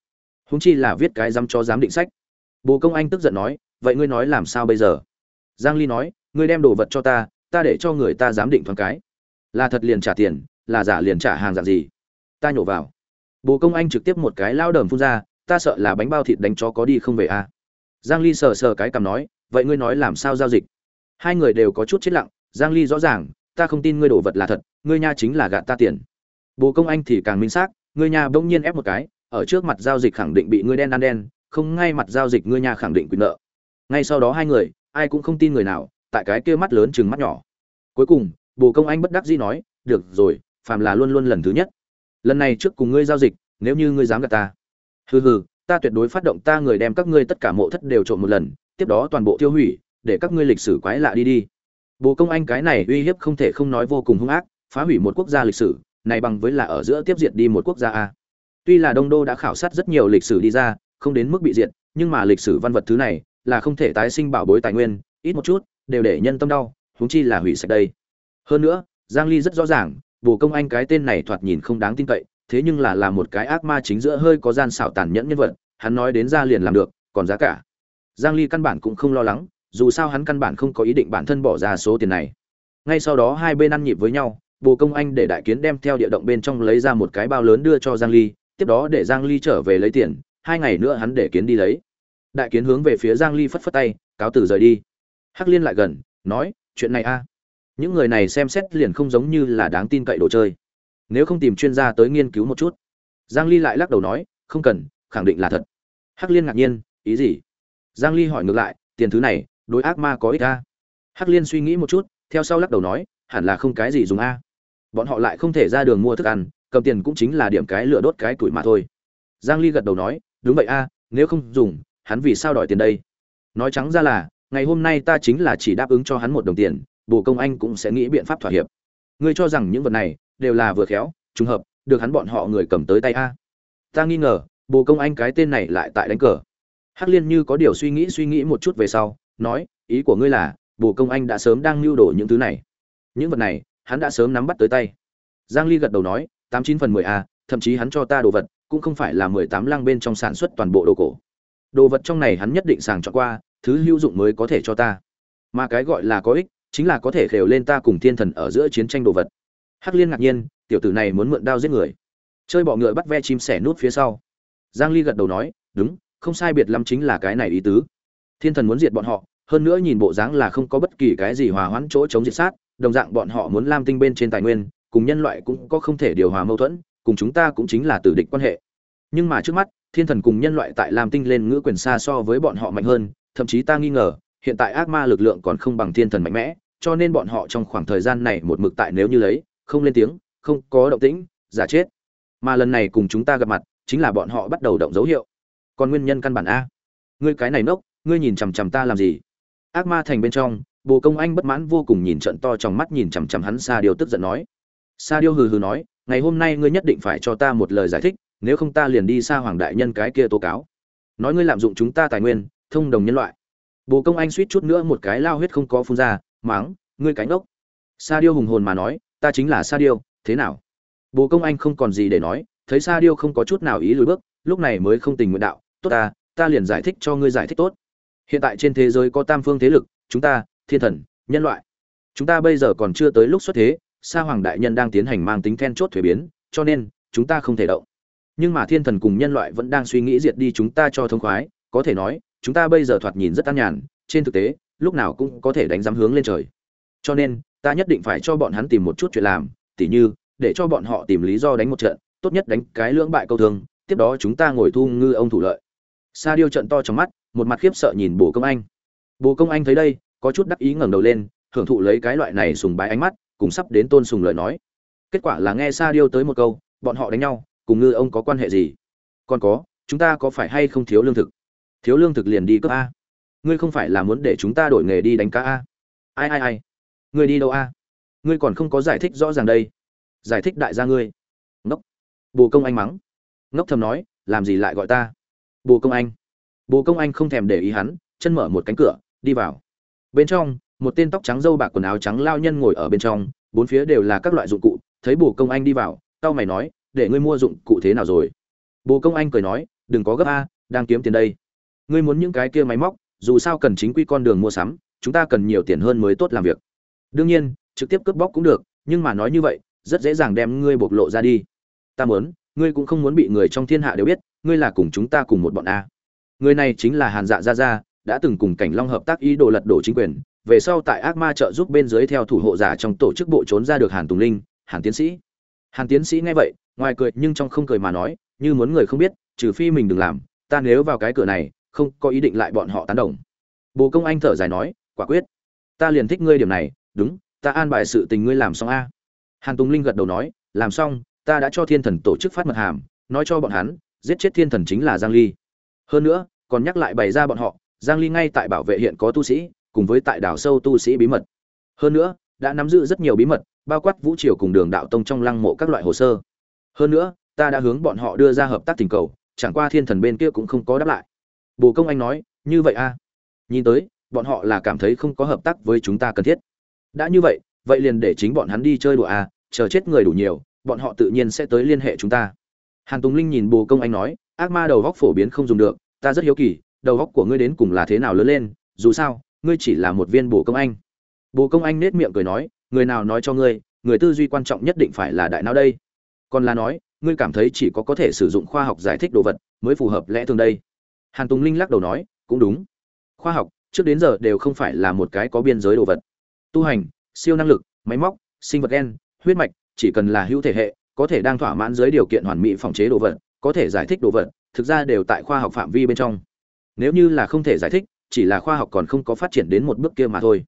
Húng chi là viết cái dám cho giám định sách. Bồ công anh tức giận nói, vậy ngươi nói làm sao bây giờ? Giang ly nói, ngươi đem đồ vật cho ta ta để cho người ta giám định thoáng cái. Là thật liền trả tiền, là giả liền trả hàng dạng gì? Ta nhổ vào bồ công anh trực tiếp một cái lao đờm phun ra, ta sợ là bánh bao thịt đánh chó có đi không về à. giang ly sờ sờ cái cằm nói, vậy ngươi nói làm sao giao dịch? Hai người đều có chút chết lặng, giang ly rõ ràng, ta không tin ngươi đổ vật là thật, ngươi nha chính là gạt ta tiền. Bồ công anh thì càng minh xác, ngươi nha bỗng nhiên ép một cái, ở trước mặt giao dịch khẳng định bị ngươi đen ăn đen, không ngay mặt giao dịch ngươi nha khẳng định quyền nợ. Ngay sau đó hai người, ai cũng không tin người nào, tại cái kia mắt lớn chừng mắt nhỏ. Cuối cùng, bồ công anh bất đắc dĩ nói, được rồi, phàm là luôn luôn lần thứ nhất lần này trước cùng ngươi giao dịch, nếu như ngươi dám gạt ta. Hừ hừ, ta tuyệt đối phát động ta người đem các ngươi tất cả mộ thất đều trộm một lần, tiếp đó toàn bộ tiêu hủy, để các ngươi lịch sử quái lạ đi đi. Bồ công anh cái này uy hiếp không thể không nói vô cùng hung ác, phá hủy một quốc gia lịch sử, này bằng với là ở giữa tiếp diệt đi một quốc gia a. Tuy là đông đô đã khảo sát rất nhiều lịch sử đi ra, không đến mức bị diệt, nhưng mà lịch sử văn vật thứ này là không thể tái sinh bảo bối tài nguyên, ít một chút, đều để nhân tâm đau, huống chi là hủy sạch đây. Hơn nữa, giang ly rất rõ ràng bồ công anh cái tên này thoạt nhìn không đáng tin cậy, thế nhưng là là một cái ác ma chính giữa hơi có gian xảo tàn nhẫn nhân vật, hắn nói đến ra liền làm được, còn giá cả. Giang ly căn bản cũng không lo lắng, dù sao hắn căn bản không có ý định bản thân bỏ ra số tiền này. Ngay sau đó hai bên ăn nhịp với nhau, bồ công anh để đại kiến đem theo địa động bên trong lấy ra một cái bao lớn đưa cho giang ly, tiếp đó để giang ly trở về lấy tiền, hai ngày nữa hắn để kiến đi lấy. Đại kiến hướng về phía giang ly phất phất tay, cáo từ rời đi. Hắc liên lại gần, nói, chuyện này a những người này xem xét liền không giống như là đáng tin cậy đồ chơi. Nếu không tìm chuyên gia tới nghiên cứu một chút. Giang ly lại lắc đầu nói, không cần, khẳng định là thật. Hắc liên ngạc nhiên, ý gì? Giang ly hỏi ngược lại, tiền thứ này, đối ác ma có ích a hắc liên suy nghĩ một chút, theo sau lắc đầu nói, hẳn là không cái gì dùng a. Bọn họ lại không thể ra đường mua thức ăn, cầm tiền cũng chính là điểm cái lửa đốt cái tuổi mà thôi. Giang ly gật đầu nói, đúng vậy a, nếu không dùng, hắn vì sao đòi tiền đây? Nói trắng ra là, ngày hôm nay ta chính là chỉ đáp ứng cho hắn một đồng tiền bồ công anh cũng sẽ nghĩ biện pháp thỏa hiệp. Ngươi cho rằng những vật này đều là vừa khéo, trùng hợp, được hắn bọn họ người cầm tới tay a? Ta nghi ngờ, bồ công anh cái tên này lại tại đánh cờ. Hắc liên như có điều suy nghĩ suy nghĩ một chút về sau, nói, ý của ngươi là, bồ công anh đã sớm đang lưu đồ những thứ này. Những vật này, hắn đã sớm nắm bắt tới tay. Giang ly gật đầu nói, tám chín phần mười a, thậm chí hắn cho ta đồ vật, cũng không phải là mười tám lăng bên trong sản xuất toàn bộ đồ cổ. Đồ vật trong này hắn nhất định sàng chọn qua, thứ hữu dụng mới có thể cho ta. Mà cái gọi là có ích chính là có thể khều lên ta cùng thiên thần ở giữa chiến tranh đồ vật. Hắc liên ngạc nhiên, tiểu tử này muốn mượn đao giết người. Chơi bọ ngựa bắt ve chim sẻ nút phía sau. Giang ly gật đầu nói, đúng, không sai biệt lắm chính là cái này ý tứ. Thiên thần muốn diệt bọn họ, hơn nữa nhìn bộ dáng là không có bất kỳ cái gì hòa hoãn chỗ chống diệt sát, đồng dạng bọn họ muốn lam tinh bên trên tài nguyên, cùng nhân loại cũng có không thể điều hòa mâu thuẫn, cùng chúng ta cũng chính là tử địch quan hệ. Nhưng mà trước mắt, thiên thần cùng nhân loại tại lam tinh lên ngữ quyền xa so với bọn họ mạnh hơn, thậm chí ta nghi ngờ hiện tại ác ma lực lượng còn không bằng thiên thần mạnh mẽ, cho nên bọn họ trong khoảng thời gian này một mực tại nếu như lấy, không lên tiếng, không có động tĩnh, giả chết. Mà lần này cùng chúng ta gặp mặt, chính là bọn họ bắt đầu động dấu hiệu. Còn nguyên nhân căn bản a. Ngươi cái này nốc, ngươi nhìn chằm chằm ta làm gì? Ác ma thành bên trong, bồ công anh bất mãn vô cùng nhìn trận to trong mắt nhìn chằm chằm hắn Sa Diêu tức giận nói. Sa điêu hừ hừ nói, ngày hôm nay ngươi nhất định phải cho ta một lời giải thích, nếu không ta liền đi xa hoàng đại nhân cái kia tố cáo. Nói ngươi lạm dụng chúng ta tài nguyên, thông đồng nhân loại bồ công anh suýt chút nữa một cái lao huyết không có phun ra mắng ngươi cánh ốc sa Diêu hùng hồn mà nói ta chính là sa Diêu, thế nào? Bồ công anh không còn gì để nói thấy sa Diêu không có chút nào ý lùi bước lúc này mới không tình nguyện đạo tốt ta ta liền giải thích cho ngươi giải thích tốt. Hiện tại trên thế giới có tam phương thế lực chúng ta thiên thần nhân loại. Chúng ta bây giờ còn chưa tới lúc xuất thế sa hoàng đại nhân đang tiến hành mang tính then chốt thuế biến cho nên chúng ta không thể động. Nhưng mà thiên thần cùng nhân loại vẫn đang suy nghĩ diệt đi chúng ta cho thông khoái có thể nói chúng ta bây giờ thoạt nhìn rất an nhàn, trên thực tế, lúc nào cũng có thể đánh giám hướng lên trời. Cho nên, ta nhất định phải cho bọn hắn tìm một chút chuyện làm, tỉ như, để cho bọn họ tìm lý do đánh một trận, tốt nhất đánh cái lưỡng bại câu thương, tiếp đó chúng ta ngồi thu ngư ông thủ lợi. Sa điêu trận to trong mắt, một mặt khiếp sợ nhìn bồ công anh. Bồ công anh thấy đây, có chút đắc ý ngẩng đầu lên, hưởng thụ lấy cái loại này sùng bái ánh mắt, cùng sắp đến tôn sùng lời nói. Kết quả là nghe sa điêu tới một câu, bọn họ đánh nhau, cùng ngư ông có quan hệ gì? Còn có, chúng ta có phải hay không thiếu lương thực? Thiếu lương thực liền đi cướp a. Ngươi không phải là muốn để chúng ta đổi nghề đi đánh cá a. Ai ai ai? Ngươi đi đâu a? Ngươi còn không có giải thích rõ ràng đây. Giải thích đại gia ngươi. Ngốc. Bồ công anh mắng. Ngốc thầm nói, làm gì lại gọi ta? Bồ công anh. Bồ công anh không thèm để ý hắn, chân mở một cánh cửa, đi vào. Bên trong, một tên tóc trắng dâu bạc quần áo trắng lao nhân ngồi ở bên trong, bốn phía đều là các loại dụng cụ, thấy bồ công anh đi vào tao mày nói, để ngươi mua dụng cụ thế nào rồi? Bồ công anh cười nói, đừng có gấp a, đang kiếm tiền đây ngươi muốn những cái kia máy móc, dù sao cần chính quy con đường mua sắm, chúng ta cần nhiều tiền hơn mới tốt làm việc. Đương nhiên, trực tiếp cướp bóc cũng được, nhưng mà nói như vậy, rất dễ dàng đem ngươi bộc lộ ra đi. Ta muốn, ngươi cũng không muốn bị người trong thiên hạ đều biết, ngươi là cùng chúng ta cùng một bọn a. Người này chính là hàn dạ gia gia, đã từng cùng cảnh long hợp tác ý đồ lật đổ chính quyền, về sau tại ác ma trợ giúp bên dưới theo thủ hộ giả trong tổ chức bộ trốn ra được hàn tùng linh, hàn tiến sĩ. Hàn tiến sĩ nghe vậy, ngoài cười nhưng trong không cười mà nói, như muốn người không biết, trừ phi mình đừng làm, ta nếu vào cái cửa này không có ý định lại bọn họ tán đồng. Bồ công anh thở dài nói, quả quyết. Ta liền thích ngươi điểm này, đúng, ta an bài sự tình ngươi làm xong a. Hàn tùng linh gật đầu nói, làm xong, ta đã cho thiên thần tổ chức phát mật hàm, nói cho bọn hắn, giết chết thiên thần chính là giang ly. Hơn nữa, còn nhắc lại bày ra bọn họ, giang ly ngay tại bảo vệ hiện có tu sĩ, cùng với tại đảo sâu tu sĩ bí mật. Hơn nữa, đã nắm giữ rất nhiều bí mật, bao quát vũ triều cùng đường đạo tông trong lăng mộ các loại hồ sơ. Hơn nữa, ta đã hướng bọn họ đưa ra hợp tác tình cầu, chẳng qua thiên thần bên kia cũng không có đáp lại bồ công anh nói như vậy a. À? nhìn tới bọn họ là cảm thấy không có hợp tác với chúng ta cần thiết. Đã như vậy vậy liền để chính bọn hắn đi chơi đùa a à, chờ chết người đủ nhiều bọn họ tự nhiên sẽ tới liên hệ chúng ta. Hàn tùng linh nhìn bồ công anh nói ác ma đầu góc phổ biến không dùng được ta rất hiếu kỳ đầu góc của ngươi đến cùng là thế nào lớn lên dù sao ngươi chỉ là một viên bồ công anh. Bồ công anh nết miệng cười nói người nào nói cho ngươi người tư duy quan trọng nhất định phải là đại não đây. Còn là nói ngươi cảm thấy chỉ có có thể sử dụng khoa học giải thích đồ vật mới phù hợp lẽ thường đây hàn tùng linh lắc đầu nói, cũng đúng. Khoa học, trước đến giờ đều không phải là một cái có biên giới đồ vật. Tu hành, siêu năng lực, máy móc, sinh vật gen, huyết mạch, chỉ cần là hữu thể hệ, có thể đang thỏa mãn dưới điều kiện hoàn mỹ phòng chế đồ vật, có thể giải thích đồ vật, thực ra đều tại khoa học phạm vi bên trong. Nếu như là không thể giải thích, chỉ là khoa học còn không có phát triển đến một bước kia mà thôi.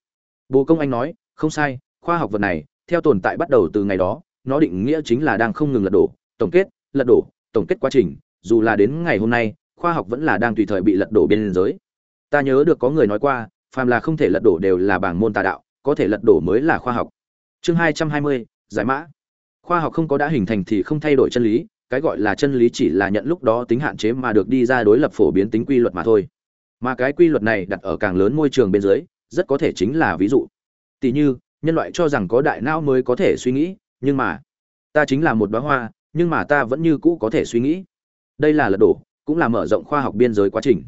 Bồ công anh nói, không sai, khoa học vật này, theo tồn tại bắt đầu từ ngày đó, nó định nghĩa chính là đang không ngừng lật đổ, tổng kết, lật đổ, tổng kết quá trình, dù là đến ngày hôm nay khoa học vẫn là đang tùy thời bị lật đổ bên giới. Ta nhớ được có người nói qua, phàm là không thể lật đổ đều là bảng môn tà đạo, có thể lật đổ mới là khoa học. Chương hai trăm hai mươi, giải mã. Khoa học không có đã hình thành thì không thay đổi chân lý, cái gọi là chân lý chỉ là nhận lúc đó tính hạn chế mà được đi ra đối lập phổ biến tính quy luật mà thôi. Mà cái quy luật này đặt ở càng lớn môi trường bên dưới, rất có thể chính là ví dụ. Tỷ như, nhân loại cho rằng có đại não mới có thể suy nghĩ, nhưng mà, ta chính là một đóa hoa, nhưng mà ta vẫn như cũ có thể suy nghĩ. Đây là lật đổ cũng là mở rộng khoa học biên giới quá trình.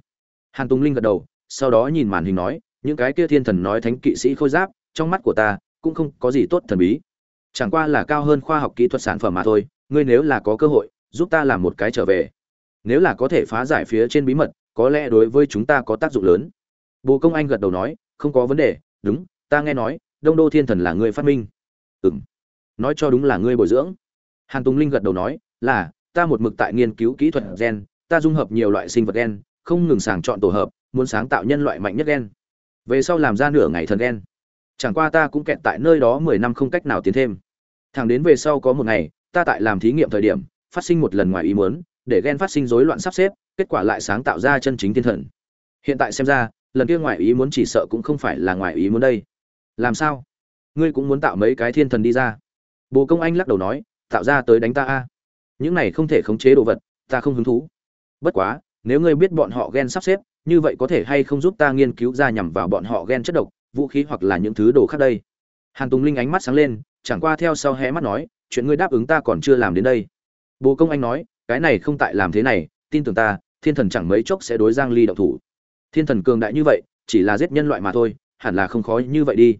Hàn tùng linh gật đầu, sau đó nhìn màn hình nói, những cái kia thiên thần nói thánh kỵ sĩ khôi giáp, trong mắt của ta, cũng không có gì tốt thần bí. Chẳng qua là cao hơn khoa học kỹ thuật sản phẩm mà thôi, ngươi nếu là có cơ hội, giúp ta làm một cái trở về. Nếu là có thể phá giải phía trên bí mật, có lẽ đối với chúng ta có tác dụng lớn. Bồ công anh gật đầu nói, không có vấn đề, đúng, ta nghe nói, đông đô thiên thần là ngươi phát minh. Ừ m nói cho đúng là ngươi bồi dưỡng. Hàn tùng linh gật đầu nói, là, ta một mực tại nghiên cứu kỹ thuật gen ta dung hợp nhiều loại sinh vật gen, không ngừng sàng chọn tổ hợp, muốn sáng tạo nhân loại mạnh nhất gen. Về sau làm ra nửa ngày thần gen. Chẳng qua ta cũng kẹt tại nơi đó mười năm không cách nào tiến thêm. Thẳng đến về sau có một ngày, ta tại làm thí nghiệm thời điểm, phát sinh một lần ngoài ý muốn, để gen phát sinh rối loạn sắp xếp, kết quả lại sáng tạo ra chân chính thiên thần. Hiện tại xem ra, lần kia ngoài ý muốn chỉ sợ cũng không phải là ngoài ý muốn đây. Làm sao? Ngươi cũng muốn tạo mấy cái thiên thần đi ra? Bồ công anh lắc đầu nói, tạo ra tới đánh ta a. Những này không thể khống chế đồ vật, ta không hứng thú bất quá, nếu ngươi biết bọn họ ghen sắp xếp, như vậy có thể hay không giúp ta nghiên cứu ra nhằm vào bọn họ ghen chất độc, vũ khí hoặc là những thứ đồ khác đây? Hàn tùng linh ánh mắt sáng lên, chẳng qua theo sau hé mắt nói, chuyện ngươi đáp ứng ta còn chưa làm đến đây. Bồ công anh nói, cái này không tại làm thế này, tin tưởng ta, thiên thần chẳng mấy chốc sẽ đối giang ly động thủ. Thiên thần cường đại như vậy, chỉ là giết nhân loại mà thôi, hẳn là không khó như vậy đi.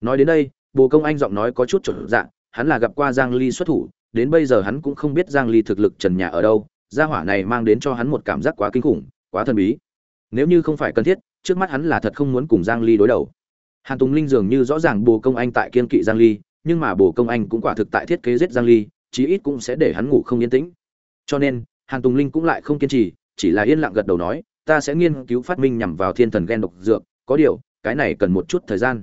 Nói đến đây, bồ công anh giọng nói có chút chuẩn dạng hắn là gặp qua giang ly xuất thủ, đến bây giờ hắn cũng không biết giang ly thực lực trần nhà ở đâu gia hỏa này mang đến cho hắn một cảm giác quá kinh khủng, quá thần bí. Nếu như không phải cần thiết, trước mắt hắn là thật không muốn cùng giang ly đối đầu. Hàn tùng linh dường như rõ ràng bồ công anh tại kiên kỵ giang ly, nhưng mà bồ công anh cũng quả thực tại thiết kế giết giang ly, chí ít cũng sẽ để hắn ngủ không yên tĩnh. Cho nên, hàn tùng linh cũng lại không kiên trì, chỉ là yên lặng gật đầu nói, ta sẽ nghiên cứu phát minh nhằm vào thiên thần gen độc dược, có điều, cái này cần một chút thời gian.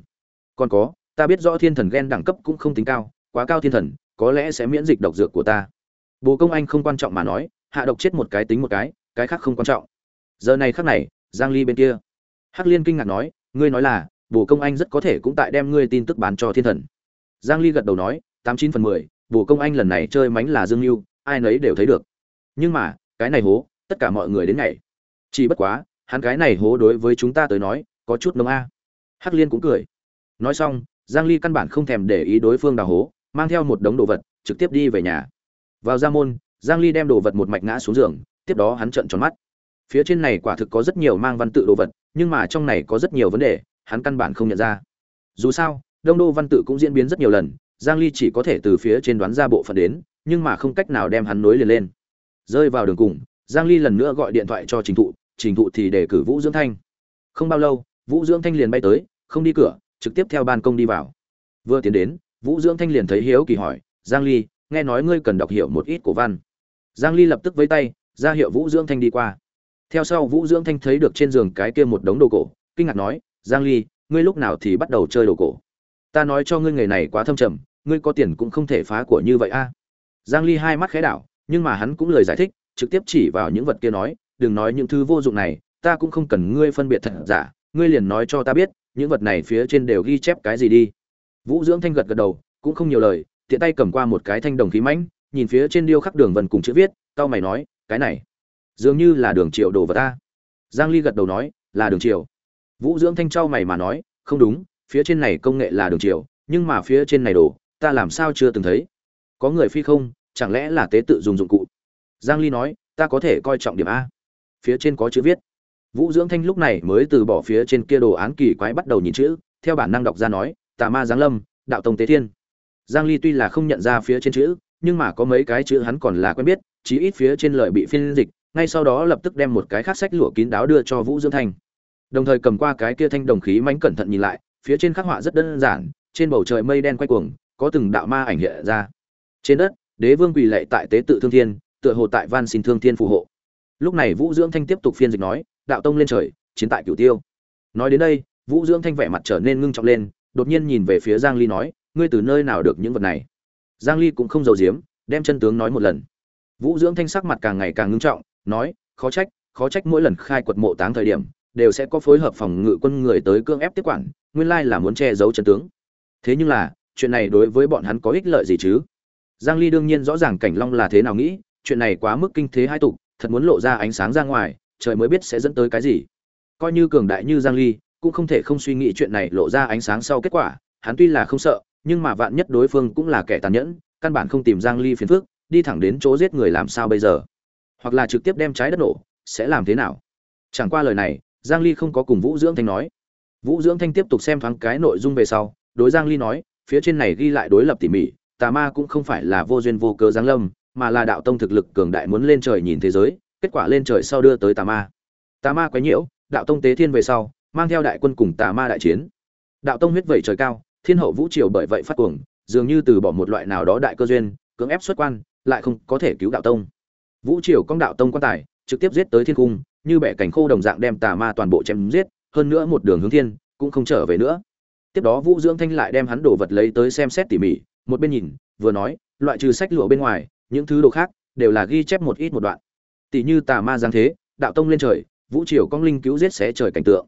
Còn có, ta biết rõ thiên thần gen đẳng cấp cũng không tính cao, quá cao thiên thần, có lẽ sẽ miễn dịch độc dược của ta. Bồ công anh không quan trọng mà nói hạ độc chết một cái tính một cái cái khác không quan trọng. Giờ này khác này, giang ly bên kia. Hắc liên kinh ngạc nói, ngươi nói là bổ công anh rất có thể cũng tại đem ngươi tin tức bán cho thiên thần. Giang ly gật đầu nói, tám chín phần mười bổ công anh lần này chơi mánh là dương lưu ai nấy đều thấy được. Nhưng mà, cái này hố, tất cả mọi người đến ngày chỉ bất quá, hắn cái này hố đối với chúng ta tới nói, có chút nông a. Hắc liên cũng cười. Nói xong, giang ly căn bản không thèm để ý đối phương đào hố, mang theo một đống đồ vật, trực tiếp đi về nhà. Vào ra môn giang ly đem đồ vật một mạch ngã xuống giường, tiếp đó hắn trợn tròn mắt. Phía trên này quả thực có rất nhiều mang văn tự đồ vật, nhưng mà trong này có rất nhiều vấn đề, hắn căn bản không nhận ra. Dù sao, đông đô văn tự cũng diễn biến rất nhiều lần, giang ly chỉ có thể từ phía trên đoán ra bộ phận đến, nhưng mà không cách nào đem hắn nối liền lên. Rơi vào đường cùng, giang ly lần nữa gọi điện thoại cho trình thụ trình thụ thì để cử vũ dưỡng thanh. Không bao lâu, vũ dưỡng thanh liền bay tới, không đi cửa, trực tiếp theo ban công đi vào. Vừa tiến đến, vũ dưỡng thanh liền thấy hiếu kỳ hỏi, giang ly, nghe nói ngươi cần đọc hiểu một ít cổ văn giang ly lập tức với tay, ra hiệu vũ dưỡng thanh đi qua. Theo sau vũ dưỡng thanh thấy được trên giường cái kia một đống đồ cổ, kinh ngạc nói, giang ly, ngươi lúc nào thì bắt đầu chơi đồ cổ? Ta nói cho ngươi nghề này quá thâm trầm, ngươi có tiền cũng không thể phá của như vậy a. Giang ly hai mắt khẽ đảo, nhưng mà hắn cũng lời giải thích, trực tiếp chỉ vào những vật kia nói, đừng nói những thứ vô dụng này, ta cũng không cần ngươi phân biệt thật giả, ngươi liền nói cho ta biết, những vật này phía trên đều ghi chép cái gì đi. Vũ dưỡng thanh gật gật đầu, cũng không nhiều lời, tiện tay cầm qua một cái thanh đồng khí mãnh nhìn phía trên điêu khắc đường vân cùng chữ viết tao mày nói, cái này, dường như là đường triệu đồ vật ta. Giang ly gật đầu nói, là đường triệu vũ dưỡng thanh trao mày mà nói, không đúng, phía trên này công nghệ là đường triệu nhưng mà phía trên này đồ, ta làm sao chưa từng thấy? Có người phi không, chẳng lẽ là tế tự dùng dụng cụ? Giang ly nói, ta có thể coi trọng điểm a. Phía trên có chữ viết. Vũ dưỡng thanh lúc này mới từ bỏ phía trên kia đồ án kỳ quái bắt đầu nhìn chữ, theo bản năng đọc ra nói, tà ma giáng lâm, đạo tông tế thiên. Giang ly tuy là không nhận ra phía trên chữ nhưng mà có mấy cái chữ hắn còn là quen biết, chí ít phía trên lời bị phiên dịch, ngay sau đó lập tức đem một cái khác sách lụa kín đáo đưa cho vũ dưỡng thanh. Đồng thời cầm qua cái kia thanh đồng khí mánh cẩn thận nhìn lại, phía trên khắc họa rất đơn giản, trên bầu trời mây đen quay cuồng, có từng đạo ma ảnh hiện ra. Trên đất, đế vương quỳ lệ tại tế tự thương thiên, tựa hồ tại van xin thương thiên phù hộ. Lúc này vũ dưỡng thanh tiếp tục phiên dịch nói, đạo tông lên trời, chiến tại cửu tiêu. Nói đến đây, vũ dưỡng thanh vẻ mặt trở nên ngưng trọng lên, đột nhiên nhìn về phía giang ly nói, ngươi từ nơi nào được những vật này? Giang ly cũng không giấu giếm, đem chân tướng nói một lần. Vũ dưỡng thanh sắc mặt càng ngày càng ngưng trọng, nói, khó trách khó trách mỗi lần khai quật mộ táng thời điểm, đều sẽ có phối hợp phòng ngự quân người tới cương ép tiếp quản, nguyên lai là muốn che giấu chân tướng. Thế nhưng là, chuyện này đối với bọn hắn có ích lợi gì chứ? Giang ly đương nhiên rõ ràng cảnh long là thế nào nghĩ, chuyện này quá mức kinh thế hai tục, thật muốn lộ ra ánh sáng ra ngoài, trời mới biết sẽ dẫn tới cái gì. Coi như cường đại như giang ly, cũng không thể không suy nghĩ chuyện này lộ ra ánh sáng sau kết quả, hắn tuy là không sợ nhưng mà vạn nhất đối phương cũng là kẻ tàn nhẫn, căn bản không tìm giang ly phiền phức, đi thẳng đến chỗ giết người làm sao bây giờ? Hoặc là trực tiếp đem trái đất nổ, sẽ làm thế nào? Chẳng qua lời này, giang ly không có cùng vũ dưỡng thanh nói. Vũ dưỡng thanh tiếp tục xem thoáng cái nội dung về sau, đối giang ly nói, phía trên này ghi lại đối lập tỉ mỉ, tà ma cũng không phải là vô duyên vô cớ giáng lâm, mà là đạo tông thực lực cường đại muốn lên trời nhìn thế giới, kết quả lên trời sau đưa tới tà ma. Tà ma quấy nhiễu, đạo tông tế thiên về sau, mang theo đại quân cùng tà ma đại chiến. Đạo tông huyết vẩy trời cao thiên hậu vũ triều bởi vậy phát cuồng, dường như từ bỏ một loại nào đó đại cơ duyên, cưỡng ép xuất quan, lại không có thể cứu đạo tông. Vũ triều công đạo tông quan tài, trực tiếp giết tới thiên cung, như bẻ cảnh khô đồng dạng đem tà ma toàn bộ chém giết, hơn nữa một đường hướng thiên, cũng không trở về nữa. Tiếp đó vũ dưỡng thanh lại đem hắn đồ vật lấy tới xem xét tỉ mỉ, một bên nhìn, vừa nói, loại trừ sách lụa bên ngoài, những thứ đồ khác, đều là ghi chép một ít một đoạn. Tỉ như tà ma giáng thế, đạo tông lên trời, vũ triều cong linh cứu giết xé trời cảnh tượng.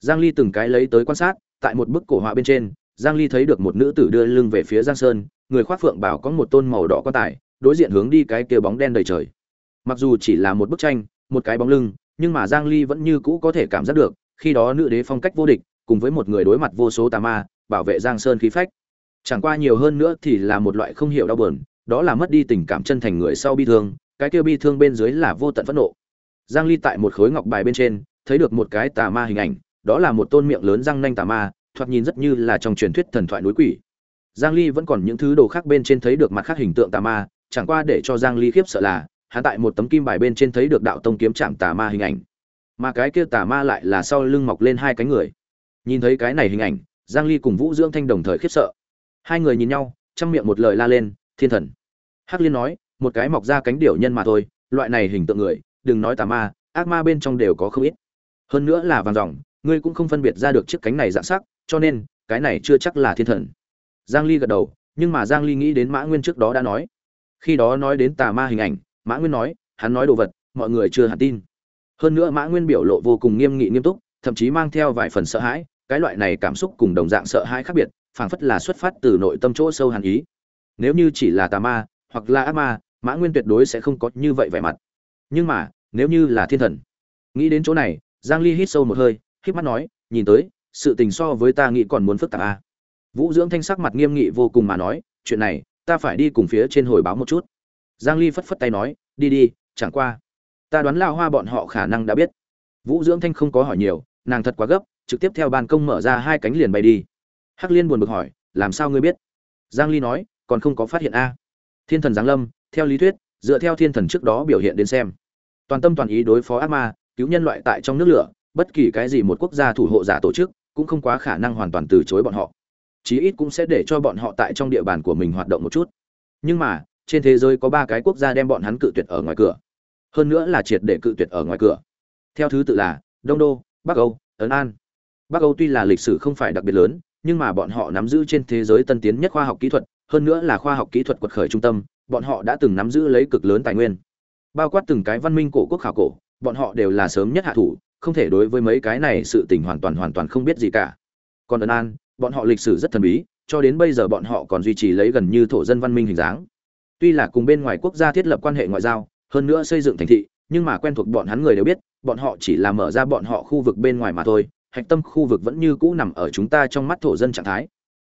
Giang ly từng cái lấy tới quan sát, tại một bức cổ họa bên trên giang ly thấy được một nữ tử đưa lưng về phía giang sơn, người khoác phượng bảo có một tôn màu đỏ quan tài, đối diện hướng đi cái kia bóng đen đầy trời. Mặc dù chỉ là một bức tranh, một cái bóng lưng, nhưng mà giang ly vẫn như cũ có thể cảm giác được, khi đó nữ đế phong cách vô địch, cùng với một người đối mặt vô số tà ma, bảo vệ giang sơn khí phách. Chẳng qua nhiều hơn nữa thì là một loại không hiểu đau buồn, đó là mất đi tình cảm chân thành người sau bi thương, cái kia bi thương bên dưới là vô tận phẫn nộ. Giang ly tại một khối ngọc bài bên trên, thấy được một cái tà ma hình ảnh, đó là một tôn miệng lớn răng nanh tà ma thoạt nhìn rất như là trong truyền thuyết thần thoại núi quỷ. Giang ly vẫn còn những thứ đồ khác bên trên thấy được mặt khác hình tượng tà ma, chẳng qua để cho giang ly khiếp sợ là, hắn tại một tấm kim bài bên trên thấy được đạo tông kiếm chạm tà ma hình ảnh. Mà cái kia tà ma lại là sau lưng mọc lên hai cánh người. Nhìn thấy cái này hình ảnh, giang ly cùng vũ dưỡng thanh đồng thời khiếp sợ. Hai người nhìn nhau, trong miệng một lời la lên, thiên thần. Hắc liên nói, một cái mọc ra cánh điểu nhân mà thôi, loại này hình tượng người, đừng nói tà ma, ác ma bên trong đều có không ít. Hơn nữa là vàng ròng ngươi cũng không phân biệt ra được chiếc cánh này dạng sắc cho nên, cái này chưa chắc là thiên thần. Giang ly gật đầu, nhưng mà giang ly nghĩ đến mã nguyên trước đó đã nói. Khi đó nói đến tà ma hình ảnh, mã nguyên nói, hắn nói đồ vật, mọi người chưa hẳn tin. Hơn nữa mã nguyên biểu lộ vô cùng nghiêm nghị nghiêm túc, thậm chí mang theo vài phần sợ hãi, cái loại này cảm xúc cùng đồng dạng sợ hãi khác biệt, phảng phất là xuất phát từ nội tâm chỗ sâu hàn ý. Nếu như chỉ là tà ma, hoặc là ác ma, mã nguyên tuyệt đối sẽ không có như vậy vẻ mặt. Nhưng mà, nếu như là thiên thần. Nghĩ đến chỗ này, giang ly hít sâu một hơi, hít mắt nói, nhìn tới sự tình so với ta nghĩ còn muốn phức tạp à. vũ dưỡng thanh sắc mặt nghiêm nghị vô cùng mà nói, chuyện này, ta phải đi cùng phía trên hồi báo một chút. Giang ly phất phất tay nói, đi đi, chẳng qua. Ta đoán lao hoa bọn họ khả năng đã biết. Vũ dưỡng thanh không có hỏi nhiều, nàng thật quá gấp, trực tiếp theo ban công mở ra hai cánh liền bay đi. Hắc liên buồn bực hỏi, làm sao ngươi biết? Giang ly nói, còn không có phát hiện a. Thiên thần giáng lâm, theo lý thuyết, dựa theo thiên thần trước đó biểu hiện đến xem. Toàn tâm toàn ý đối phó ác ma, cứu nhân loại tại trong nước lửa, bất kỳ cái gì một quốc gia thủ hộ giả tổ chức cũng không quá khả năng hoàn toàn từ chối bọn họ. Chí ít cũng sẽ để cho bọn họ tại trong địa bàn của mình hoạt động một chút. Nhưng mà, trên thế giới có ba cái quốc gia đem bọn hắn cự tuyệt ở ngoài cửa. Hơn nữa là triệt để cự tuyệt ở ngoài cửa. Theo thứ tự là đông đô, bắc âu, ấn an. Bắc âu tuy là lịch sử không phải đặc biệt lớn, nhưng mà bọn họ nắm giữ trên thế giới tân tiến nhất khoa học kỹ thuật, hơn nữa là khoa học kỹ thuật quật khởi trung tâm, bọn họ đã từng nắm giữ lấy cực lớn tài nguyên. Bao quát từng cái văn minh cổ quốc khảo cổ, bọn họ đều là sớm nhất hạ thủ không thể đối với mấy cái này sự tình hoàn toàn hoàn toàn không biết gì cả. Còn ấn an, bọn họ lịch sử rất thần bí, cho đến bây giờ bọn họ còn duy trì lấy gần như thổ dân văn minh hình dáng. Tuy là cùng bên ngoài quốc gia thiết lập quan hệ ngoại giao, hơn nữa xây dựng thành thị, nhưng mà quen thuộc bọn hắn người đều biết, bọn họ chỉ là mở ra bọn họ khu vực bên ngoài mà thôi, hạch tâm khu vực vẫn như cũ nằm ở chúng ta trong mắt thổ dân trạng thái.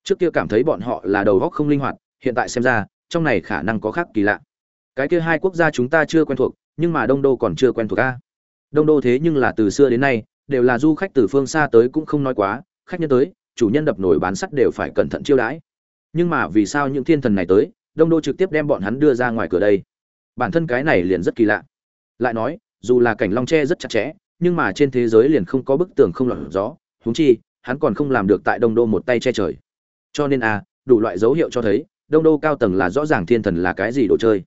Trước kia cảm thấy bọn họ là đầu góc không linh hoạt, hiện tại xem ra, trong này khả năng có khác kỳ lạ. Cái kia hai quốc gia chúng ta chưa quen thuộc, nhưng mà đông đô còn chưa quen thuộc a đông đô thế nhưng là từ xưa đến nay, đều là du khách từ phương xa tới cũng không nói quá, khách nhân tới, chủ nhân đập nổi bán sắt đều phải cẩn thận chiêu đãi. Nhưng mà vì sao những thiên thần này tới, đông đô trực tiếp đem bọn hắn đưa ra ngoài cửa đây? Bản thân cái này liền rất kỳ lạ. Lại nói, dù là cảnh long tre rất chặt chẽ, nhưng mà trên thế giới liền không có bức tường không lọt gió, huống chi, hắn còn không làm được tại đông đô một tay che trời. Cho nên a đủ loại dấu hiệu cho thấy, đông đô cao tầng là rõ ràng thiên thần là cái gì đồ chơi.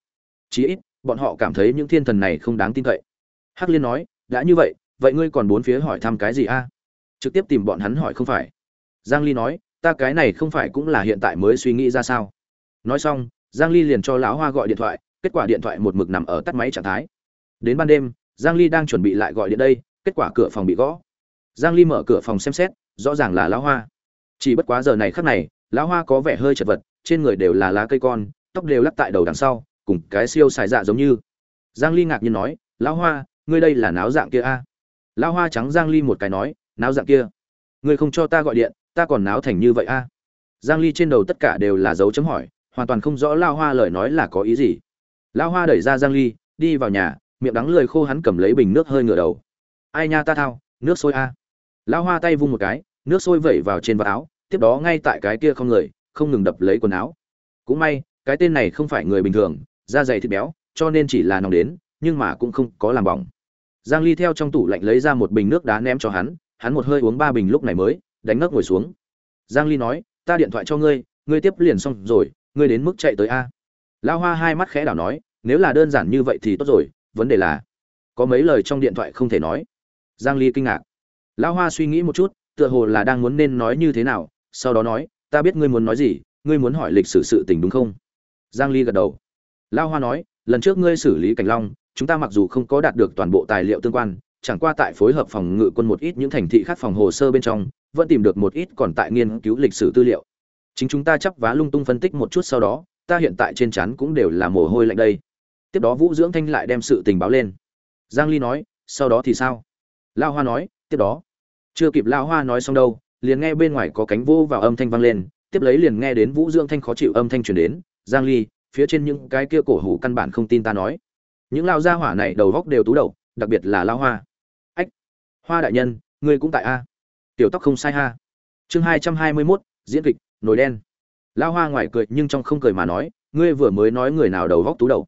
Chí ít, bọn họ cảm thấy những thiên thần này không đáng tin cậy. Hắc liên nói đã như vậy vậy ngươi còn bốn phía hỏi thăm cái gì a? Trực tiếp tìm bọn hắn hỏi không phải. Giang ly nói, ta cái này không phải cũng là hiện tại mới suy nghĩ ra sao? Nói xong, giang ly liền cho lão hoa gọi điện thoại, kết quả điện thoại một mực nằm ở tắt máy trạng thái. Đến ban đêm, giang ly đang chuẩn bị lại gọi điện đây, kết quả cửa phòng bị gõ. Giang ly mở cửa phòng xem xét, rõ ràng là lão hoa. Chỉ bất quá giờ này khắc này, lão hoa có vẻ hơi chật vật, trên người đều là lá cây con, tóc đều lắc tại đầu đằng sau, cùng cái siêu xài dạ giống như. Giang ly ngạc nhiên nói, lão hoa ngươi đây là náo dạng kia a? Lão hoa trắng giang ly một cái nói, náo dạng kia. Ngươi không cho ta gọi điện, ta còn náo thành như vậy a? Giang ly trên đầu tất cả đều là dấu chấm hỏi, hoàn toàn không rõ lão hoa lời nói là có ý gì. Lão hoa đẩy ra giang ly, đi vào nhà, miệng đắng lười khô hắn cầm lấy bình nước hơi ngửa đầu. Ai nha ta thao, nước sôi a? Lão hoa tay vung một cái, nước sôi vẩy vào trên vạt áo, tiếp đó ngay tại cái kia không người, không ngừng đập lấy quần áo. Cũng may, cái tên này không phải người bình thường, da dày thịt béo, cho nên chỉ là nóng đến, nhưng mà cũng không có làm bỏng giang ly theo trong tủ lạnh lấy ra một bình nước đá ném cho hắn hắn một hơi uống ba bình lúc này mới, đánh ngất ngồi xuống. Giang ly nói, ta điện thoại cho ngươi ngươi tiếp liền xong rồi, ngươi đến mức chạy tới a. Lão hoa hai mắt khẽ đảo nói, nếu là đơn giản như vậy thì tốt rồi, vấn đề là có mấy lời trong điện thoại không thể nói. Giang ly kinh ngạc. Lão hoa suy nghĩ một chút, tựa hồ là đang muốn nên nói như thế nào, sau đó nói, ta biết ngươi muốn nói gì, ngươi muốn hỏi lịch sử sự tình đúng không? Giang ly gật đầu. Lão hoa nói, lần trước ngươi xử lý cảnh long chúng ta mặc dù không có đạt được toàn bộ tài liệu tương quan, chẳng qua tại phối hợp phòng ngự quân một ít những thành thị khác phòng hồ sơ bên trong, vẫn tìm được một ít còn tại nghiên cứu lịch sử tư liệu. Chính chúng ta chấp vá lung tung phân tích một chút sau đó, ta hiện tại trên chắn cũng đều là mồ hôi lạnh đây. Tiếp đó vũ dưỡng thanh lại đem sự tình báo lên. Giang ly nói, sau đó thì sao? Lao hoa nói, tiếp đó. Chưa kịp lao hoa nói xong đâu, liền nghe bên ngoài có cánh vô vào âm thanh vang lên, tiếp lấy liền nghe đến vũ dưỡng thanh khó chịu âm thanh truyền đến. Giang ly, phía trên những cái kia cổ hủ căn bản không tin ta nói những lao gia hỏa này đầu góc đều tú đầu, đặc biệt là lao hoa. Ách, hoa đại nhân, ngươi cũng tại a? Tiểu tóc không sai ha. Chương hai trăm hai mươi mốt, diễn kịch, nồi đen. Lao hoa ngoài cười nhưng trong không cười mà nói, ngươi vừa mới nói người nào đầu góc tú đầu.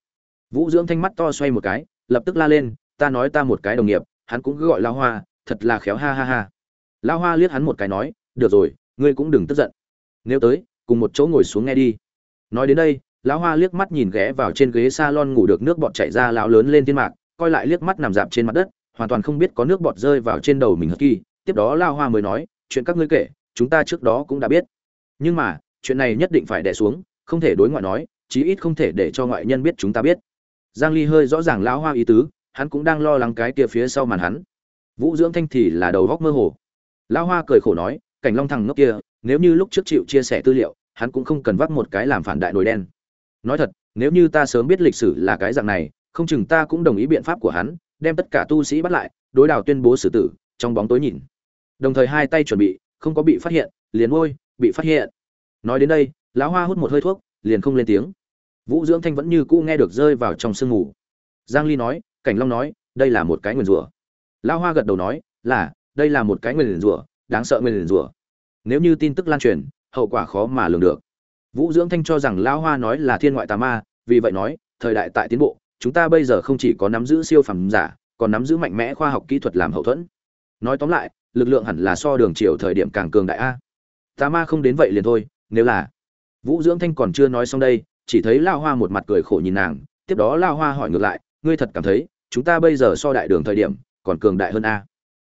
Vũ dưỡng thanh mắt to xoay một cái, lập tức la lên, ta nói ta một cái đồng nghiệp, hắn cũng cứ gọi lao hoa, thật là khéo ha ha ha. Lao hoa liếc hắn một cái nói, được rồi, ngươi cũng đừng tức giận. Nếu tới, cùng một chỗ ngồi xuống nghe đi. Nói đến đây lão hoa liếc mắt nhìn ghé vào trên ghế salon ngủ được nước bọt chảy ra lão lớn lên thiên mạc, coi lại liếc mắt nằm dạp trên mặt đất, hoàn toàn không biết có nước bọt rơi vào trên đầu mình hất kỳ. Tiếp đó lão hoa mới nói, chuyện các ngươi kể, chúng ta trước đó cũng đã biết. Nhưng mà, chuyện này nhất định phải đè xuống, không thể đối ngoại nói, chí ít không thể để cho ngoại nhân biết chúng ta biết. Giang ly hơi rõ ràng lão hoa ý tứ, hắn cũng đang lo lắng cái kia phía sau màn hắn. Vũ dưỡng thanh thì là đầu góc mơ hồ. Lão hoa cười khổ nói, cảnh long thằng ngốc kia, nếu như lúc trước chịu chia sẻ tư liệu, hắn cũng không cần vắt một cái làm phản đại nổi đen nói thật nếu như ta sớm biết lịch sử là cái dạng này không chừng ta cũng đồng ý biện pháp của hắn đem tất cả tu sĩ bắt lại đối đào tuyên bố xử tử trong bóng tối nhìn. Đồng thời hai tay chuẩn bị không có bị phát hiện liền ôi, bị phát hiện. Nói đến đây lão hoa hút một hơi thuốc liền không lên tiếng. Vũ dưỡng thanh vẫn như cũ nghe được rơi vào trong sương ngủ giang ly nói cảnh long nói đây là một cái nguyền rủa. Lão hoa gật đầu nói là đây là một cái nguyền rủa đáng sợ nguyền rủa. Nếu như tin tức lan truyền hậu quả khó mà lường được vũ dưỡng thanh cho rằng lão hoa nói là thiên ngoại tà ma, vì vậy nói, thời đại tại tiến bộ, chúng ta bây giờ không chỉ có nắm giữ siêu phẩm giả, còn nắm giữ mạnh mẽ khoa học kỹ thuật làm hậu thuẫn. Nói tóm lại, lực lượng hẳn là so đường chiều thời điểm càng cường đại a. Tà ma không đến vậy liền thôi, nếu là vũ dưỡng thanh còn chưa nói xong đây, chỉ thấy lao hoa một mặt cười khổ nhìn nàng, tiếp đó lao hoa hỏi ngược lại, ngươi thật cảm thấy chúng ta bây giờ so đại đường thời điểm còn cường đại hơn a?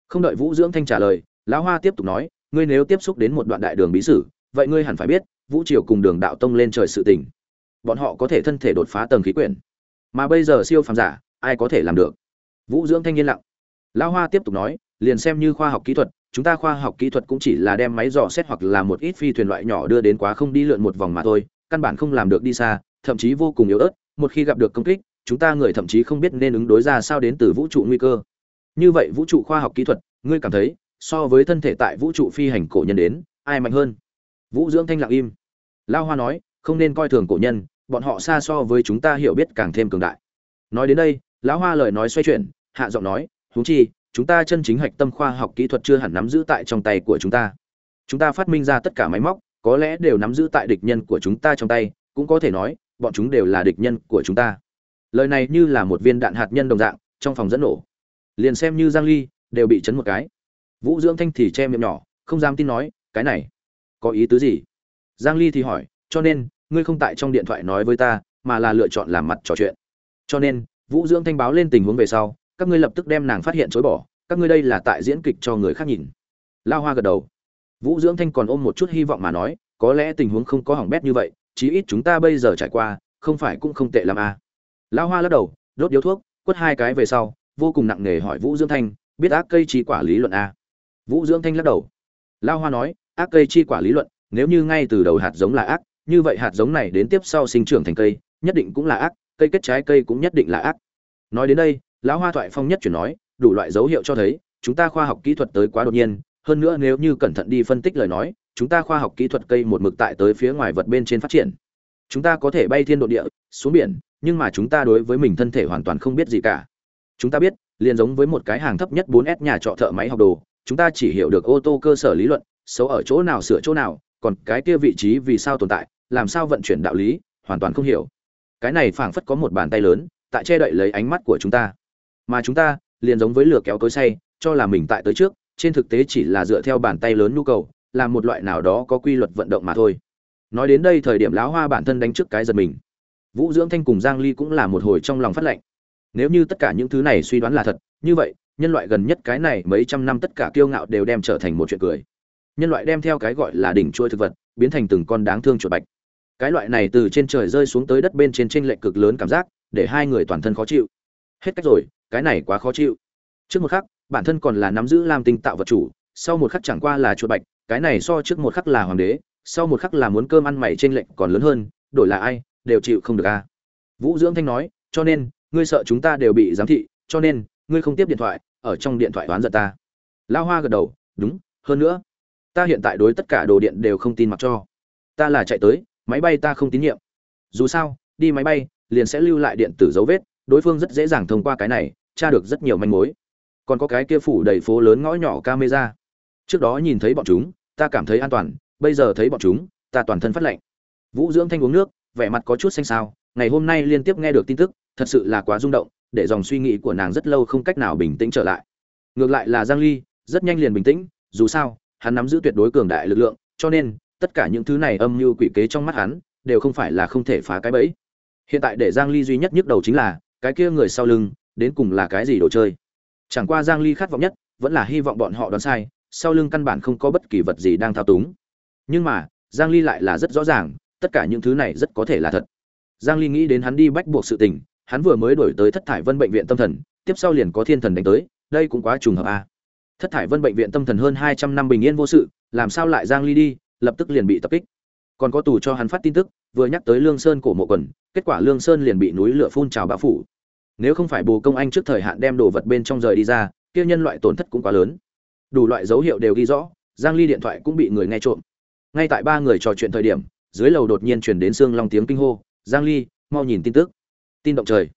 Không đợi vũ dưỡng thanh trả lời, lão hoa tiếp tục nói, ngươi nếu tiếp xúc đến một đoạn đại đường bí sử, vậy ngươi hẳn phải biết vũ triều cùng đường đạo tông lên trời sự tình. Bọn họ có thể thân thể đột phá tầng khí quyển, mà bây giờ siêu phàm giả, ai có thể làm được? Vũ dưỡng thanh niên lặng. Lão hoa tiếp tục nói, liền xem như khoa học kỹ thuật, chúng ta khoa học kỹ thuật cũng chỉ là đem máy dò xét hoặc là một ít phi thuyền loại nhỏ đưa đến quá không đi lượn một vòng mà thôi, căn bản không làm được đi xa, thậm chí vô cùng yếu ớt, một khi gặp được công kích, chúng ta người thậm chí không biết nên ứng đối ra sao đến từ vũ trụ nguy cơ. Như vậy vũ trụ khoa học kỹ thuật, ngươi cảm thấy, so với thân thể tại vũ trụ phi hành cổ nhân đến, ai mạnh hơn? Vũ dưỡng thanh lặng im. Lao hoa nói, không nên coi thường cổ nhân, bọn họ xa so với chúng ta hiểu biết càng thêm cường đại. Nói đến đây, lão hoa lời nói xoay chuyển, hạ giọng nói, huống chi, chúng ta chân chính hạch tâm khoa học kỹ thuật chưa hẳn nắm giữ tại trong tay của chúng ta. Chúng ta phát minh ra tất cả máy móc, có lẽ đều nắm giữ tại địch nhân của chúng ta trong tay, cũng có thể nói, bọn chúng đều là địch nhân của chúng ta. Lời này như là một viên đạn hạt nhân đồng dạng, trong phòng dẫn nổ. Liền xem như giang ly, đều bị chấn một cái. Vũ dưỡng thanh thì che miệng nhỏ, không dám tin nói, cái này có ý tứ gì? Giang ly thì hỏi, cho nên, ngươi không tại trong điện thoại nói với ta, mà là lựa chọn làm mặt trò chuyện. Cho nên, vũ dưỡng thanh báo lên tình huống về sau, các ngươi lập tức đem nàng phát hiện chối bỏ, các ngươi đây là tại diễn kịch cho người khác nhìn. Lao hoa gật đầu. Vũ dưỡng thanh còn ôm một chút hy vọng mà nói, có lẽ tình huống không có hỏng bét như vậy, chí ít chúng ta bây giờ trải qua, không phải cũng không tệ làm à. lao hoa lắc đầu, đốt điếu thuốc, quất hai cái về sau, vô cùng nặng nề hỏi vũ dưỡng thanh, biết ác cây trí quả lý luận a vũ dưỡng thanh lắc đầu. Lao hoa nói ác cây chi quả lý luận, nếu như ngay từ đầu hạt giống là ác, như vậy hạt giống này đến tiếp sau sinh trưởng thành cây, nhất định cũng là ác, cây kết trái cây cũng nhất định là ác. Nói đến đây, lão hoa thoại phong nhất chuyển nói, đủ loại dấu hiệu cho thấy, chúng ta khoa học kỹ thuật tới quá đột nhiên, hơn nữa nếu như cẩn thận đi phân tích lời nói, chúng ta khoa học kỹ thuật cây một mực tại tới phía ngoài vật bên trên phát triển. Chúng ta có thể bay thiên độ địa, xuống biển, nhưng mà chúng ta đối với mình thân thể hoàn toàn không biết gì cả. Chúng ta biết, liền giống với một cái hàng thấp nhất 4S nhà trọ thợ máy học đồ, chúng ta chỉ hiểu được ô tô cơ sở lý luận xấu ở chỗ nào sửa chỗ nào, còn cái kia vị trí vì sao tồn tại, làm sao vận chuyển đạo lý, hoàn toàn không hiểu. Cái này phảng phất có một bàn tay lớn, tại che đậy lấy ánh mắt của chúng ta. Mà chúng ta, liền giống với lửa kéo cối say cho là mình tại tới trước, trên thực tế chỉ là dựa theo bàn tay lớn nhu cầu làm một loại nào đó có quy luật vận động mà thôi. Nói đến đây thời điểm lão hoa bản thân đánh trước cái giật mình. Vũ dưỡng thanh cùng giang ly cũng là một hồi trong lòng phát lệnh. Nếu như tất cả những thứ này suy đoán là thật, như vậy, nhân loại gần nhất cái này mấy trăm năm tất cả kiêu ngạo đều đem trở thành một chuyện cười nhân loại đem theo cái gọi là đỉnh chuôi thực vật, biến thành từng con đáng thương chuột bạch. Cái loại này từ trên trời rơi xuống tới đất bên trên trên lệch cực lớn cảm giác, để hai người toàn thân khó chịu. Hết cách rồi, cái này quá khó chịu. Trước một khắc, bản thân còn là nắm giữ lam tinh tạo vật chủ, sau một khắc chẳng qua là chuột bạch, cái này so trước một khắc là hoàng đế, sau một khắc là muốn cơm ăn mày trên lệnh còn lớn hơn, đổi là ai, đều chịu không được a vũ dưỡng thanh nói, cho nên, ngươi sợ chúng ta đều bị giám thị, cho nên, ngươi không tiếp điện thoại, ở trong điện thoại đoán giận ta. Lao hoa gật đầu, đúng, hơn nữa ta hiện tại đối tất cả đồ điện đều không tin mặc cho. Ta là chạy tới, máy bay ta không tín nhiệm. Dù sao, đi máy bay, liền sẽ lưu lại điện tử dấu vết, đối phương rất dễ dàng thông qua cái này, tra được rất nhiều manh mối. Còn có cái kia phủ đầy phố lớn ngõ nhỏ camera. Trước đó nhìn thấy bọn chúng, ta cảm thấy an toàn, bây giờ thấy bọn chúng, ta toàn thân phát lạnh. Vũ dưỡng thanh uống nước, vẻ mặt có chút xanh xao, ngày hôm nay liên tiếp nghe được tin tức, thật sự là quá rung động, để dòng suy nghĩ của nàng rất lâu không cách nào bình tĩnh trở lại. Ngược lại là giang ly, rất nhanh liền bình tĩnh, dù sao hắn nắm giữ tuyệt đối cường đại lực lượng, cho nên, tất cả những thứ này âm mưu quỷ kế trong mắt hắn, đều không phải là không thể phá cái bẫy. Hiện tại để giang ly duy nhất nhức đầu chính là, cái kia người sau lưng, đến cùng là cái gì đồ chơi? Chẳng qua giang ly khát vọng nhất, vẫn là hy vọng bọn họ đoán sai, sau lưng căn bản không có bất kỳ vật gì đang thao túng. Nhưng mà, giang ly lại là rất rõ ràng, tất cả những thứ này rất có thể là thật. Giang ly nghĩ đến hắn đi bách buộc sự tình, hắn vừa mới đổi tới thất thải vân bệnh viện tâm thần, tiếp sau liền có thiên thần đánh tới, đây cũng quá trùng hợp a à thất thải vân bệnh viện tâm thần hơn 200 năm bình yên vô sự, làm sao lại giang ly đi, lập tức liền bị tập kích. Còn có tù cho hắn phát tin tức, vừa nhắc tới lương sơn cổ mộ quần, kết quả lương sơn liền bị núi lửa phun trào bão phủ. Nếu không phải bồ công anh trước thời hạn đem đồ vật bên trong rời đi ra, kia nhân loại tổn thất cũng quá lớn. Đủ loại dấu hiệu đều ghi rõ, giang ly điện thoại cũng bị người nghe trộm. Ngay tại ba người trò chuyện thời điểm, dưới lầu đột nhiên truyền đến xương long tiếng kinh hô, giang ly, mau nhìn tin tức. Tin động trời.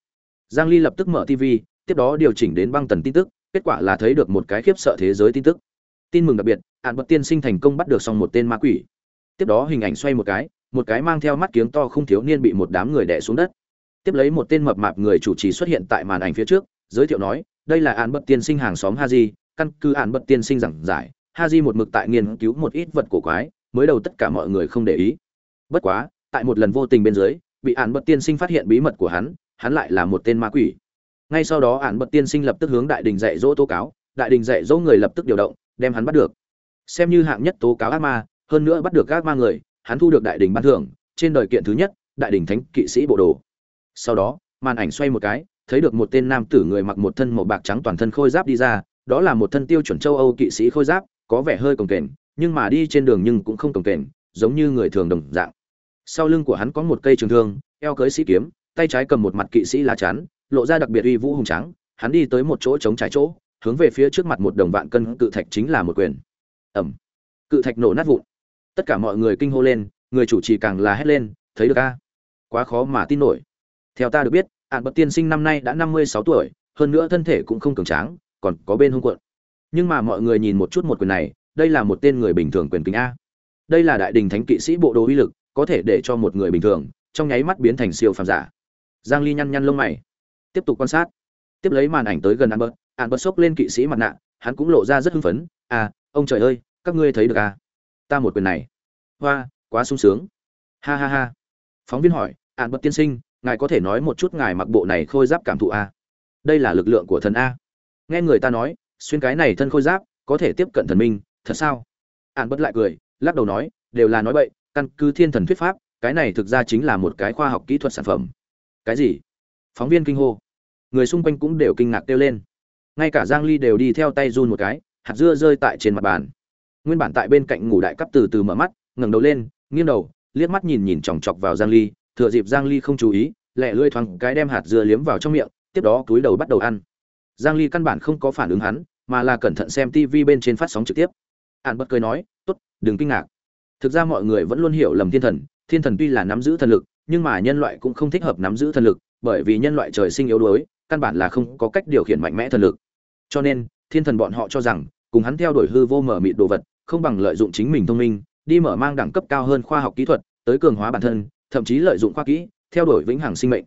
Giang ly lập tức mở tv tiếp đó điều chỉnh đến băng tần tin tức kết quả là thấy được một cái khiếp sợ thế giới tin tức. Tin mừng đặc biệt hạn bậc tiên sinh thành công bắt được xong một tên ma quỷ. Tiếp đó hình ảnh xoay một cái một cái mang theo mắt kiếng to không thiếu niên bị một đám người đè xuống đất. Tiếp lấy một tên mập mạp người chủ trì xuất hiện tại màn ảnh phía trước, giới thiệu nói, đây là án bậc tiên sinh hàng xóm haji, căn cứ án bậc tiên sinh giảng giải, haji một mực tại nghiên cứu một ít vật cổ quái, mới đầu tất cả mọi người không để ý. Bất quá, tại một lần vô tình bên dưới, bị án bậc tiên sinh phát hiện bí mật của hắn hắn lại là một tên ma quỷ ngay sau đó án bật tiên sinh lập tức hướng đại đình dạy dỗ tố cáo, đại đình dạy dỗ người lập tức điều động, đem hắn bắt được. Xem như hạng nhất tố cáo ác ma, hơn nữa bắt được ác ma người, hắn thu được đại đình ban thưởng, trên đời kiện thứ nhất, đại đình thánh kỵ sĩ bộ đồ. Sau đó, màn ảnh xoay một cái, thấy được một tên nam tử người mặc một thân màu bạc trắng toàn thân khôi giáp đi ra, đó là một thân tiêu chuẩn châu âu kỵ sĩ khôi giáp, có vẻ hơi cồng kềnh, nhưng mà đi trên đường nhưng cũng không cồng kềnh, giống như người thường đồng dạng. Sau lưng của hắn có một cây trường thương, eo cưới sĩ kiếm, tay trái cầm một mặt kỵ sĩ lá chắn lộ ra đặc biệt uy vũ hùng trắng hắn đi tới một chỗ trống trái chỗ, hướng về phía trước mặt một đồng vạn cân cự thạch chính là một quyền. Ẩm cự thạch nổ nát vụn. Tất cả mọi người kinh hô lên, người chủ trì càng là hét lên, thấy được a? Quá khó mà tin nổi. Theo ta được biết ạn bậc tiên sinh năm nay đã năm mươi sáu tuổi, hơn nữa thân thể cũng không cường tráng, còn có bên hông cuộn. Nhưng mà mọi người nhìn một chút một quyền này, đây là một tên người bình thường quyền kính a. Đây là đại đình thánh kỵ sĩ bộ đồ uy lực, có thể để cho một người bình thường, trong nháy mắt biến thành siêu phàm giả. Giang ly nhăn nhăn lông mày tiếp tục quan sát. Tiếp lấy màn ảnh tới gần albert albert sốc lên kỵ sĩ mặt nạ, hắn cũng lộ ra rất hưng phấn. À ông trời ơi, các ngươi thấy được à? Ta một quyền này. Hoa, quá sung sướng. Ha ha ha. Phóng viên hỏi, albert tiên sinh, ngài có thể nói một chút ngài mặc bộ này khôi giáp cảm thụ à? đây là lực lượng của thần a. Nghe người ta nói, xuyên cái này thân khôi giáp, có thể tiếp cận thần minh, thật sao? An lại cười, lắc đầu nói, đều là nói bậy, căn cứ thiên thần thuyết pháp, cái này thực ra chính là một cái khoa học kỹ thuật sản phẩm. Cái gì? Phóng viên kinh hô người xung quanh cũng đều kinh ngạc kêu lên. Ngay cả giang ly đều đi theo tay run một cái, hạt dưa rơi tại trên mặt bàn. Nguyên bản tại bên cạnh ngủ đại cấp từ từ mở mắt, ngẩng đầu lên, nghiêng đầu, liếc mắt nhìn nhìn chòng chọc vào giang ly, thừa dịp giang ly không chú ý, lẹ lưỡi thoáng cái đem hạt dưa liếm vào trong miệng, tiếp đó túi đầu bắt đầu ăn. Giang ly căn bản không có phản ứng hắn, mà là cẩn thận xem Tivi bên trên phát sóng trực tiếp. Hạn bất cười nói, tốt, đừng kinh ngạc. Thực ra mọi người vẫn luôn hiểu lầm thiên thần thiên thần tuy là nắm giữ thần lực, nhưng mà nhân loại cũng không thích hợp nắm giữ thần lực, bởi vì nhân loại trời sinh yếu đuối căn bản là không có cách điều khiển mạnh mẽ thần lực. Cho nên, thiên thần bọn họ cho rằng, cùng hắn theo đuổi hư vô mở mịt đồ vật, không bằng lợi dụng chính mình thông minh, đi mở mang đẳng cấp cao hơn khoa học kỹ thuật, tới cường hóa bản thân, thậm chí lợi dụng khoa kỹ, theo đuổi vĩnh hằng sinh mệnh.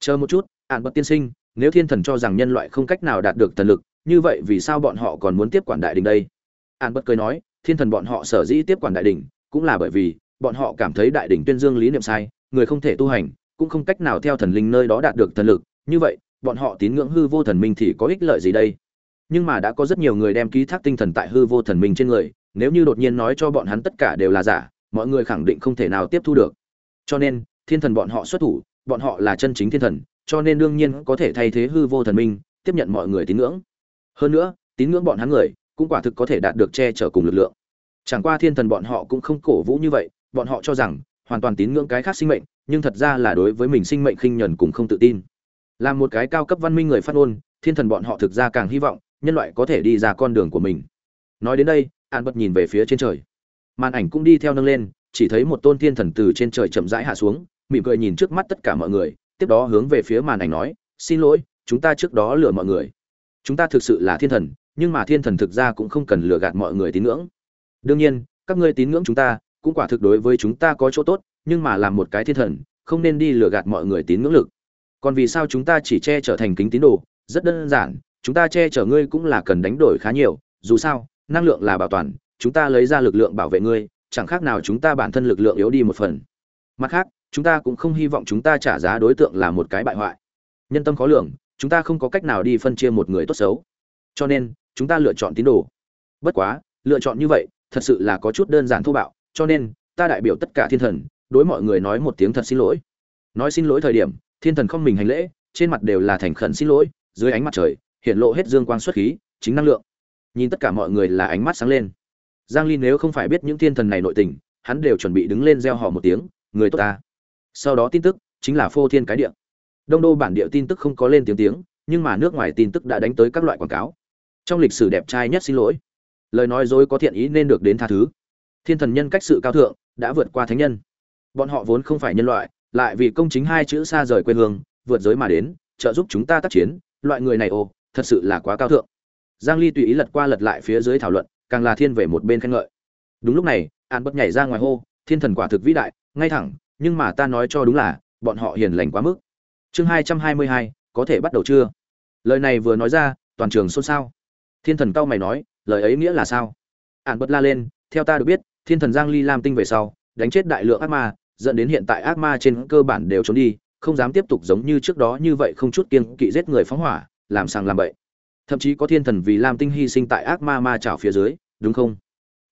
Chờ một chút ạn bất tiên sinh, nếu thiên thần cho rằng nhân loại không cách nào đạt được thần lực, như vậy vì sao bọn họ còn muốn tiếp quản đại đình đây? Ạn bất cười nói, thiên thần bọn họ sở dĩ tiếp quản đại đình cũng là bởi vì, bọn họ cảm thấy đại đình tuyên dương lý niệm sai, người không thể tu hành, cũng không cách nào theo thần linh nơi đó đạt được thần lực, như vậy bọn họ tín ngưỡng hư vô thần minh thì có ích lợi gì đây? Nhưng mà đã có rất nhiều người đem ký thác tinh thần tại hư vô thần minh trên người, nếu như đột nhiên nói cho bọn hắn tất cả đều là giả, mọi người khẳng định không thể nào tiếp thu được. Cho nên, thiên thần bọn họ xuất thủ, bọn họ là chân chính thiên thần, cho nên đương nhiên có thể thay thế hư vô thần minh, tiếp nhận mọi người tín ngưỡng. Hơn nữa, tín ngưỡng bọn hắn người, cũng quả thực có thể đạt được che chở cùng lực lượng. Chẳng qua thiên thần bọn họ cũng không cổ vũ như vậy, bọn họ cho rằng, hoàn toàn tín ngưỡng cái khác sinh mệnh, nhưng thật ra là đối với mình sinh mệnh khinh nhẫn cùng không tự tin là một cái cao cấp văn minh người phát ngôn, thiên thần bọn họ thực ra càng hy vọng nhân loại có thể đi ra con đường của mình. Nói đến đây, an bật nhìn về phía trên trời. Màn ảnh cũng đi theo nâng lên, chỉ thấy một tôn thiên thần từ trên trời chậm rãi hạ xuống, mỉm cười nhìn trước mắt tất cả mọi người, tiếp đó hướng về phía màn ảnh nói, xin lỗi, chúng ta trước đó lừa mọi người. Chúng ta thực sự là thiên thần, nhưng mà thiên thần thực ra cũng không cần lừa gạt mọi người tín ngưỡng. Đương nhiên, các ngươi tín ngưỡng chúng ta, cũng quả thực đối với chúng ta có chỗ tốt, nhưng mà làm một cái thiên thần, không nên đi lừa gạt mọi người tín ngưỡng lực còn vì sao chúng ta chỉ che trở thành kính tín đồ? Rất đơn giản, chúng ta che chở ngươi cũng là cần đánh đổi khá nhiều. Dù sao, năng lượng là bảo toàn, chúng ta lấy ra lực lượng bảo vệ ngươi, chẳng khác nào chúng ta bản thân lực lượng yếu đi một phần. Mặt khác, chúng ta cũng không hy vọng chúng ta trả giá đối tượng là một cái bại hoại. Nhân tâm khó lường, chúng ta không có cách nào đi phân chia một người tốt xấu. Cho nên, chúng ta lựa chọn tín đồ. Bất quá, lựa chọn như vậy, thật sự là có chút đơn giản thô bạo. Cho nên, ta đại biểu tất cả thiên thần, đối mọi người nói một tiếng thật xin lỗi. Nói xin lỗi thời điểm thiên thần không mình hành lễ, trên mặt đều là thành khẩn xin lỗi, dưới ánh mặt trời, hiện lộ hết dương quang xuất khí, chính năng lượng. Nhìn tất cả mọi người là ánh mắt sáng lên. Giang ly nếu không phải biết những thiên thần này nội tình, hắn đều chuẩn bị đứng lên reo hò một tiếng, người tốt ta. Sau đó tin tức, chính là phô thiên cái địa. Đông đô bản địa tin tức không có lên tiếng tiếng, nhưng mà nước ngoài tin tức đã đánh tới các loại quảng cáo. Trong lịch sử đẹp trai nhất xin lỗi. Lời nói dối có thiện ý nên được đến tha thứ. Thiên thần nhân cách sự cao thượng, đã vượt qua thánh nhân. Bọn họ vốn không phải nhân loại lại vì công chính hai chữ xa rời quê hương vượt giới mà đến trợ giúp chúng ta tác chiến loại người này ô, thật sự là quá cao thượng. Giang ly tùy ý lật qua lật lại phía dưới thảo luận càng là thiên về một bên khen ngợi. Đúng lúc này an bất nhảy ra ngoài hô thiên thần quả thực vĩ đại ngay thẳng nhưng mà ta nói cho đúng là bọn họ hiền lành quá mức. Chương hai trăm hai mươi hai có thể bắt đầu chưa? Lời này vừa nói ra toàn trường xôn xao. Thiên thần cao mày nói lời ấy nghĩa là sao? An bất la lên theo ta được biết thiên thần giang ly lam tinh về sau đánh chết đại lượng ác ma dẫn đến hiện tại ác ma trên cơ bản đều trốn đi, không dám tiếp tục giống như trước đó như vậy không chút kiêng kỵ giết người phóng hỏa, làm sang làm bậy. Thậm chí có thiên thần vì lam tinh hy sinh tại ác ma ma chảo phía dưới, đúng không?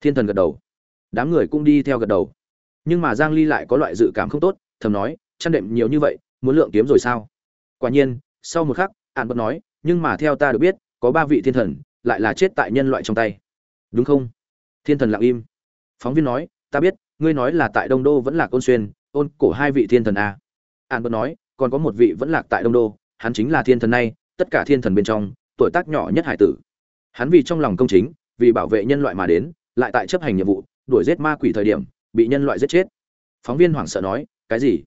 Thiên thần gật đầu. Đám người cũng đi theo gật đầu. Nhưng mà giang ly lại có loại dự cảm không tốt, thầm nói, chăn đệm nhiều như vậy, muốn lượng kiếm rồi sao? Quả nhiên, sau một khắc ạn bất nói, nhưng mà theo ta được biết, có ba vị thiên thần, lại là chết tại nhân loại trong tay. Đúng không? Thiên thần lặng im. Phóng viên nói, ta biết ngươi nói là tại đông đô vẫn là ôn xuyên ôn cổ hai vị thiên thần a. An bớt nói, còn có một vị vẫn lạc tại đông đô, hắn chính là thiên thần này, tất cả thiên thần bên trong, tuổi tác nhỏ nhất hải tử. Hắn vì trong lòng công chính, vì bảo vệ nhân loại mà đến, lại tại chấp hành nhiệm vụ, đuổi giết ma quỷ thời điểm, bị nhân loại giết chết. Phóng viên hoảng sợ nói, cái gì?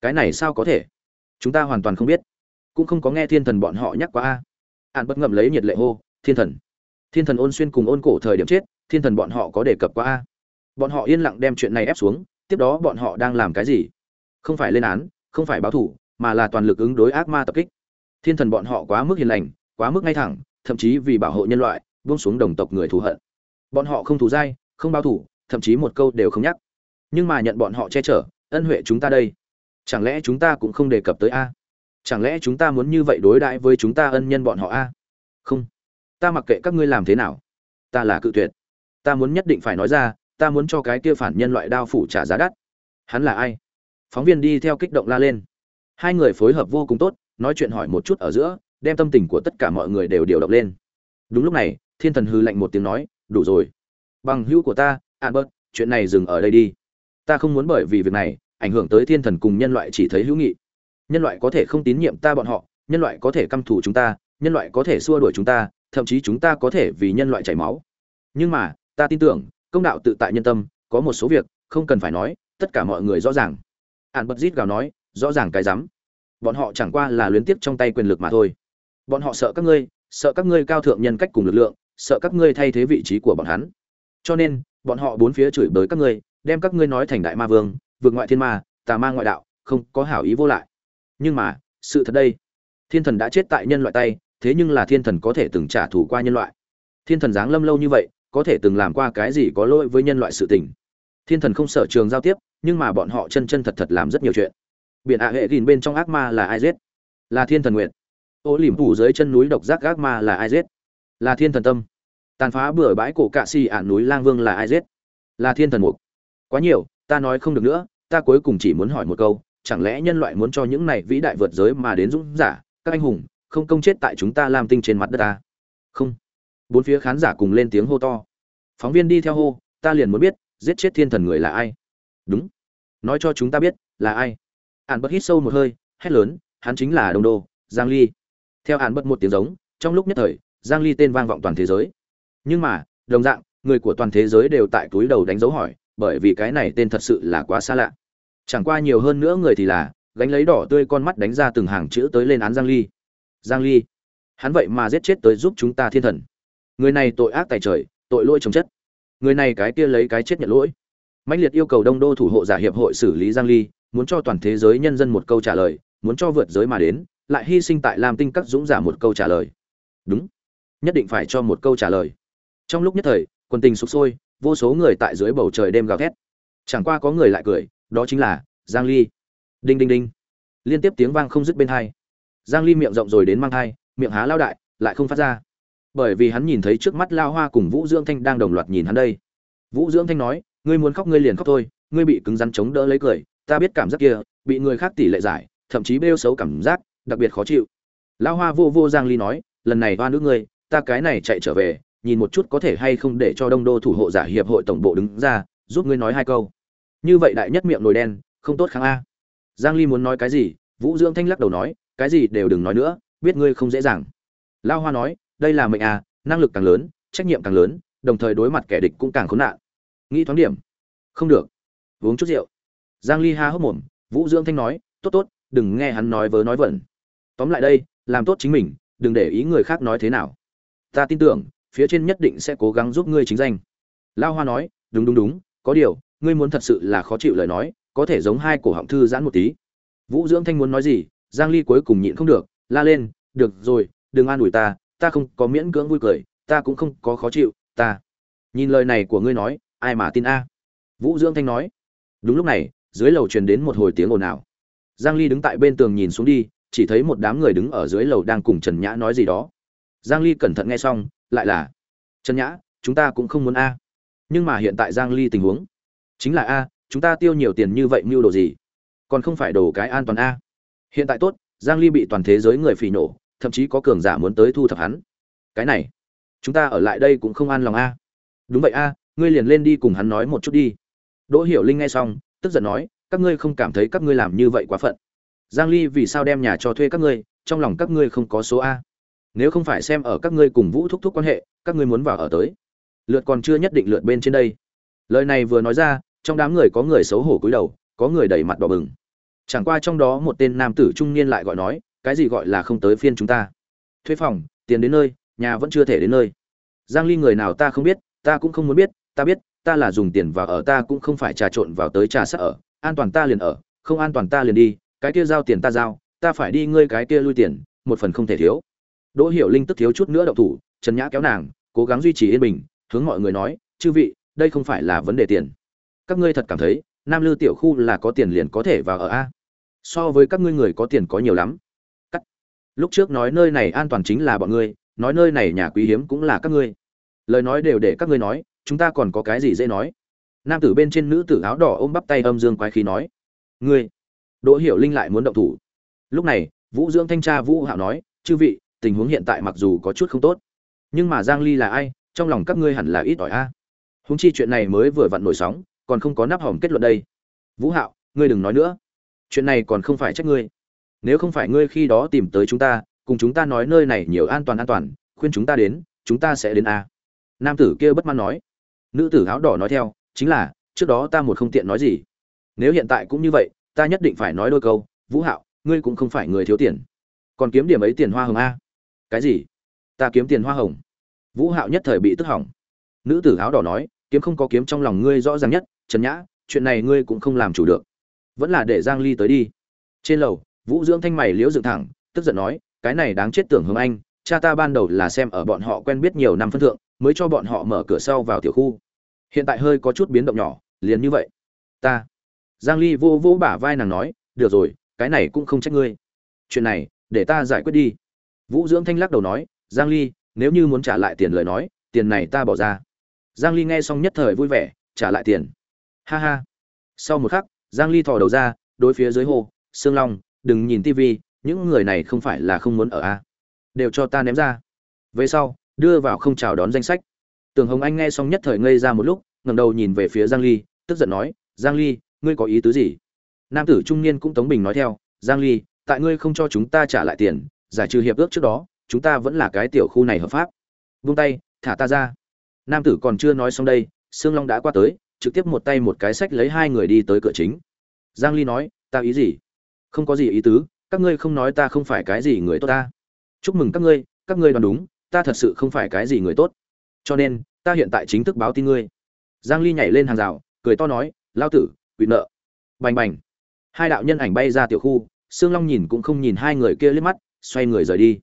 Cái này sao có thể? Chúng ta hoàn toàn không biết. Cũng không có nghe thiên thần bọn họ nhắc qua a. An bất ngậm lấy nhiệt lệ hô, thiên thần. Thiên thần ôn xuyên cùng ôn cổ thời điểm chết, thiên thần bọn họ có đề cập qua a bọn họ yên lặng đem chuyện này ép xuống, tiếp đó bọn họ đang làm cái gì? Không phải lên án, không phải báo thủ, mà là toàn lực ứng đối ác ma tập kích. Thiên thần bọn họ quá mức hiền lành, quá mức ngay thẳng, thậm chí vì bảo hộ nhân loại, buông xuống đồng tộc người thù hận. Bọn họ không thù dai, không báo thủ, thậm chí một câu đều không nhắc. Nhưng mà nhận bọn họ che chở, ân huệ chúng ta đây. Chẳng lẽ chúng ta cũng không đề cập tới a? Chẳng lẽ chúng ta muốn như vậy đối đãi với chúng ta ân nhân bọn họ a? Không. Ta mặc kệ các ngươi làm thế nào. Ta là cự tuyệt. Ta muốn nhất định phải nói ra ta muốn cho cái kia phản nhân loại đao phủ trả giá đắt. Hắn là ai? Phóng viên đi theo kích động la lên. Hai người phối hợp vô cùng tốt, nói chuyện hỏi một chút ở giữa, đem tâm tình của tất cả mọi người đều điều động lên. Đúng lúc này, thiên thần hư lạnh một tiếng nói, đủ rồi. Bằng hữu của ta, albert, chuyện này dừng ở đây đi. Ta không muốn bởi vì việc này, ảnh hưởng tới thiên thần cùng nhân loại chỉ thấy hữu nghị. Nhân loại có thể không tín nhiệm ta bọn họ, nhân loại có thể căm thù chúng ta, nhân loại có thể xua đuổi chúng ta, thậm chí chúng ta có thể vì nhân loại chảy máu. Nhưng mà, ta tin tưởng công đạo tự tại nhân tâm, có một số việc, không cần phải nói, tất cả mọi người rõ ràng. Ạn bật rít gào nói, rõ ràng cái rắm. Bọn họ chẳng qua là luyến tiếp trong tay quyền lực mà thôi. Bọn họ sợ các ngươi, sợ các ngươi cao thượng nhân cách cùng lực lượng, sợ các ngươi thay thế vị trí của bọn hắn. Cho nên, bọn họ bốn phía chửi bới các ngươi, đem các ngươi nói thành đại ma vương, vượt ngoại thiên ma, tà ma ngoại đạo, không có hảo ý vô lại. Nhưng mà, sự thật đây. Thiên thần đã chết tại nhân loại tay, thế nhưng là thiên thần có thể từng trả thù qua nhân loại. Thiên thần giáng lâm lâu như vậy có thể từng làm qua cái gì có lỗi với nhân loại sự tình. Thiên thần không sở trường giao tiếp, nhưng mà bọn họ chân chân thật thật làm rất nhiều chuyện. Biển ạ hệ gìn bên trong ác ma là ai giết? Là thiên thần nguyện. Ô lìm phủ dưới chân núi độc giác ác ma là ai giết? Là thiên thần tâm. Tàn phá bừa bãi cổ cạ xì ạn núi lang vương là ai giết? Là thiên thần mục. Quá nhiều, ta nói không được nữa, ta cuối cùng chỉ muốn hỏi một câu, chẳng lẽ nhân loại muốn cho những này vĩ đại vượt giới mà đến dũng giả, các anh hùng, không công chết tại chúng ta làm tinh trên mặt đất ta? Không bốn phía khán giả cùng lên tiếng hô to. Phóng viên đi theo hô, ta liền muốn biết, giết chết thiên thần người là ai? Đúng. Nói cho chúng ta biết, là ai? Ạn bật hít sâu một hơi, hét lớn, hắn chính là đồng đô, giang ly. Theo ạn bật một tiếng giống, trong lúc nhất thời, giang ly tên vang vọng toàn thế giới. Nhưng mà, đồng dạng, người của toàn thế giới đều tại túi đầu đánh dấu hỏi, bởi vì cái này tên thật sự là quá xa lạ. Chẳng qua nhiều hơn nữa người thì là, gánh lấy đỏ tươi con mắt đánh ra từng hàng chữ tới lên án giang ly. Giang ly, hắn vậy mà giết chết tới giúp chúng ta thiên thần người này tội ác tại trời, tội lỗi trồng chất. Người này cái kia lấy cái chết nhận lỗi. Mãnh liệt yêu cầu đông đô thủ hộ giả hiệp hội xử lý giang ly, muốn cho toàn thế giới nhân dân một câu trả lời, muốn cho vượt giới mà đến, lại hy sinh tại lam tinh các dũng giả một câu trả lời. Đúng. Nhất định phải cho một câu trả lời. Trong lúc nhất thời quân tình sục sôi, vô số người tại dưới bầu trời đêm gào thét. Chẳng qua có người lại cười, đó chính là giang ly. Đinh đinh đinh. Liên tiếp tiếng vang không dứt bên hai. Giang ly miệng rộng rồi đến mang thai, miệng há lao đại, lại không phát ra bởi vì hắn nhìn thấy trước mắt lao hoa cùng vũ dưỡng thanh đang đồng loạt nhìn hắn đây. Vũ dưỡng thanh nói, ngươi muốn khóc ngươi liền khóc thôi, ngươi bị cứng rắn chống đỡ lấy cười, ta biết cảm giác kia, bị người khác tỷ lệ giải, thậm chí bêu xấu cảm giác, đặc biệt khó chịu. Lao hoa vô vô giang ly nói, lần này hoa nước ngươi, ta cái này chạy trở về, nhìn một chút có thể hay không để cho đông đô thủ hộ giả hiệp hội tổng bộ đứng ra, giúp ngươi nói hai câu. Như vậy đại nhất miệng nồi đen, không tốt kháng a. Giang ly muốn nói cái gì, vũ dưỡng thanh lắc đầu nói, cái gì đều đừng nói nữa, biết ngươi không dễ dàng. Lao hoa nói đây là mệnh à năng lực càng lớn, trách nhiệm càng lớn, đồng thời đối mặt kẻ địch cũng càng khốn nạn. Nghĩ thoáng điểm. Không được. Uống chút rượu. Giang ly ha hốc mồm, vũ dưỡng thanh nói, tốt tốt, đừng nghe hắn nói vớ nói vẩn. Tóm lại đây, làm tốt chính mình, đừng để ý người khác nói thế nào. Ta tin tưởng, phía trên nhất định sẽ cố gắng giúp ngươi chính danh. Lao hoa nói, đúng đúng đúng, có điều, ngươi muốn thật sự là khó chịu lời nói, có thể giống hai cổ họng thư giãn một tí. Vũ dưỡng thanh muốn nói gì, giang ly cuối cùng nhịn không được, la lên, được rồi, đừng an ủi ta ta không có miễn cưỡng vui cười, ta cũng không có khó chịu, ta. Nhìn lời này của ngươi nói, ai mà tin a? Vũ dưỡng thanh nói. Đúng lúc này, dưới lầu truyền đến một hồi tiếng ồn ào. Giang ly đứng tại bên tường nhìn xuống đi, chỉ thấy một đám người đứng ở dưới lầu đang cùng trần nhã nói gì đó. Giang ly cẩn thận nghe xong, lại là, trần nhã, chúng ta cũng không muốn a. Nhưng mà hiện tại giang ly tình huống, chính là a, chúng ta tiêu nhiều tiền như vậy mưu đồ gì? Còn không phải đồ cái an toàn a. Hiện tại tốt, giang ly bị toàn thế giới người phỉ nổ thậm chí có cường giả muốn tới thu thập hắn. Cái này, chúng ta ở lại đây cũng không an lòng a. Đúng vậy a, ngươi liền lên đi cùng hắn nói một chút đi. Đỗ hiểu linh nghe xong, tức giận nói, các ngươi không cảm thấy các ngươi làm như vậy quá phận. Giang ly vì sao đem nhà cho thuê các ngươi, trong lòng các ngươi không có số a. Nếu không phải xem ở các ngươi cùng vũ thúc thúc quan hệ, các ngươi muốn vào ở tới. Lượt còn chưa nhất định lượt bên trên đây. Lời này vừa nói ra, trong đám người có người xấu hổ cúi đầu, có người đẩy mặt đỏ bừng. Chẳng qua trong đó một tên nam tử trung niên lại gọi nói cái gì gọi là không tới phiên chúng ta? Thuê phòng, tiền đến nơi, nhà vẫn chưa thể đến nơi. Giang ly người nào ta không biết, ta cũng không muốn biết, ta biết, ta là dùng tiền vào ở ta cũng không phải trà trộn vào tới trà sắc ở, an toàn ta liền ở, không an toàn ta liền đi, cái kia giao tiền ta giao, ta phải đi ngươi cái kia lui tiền, một phần không thể thiếu. Đỗ hiểu linh tức thiếu chút nữa động thủ, trần nhã kéo nàng, cố gắng duy trì yên bình, hướng mọi người nói, chư vị, đây không phải là vấn đề tiền. Các ngươi thật cảm thấy, nam lư tiểu khu là có tiền liền có thể vào ở a? So với các ngươi người có tiền có nhiều lắm lúc trước nói nơi này an toàn chính là bọn ngươi, nói nơi này nhà quý hiếm cũng là các ngươi. Lời nói đều để các ngươi nói, chúng ta còn có cái gì dễ nói? Nam tử bên trên nữ tử áo đỏ ôm bắp tay âm dương quái khí nói, ngươi. Đỗ hiểu linh lại muốn động thủ. Lúc này, vũ dưỡng thanh tra vũ hạo nói, chư vị, tình huống hiện tại mặc dù có chút không tốt, nhưng mà giang ly là ai? Trong lòng các ngươi hẳn là ít ỏi a. Huống chi chuyện này mới vừa vặn nổi sóng, còn không có nắp hỏng kết luận đây. Vũ hạo, ngươi đừng nói nữa. Chuyện này còn không phải trách ngươi nếu không phải ngươi khi đó tìm tới chúng ta, cùng chúng ta nói nơi này nhiều an toàn an toàn, khuyên chúng ta đến, chúng ta sẽ đến a. Nam tử kia bất mãn nói. Nữ tử áo đỏ nói theo, chính là, trước đó ta một không tiện nói gì. Nếu hiện tại cũng như vậy, ta nhất định phải nói đôi câu, vũ hạo, ngươi cũng không phải người thiếu tiền. Còn kiếm điểm ấy tiền hoa hồng a. Cái gì? Ta kiếm tiền hoa hồng? Vũ hạo nhất thời bị tức hỏng. Nữ tử áo đỏ nói, kiếm không có kiếm trong lòng ngươi rõ ràng nhất, trần nhã, chuyện này ngươi cũng không làm chủ được. Vẫn là để giang ly tới đi. Trên lầu vũ dưỡng thanh mày liễu dựng thẳng, tức giận nói, cái này đáng chết tưởng hướng anh, cha ta ban đầu là xem ở bọn họ quen biết nhiều năm phân thượng, mới cho bọn họ mở cửa sau vào tiểu khu. Hiện tại hơi có chút biến động nhỏ, liền như vậy. Ta. Giang ly vô vô bả vai nàng nói, được rồi, cái này cũng không trách ngươi. Chuyện này, để ta giải quyết đi. Vũ dưỡng thanh lắc đầu nói, giang ly, nếu như muốn trả lại tiền lời nói, tiền này ta bỏ ra. Giang ly nghe xong nhất thời vui vẻ, trả lại tiền. Ha ha. Sau một khắc, giang ly thò đầu ra, đối phía dưới hồ, sương long đừng nhìn tivi những người này không phải là không muốn ở a. Đều cho ta ném ra. Về sau, đưa vào không chào đón danh sách. Tường hồng anh nghe xong nhất thời ngây ra một lúc, ngẩng đầu nhìn về phía giang ly, tức giận nói, giang ly, ngươi có ý tứ gì? Nam tử trung niên cũng tống bình nói theo, giang ly, tại ngươi không cho chúng ta trả lại tiền, giải trừ hiệp ước trước đó, chúng ta vẫn là cái tiểu khu này hợp pháp. Buông tay, thả ta ra. Nam tử còn chưa nói xong đây, sương long đã qua tới, trực tiếp một tay một cái sách lấy hai người đi tới cửa chính. Giang ly nói, ta ý gì? Không có gì ý tứ, các ngươi không nói ta không phải cái gì người tốt ta. Chúc mừng các ngươi các ngươi đoán đúng, ta thật sự không phải cái gì người tốt. Cho nên, ta hiện tại chính thức báo tin ngươi. Giang ly nhảy lên hàng rào, cười to nói lao tử quỵ nợ. Bành bành. Hai đạo nhân ảnh bay ra tiểu khu, sương long nhìn cũng không nhìn hai người kia liếc mắt, xoay người rời đi.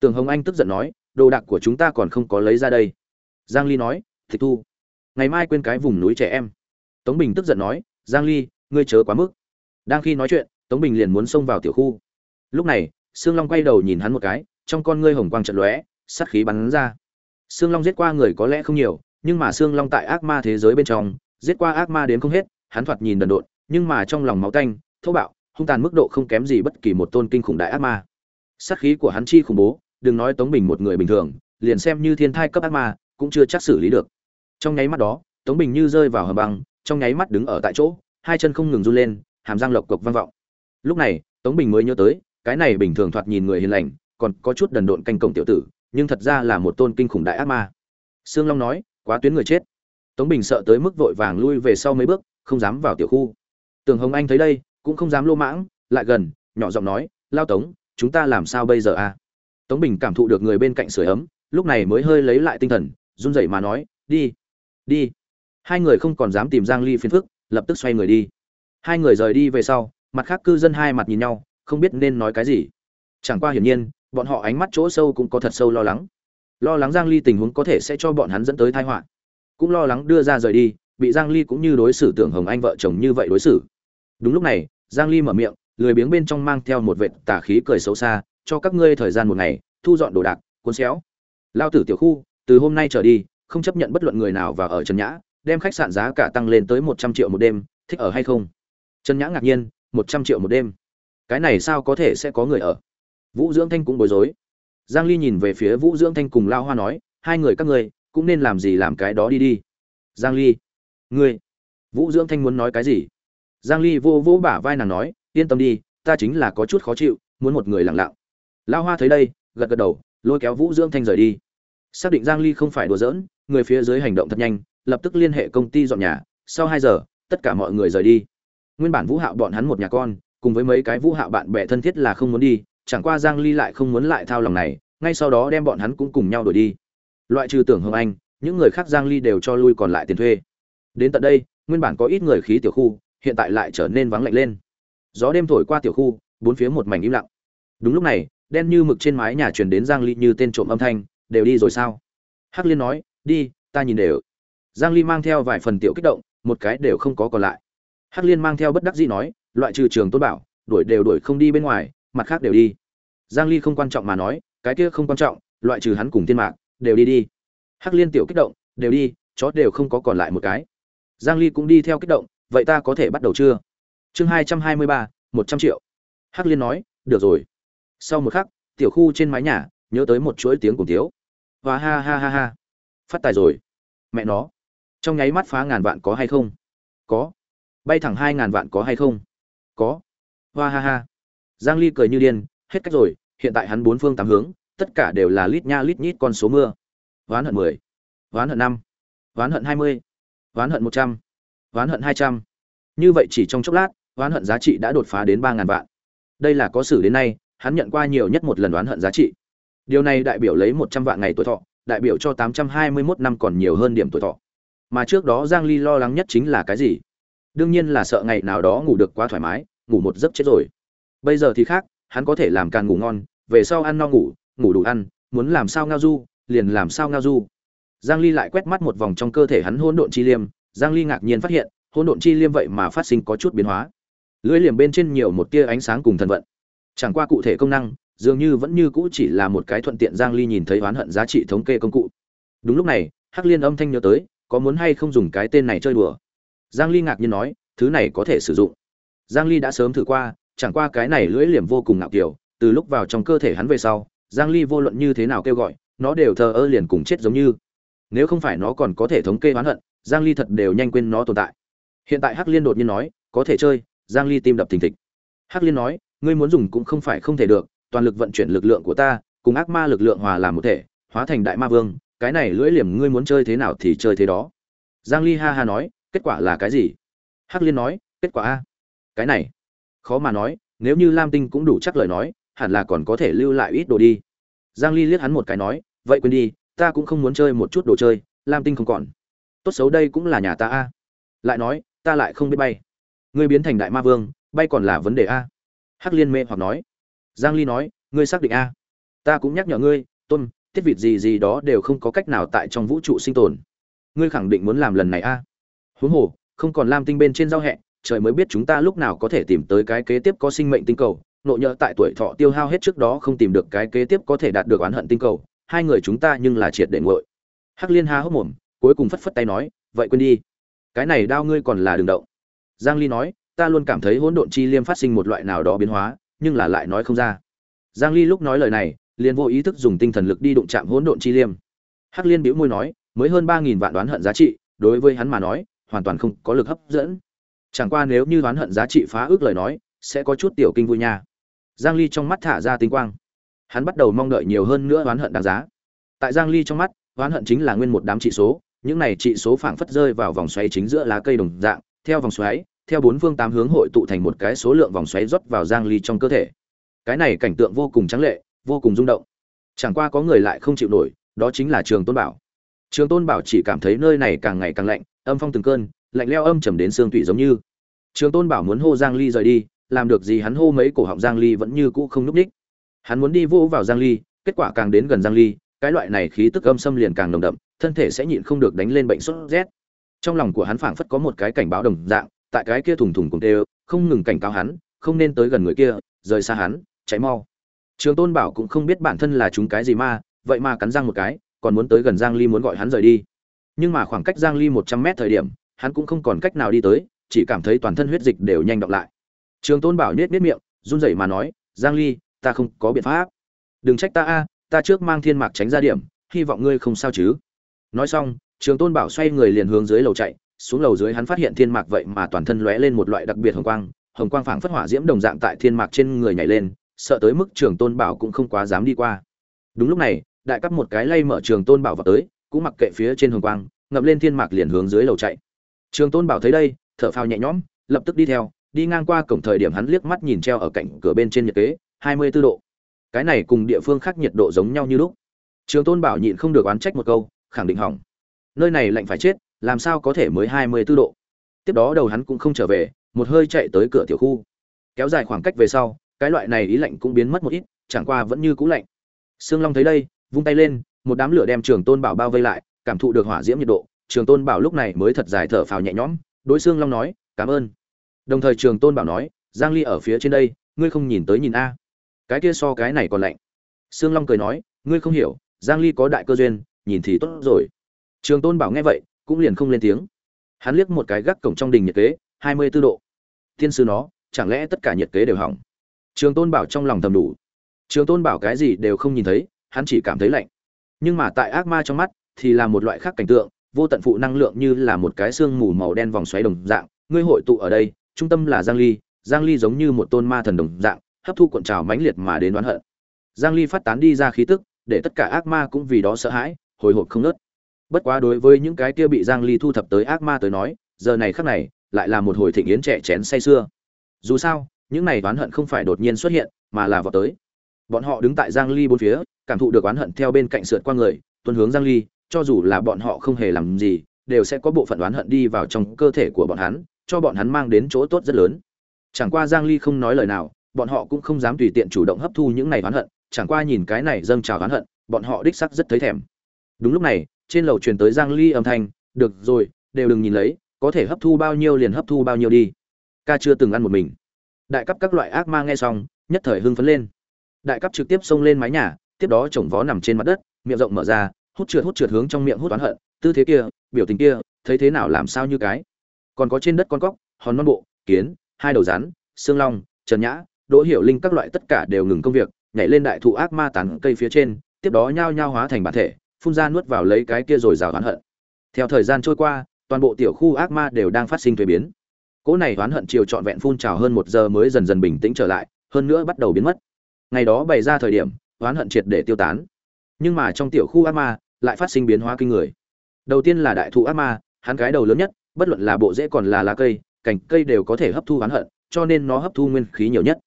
Tường hồng anh tức giận nói, đồ đạc của chúng ta còn không có lấy ra đây. Giang ly nói thịt thu, ngày mai quên cái vùng núi trẻ em. Tống bình tức giận nói, giang ly, ngươi chớ quá mức. Đang khi nói chuyện tống bình liền muốn xông vào tiểu khu. Lúc này, sương long quay đầu nhìn hắn một cái, trong con ngươi hồng quang trận lóe, sát khí bắn ra. Sương long giết qua người có lẽ không nhiều, nhưng mà sương long tại ác ma thế giới bên trong, giết qua ác ma đến không hết, hắn thoạt nhìn đần độn, nhưng mà trong lòng máu tanh, thô bạo, hung tàn mức độ không kém gì bất kỳ một tôn kinh khủng đại ác ma. Sát khí của hắn chi khủng bố, đừng nói tống bình một người bình thường, liền xem như thiên thai cấp ác ma, cũng chưa chắc xử lý được. Trong nháy mắt đó, tống bình như rơi vào hầm băng, trong nháy mắt đứng ở tại chỗ, hai chân không ngừng run lên, hàm răng lộc cộc vang vọng lúc này, tống bình mới nhớ tới, cái này bình thường thoạt nhìn người hiền lành, còn có chút đần độn canh cổng tiểu tử, nhưng thật ra là một tôn kinh khủng đại ác ma. Sương long nói, quá tuyến người chết. Tống bình sợ tới mức vội vàng lui về sau mấy bước, không dám vào tiểu khu. Tường hồng anh thấy đây, cũng không dám lô mãng, lại gần, nhỏ giọng nói, lao tống, chúng ta làm sao bây giờ à? Tống bình cảm thụ được người bên cạnh sưởi ấm, lúc này mới hơi lấy lại tinh thần, run rẩy mà nói, đi đi. Hai người không còn dám tìm giang ly phiền phức, lập tức xoay người đi. Hai người rời đi về sau mặt khác cư dân hai mặt nhìn nhau, không biết nên nói cái gì. Chẳng qua hiển nhiên, bọn họ ánh mắt chỗ sâu cũng có thật sâu lo lắng. Lo lắng giang ly tình huống có thể sẽ cho bọn hắn dẫn tới tai họa. Cũng lo lắng đưa ra rời đi, bị giang ly cũng như đối xử tưởng hồng anh vợ chồng như vậy đối xử. Đúng lúc này, giang ly mở miệng, lười biếng bên trong mang theo một vệt tà khí cười xấu xa, cho các ngươi thời gian một ngày, thu dọn đồ đạc, cuốn xéo. Lao tử tiểu khu, từ hôm nay trở đi, không chấp nhận bất luận người nào vào ở trần nhã, đem khách sạn giá cả tăng lên tới 100 triệu một đêm, thích ở hay không? Trần nhã ngạc nhiên 100 triệu một đêm. Cái này sao có thể sẽ có người ở? Vũ dưỡng thanh cũng bối rối. Giang ly nhìn về phía vũ dưỡng thanh cùng lao hoa nói, hai người các ngươi, cũng nên làm gì làm cái đó đi đi. Giang ly, ngươi, vũ dưỡng thanh muốn nói cái gì? Giang ly vô vô bả vai nàng nói, yên tâm đi, ta chính là có chút khó chịu, muốn một người lặng lặng. Lao hoa thấy đây, gật gật đầu, lôi kéo vũ dưỡng thanh rời đi. Xác định giang ly không phải đùa giỡn, người phía dưới hành động thật nhanh, lập tức liên hệ công ty dọn nhà. Sau 2 giờ, tất cả mọi người rời đi nguyên bản vũ hạo bọn hắn một nhà con, cùng với mấy cái vũ hạo bạn bè thân thiết là không muốn đi, chẳng qua giang ly lại không muốn lại thao lòng này, ngay sau đó đem bọn hắn cũng cùng nhau đuổi đi. Loại trừ tưởng hương anh, những người khác giang ly đều cho lui còn lại tiền thuê. Đến tận đây, nguyên bản có ít người khí tiểu khu, hiện tại lại trở nên vắng lạnh lên. Gió đêm thổi qua tiểu khu, bốn phía một mảnh im lặng. Đúng lúc này, đen như mực trên mái nhà truyền đến giang ly như tên trộm âm thanh, đều đi rồi sao? Hắc liên nói, đi, ta nhìn đều. Giang ly mang theo vài phần tiểu kích động, một cái đều không có còn lại hắc liên mang theo bất đắc dĩ nói loại trừ trường tôn bảo đuổi đều đuổi không đi bên ngoài mặt khác đều đi. Giang ly không quan trọng mà nói cái kia không quan trọng loại trừ hắn cùng tiên mạc đều đi đi. Hắc liên tiểu kích động đều đi chó đều không có còn lại một cái. Giang ly cũng đi theo kích động vậy ta có thể bắt đầu chưa? Chương 223, 100 triệu. Hắc liên nói được rồi. Sau một khắc tiểu khu trên mái nhà nhớ tới một chuỗi tiếng cùng thiếu. Và ha ha ha ha. Phát tài rồi. Mẹ nó. Trong nháy mắt phá ngàn vạn có hay không? Có bay thẳng hai ngàn vạn có hay không? Có. Hoa ha ha. Giang ly cười như điên hết cách rồi hiện tại hắn bốn phương tám hướng tất cả đều là lít nha lít nhít con số mưa. Ván hận 10, ván hận năm. ván hận 20, ván hận 100, ván hận 200. như vậy chỉ trong chốc lát ván hận giá trị đã đột phá đến ba ngàn vạn. Đây là có sử đến nay hắn nhận qua nhiều nhất một lần đoán hận giá trị. Điều này đại biểu lấy một trăm vạn ngày tuổi thọ đại biểu cho tám trăm hai mươi 821 năm còn nhiều hơn điểm tuổi thọ. Mà trước đó giang ly lo lắng nhất chính là cái gì? Đương nhiên là sợ ngày nào đó ngủ được quá thoải mái, ngủ một giấc chết rồi. Bây giờ thì khác, hắn có thể làm càng ngủ ngon, về sau ăn no ngủ ngủ đủ ăn, muốn làm sao ngao du, liền làm sao ngao du. Giang ly lại quét mắt một vòng trong cơ thể hắn hỗn độn chi liêm, giang ly ngạc nhiên phát hiện, hỗn độn chi liêm vậy mà phát sinh có chút biến hóa. Lưỡi liềm bên trên nhiều một tia ánh sáng cùng thần vận. Chẳng qua cụ thể công năng, dường như vẫn như cũ chỉ là một cái thuận tiện giang ly nhìn thấy oán hận giá trị thống kê công cụ. Đúng lúc này, hắc liên âm thanh nhớ tới, có muốn hay không dùng cái tên này chơi đùa giang ly ngạc nhiên nói, thứ này có thể sử dụng. Giang ly đã sớm thử qua, chẳng qua cái này lưỡi liềm vô cùng ngạo kiều từ lúc vào trong cơ thể hắn về sau, giang ly vô luận như thế nào kêu gọi, nó đều thờ ơ liền cùng chết giống như. Nếu không phải nó còn có thể thống kê oán hận, giang ly thật đều nhanh quên nó tồn tại. Hiện tại hắc liên đột nhiên nói, có thể chơi. Giang ly tim đập thình thịch. Hắc liên nói, ngươi muốn dùng cũng không phải không thể được, toàn lực vận chuyển lực lượng của ta, cùng ác ma lực lượng hòa làm một thể, hóa thành đại ma vương, cái này lưỡi liềm ngươi muốn chơi thế nào thì chơi thế đó. Giang ly ha ha nói kết quả là cái gì? Hắc liên nói, kết quả a? Cái này. Khó mà nói, nếu như lam tinh cũng đủ chắc lời nói, hẳn là còn có thể lưu lại ít đồ đi. Giang ly liếc hắn một cái nói, vậy quên đi, ta cũng không muốn chơi một chút đồ chơi, lam tinh không còn. Tốt xấu đây cũng là nhà ta a. Lại nói, ta lại không biết bay. Ngươi biến thành đại ma vương, bay còn là vấn đề a. Hắc liên mê hoặc nói. Giang ly nói, ngươi xác định a. Ta cũng nhắc nhở ngươi, tôn tiết vịt gì gì đó đều không có cách nào tại trong vũ trụ sinh tồn. Ngươi khẳng định muốn làm lần này a huống hồ, không còn lam tinh bên trên giao hẹ, trời mới biết chúng ta lúc nào có thể tìm tới cái kế tiếp có sinh mệnh tinh cầu. Nộ nhỡ tại tuổi thọ tiêu hao hết trước đó không tìm được cái kế tiếp có thể đạt được oán hận tinh cầu. Hai người chúng ta nhưng là triệt để nguội. Hắc liên ha hốc mồm, cuối cùng phất phất tay nói, vậy quên đi. Cái này đau ngươi còn là đường động. Giang ly nói, ta luôn cảm thấy hỗn độn chi liêm phát sinh một loại nào đó biến hóa, nhưng là lại nói không ra. Giang ly lúc nói lời này, liền vô ý thức dùng tinh thần lực đi đụng chạm hỗn độn chi liêm. Hắc liên bĩu môi nói, mới hơn 3.000 vạn đoán hận giá trị, đối với hắn mà nói hoàn toàn không có lực hấp dẫn. Chẳng qua nếu như đoán hận giá trị phá ước lời nói, sẽ có chút tiểu kinh vui nha. Giang ly trong mắt thả ra tinh quang. Hắn bắt đầu mong đợi nhiều hơn nữa đoán hận đáng giá. Tại giang ly trong mắt đoán hận chính là nguyên một đám trị số, những này trị số phảng phất rơi vào vòng xoáy chính giữa lá cây đồng dạng, theo vòng xoáy, theo bốn phương tám hướng hội tụ thành một cái số lượng vòng xoáy rót vào giang ly trong cơ thể. Cái này cảnh tượng vô cùng trắng lệ, vô cùng rung động. Chẳng qua có người lại không chịu nổi, đó chính là trường tôn bảo. Trường tôn bảo chỉ cảm thấy nơi này càng ngày càng lạnh âm phong từng cơn, lạnh leo âm trầm đến xương tủy giống như. Trường tôn bảo muốn hô giang ly rời đi, làm được gì hắn hô mấy cổ họng giang ly vẫn như cũ không núp đích hắn muốn đi vô vào giang ly, kết quả càng đến gần giang ly, cái loại này khí tức âm xâm liền càng nồng đậm, thân thể sẽ nhịn không được đánh lên bệnh sốt rét. Trong lòng của hắn phảng phất có một cái cảnh báo đồng dạng, tại cái kia thùng thùng cùng tê không ngừng cảnh cáo hắn, không nên tới gần người kia, rời xa hắn cháy mau. Trường tôn bảo cũng không biết bản thân là chúng cái gì ma vậy mà cắn răng một cái, còn muốn tới gần giang ly muốn gọi hắn rời đi nhưng mà khoảng cách giang ly 100 mét thời điểm, hắn cũng không còn cách nào đi tới, chỉ cảm thấy toàn thân huyết dịch đều nhanh đọc lại. Trường tôn bảo niết niết miệng, run rẩy mà nói, giang ly, ta không có biện pháp. Đừng trách ta a, ta trước mang thiên mạc tránh ra điểm, hy vọng ngươi không sao chứ. Nói xong, trường tôn bảo xoay người liền hướng dưới lầu chạy, xuống lầu dưới hắn phát hiện thiên mạc vậy mà toàn thân lóe lên một loại đặc biệt hồng quang hồng quang phảng phất hỏa diễm đồng dạng tại thiên mạc trên người nhảy lên, sợ tới mức trường tôn bảo cũng không quá dám đi qua. Đúng lúc này, đại cấp một cái lay mở trường tôn bảo vào tới cũng mặc kệ phía trên hồng quang ngậm lên thiên mạc liền hướng dưới lầu chạy. Trường tôn bảo thấy đây, thở phào nhẹ nhõm, lập tức đi theo, đi ngang qua cổng thời điểm hắn liếc mắt nhìn treo ở cạnh cửa bên trên nhiệt kế, hai mươi 24 độ. Cái này cùng địa phương khác nhiệt độ giống nhau như lúc. Trường tôn bảo nhịn không được oán trách một câu, khẳng định hỏng. Nơi này lạnh phải chết, làm sao có thể mới hai mươi 24 độ? Tiếp đó đầu hắn cũng không trở về, một hơi chạy tới cửa tiểu khu. Kéo dài khoảng cách về sau, cái loại này ý lạnh cũng biến mất một ít, chẳng qua vẫn như cũ lạnh. Sương long thấy đây, vung tay lên một đám lửa đem trường tôn bảo bao vây lại, cảm thụ được hỏa diễm nhiệt độ, trường tôn bảo lúc này mới thật dài thở phào nhẹ nhõm, đối xương long nói, cảm ơn. Đồng thời trường tôn bảo nói, giang ly ở phía trên đây, ngươi không nhìn tới nhìn a. Cái kia so cái này còn lạnh. Xương long cười nói, ngươi không hiểu, giang ly có đại cơ duyên, nhìn thì tốt rồi. Trường tôn bảo nghe vậy, cũng liền không lên tiếng. Hắn liếc một cái gác cổng trong đình nhiệt kế 24 độ. Thiên sư nó, chẳng lẽ tất cả nhiệt kế đều hỏng? Trường tôn bảo trong lòng thầm đủ. Trường tôn bảo cái gì đều không nhìn thấy, hắn chỉ cảm thấy lạnh nhưng mà tại ác ma trong mắt, thì là một loại khác cảnh tượng, vô tận phụ năng lượng như là một cái xương mù màu đen vòng xoáy đồng dạng. Ngươi hội tụ ở đây, trung tâm là giang ly giang ly giống như một tôn ma thần đồng dạng, hấp thu cuộn trào mãnh liệt mà đến đoán hận. Giang ly phát tán đi ra khí tức, để tất cả ác ma cũng vì đó sợ hãi, hồi hộp không nớt. Bất quá đối với những cái kia bị giang ly thu thập tới ác ma tới nói, giờ này khắc này, lại là một hồi thịnh yến trẻ chén say xưa dù sao, những này đoán hận không phải đột nhiên xuất hiện, mà là vào tới bọn họ đứng tại giang ly bốn phía, cảm thụ được oán hận theo bên cạnh sượt qua người, tuân hướng giang ly, cho dù là bọn họ không hề làm gì, đều sẽ có bộ phận oán hận đi vào trong cơ thể của bọn hắn, cho bọn hắn mang đến chỗ tốt rất lớn. Chẳng qua giang ly không nói lời nào, bọn họ cũng không dám tùy tiện chủ động hấp thu những này oán hận, chẳng qua nhìn cái này dâng trào oán hận, bọn họ đích sắc rất thấy thèm. Đúng lúc này, trên lầu truyền tới giang ly âm thanh, được rồi, đều đừng nhìn lấy, có thể hấp thu bao nhiêu liền hấp thu bao nhiêu đi. Ca chưa từng ăn một mình. Đại cấp các loại ác ma nghe xong, nhất thời hưng phấn lên đại cấp trực tiếp xông lên mái nhà, tiếp đó chồng vó nằm trên mặt đất, miệng rộng mở ra, hút trượt hút trượt hướng trong miệng hút oán hận, tư thế kia, biểu tình kia, thấy thế nào làm sao như cái. Còn có trên đất con cóc, hòn non bộ, kiến, hai đầu rắn, xương long, trần nhã, đỗ hiểu linh các loại tất cả đều ngừng công việc, nhảy lên đại thụ ác ma tán cây phía trên, tiếp đó nhao nhao hóa thành bản thể, phun ra nuốt vào lấy cái kia rồi rào oán hận. Theo thời gian trôi qua, toàn bộ tiểu khu ác ma đều đang phát sinh thuế biến. Cỗ này oán hận chiều trọn vẹn phun trào hơn một giờ mới dần dần bình tĩnh trở lại, hơn nữa bắt đầu biến mất ngày đó bày ra thời điểm, oán hận triệt để tiêu tán. Nhưng mà trong tiểu khu ác ma, lại phát sinh biến hóa kinh người. Đầu tiên là đại thụ ác ma, hắn cái đầu lớn nhất, bất luận là bộ rễ còn là lá cây, cành cây đều có thể hấp thu oán hận, cho nên nó hấp thu nguyên khí nhiều nhất.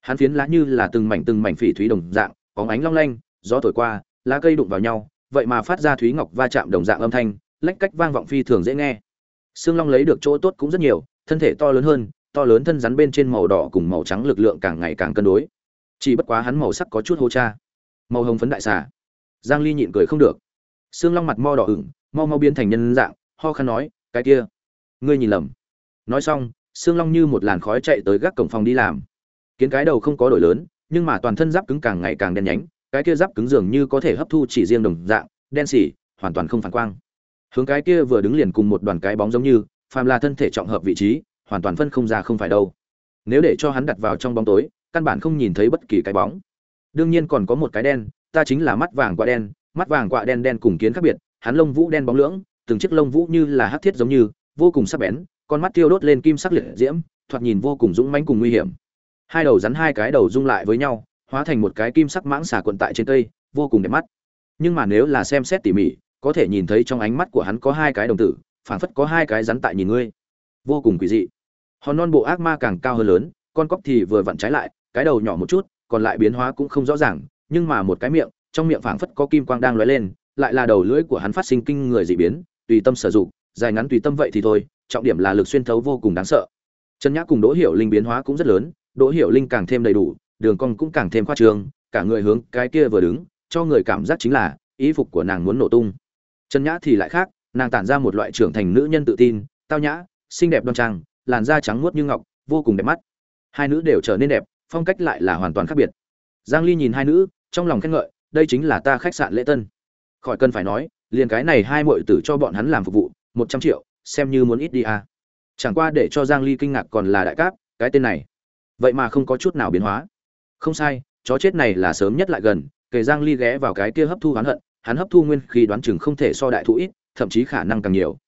Hắn phiến lá như là từng mảnh từng mảnh phỉ thúy đồng dạng có ánh long lanh, gió thổi qua, lá cây đụng vào nhau, vậy mà phát ra thúy ngọc va chạm đồng dạng âm thanh, lách cách vang vọng phi thường dễ nghe. Xương long lấy được chỗ tốt cũng rất nhiều, thân thể to lớn hơn, to lớn thân rắn bên trên màu đỏ cùng màu trắng lực lượng càng ngày càng cân đối chỉ bất quá hắn màu sắc có chút hô cha. Màu hồng phấn đại xà. Giang ly nhịn cười không được. Xương long mặt mo đỏ ửng, mau mau biến thành nhân dạng, ho khăn nói, cái kia, ngươi nhìn lầm. Nói xong xương long như một làn khói chạy tới gác cổng phòng đi làm. Kiến cái đầu không có đổi lớn, nhưng mà toàn thân giáp cứng càng ngày càng đen nhánh, cái kia giáp cứng dường như có thể hấp thu chỉ riêng đồng dạng, đen xỉ, hoàn toàn không phản quang. Hướng cái kia vừa đứng liền cùng một đoàn cái bóng giống như, phàm là thân thể trọng hợp vị trí, hoàn toàn phân không ra không phải đâu. Nếu để cho hắn đặt vào trong bóng tối căn bản không nhìn thấy bất kỳ cái bóng. Đương nhiên còn có một cái đen, ta chính là mắt vàng quạ đen, mắt vàng quạ đen đen cùng kiến khác biệt, hắn lông vũ đen bóng lưỡng, từng chiếc lông vũ như là hắc thiết giống như, vô cùng sắc bén, con mắt tiêu đốt lên kim sắc liệt diễm, thoạt nhìn vô cùng dũng mãnh cùng nguy hiểm. Hai đầu rắn hai cái đầu dung lại với nhau, hóa thành một cái kim sắc mãng xà quận tại trên cây, vô cùng đẹp mắt. Nhưng mà nếu là xem xét tỉ mỉ, có thể nhìn thấy trong ánh mắt của hắn có hai cái đồng tử, phảng phất có hai cái rắn tại nhìn ngươi. Vô cùng quỷ dị. Hòn non bộ ác ma càng cao hơn lớn, con cóc thì vừa vặn trái lại cái đầu nhỏ một chút, còn lại biến hóa cũng không rõ ràng, nhưng mà một cái miệng, trong miệng phảng phất có kim quang đang lóe lên, lại là đầu lưỡi của hắn phát sinh kinh người dị biến, tùy tâm sử dụng, dài ngắn tùy tâm vậy thì thôi, trọng điểm là lực xuyên thấu vô cùng đáng sợ. Trần nhã cùng đỗ hiểu linh biến hóa cũng rất lớn, đỗ hiểu linh càng thêm đầy đủ, đường cong cũng càng thêm khoa trương, cả người hướng cái kia vừa đứng, cho người cảm giác chính là ý phục của nàng muốn nổ tung. Trần nhã thì lại khác, nàng tản ra một loại trưởng thành nữ nhân tự tin, tao nhã, xinh đẹp đoan trang, làn da trắng muốt như ngọc, vô cùng đẹp mắt. Hai nữ đều trở nên đẹp phong cách lại là hoàn toàn khác biệt. Giang ly nhìn hai nữ, trong lòng khen ngợi, đây chính là ta khách sạn lễ tân. Khỏi cần phải nói, liền cái này hai muội tử cho bọn hắn làm phục vụ, một trăm triệu, xem như muốn ít đi à. chẳng qua để cho giang ly kinh ngạc còn là đại cáp, cái tên này. Vậy mà không có chút nào biến hóa. Không sai, chó chết này là sớm nhất lại gần, kể giang ly ghé vào cái kia hấp thu hắn hận, hắn hấp thu nguyên khí đoán chừng không thể so đại thủ ít, thậm chí khả năng càng nhiều.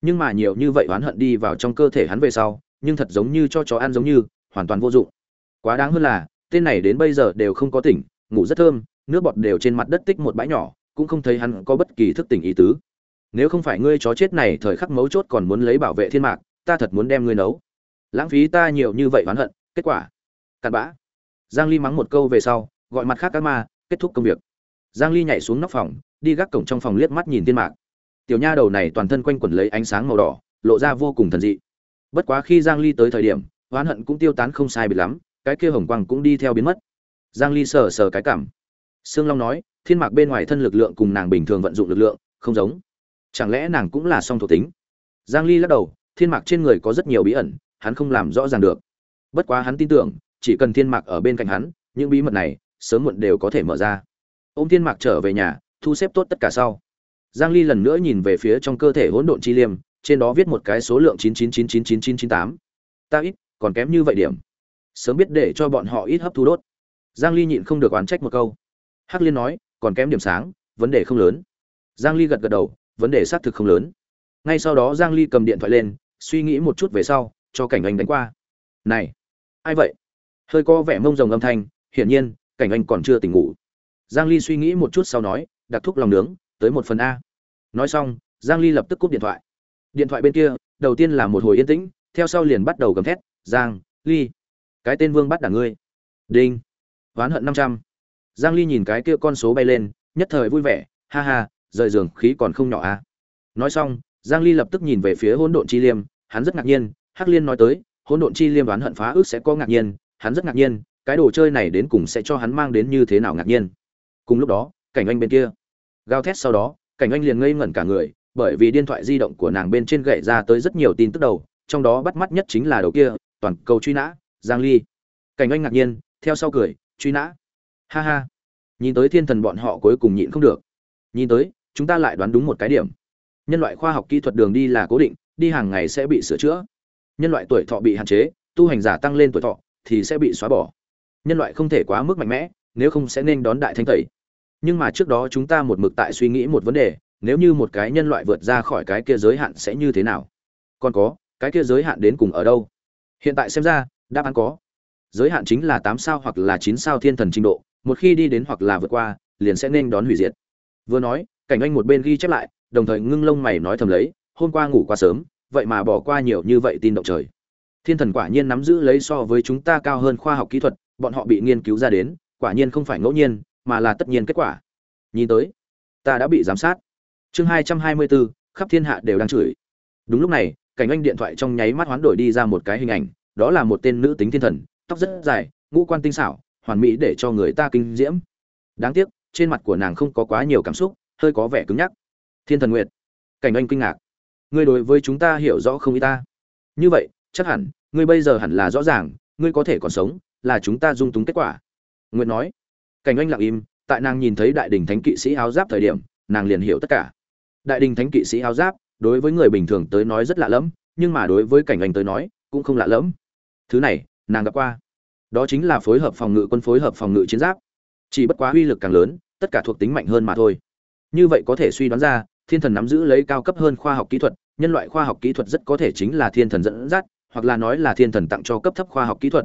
Nhưng mà nhiều như vậy oán hận đi vào trong cơ thể hắn về sau, nhưng thật giống như cho chó ăn giống như, hoàn toàn vô dụng quá đáng hơn là, tên này đến bây giờ đều không có tỉnh, ngủ rất thơm, nước bọt đều trên mặt đất tích một bãi nhỏ, cũng không thấy hắn có bất kỳ thức tỉnh ý tứ. Nếu không phải ngươi chó chết này thời khắc mấu chốt còn muốn lấy bảo vệ thiên mạc, ta thật muốn đem ngươi nấu. Lãng phí ta nhiều như vậy oán hận, kết quả. Cặn bã. Giang ly mắng một câu về sau, gọi mặt khác các ma, kết thúc công việc. Giang ly nhảy xuống nóc phòng, đi gác cổng trong phòng liếc mắt nhìn thiên mạc. Tiểu nha đầu này toàn thân quanh quẩn lấy ánh sáng màu đỏ, lộ ra vô cùng thần dị. Bất quá khi giang ly tới thời điểm, oán hận cũng tiêu tán không sai biệt lắm cái kia hồng quang cũng đi theo biến mất. Giang ly sờ sờ cái cảm. Sương long nói, thiên mạc bên ngoài thân lực lượng cùng nàng bình thường vận dụng lực lượng, không giống. Chẳng lẽ nàng cũng là song thuộc tính? Giang ly lắc đầu, thiên mạc trên người có rất nhiều bí ẩn, hắn không làm rõ ràng được. Bất quá hắn tin tưởng, chỉ cần thiên mạc ở bên cạnh hắn, những bí mật này sớm muộn đều có thể mở ra. Ôm thiên mạc trở về nhà, thu xếp tốt tất cả sau. Giang ly lần nữa nhìn về phía trong cơ thể hỗn độn chi liêm, trên đó viết một cái số lượng 9999998. ta ít, còn kém như vậy điểm sớm biết để cho bọn họ ít hấp thu đốt. Giang ly nhịn không được oán trách một câu. Hắc liên nói, còn kém điểm sáng, vấn đề không lớn. Giang ly gật gật đầu, vấn đề xác thực không lớn. Ngay sau đó giang ly cầm điện thoại lên, suy nghĩ một chút về sau, cho cảnh anh đánh qua. Này, ai vậy? Hơi có vẻ mông rồng âm thanh, hiển nhiên, cảnh anh còn chưa tỉnh ngủ. Giang ly suy nghĩ một chút sau nói, đặc thúc lòng nướng, tới một phần a. Nói xong, giang ly lập tức cúp điện thoại. Điện thoại bên kia, đầu tiên là một hồi yên tĩnh, theo sau liền bắt đầu gầm thét, giang, ly cái tên vương bắt đả ngươi. Đinh. Oán hận 500. giang ly nhìn cái kia con số bay lên, nhất thời vui vẻ, ha ha, rời giường, khí còn không nhỏ à. Nói xong, giang ly lập tức nhìn về phía hỗn độn chi liêm, hắn rất ngạc nhiên, hắc liên nói tới, hỗn độn chi liêm đoán hận phá ước sẽ có ngạc nhiên, hắn rất ngạc nhiên, cái đồ chơi này đến cùng sẽ cho hắn mang đến như thế nào ngạc nhiên. Cùng lúc đó, cảnh anh bên kia. Gào thét sau đó, cảnh anh liền ngây ngẩn cả người, bởi vì điện thoại di động của nàng bên trên gậy ra tới rất nhiều tin tức đầu, trong đó bắt mắt nhất chính là đầu kia, toàn cầu truy nã giang ly. Cảnh anh ngạc nhiên, theo sau cười, truy nã. Ha ha. Nhìn tới thiên thần bọn họ cuối cùng nhịn không được. Nhìn tới, chúng ta lại đoán đúng một cái điểm. Nhân loại khoa học kỹ thuật đường đi là cố định, đi hàng ngày sẽ bị sửa chữa. Nhân loại tuổi thọ bị hạn chế, tu hành giả tăng lên tuổi thọ thì sẽ bị xóa bỏ. Nhân loại không thể quá mức mạnh mẽ, nếu không sẽ nên đón đại thanh tẩy. Nhưng mà trước đó chúng ta một mực tại suy nghĩ một vấn đề, nếu như một cái nhân loại vượt ra khỏi cái kia giới hạn sẽ như thế nào? Còn có, cái kia giới hạn đến cùng ở đâu? Hiện tại xem ra đáp án có. Giới hạn chính là tám sao hoặc là chín sao thiên thần trình độ, một khi đi đến hoặc là vượt qua, liền sẽ nên đón hủy diệt. Vừa nói, cảnh anh một bên ghi chép lại, đồng thời ngưng lông mày nói thầm lấy, hôm qua ngủ quá sớm, vậy mà bỏ qua nhiều như vậy tin động trời. Thiên thần quả nhiên nắm giữ lấy so với chúng ta cao hơn khoa học kỹ thuật, bọn họ bị nghiên cứu ra đến, quả nhiên không phải ngẫu nhiên, mà là tất nhiên kết quả. Nhìn tới, ta đã bị giám sát. Chương hai trăm hai mươi bốn, khắp thiên hạ đều đang chửi. Đúng lúc này, cảnh anh điện thoại trong nháy mắt hoán đổi đi ra một cái hình ảnh đó là một tên nữ tính thiên thần, tóc rất dài, ngũ quan tinh xảo, hoàn mỹ để cho người ta kinh diễm. Đáng tiếc, trên mặt của nàng không có quá nhiều cảm xúc, hơi có vẻ cứng nhắc. Thiên thần nguyệt, cảnh anh kinh ngạc. Ngươi đối với chúng ta hiểu rõ không ý ta? Như vậy, chắc hẳn, ngươi bây giờ hẳn là rõ ràng, ngươi có thể còn sống, là chúng ta dung túng kết quả. Nguyệt nói. Cảnh anh lặng im, tại nàng nhìn thấy đại đình thánh kỵ sĩ áo giáp thời điểm, nàng liền hiểu tất cả. Đại đình thánh kỵ sĩ áo giáp, đối với người bình thường tới nói rất lạ lẫm, nhưng mà đối với cảnh anh tới nói, cũng không lạ lẫm thứ này, nàng gặp qua. Đó chính là phối hợp phòng ngự quân phối hợp phòng ngự chiến giáp. Chỉ bất quá uy lực càng lớn, tất cả thuộc tính mạnh hơn mà thôi. Như vậy có thể suy đoán ra, thiên thần nắm giữ lấy cao cấp hơn khoa học kỹ thuật, nhân loại khoa học kỹ thuật rất có thể chính là thiên thần dẫn dắt, hoặc là nói là thiên thần tặng cho cấp thấp khoa học kỹ thuật.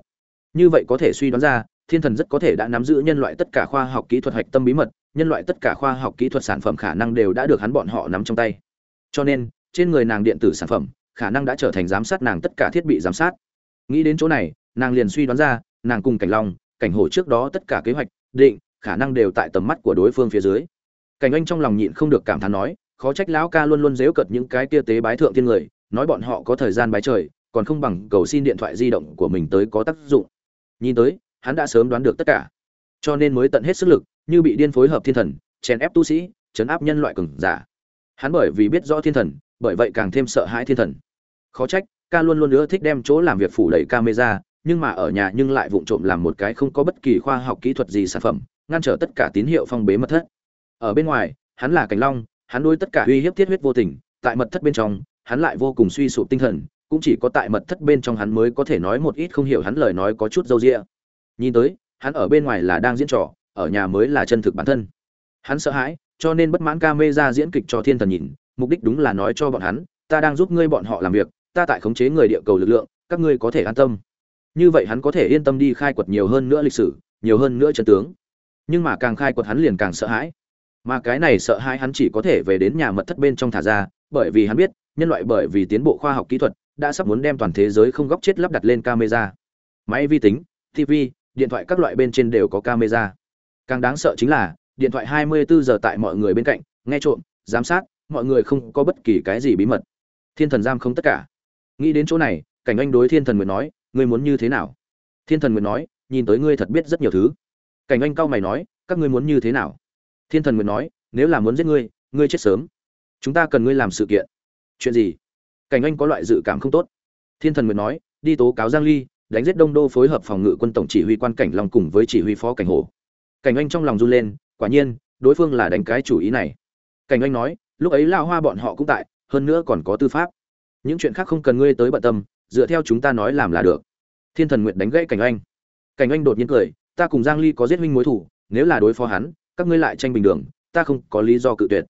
Như vậy có thể suy đoán ra, thiên thần rất có thể đã nắm giữ nhân loại tất cả khoa học kỹ thuật hạch tâm bí mật, nhân loại tất cả khoa học kỹ thuật sản phẩm khả năng đều đã được hắn bọn họ nắm trong tay. Cho nên, trên người nàng điện tử sản phẩm, khả năng đã trở thành giám sát nàng tất cả thiết bị giám sát nghĩ đến chỗ này, nàng liền suy đoán ra, nàng cùng cảnh long, cảnh hổ trước đó tất cả kế hoạch, định, khả năng đều tại tầm mắt của đối phương phía dưới. Cảnh anh trong lòng nhịn không được cảm thán nói, khó trách lão ca luôn luôn dếu cật những cái kia tế bái thượng thiên người, nói bọn họ có thời gian bái trời, còn không bằng cầu xin điện thoại di động của mình tới có tác dụng. Nhìn tới, hắn đã sớm đoán được tất cả. Cho nên mới tận hết sức lực, như bị điên phối hợp thiên thần, chèn ép tu sĩ, chấn áp nhân loại cường giả. Hắn bởi vì biết rõ thiên thần, bởi vậy càng thêm sợ hãi thiên thần. Khó trách ca luôn luôn ưa thích đem chỗ làm việc phủ đầy camera, nhưng mà ở nhà nhưng lại vụng trộm làm một cái không có bất kỳ khoa học kỹ thuật gì sản phẩm, ngăn trở tất cả tín hiệu phong bế mật thất ở bên ngoài, hắn là cảnh long, hắn nuôi tất cả uy hiếp thiết huyết vô tình, tại mật thất bên trong, hắn lại vô cùng suy sụp tinh thần, cũng chỉ có tại mật thất bên trong hắn mới có thể nói một ít không hiểu hắn lời nói có chút dâu dịa. nhìn tới, hắn ở bên ngoài là đang diễn trò, ở nhà mới là chân thực bản thân hắn sợ hãi, cho nên bất mãn ca mê ra diễn kịch cho thiên thần nhìn, mục đích đúng là nói cho bọn hắn, ta đang giúp ngươi bọn họ làm việc ta tại khống chế người địa cầu lực lượng, các ngươi có thể an tâm. Như vậy hắn có thể yên tâm đi khai quật nhiều hơn nữa lịch sử, nhiều hơn nữa chân tướng. Nhưng mà càng khai quật hắn liền càng sợ hãi. Mà cái này sợ hãi hắn chỉ có thể về đến nhà mật thất bên trong thả ra, bởi vì hắn biết, nhân loại bởi vì tiến bộ khoa học kỹ thuật, đã sắp muốn đem toàn thế giới không góc chết lắp đặt lên camera. Máy vi tính tv điện thoại các loại bên trên đều có camera. Càng đáng sợ chính là, điện thoại 24 giờ tại mọi người bên cạnh, nghe trộm, giám sát, mọi người không có bất kỳ cái gì bí mật. Thiên thần giam không tất cả nghĩ đến chỗ này, cảnh anh đối thiên thần Nguyệt nói, ngươi muốn như thế nào? Thiên thần nguyệt nói, nhìn tới ngươi thật biết rất nhiều thứ. Cảnh anh cao mày nói, các ngươi muốn như thế nào? Thiên thần nguyệt nói, nếu là muốn giết ngươi ngươi chết sớm. Chúng ta cần ngươi làm sự kiện. Chuyện gì? Cảnh anh có loại dự cảm không tốt. Thiên thần nguyệt nói, đi tố cáo giang ly, đánh giết đông đô phối hợp phòng ngự quân tổng chỉ huy quan cảnh long cùng với chỉ huy phó cảnh hồ. Cảnh anh trong lòng run lên, quả nhiên, đối phương là đánh cái chủ ý này. Cảnh anh nói, lúc ấy lao hoa bọn họ cũng tại, hơn nữa còn có tư pháp những chuyện khác không cần ngươi tới bận tâm, dựa theo chúng ta nói làm là được. Thiên thần nguyện đánh gãy cảnh anh cảnh anh đột nhiên cười, ta cùng giang ly có giết huynh mối thủ, nếu là đối phó hắn, các ngươi lại tranh bình đường, ta không có lý do cự tuyệt.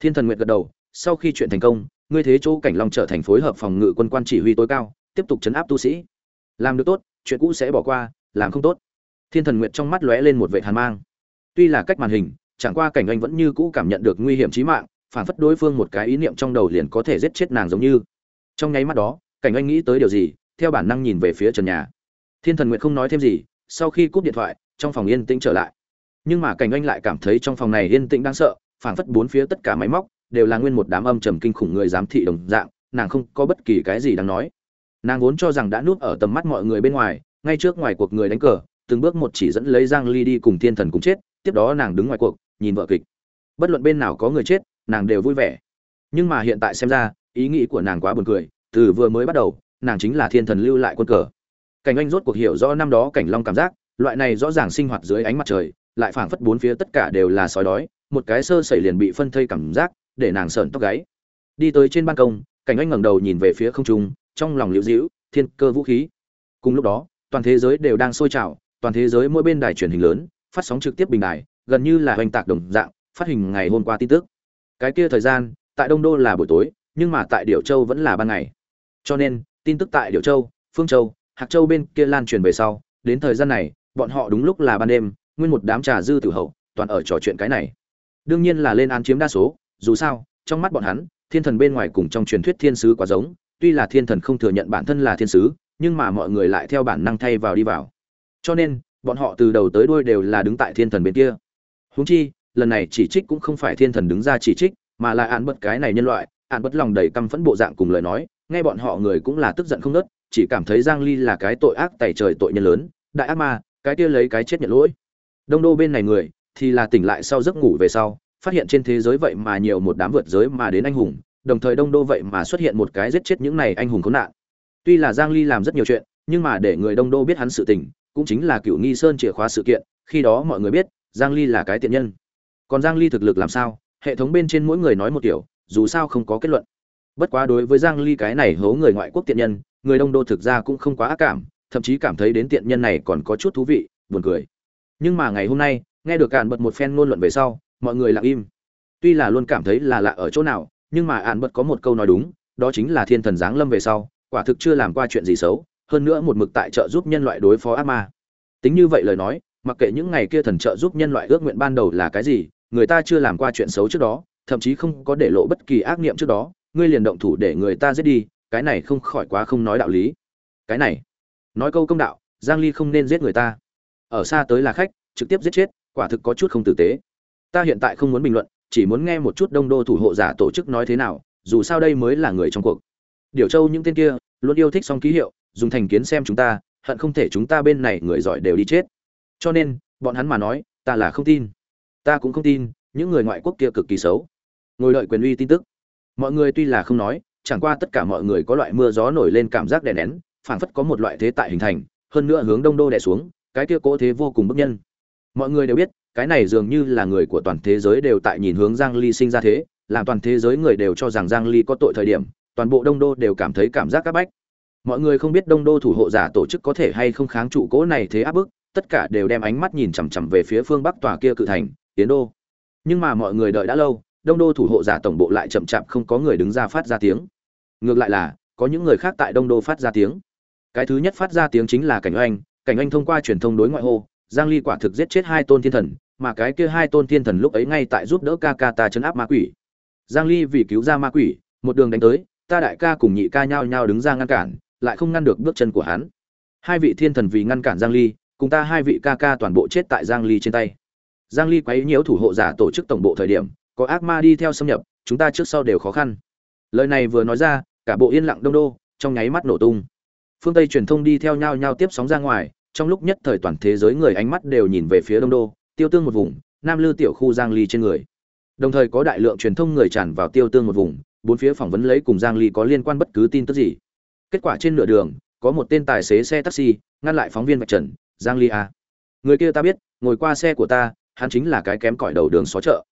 Thiên thần nguyện gật đầu, sau khi chuyện thành công, ngươi thế chỗ cảnh long trở thành phối hợp phòng ngự quân quan chỉ huy tối cao, tiếp tục chấn áp tu sĩ. Làm được tốt, chuyện cũ sẽ bỏ qua, làm không tốt. Thiên thần nguyện trong mắt lóe lên một vệ hàn mang. Tuy là cách màn hình, chẳng qua cảnh anh vẫn như cũ cảm nhận được nguy hiểm chí mạng, phản phất đối phương một cái ý niệm trong đầu liền có thể giết chết nàng giống như trong nháy mắt đó, cảnh anh nghĩ tới điều gì, theo bản năng nhìn về phía trần nhà. Thiên thần nguyện không nói thêm gì, sau khi cúp điện thoại, trong phòng yên tĩnh trở lại. Nhưng mà cảnh anh lại cảm thấy trong phòng này yên tĩnh đáng sợ, phảng phất bốn phía tất cả máy móc đều là nguyên một đám âm trầm kinh khủng người giám thị đồng dạng, nàng không có bất kỳ cái gì đáng nói. Nàng vốn cho rằng đã núp ở tầm mắt mọi người bên ngoài, ngay trước ngoài cuộc người đánh cờ, từng bước một chỉ dẫn lấy giang ly đi cùng thiên thần cùng chết, tiếp đó nàng đứng ngoài cuộc, nhìn vợ kịch. Bất luận bên nào có người chết, nàng đều vui vẻ. Nhưng mà hiện tại xem ra ý nghĩ của nàng quá buồn cười, từ vừa mới bắt đầu, nàng chính là thiên thần lưu lại quân cờ. Cảnh anh rốt cuộc hiểu rõ năm đó cảnh long cảm giác, loại này rõ ràng sinh hoạt dưới ánh mặt trời, lại phảng phất bốn phía tất cả đều là sói đói, một cái sơ sẩy liền bị phân thây cảm giác, để nàng sợn tóc gáy. Đi tới trên ban công, cảnh anh ngẩng đầu nhìn về phía không trung, trong lòng liễu dĩu thiên cơ vũ khí. Cùng lúc đó, toàn thế giới đều đang sôi trào, toàn thế giới mỗi bên đài truyền hình lớn, phát sóng trực tiếp bình đài, gần như là hoành tạc đồng dạng, phát hình ngày hôm qua tin tức. Cái kia thời gian, tại đông đô là buổi tối nhưng mà tại Điểu châu vẫn là ban ngày. Cho nên, tin tức tại Điểu châu, phương châu, hạc châu bên kia lan truyền về sau, đến thời gian này, bọn họ đúng lúc là ban đêm, nguyên một đám trà dư tử hậu, toàn ở trò chuyện cái này. Đương nhiên là lên án chiếm đa số, dù sao, trong mắt bọn hắn, thiên thần bên ngoài cùng trong truyền thuyết thiên sứ quá giống, tuy là thiên thần không thừa nhận bản thân là thiên sứ, nhưng mà mọi người lại theo bản năng thay vào đi vào. Cho nên, bọn họ từ đầu tới đuôi đều là đứng tại thiên thần bên kia. Huống chi, lần này chỉ trích cũng không phải thiên thần đứng ra chỉ trích, mà là án bất cái này nhân loại án bất lòng đầy căm phẫn bộ dạng cùng lời nói, nghe bọn họ người cũng là tức giận không nớt chỉ cảm thấy giang ly là cái tội ác tày trời tội nhân lớn, đại ác ma, cái kia lấy cái chết nhận lỗi. Đông đô bên này người, thì là tỉnh lại sau giấc ngủ về sau, phát hiện trên thế giới vậy mà nhiều một đám vượt giới mà đến anh hùng, đồng thời đông đô vậy mà xuất hiện một cái giết chết những này anh hùng khốn nạn. Tuy là giang ly làm rất nhiều chuyện, nhưng mà để người đông đô biết hắn sự tình, cũng chính là cựu nghi sơn chìa khóa sự kiện, khi đó mọi người biết, giang ly là cái tiện nhân. Còn giang ly thực lực làm sao? Hệ thống bên trên mỗi người nói một kiểu dù sao không có kết luận. Bất quá đối với giang ly cái này hố người ngoại quốc tiện nhân, người đông đô thực ra cũng không quá ác cảm, thậm chí cảm thấy đến tiện nhân này còn có chút thú vị, buồn cười. Nhưng mà ngày hôm nay, nghe được cạn bật một phen ngôn luận về sau, mọi người lặng im. Tuy là luôn cảm thấy là lạ ở chỗ nào, nhưng mà ạn bật có một câu nói đúng, đó chính là thiên thần giáng lâm về sau, quả thực chưa làm qua chuyện gì xấu, hơn nữa một mực tại trợ giúp nhân loại đối phó ác ma. Tính như vậy lời nói, mặc kệ những ngày kia thần trợ giúp nhân loại ước nguyện ban đầu là cái gì, người ta chưa làm qua chuyện xấu trước đó thậm chí không có để lộ bất kỳ ác niệm trước đó, ngươi liền động thủ để người ta giết đi, cái này không khỏi quá không nói đạo lý. Cái này, nói câu công đạo, giang ly không nên giết người ta. Ở xa tới là khách, trực tiếp giết chết, quả thực có chút không tử tế. Ta hiện tại không muốn bình luận, chỉ muốn nghe một chút đông đô thủ hộ giả tổ chức nói thế nào, dù sao đây mới là người trong cuộc. Điều châu những tên kia, luôn yêu thích song ký hiệu, dùng thành kiến xem chúng ta, hận không thể chúng ta bên này người giỏi đều đi chết. Cho nên, bọn hắn mà nói, ta là không tin. Ta cũng không tin, những người ngoại quốc kia cực kỳ xấu ngồi đợi quyền uy tin tức. Mọi người tuy là không nói, chẳng qua tất cả mọi người có loại mưa gió nổi lên cảm giác đè nén, phảng phất có một loại thế tại hình thành, hơn nữa hướng đông đô đè xuống, cái kia cố thế vô cùng bức nhân. Mọi người đều biết, cái này dường như là người của toàn thế giới đều tại nhìn hướng giang ly sinh ra thế, làm toàn thế giới người đều cho rằng giang ly có tội thời điểm, toàn bộ đông đô đều cảm thấy cảm giác áp bách. Mọi người không biết đông đô thủ hộ giả tổ chức có thể hay không kháng trụ cố này thế áp bức, tất cả đều đem ánh mắt nhìn chằm chằm về phía phương bắc tòa kia cự thành tiến đô. Nhưng mà mọi người đợi đã lâu đông đô thủ hộ giả tổng bộ lại chậm chạp không có người đứng ra phát ra tiếng. Ngược lại là, có những người khác tại đông đô phát ra tiếng. Cái thứ nhất phát ra tiếng chính là cảnh oanh. Cảnh oanh thông qua truyền thông đối ngoại hô, giang ly quả thực giết chết hai tôn thiên thần, mà cái kia hai tôn thiên thần lúc ấy ngay tại giúp đỡ ca ca ta chấn áp ma quỷ. Giang ly vì cứu ra ma quỷ, một đường đánh tới, ta đại ca cùng nhị ca nhao nhao đứng ra ngăn cản, lại không ngăn được bước chân của hắn. Hai vị thiên thần vì ngăn cản giang ly, cùng ta hai vị ca ca toàn bộ chết tại giang ly trên tay. Giang ly quấy nhiễu thủ hộ giả tổ chức tổng bộ thời điểm có ác ma đi theo xâm nhập, chúng ta trước sau đều khó khăn. Lời này vừa nói ra, cả bộ yên lặng đông đô, trong nháy mắt nổ tung. Phương tây truyền thông đi theo nhau nhau tiếp sóng ra ngoài, trong lúc nhất thời toàn thế giới người ánh mắt đều nhìn về phía đông đô, tiêu tương một vùng, nam lư tiểu khu giang ly trên người. Đồng thời có đại lượng truyền thông người tràn vào tiêu tương một vùng, bốn phía phỏng vấn lấy cùng giang ly có liên quan bất cứ tin tức gì. Kết quả trên nửa đường, có một tên tài xế xe taxi, ngăn lại phóng viên vạch trần, giang ly à. người kia ta biết, ngồi qua xe của ta, hắn chính là cái kém cỏi đầu đường xó chợ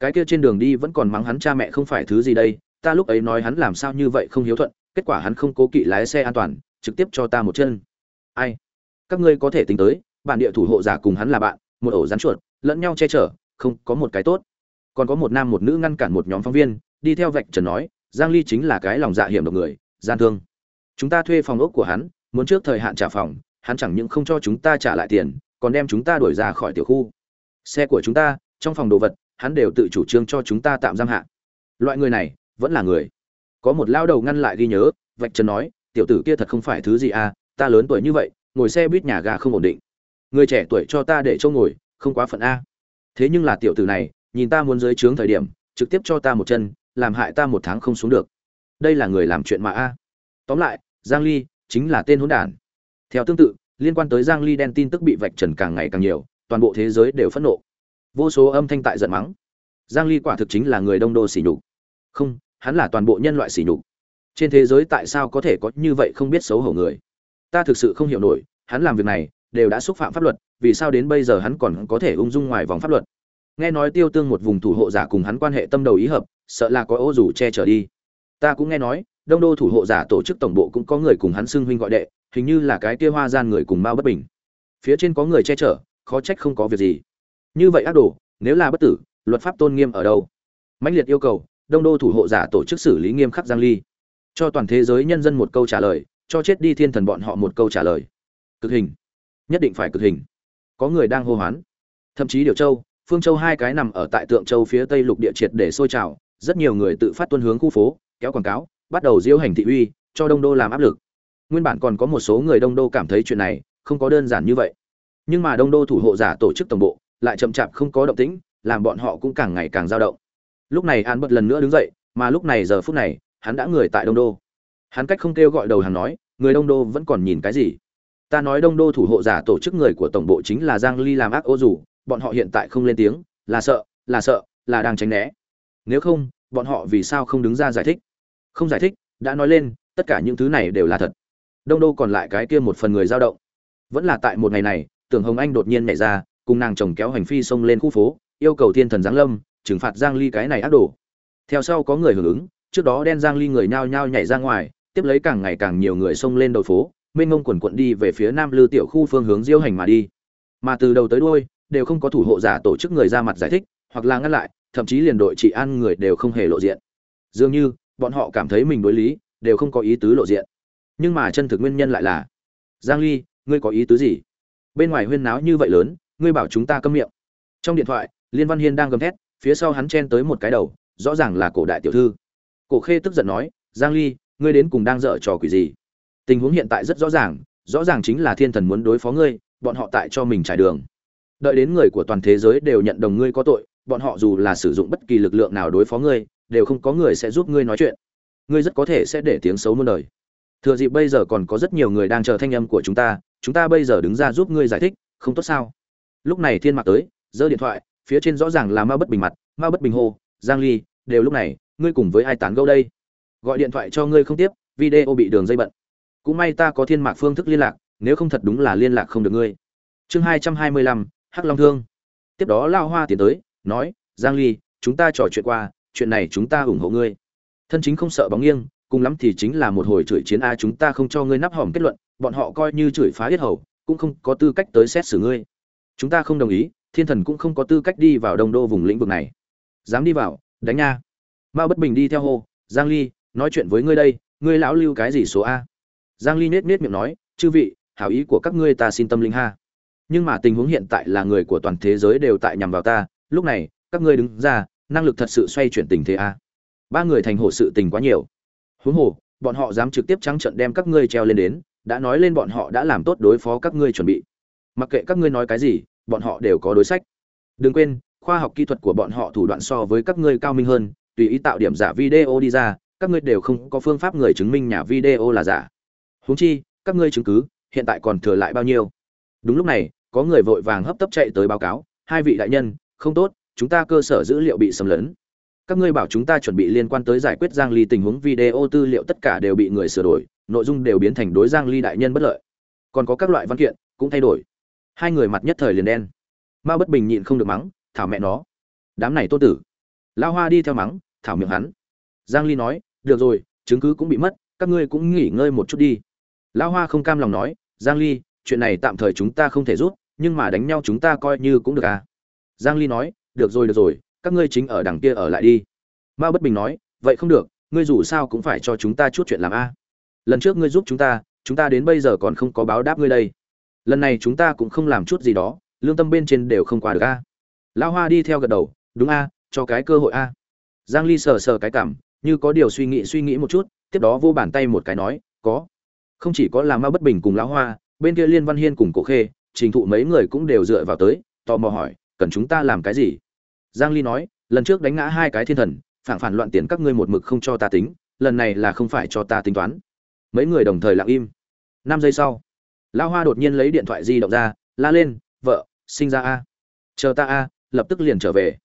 cái kia trên đường đi vẫn còn mắng hắn cha mẹ không phải thứ gì đây, ta lúc ấy nói hắn làm sao như vậy không hiếu thuận, kết quả hắn không cố kỵ lái xe an toàn, trực tiếp cho ta một chân. Ai? Các ngươi có thể tính tới, bản địa thủ hộ giả cùng hắn là bạn, một ổ rắn chuột, lẫn nhau che chở, không, có một cái tốt. Còn có một nam một nữ ngăn cản một nhóm phóng viên, đi theo vạch trần nói, giang ly chính là cái lòng dạ hiểm độc người, gian thương. Chúng ta thuê phòng ốc của hắn, muốn trước thời hạn trả phòng, hắn chẳng những không cho chúng ta trả lại tiền, còn đem chúng ta đuổi ra khỏi tiểu khu. Xe của chúng ta, trong phòng đồ vật hắn đều tự chủ trương cho chúng ta tạm giam hạ. Loại người này, vẫn là người. Có một lao đầu ngăn lại ghi nhớ, vạch trần nói, tiểu tử kia thật không phải thứ gì à ta lớn tuổi như vậy, ngồi xe buýt nhà ga không ổn định. Người trẻ tuổi cho ta để trông ngồi, không quá phận a. Thế nhưng là tiểu tử này, nhìn ta muốn dưới trướng thời điểm, trực tiếp cho ta một chân, làm hại ta một tháng không xuống được. Đây là người làm chuyện mà a. Tóm lại, giang ly chính là tên hỗn đản. Theo tương tự, liên quan tới giang ly đen tin tức bị vạch trần càng ngày càng nhiều, toàn bộ thế giới đều phẫn nộ vô số âm thanh tại giận mắng. Giang ly quả thực chính là người đông đô xỉ nhục. Không, hắn là toàn bộ nhân loại xỉ nhục. Trên thế giới tại sao có thể có như vậy không biết xấu hổ người? Ta thực sự không hiểu nổi, hắn làm việc này đều đã xúc phạm pháp luật, vì sao đến bây giờ hắn còn có thể ung dung ngoài vòng pháp luật? Nghe nói tiêu tương một vùng thủ hộ giả cùng hắn quan hệ tâm đầu ý hợp, sợ là có ô rủ che chở đi. Ta cũng nghe nói, đông đô thủ hộ giả tổ chức tổng bộ cũng có người cùng hắn xưng huynh gọi đệ, hình như là cái kia hoa gian người cùng mao bất bình. Phía trên có người che chở, khó trách không có việc gì như vậy ác đồ, nếu là bất tử, luật pháp tôn nghiêm ở đâu? Mãnh liệt yêu cầu, đông đô thủ hộ giả tổ chức xử lý nghiêm khắc giang ly. Cho toàn thế giới nhân dân một câu trả lời, cho chết đi thiên thần bọn họ một câu trả lời. Cực hình. Nhất định phải cực hình. Có người đang hô hoán. Thậm chí điều châu, phương châu hai cái nằm ở tại tượng châu phía tây lục địa triệt để sôi trào, rất nhiều người tự phát tuân hướng khu phố, kéo quảng cáo, bắt đầu diêu hành thị uy, cho đông đô làm áp lực. Nguyên bản còn có một số người đông đô cảm thấy chuyện này không có đơn giản như vậy. Nhưng mà đông đô thủ hộ giả tổ chức tổng bộ lại chậm chạp không có động tĩnh, làm bọn họ cũng càng ngày càng dao động. Lúc này an bật lần nữa đứng dậy, mà lúc này giờ phút này, hắn đã người tại đông đô. Hắn cách không kêu gọi đầu hàng nói, người đông đô vẫn còn nhìn cái gì? Ta nói đông đô thủ hộ giả tổ chức người của tổng bộ chính là giang ly làm ác ô dù, bọn họ hiện tại không lên tiếng, là sợ là sợ, là đang tránh né. Nếu không, bọn họ vì sao không đứng ra giải thích? Không giải thích, đã nói lên, tất cả những thứ này đều là thật. Đông đô còn lại cái kia một phần người dao động. Vẫn là tại một ngày này, tưởng hồng anh đột nhiên nhảy ra cùng nàng chồng kéo hành phi xông lên khu phố, yêu cầu thiên thần giáng lâm, trừng phạt giang ly cái này ác đồ. Theo sau có người hưởng ứng, trước đó đen giang ly người nhao nhao nhảy ra ngoài, tiếp lấy càng ngày càng nhiều người xông lên đầu phố, mênh mông quần quận đi về phía nam lư tiểu khu phương hướng diêu hành mà đi. Mà từ đầu tới đuôi, đều không có thủ hộ giả tổ chức người ra mặt giải thích, hoặc là ngăn lại, thậm chí liền đội trị an người đều không hề lộ diện. Dường như, bọn họ cảm thấy mình đối lý, đều không có ý tứ lộ diện. Nhưng mà chân thực nguyên nhân lại là, giang ly, ngươi có ý tứ gì? Bên ngoài huyên náo như vậy lớn ngươi bảo chúng ta câm miệng. Trong điện thoại, liên văn hiên đang gầm thét, phía sau hắn chen tới một cái đầu, rõ ràng là cổ đại tiểu thư. Cổ khê tức giận nói, giang ly, ngươi đến cùng đang dở trò quỷ gì? Tình huống hiện tại rất rõ ràng rõ ràng chính là thiên thần muốn đối phó ngươi, bọn họ tại cho mình trải đường. Đợi đến người của toàn thế giới đều nhận đồng ngươi có tội, bọn họ dù là sử dụng bất kỳ lực lượng nào đối phó ngươi, đều không có người sẽ giúp ngươi nói chuyện. Ngươi rất có thể sẽ để tiếng xấu muôn đời. Thừa dịp bây giờ còn có rất nhiều người đang chờ thanh âm của chúng ta chúng ta bây giờ đứng ra giúp ngươi giải thích, không tốt sao? Lúc này thiên mạc tới, giơ điện thoại, phía trên rõ ràng là ma bất bình mặt ma bất bình hô, giang ly, đều lúc này, ngươi cùng với ai tán gẫu đây? Gọi điện thoại cho ngươi không tiếp, video bị đường dây bận. Cũng may ta có thiên mạc phương thức liên lạc, nếu không thật đúng là liên lạc không được ngươi. Chương hai trăm hai mươi lăm, hắc long thương. Tiếp đó lao hoa tiến tới, nói, giang ly, chúng ta trò chuyện qua, chuyện này chúng ta ủng hộ ngươi. Thân chính không sợ bóng nghiêng, cùng lắm thì chính là một hồi chửi chiến a, chúng ta không cho ngươi nắp hòm kết luận, bọn họ coi như chửi phá hết hầu, cũng không có tư cách tới xét xử ngươi chúng ta không đồng ý, thiên thần cũng không có tư cách đi vào đông đô vùng lĩnh vực này. Dám đi vào, đánh nha mao bất bình đi theo hô, giang ly, nói chuyện với ngươi đây, ngươi lão lưu cái gì số a? Giang ly nết nết miệng nói, chư vị, hảo ý của các ngươi ta xin tâm linh ha. Nhưng mà tình huống hiện tại là người của toàn thế giới đều tại nhằm vào ta, lúc này, các ngươi đứng ra, năng lực thật sự xoay chuyển tình thế a. Ba người thành hộ sự tình quá nhiều. Huống hồ, bọn họ dám trực tiếp trắng trận đem các ngươi treo lên đến, đã nói lên bọn họ đã làm tốt đối phó các ngươi chuẩn bị mặc kệ các ngươi nói cái gì, bọn họ đều có đối sách. Đừng quên, khoa học kỹ thuật của bọn họ thủ đoạn so với các ngươi cao minh hơn, tùy ý tạo điểm giả video đi ra, các ngươi đều không có phương pháp người chứng minh nhà video là giả. Huống chi, các ngươi chứng cứ, hiện tại còn thừa lại bao nhiêu? Đúng lúc này, có người vội vàng hấp tấp chạy tới báo cáo, hai vị đại nhân, không tốt, chúng ta cơ sở dữ liệu bị xâm lấn. Các ngươi bảo chúng ta chuẩn bị liên quan tới giải quyết giang ly tình huống video tư liệu tất cả đều bị người sửa đổi, nội dung đều biến thành đối giang ly đại nhân bất lợi. Còn có các loại văn kiện cũng thay đổi hai người mặt nhất thời liền đen. Ma bất bình nhịn không được mắng, thảo mẹ nó, đám này tô tử. Lao hoa đi theo mắng, thảo miệng hắn. Giang ly nói, được rồi, chứng cứ cũng bị mất, các ngươi cũng nghỉ ngơi một chút đi. Lao hoa không cam lòng nói, giang ly, chuyện này tạm thời chúng ta không thể rút nhưng mà đánh nhau chúng ta coi như cũng được à. Giang ly nói, được rồi được rồi, các ngươi chính ở đằng kia ở lại đi. Mao bất bình nói, vậy không được, ngươi dù sao cũng phải cho chúng ta chút chuyện làm a. Lần trước ngươi giúp chúng ta chúng ta đến bây giờ còn không có báo đáp ngươi đây lần này chúng ta cũng không làm chút gì đó, lương tâm bên trên đều không qua được a. Lão hoa đi theo gật đầu, đúng a, cho cái cơ hội a. Giang ly sờ sờ cái cảm, như có điều suy nghĩ suy nghĩ một chút, tiếp đó vô bàn tay một cái nói, có. Không chỉ có làm ma bất bình cùng lão hoa, bên kia liên văn hiên cùng cổ khê, trình thụ mấy người cũng đều dựa vào tới, tò mò hỏi, cần chúng ta làm cái gì? Giang ly nói, lần trước đánh ngã hai cái thiên thần, phản phản loạn tiền các ngươi một mực không cho ta tính, lần này là không phải cho ta tính toán. Mấy người đồng thời lặng im. Năm giây sau lão hoa đột nhiên lấy điện thoại di động ra, la lên, vợ, sinh ra a. Chờ ta a, lập tức liền trở về.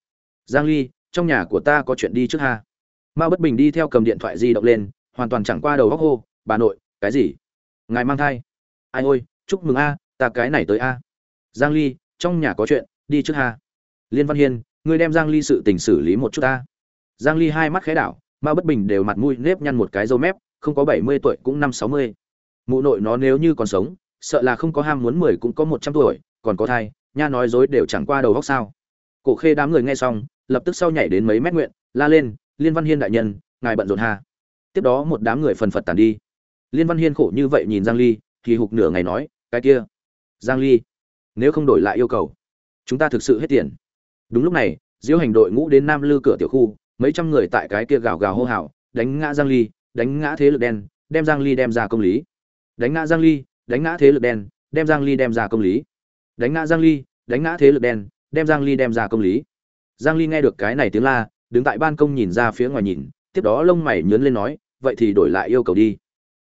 Giang ly, trong nhà của ta có chuyện đi trước ha. Mao bất bình đi theo cầm điện thoại di động lên, hoàn toàn chẳng qua đầu góc hô, bà nội, cái gì? Ngài mang thai? Ai ôi, chúc mừng a, ta cái này tới a. Giang ly, trong nhà có chuyện, đi trước ha. Liên văn hiên, ngươi đem giang ly sự tình xử lý một chút ta. Giang ly hai mắt khẽ đảo, mao bất bình đều mặt mũi nếp nhăn một cái râu mép, không có 70 tuổi cũng năm 60. mụ nội nó nếu như còn sống sợ là không có ham muốn 10 cũng có 100 tuổi, còn có thai, nha nói dối đều chẳng qua đầu góc sao. Cổ khê đám người nghe xong, lập tức sau nhảy đến mấy mét nguyện, la lên, liên văn hiên đại nhân, ngài bận rộn ha. Tiếp đó một đám người phần phật tàn đi. Liên văn hiên khổ như vậy nhìn giang ly, thì hục nửa ngày nói, cái kia, giang ly, nếu không đổi lại yêu cầu, chúng ta thực sự hết tiền. Đúng lúc này diễu hành đội ngũ đến nam lư cửa tiểu khu, mấy trăm người tại cái kia gào gào hô hào, đánh ngã giang ly, đánh ngã thế lực đen, đem giang ly đem ra công lý. Đánh ngã giang ly đánh ngã thế lực đen, đem giang ly đem ra công lý. Đánh ngã giang ly, đánh ngã thế lực đen, đem giang ly đem ra công lý. Giang ly nghe được cái này tiếng la, đứng tại ban công nhìn ra phía ngoài nhìn, tiếp đó lông mày nhướng lên nói, vậy thì đổi lại yêu cầu đi.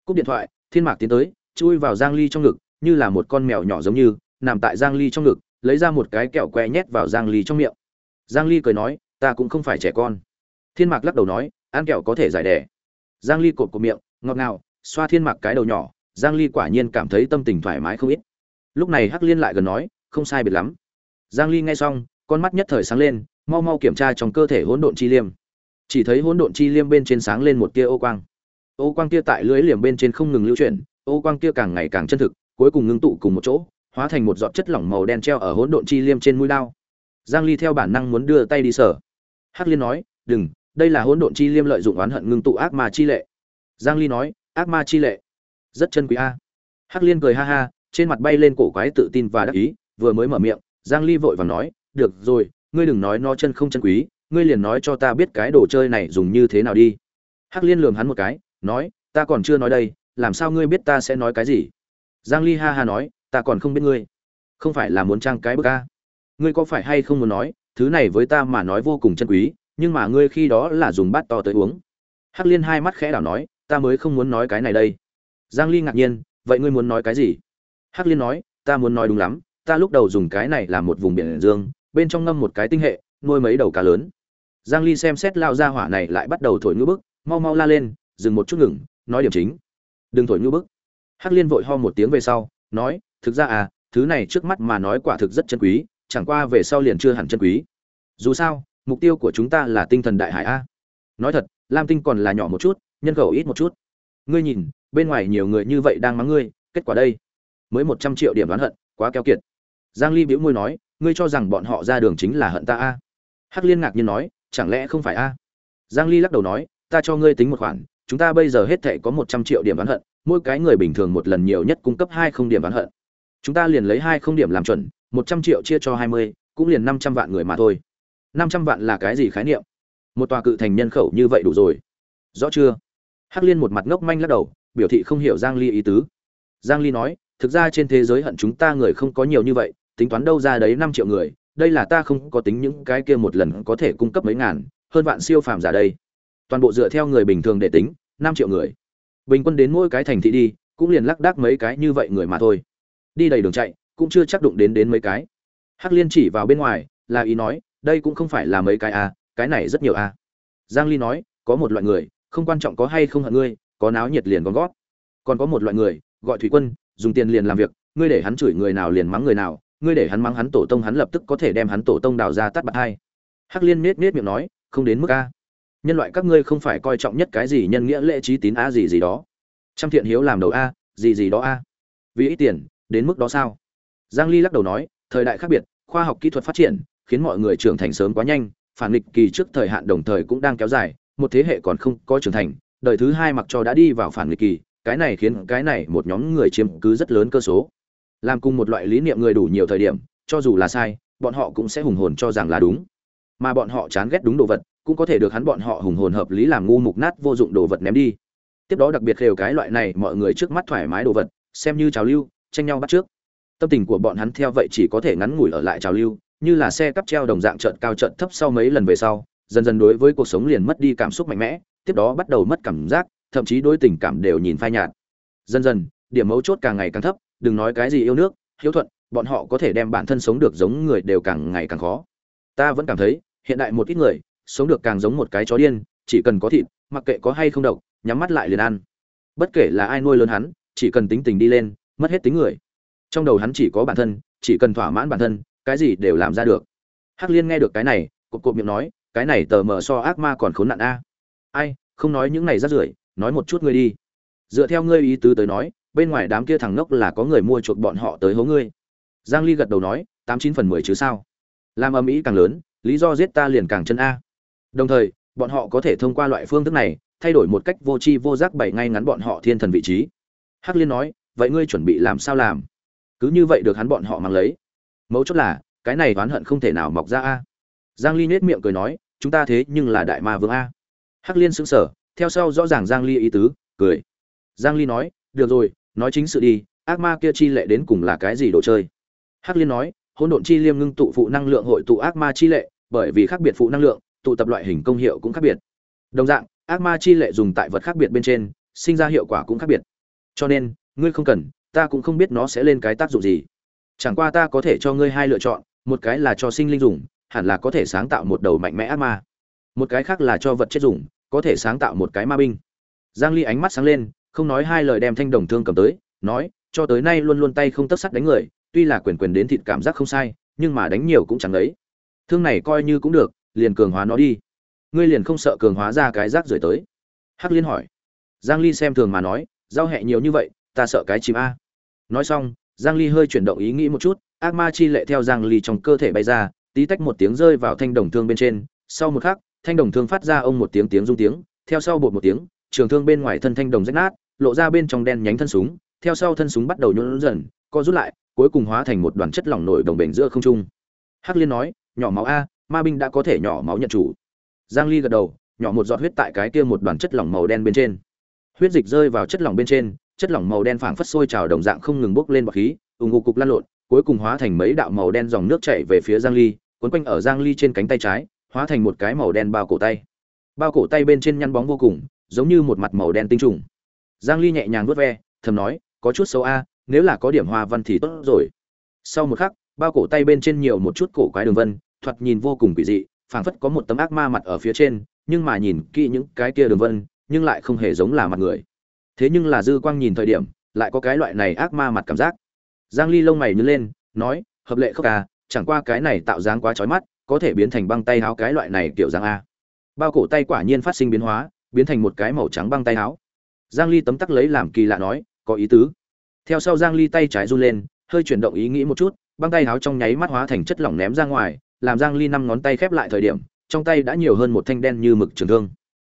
Cúp điện thoại, thiên mạc tiến tới, chui vào giang ly trong ngực, như là một con mèo nhỏ giống như, nằm tại giang ly trong ngực, lấy ra một cái kẹo que nhét vào giang ly trong miệng. Giang ly cười nói, ta cũng không phải trẻ con. Thiên mạc lắc đầu nói, ăn kẹo có thể giải đẻ. Giang ly cột cột miệng, ngọt ngào, xoa thiên mạc cái đầu nhỏ giang ly quả nhiên cảm thấy tâm tình thoải mái không ít. Lúc này hắc liên lại gần nói, không sai biệt lắm. Giang ly nghe xong, con mắt nhất thời sáng lên, mau mau kiểm tra trong cơ thể hỗn độn chi liêm. Chỉ thấy hỗn độn chi liêm bên trên sáng lên một tia ô quang. Ô quang kia tại lưới liềm bên trên không ngừng lưu chuyển, ô quang kia càng ngày càng chân thực, cuối cùng ngưng tụ cùng một chỗ, hóa thành một giọt chất lỏng màu đen treo ở hỗn độn chi liêm trên mũi đao. Giang ly theo bản năng muốn đưa tay đi sở hắc liên nói, đừng, đây là hỗn độn chi liêm lợi dụng oán hận ngưng tụ ác ma chi lệ. Giang ly nói, ác ma chi lệ? Rất chân quý a. Hắc liên cười ha ha, trên mặt bay lên cổ quái tự tin và đắc ý, vừa mới mở miệng, giang ly vội vàng nói, được rồi, ngươi đừng nói nó chân không chân quý, ngươi liền nói cho ta biết cái đồ chơi này dùng như thế nào đi. Hắc liên lườm hắn một cái, nói, ta còn chưa nói đây, làm sao ngươi biết ta sẽ nói cái gì? Giang ly ha ha nói, ta còn không biết ngươi. Không phải là muốn trang cái bức a. Ngươi có phải hay không muốn nói, thứ này với ta mà nói vô cùng chân quý, nhưng mà ngươi khi đó là dùng bát to tới uống. Hắc liên hai mắt khẽ đảo nói, ta mới không muốn nói cái này đây giang ly ngạc nhiên, vậy ngươi muốn nói cái gì? Hắc liên nói, ta muốn nói đúng lắm, ta lúc đầu dùng cái này làm một vùng biển dương, bên trong ngâm một cái tinh hệ, nuôi mấy đầu cá lớn. Giang ly xem xét lao ra hỏa này lại bắt đầu thổi ngư bức, mau mau la lên, dừng một chút ngừng, nói điểm chính. Đừng thổi ngư bức. Hắc liên vội ho một tiếng về sau, nói, thực ra à thứ này trước mắt mà nói quả thực rất chân quý, chẳng qua về sau liền chưa hẳn chân quý. Dù sao, mục tiêu của chúng ta là tinh thần đại hải a. Nói thật, lam tinh còn là nhỏ một chút, nhân khẩu ít một chút. Ngươi nhìn bên ngoài nhiều người như vậy đang mắng ngươi kết quả đây. Mới một trăm triệu điểm đoán hận quá keo kiệt. Giang ly bĩu môi nói ngươi cho rằng bọn họ ra đường chính là hận ta a? Hắc liên ngạc nhiên nói chẳng lẽ không phải a? Giang ly lắc đầu nói ta cho ngươi tính một khoản chúng ta bây giờ hết thảy có 100 triệu điểm đoán hận mỗi cái người bình thường một lần nhiều nhất cung cấp hai không điểm đoán hận. Chúng ta liền lấy hai không điểm làm chuẩn 100 triệu chia cho 20, cũng liền 500 vạn người mà thôi. 500 vạn là cái gì khái niệm? Một tòa cự thành nhân khẩu như vậy đủ rồi. Rõ chưa? Hắc liên một mặt ngốc manh lắc đầu biểu thị không hiểu giang ly ý tứ. Giang ly nói, thực ra trên thế giới hận chúng ta người không có nhiều như vậy, tính toán đâu ra đấy 5 triệu người, đây là ta không có tính những cái kia một lần có thể cung cấp mấy ngàn, hơn vạn siêu phàm giả đây. Toàn bộ dựa theo người bình thường để tính 5 triệu người. Bình quân đến mỗi cái thành thị đi, cũng liền lắc đác mấy cái như vậy người mà thôi. Đi đầy đường chạy, cũng chưa chắc đụng đến đến mấy cái. Hắc liên chỉ vào bên ngoài, là ý nói, đây cũng không phải là mấy cái à cái này rất nhiều à. Giang ly nói, có một loại người, không quan trọng có hay không hận ngươi có náo nhiệt liền con gót còn có một loại người, gọi thủy quân, dùng tiền liền làm việc, ngươi để hắn chửi người nào liền mắng người nào, ngươi để hắn mắng hắn tổ tông hắn lập tức có thể đem hắn tổ tông đào ra tắt bạc hai. Hắc liên nết nết miệng nói, không đến mức a. Nhân loại các ngươi không phải coi trọng nhất cái gì nhân nghĩa lễ trí tín a gì gì đó. Trăm thiện hiếu làm đầu a, gì gì đó a. Vì ít tiền, đến mức đó sao? Giang ly lắc đầu nói, thời đại khác biệt, khoa học kỹ thuật phát triển, khiến mọi người trưởng thành sớm quá nhanh, phản nghịch kỳ trước thời hạn đồng thời cũng đang kéo dài, một thế hệ còn không có trưởng thành đời thứ hai mặc cho đã đi vào phản nghịch kỳ, cái này khiến cái này một nhóm người chiếm cứ rất lớn cơ số. Làm cùng một loại lý niệm người đủ nhiều thời điểm, cho dù là sai, bọn họ cũng sẽ hùng hồn cho rằng là đúng. Mà bọn họ chán ghét đúng đồ vật, cũng có thể được hắn bọn họ hùng hồn hợp lý làm ngu mục nát vô dụng đồ vật ném đi. Tiếp đó đặc biệt đều cái loại này mọi người trước mắt thoải mái đồ vật, xem như trào lưu, tranh nhau bắt trước. Tâm tình của bọn hắn theo vậy chỉ có thể ngắn ngủi ở lại trào lưu, như là xe cắp treo đồng dạng trận cao trận thấp sau mấy lần về sau, dần dần đối với cuộc sống liền mất đi cảm xúc mạnh mẽ tiếp đó bắt đầu mất cảm giác, thậm chí đối tình cảm đều nhìn phai nhạt. Dần dần, điểm mấu chốt càng ngày càng thấp, đừng nói cái gì yêu nước, hiếu thuận, bọn họ có thể đem bản thân sống được giống người đều càng ngày càng khó. Ta vẫn cảm thấy, hiện đại một ít người, sống được càng giống một cái chó điên, chỉ cần có thịt, mặc kệ có hay không độc, nhắm mắt lại liền ăn. Bất kể là ai nuôi lớn hắn, chỉ cần tính tình đi lên, mất hết tính người. Trong đầu hắn chỉ có bản thân, chỉ cần thỏa mãn bản thân, cái gì đều làm ra được. Hắc liên nghe được cái này cộp cộp miệng nói, cái này tờ mờ so ác ma còn khốn nạn a ai, không nói những này rắt rưởi, nói một chút ngươi đi. Dựa theo ngươi ý tứ tới nói, bên ngoài đám kia thằng ngốc là có người mua chuộc bọn họ tới hố ngươi. Giang ly gật đầu nói, tám chín phần mười chứ sao? Làm âm ý càng lớn, lý do giết ta liền càng chân a. Đồng thời, bọn họ có thể thông qua loại phương thức này, thay đổi một cách vô tri vô giác bày ngay ngắn bọn họ thiên thần vị trí. Hắc liên nói, vậy ngươi chuẩn bị làm sao làm? Cứ như vậy được hắn bọn họ mang lấy. Mấu chốt là, cái này oán hận không thể nào mọc ra a. Giang ly nết miệng cười nói, chúng ta thế nhưng là đại ma vương a hắc liên sững sờ, theo sau rõ ràng giang ly ý tứ, cười. Giang ly nói, được rồi, nói chính sự đi, ác ma kia chi lệ đến cùng là cái gì đồ chơi? Hắc liên nói, hỗn độn chi liêm ngưng tụ phụ năng lượng hội tụ ác ma chi lệ, bởi vì khác biệt phụ năng lượng, tụ tập loại hình công hiệu cũng khác biệt. Đồng dạng, ác ma chi lệ dùng tại vật khác biệt bên trên, sinh ra hiệu quả cũng khác biệt. Cho nên, ngươi không cần, ta cũng không biết nó sẽ lên cái tác dụng gì. Chẳng qua ta có thể cho ngươi hai lựa chọn, một cái là cho sinh linh dùng, hẳn là có thể sáng tạo một đầu mạnh mẽ ác ma. Một cái khác là cho vật chết dùng có thể sáng tạo một cái ma binh. Giang ly ánh mắt sáng lên, không nói hai lời đem thanh đồng thương cầm tới, nói, cho tới nay luôn luôn tay không tất sắt đánh người, tuy là quyền quyền đến thịt cảm giác không sai, nhưng mà đánh nhiều cũng chẳng ấy. Thương này coi như cũng được, liền cường hóa nó đi. Ngươi liền không sợ cường hóa ra cái rác rưởi tới? Hắc liên hỏi. Giang ly xem thường mà nói, giao hẹ nhiều như vậy, ta sợ cái chìm a. Nói xong, giang ly hơi chuyển động ý nghĩ một chút, ác ma chi lệ theo giang ly trong cơ thể bay ra, tí tách một tiếng rơi vào thanh đồng thương bên trên. Sau một khắc thanh đồng thương phát ra ông một tiếng tiếng rung tiếng, theo sau bột một tiếng, trường thương bên ngoài thân thanh đồng rách nát, lộ ra bên trong đen nhánh thân súng, theo sau thân súng bắt đầu nhún dần, co rút lại, cuối cùng hóa thành một đoàn chất lỏng nổi đồng bền giữa không trung. Hắc liên nói, nhỏ máu a, ma binh đã có thể nhỏ máu nhận chủ. Giang ly gật đầu, nhỏ một giọt huyết tại cái kia một đoàn chất lỏng màu đen bên trên. Huyết dịch rơi vào chất lỏng bên trên, chất lỏng màu đen phảng phất sôi trào đồng dạng không ngừng bốc lên bọt khí ung hộ cục lăn lộn, cuối cùng hóa thành mấy đạo màu đen dòng nước chảy về phía giang ly, quấn quanh ở giang ly trên cánh tay trái hóa thành một cái màu đen bao cổ tay. Bao cổ tay bên trên nhăn bóng vô cùng, giống như một mặt màu đen tinh trùng. Giang ly nhẹ nhàng vuốt ve, thầm nói, có chút xấu a, nếu là có điểm hoa văn thì tốt rồi. Sau một khắc, bao cổ tay bên trên nhiều một chút cổ quái đường vân, thoạt nhìn vô cùng quỷ dị, phảng phất có một tấm ác ma mặt ở phía trên, nhưng mà nhìn kỹ những cái kia đường vân, nhưng lại không hề giống là mặt người. Thế nhưng là dư quang nhìn thời điểm, lại có cái loại này ác ma mặt cảm giác. Giang ly lông mày nhướng lên, nói, hợp lệ khóc à chẳng qua cái này tạo dáng quá chói mắt có thể biến thành băng tay áo cái loại này kiểu dáng a. Bao cổ tay quả nhiên phát sinh biến hóa, biến thành một cái màu trắng băng tay áo giang ly tấm tắc lấy làm kỳ lạ nói, có ý tứ. Theo sau giang ly tay trái run lên, hơi chuyển động ý nghĩ một chút, băng tay áo trong nháy mắt hóa thành chất lỏng ném ra ngoài, làm giang ly năm ngón tay khép lại thời điểm, trong tay đã nhiều hơn một thanh đen như mực trường thương.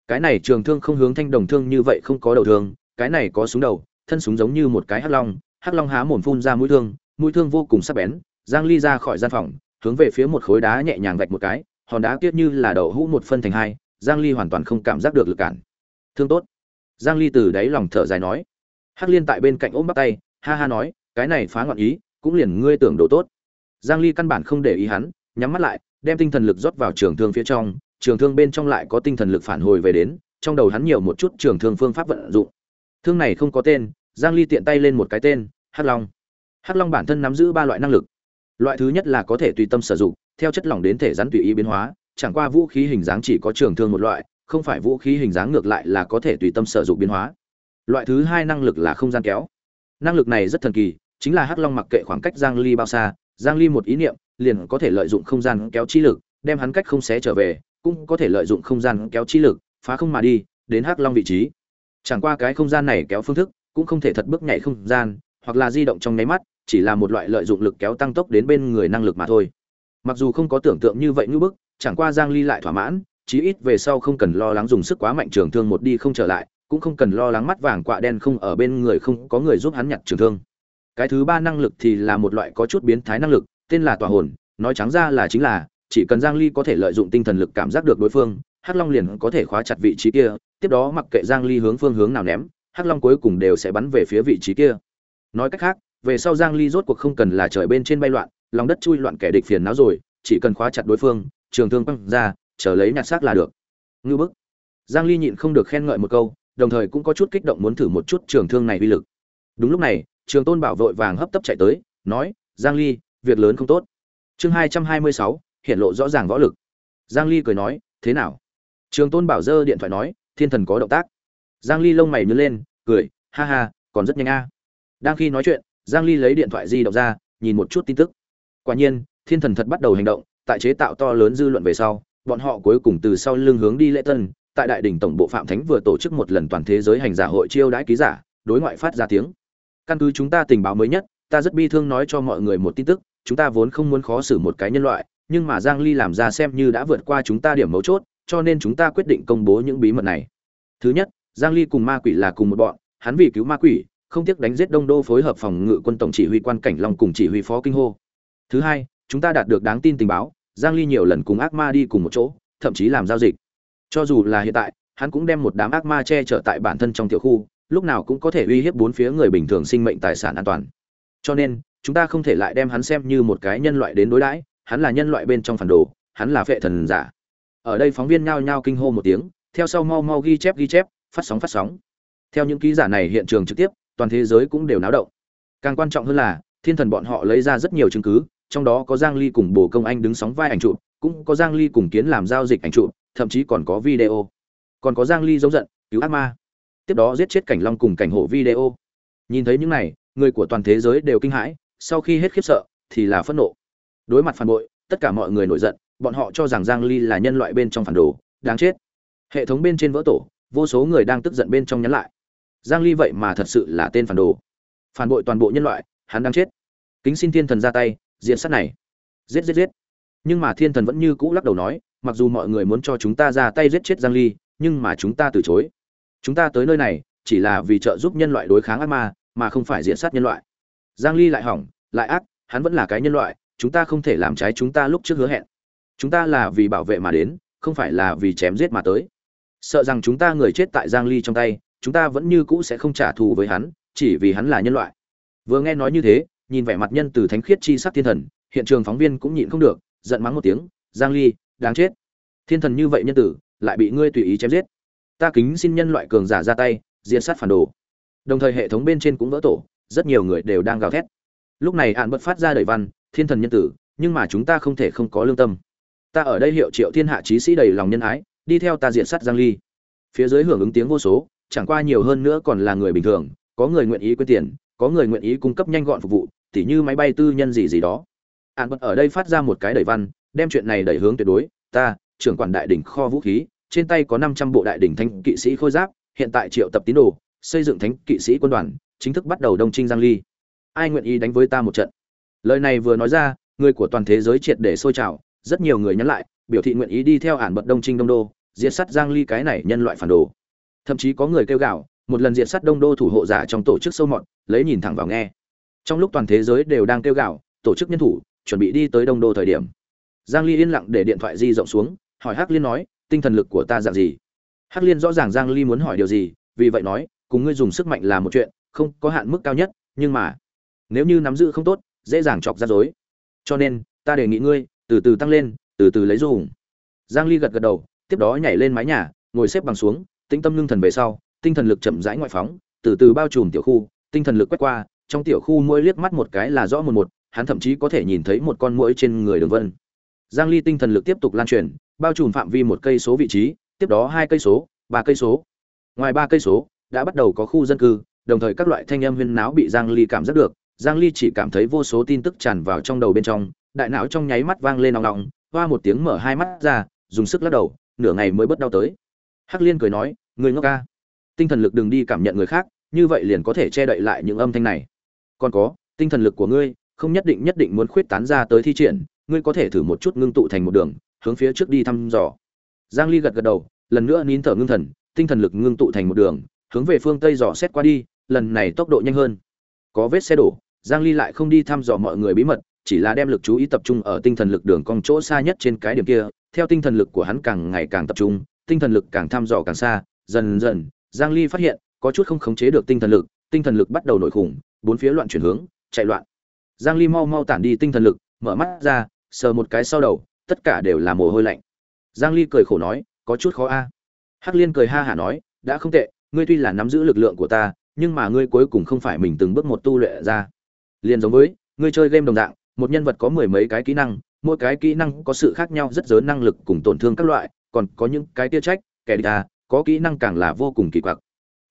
Cái này trường thương không hướng thanh đồng thương như vậy không có đầu thương, cái này có súng đầu, thân súng giống như một cái hắc long hắc long há mồm phun ra mũi thương mũi thương vô cùng sắc bén, giang ly ra khỏi gian phòng hướng về phía một khối đá nhẹ nhàng vạch một cái, hòn đá kiết như là đậu hũ một phân thành hai, giang ly hoàn toàn không cảm giác được lực cản. Thương tốt. Giang ly từ đáy lòng thở dài nói. Hắc liên tại bên cạnh ôm bắt tay, ha ha nói, cái này phá ngọn ý, cũng liền ngươi tưởng đồ tốt. Giang ly căn bản không để ý hắn, nhắm mắt lại, đem tinh thần lực rót vào trường thương phía trong, trường thương bên trong lại có tinh thần lực phản hồi về đến, trong đầu hắn nhiều một chút trường thương phương pháp vận dụng. Thương này không có tên, giang ly tiện tay lên một cái tên, hắc long. Hắc long bản thân nắm giữ ba loại năng lực loại thứ nhất là có thể tùy tâm sử dụng, theo chất lỏng đến thể rắn tùy ý biến hóa, chẳng qua vũ khí hình dáng chỉ có trường thương một loại, không phải vũ khí hình dáng ngược lại là có thể tùy tâm sử dụng biến hóa. Loại thứ hai năng lực là không gian kéo. Năng lực này rất thần kỳ, chính là hắc long mặc kệ khoảng cách giang ly bao xa, giang ly một ý niệm, liền có thể lợi dụng không gian kéo chi lực, đem hắn cách không xé trở về, cũng có thể lợi dụng không gian kéo chi lực, phá không mà đi, đến hắc long vị trí. Chẳng qua cái không gian này kéo phương thức, cũng không thể thật bước nhảy không gian, hoặc là di động trong nháy mắt chỉ là một loại lợi dụng lực kéo tăng tốc đến bên người năng lực mà thôi. Mặc dù không có tưởng tượng như vậy như bức, chẳng qua giang ly lại thỏa mãn, chí ít về sau không cần lo lắng dùng sức quá mạnh trường thương một đi không trở lại, cũng không cần lo lắng mắt vàng quạ đen không ở bên người không có người giúp hắn nhặt trường thương. Cái thứ ba năng lực thì là một loại có chút biến thái năng lực, tên là tòa hồn, nói trắng ra là chính là, chỉ cần giang ly có thể lợi dụng tinh thần lực cảm giác được đối phương, hắc long liền có thể khóa chặt vị trí kia, tiếp đó mặc kệ giang ly hướng phương hướng nào ném, hắc long cuối cùng đều sẽ bắn về phía vị trí kia. Nói cách khác về sau giang ly rốt cuộc không cần là trời bên trên bay loạn lòng đất chui loạn kẻ địch phiền não rồi chỉ cần khóa chặt đối phương trường thương quăng ra chờ lấy nhặt xác là được. Ngư bức. Giang ly nhịn không được khen ngợi một câu đồng thời cũng có chút kích động muốn thử một chút trường thương này uy lực. Đúng lúc này trường tôn bảo vội vàng hấp tấp chạy tới nói giang ly việc lớn không tốt. Chương 226, hiện lộ rõ ràng võ lực. Giang ly cười nói thế nào? Trường tôn bảo dơ điện thoại nói thiên thần có động tác. Giang ly lông mày nhướng lên cười ha ha còn rất nhanh a. Đang khi nói chuyện giang ly lấy điện thoại di động ra, nhìn một chút tin tức. Quả nhiên, thiên thần thật bắt đầu hành động, tại chế tạo to lớn dư luận về sau, bọn họ cuối cùng từ sau lưng hướng đi lễ tân, tại đại đỉnh tổng bộ phạm thánh vừa tổ chức một lần toàn thế giới hành giả hội chiêu đãi ký giả, đối ngoại phát ra tiếng. Căn cứ chúng ta tình báo mới nhất, ta rất bi thương nói cho mọi người một tin tức, chúng ta vốn không muốn khó xử một cái nhân loại, nhưng mà giang ly làm ra xem như đã vượt qua chúng ta điểm mấu chốt, cho nên chúng ta quyết định công bố những bí mật này. Thứ nhất, giang ly cùng ma quỷ là cùng một bọn, hắn vì cứu ma quỷ không tiếc đánh giết đông đô phối hợp phòng ngự quân tổng chỉ huy quan cảnh long cùng chỉ huy phó kinh hô. Thứ hai, chúng ta đạt được đáng tin tình báo, giang ly nhiều lần cùng ác ma đi cùng một chỗ, thậm chí làm giao dịch. Cho dù là hiện tại, hắn cũng đem một đám ác ma che chở tại bản thân trong tiểu khu, lúc nào cũng có thể uy hiếp bốn phía người bình thường sinh mệnh tài sản an toàn. Cho nên, chúng ta không thể lại đem hắn xem như một cái nhân loại đến đối đãi, hắn là nhân loại bên trong phản đồ, hắn là phệ thần giả. Ở đây phóng viên nhao nhao kinh hô một tiếng, theo sau mau mau ghi chép ghi chép, phát sóng phát sóng. Theo những ký giả này hiện trường trực tiếp toàn thế giới cũng đều náo động. Càng quan trọng hơn là, thiên thần bọn họ lấy ra rất nhiều chứng cứ, trong đó có giang ly cùng bồ công anh đứng sóng vai ảnh chụp, cũng có giang ly cùng kiến làm giao dịch ảnh chụp, thậm chí còn có video. Còn có giang ly giống giận, cứu ác ma. Tiếp đó giết chết cảnh long cùng cảnh hộ video. Nhìn thấy những này, người của toàn thế giới đều kinh hãi, sau khi hết khiếp sợ, thì là phẫn nộ. Đối mặt phản bội, tất cả mọi người nổi giận, bọn họ cho rằng giang ly là nhân loại bên trong phản đồ, đáng chết. Hệ thống bên trên vỡ tổ, vô số người đang tức giận bên trong nhắn lại giang ly vậy mà thật sự là tên phản đồ. Phản bội toàn bộ nhân loại, hắn đang chết. Kính xin thiên thần ra tay, diện sát này. Giết giết giết. Nhưng mà thiên thần vẫn như cũ lắc đầu nói, mặc dù mọi người muốn cho chúng ta ra tay giết chết giang ly, nhưng mà chúng ta từ chối. Chúng ta tới nơi này, chỉ là vì trợ giúp nhân loại đối kháng ác ma, mà không phải diện sát nhân loại. Giang ly lại hỏng, lại ác, hắn vẫn là cái nhân loại, chúng ta không thể làm trái chúng ta lúc trước hứa hẹn. Chúng ta là vì bảo vệ mà đến, không phải là vì chém giết mà tới. Sợ rằng chúng ta người chết tại giang ly trong tay chúng ta vẫn như cũ sẽ không trả thù với hắn, chỉ vì hắn là nhân loại. Vừa nghe nói như thế, nhìn vẻ mặt nhân từ thánh khiết chi sắc thiên thần, hiện trường phóng viên cũng nhịn không được, giận mắng một tiếng, giang ly, đáng chết. Thiên thần như vậy nhân tử, lại bị ngươi tùy ý chém giết. Ta kính xin nhân loại cường giả ra tay, diệt sát phản đồ. Đồng thời hệ thống bên trên cũng vỡ tổ, rất nhiều người đều đang gào thét. Lúc này hạn bật phát ra đời văn, thiên thần nhân tử, nhưng mà chúng ta không thể không có lương tâm. Ta ở đây hiệu triệu thiên hạ trí sĩ đầy lòng nhân ái, đi theo ta diện sát giang ly. Phía dưới hưởng ứng tiếng vô số chẳng qua nhiều hơn nữa còn là người bình thường, có người nguyện ý quyên tiền, có người nguyện ý cung cấp nhanh gọn phục vụ, tỉ như máy bay tư nhân gì gì đó. Hạn bật ở đây phát ra một cái đẩy văn, đem chuyện này đẩy hướng tuyệt đối. Ta, trưởng quản đại đỉnh kho vũ khí, trên tay có 500 bộ đại đỉnh thánh kỵ sĩ khôi giáp, hiện tại triệu tập tín đồ, xây dựng thánh kỵ sĩ quân đoàn, chính thức bắt đầu đông trinh giang ly. Ai nguyện ý đánh với ta một trận? Lời này vừa nói ra, người của toàn thế giới triệt để sôi trào, rất nhiều người nhắn lại, biểu thị nguyện ý đi theo ản bật đông trinh đông đô, diệt sát giang ly cái này nhân loại phản đồ thậm chí có người kêu gào, một lần diệt sát đông đô thủ hộ giả trong tổ chức sâu mọt, lấy nhìn thẳng vào nghe. Trong lúc toàn thế giới đều đang kêu gào, tổ chức nhân thủ, chuẩn bị đi tới đông đô thời điểm. Giang ly yên lặng để điện thoại di rộng xuống, hỏi hắc liên nói, tinh thần lực của ta dạng gì? Hắc liên rõ ràng giang ly muốn hỏi điều gì, vì vậy nói, cùng ngươi dùng sức mạnh là một chuyện, không có hạn mức cao nhất, nhưng mà, nếu như nắm giữ không tốt, dễ dàng chọc ra rối. Cho nên, ta đề nghị ngươi, từ từ tăng lên, từ từ lấy dùng. Giang ly gật gật đầu, tiếp đó nhảy lên mái nhà, ngồi xếp bằng xuống tĩnh tâm ngưng thần về sau, tinh thần lực chậm rãi ngoại phóng, từ từ bao trùm tiểu khu, tinh thần lực quét qua, trong tiểu khu mỗi liếc mắt một cái là rõ một một, hắn thậm chí có thể nhìn thấy một con mũi trên người đường vân. Giang ly tinh thần lực tiếp tục lan truyền, bao trùm phạm vi một cây số vị trí, tiếp đó hai cây số, ba cây số. Ngoài ba cây số, đã bắt đầu có khu dân cư, đồng thời các loại thanh âm huyên náo bị giang ly cảm giác được. Giang ly chỉ cảm thấy vô số tin tức tràn vào trong đầu bên trong, đại não trong nháy mắt vang lên nòng nòng hoa một tiếng mở hai mắt ra, dùng sức lắc đầu, nửa ngày mới bớt đau tới hắc liên cười nói người ngốc ca. Tinh thần lực đừng đi cảm nhận người khác, như vậy liền có thể che đậy lại những âm thanh này. Còn có, tinh thần lực của ngươi, không nhất định nhất định muốn khuyết tán ra tới thi triển, ngươi có thể thử một chút ngưng tụ thành một đường, hướng phía trước đi thăm dò. Giang ly gật gật đầu, lần nữa nín thở ngưng thần, tinh thần lực ngưng tụ thành một đường, hướng về phương tây dò xét qua đi, lần này tốc độ nhanh hơn. Có vết xe đổ, giang ly lại không đi thăm dò mọi người bí mật, chỉ là đem lực chú ý tập trung ở tinh thần lực đường cong chỗ xa nhất trên cái điểm kia, theo tinh thần lực của hắn càng ngày càng tập trung tinh thần lực càng thăm dò càng xa, dần dần, giang ly phát hiện, có chút không khống chế được tinh thần lực, tinh thần lực bắt đầu nổi khủng, bốn phía loạn chuyển hướng, chạy loạn. Giang ly mau mau tản đi tinh thần lực, mở mắt ra, sờ một cái sau đầu, tất cả đều là mồ hôi lạnh. Giang ly cười khổ nói, có chút khó a. Hắc liên cười ha hả nói, đã không tệ, ngươi tuy là nắm giữ lực lượng của ta, nhưng mà ngươi cuối cùng không phải mình từng bước một tu luyện ra. Liền giống với, ngươi chơi game đồng dạng, một nhân vật có mười mấy cái kỹ năng, mỗi cái kỹ năng có sự khác nhau rất lớn năng lực cùng tổn thương các loại còn có những cái tia trách, kẻ địch ta có kỹ năng càng là vô cùng kỳ quặc.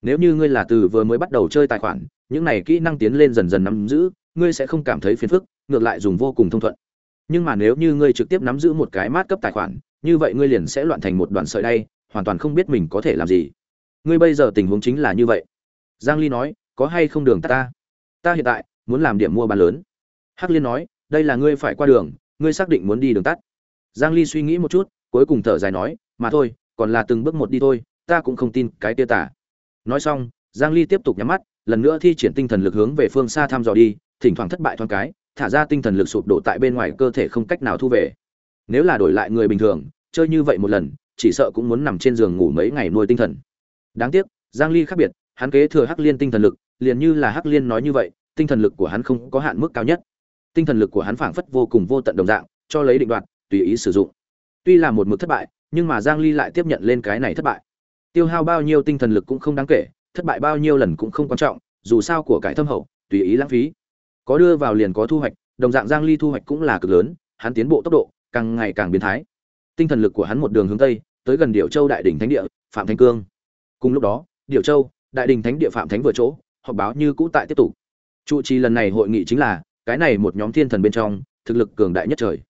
Nếu như ngươi là từ vừa mới bắt đầu chơi tài khoản, những này kỹ năng tiến lên dần dần nắm giữ, ngươi sẽ không cảm thấy phiền phức, ngược lại dùng vô cùng thông thuận. Nhưng mà nếu như ngươi trực tiếp nắm giữ một cái mát cấp tài khoản, như vậy ngươi liền sẽ loạn thành một đoạn sợi đay, hoàn toàn không biết mình có thể làm gì. Ngươi bây giờ tình huống chính là như vậy. Giang ly nói, có hay không đường ta? Ta hiện tại muốn làm điểm mua bán lớn. Hắc liên nói, đây là ngươi phải qua đường, ngươi xác định muốn đi đường tắt. Giang ly suy nghĩ một chút cuối cùng thở dài nói, mà thôi, còn là từng bước một đi thôi, ta cũng không tin cái tia tả. Nói xong, giang ly tiếp tục nhắm mắt, lần nữa thi triển tinh thần lực hướng về phương xa thăm dò đi, thỉnh thoảng thất bại thoáng cái, thả ra tinh thần lực sụp đổ tại bên ngoài cơ thể không cách nào thu về. Nếu là đổi lại người bình thường, chơi như vậy một lần, chỉ sợ cũng muốn nằm trên giường ngủ mấy ngày nuôi tinh thần. Đáng tiếc, giang ly khác biệt, hắn kế thừa hắc liên tinh thần lực, liền như là hắc liên nói như vậy, tinh thần lực của hắn không có hạn mức cao nhất. Tinh thần lực của hắn phảng phất vô cùng vô tận đồng dạng, cho lấy định đoạt, tùy ý sử dụng tuy là một mực thất bại, nhưng mà giang ly lại tiếp nhận lên cái này thất bại. Tiêu hao bao nhiêu tinh thần lực cũng không đáng kể, thất bại bao nhiêu lần cũng không quan trọng, dù sao của cải thâm hậu, tùy ý lãng phí. Có đưa vào liền có thu hoạch, đồng dạng giang ly thu hoạch cũng là cực lớn, hắn tiến bộ tốc độ càng ngày càng biến thái. Tinh thần lực của hắn một đường hướng tây, tới gần điệu châu đại đỉnh thánh địa, phạm thánh cương. Cùng lúc đó điệu châu, đại đỉnh thánh địa phạm thánh vừa chỗ, họp báo như cũ tại tiếp tục. Trụ trì lần này hội nghị chính là, cái này một nhóm thiên thần bên trong, thực lực cường đại nhất trời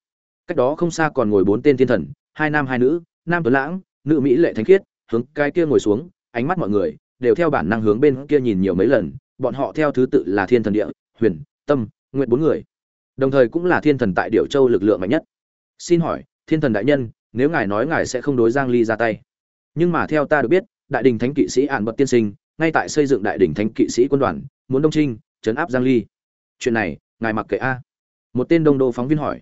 cách đó không xa còn ngồi bốn tên thiên thần, hai nam hai nữ, nam tuấn lãng, nữ mỹ lệ thánh khiết, hướng cái kia ngồi xuống, ánh mắt mọi người đều theo bản năng hướng bên kia nhìn nhiều mấy lần, bọn họ theo thứ tự là thiên thần địa, huyền, tâm, nguyện bốn người. Đồng thời cũng là thiên thần tại điệu châu lực lượng mạnh nhất. Xin hỏi, thiên thần đại nhân, nếu ngài nói ngài sẽ không đối giang ly ra tay? Nhưng mà theo ta được biết, đại đình thánh kỵ sĩ ạn bậc tiên sinh, ngay tại xây dựng đại đình thánh kỵ sĩ quân đoàn, muốn đông trinh chấn áp giang ly. Chuyện này, ngài mặc kệ a. Một tên đông đô phóng viên hỏi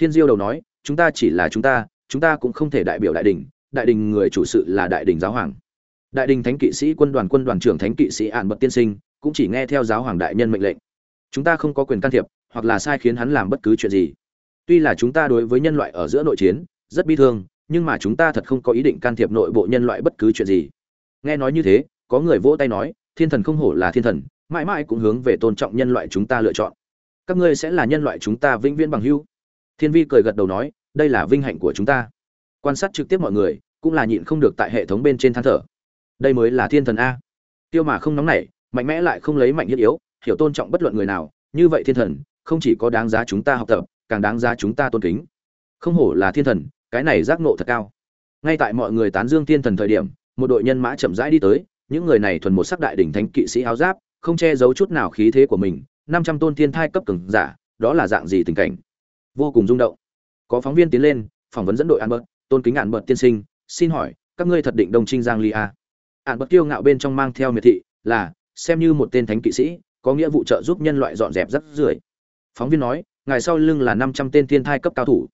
thiên diêu đầu nói, chúng ta chỉ là chúng ta chúng ta cũng không thể đại biểu đại đình đại đình người chủ sự là đại đình giáo hoàng. Đại đình thánh kỵ sĩ, quân đoàn quân đoàn trưởng thánh kỵ sĩ ạn bật tiên sinh, cũng chỉ nghe theo giáo hoàng đại nhân mệnh lệnh. Chúng ta không có quyền can thiệp, hoặc là sai khiến hắn làm bất cứ chuyện gì. Tuy là chúng ta đối với nhân loại ở giữa nội chiến, rất bi thương, nhưng mà chúng ta thật không có ý định can thiệp nội bộ nhân loại bất cứ chuyện gì. Nghe nói như thế, có người vỗ tay nói, thiên thần không hổ là thiên thần, mãi mãi cũng hướng về tôn trọng nhân loại chúng ta lựa chọn. Các ngươi sẽ là nhân loại chúng ta vĩnh viễn bằng hữu thiên vi cười gật đầu nói, đây là vinh hạnh của chúng ta. Quan sát trực tiếp mọi người, cũng là nhịn không được tại hệ thống bên trên than thở. Đây mới là thiên thần a. Tiêu mà không nóng nảy, mạnh mẽ lại không lấy mạnh thiết yếu, hiểu tôn trọng bất luận người nào, như vậy thiên thần, không chỉ có đáng giá chúng ta học tập, càng đáng giá chúng ta tôn kính. Không hổ là thiên thần, cái này giác nộ thật cao. Ngay tại mọi người tán dương thiên thần thời điểm, một đội nhân mã chậm rãi đi tới, những người này thuần một sắc đại đỉnh thánh kỵ sĩ áo giáp, không che giấu chút nào khí thế của mình, năm trăm tôn thiên thai cấp cường giả, đó là dạng gì tình cảnh? Vô cùng rung động. Có phóng viên tiến lên, phỏng vấn dẫn đội an bớt tôn kính ạn bớt tiên sinh, xin hỏi, các ngươi thật định đồng trinh giang ly à? a an bớt kiêu ngạo bên trong mang theo miệt thị là, xem như một tên thánh kỵ sĩ, có nghĩa vụ trợ giúp nhân loại dọn dẹp rất rưởi. Phóng viên nói, ngài sau lưng là năm trăm tên thiên thai cấp cao thủ.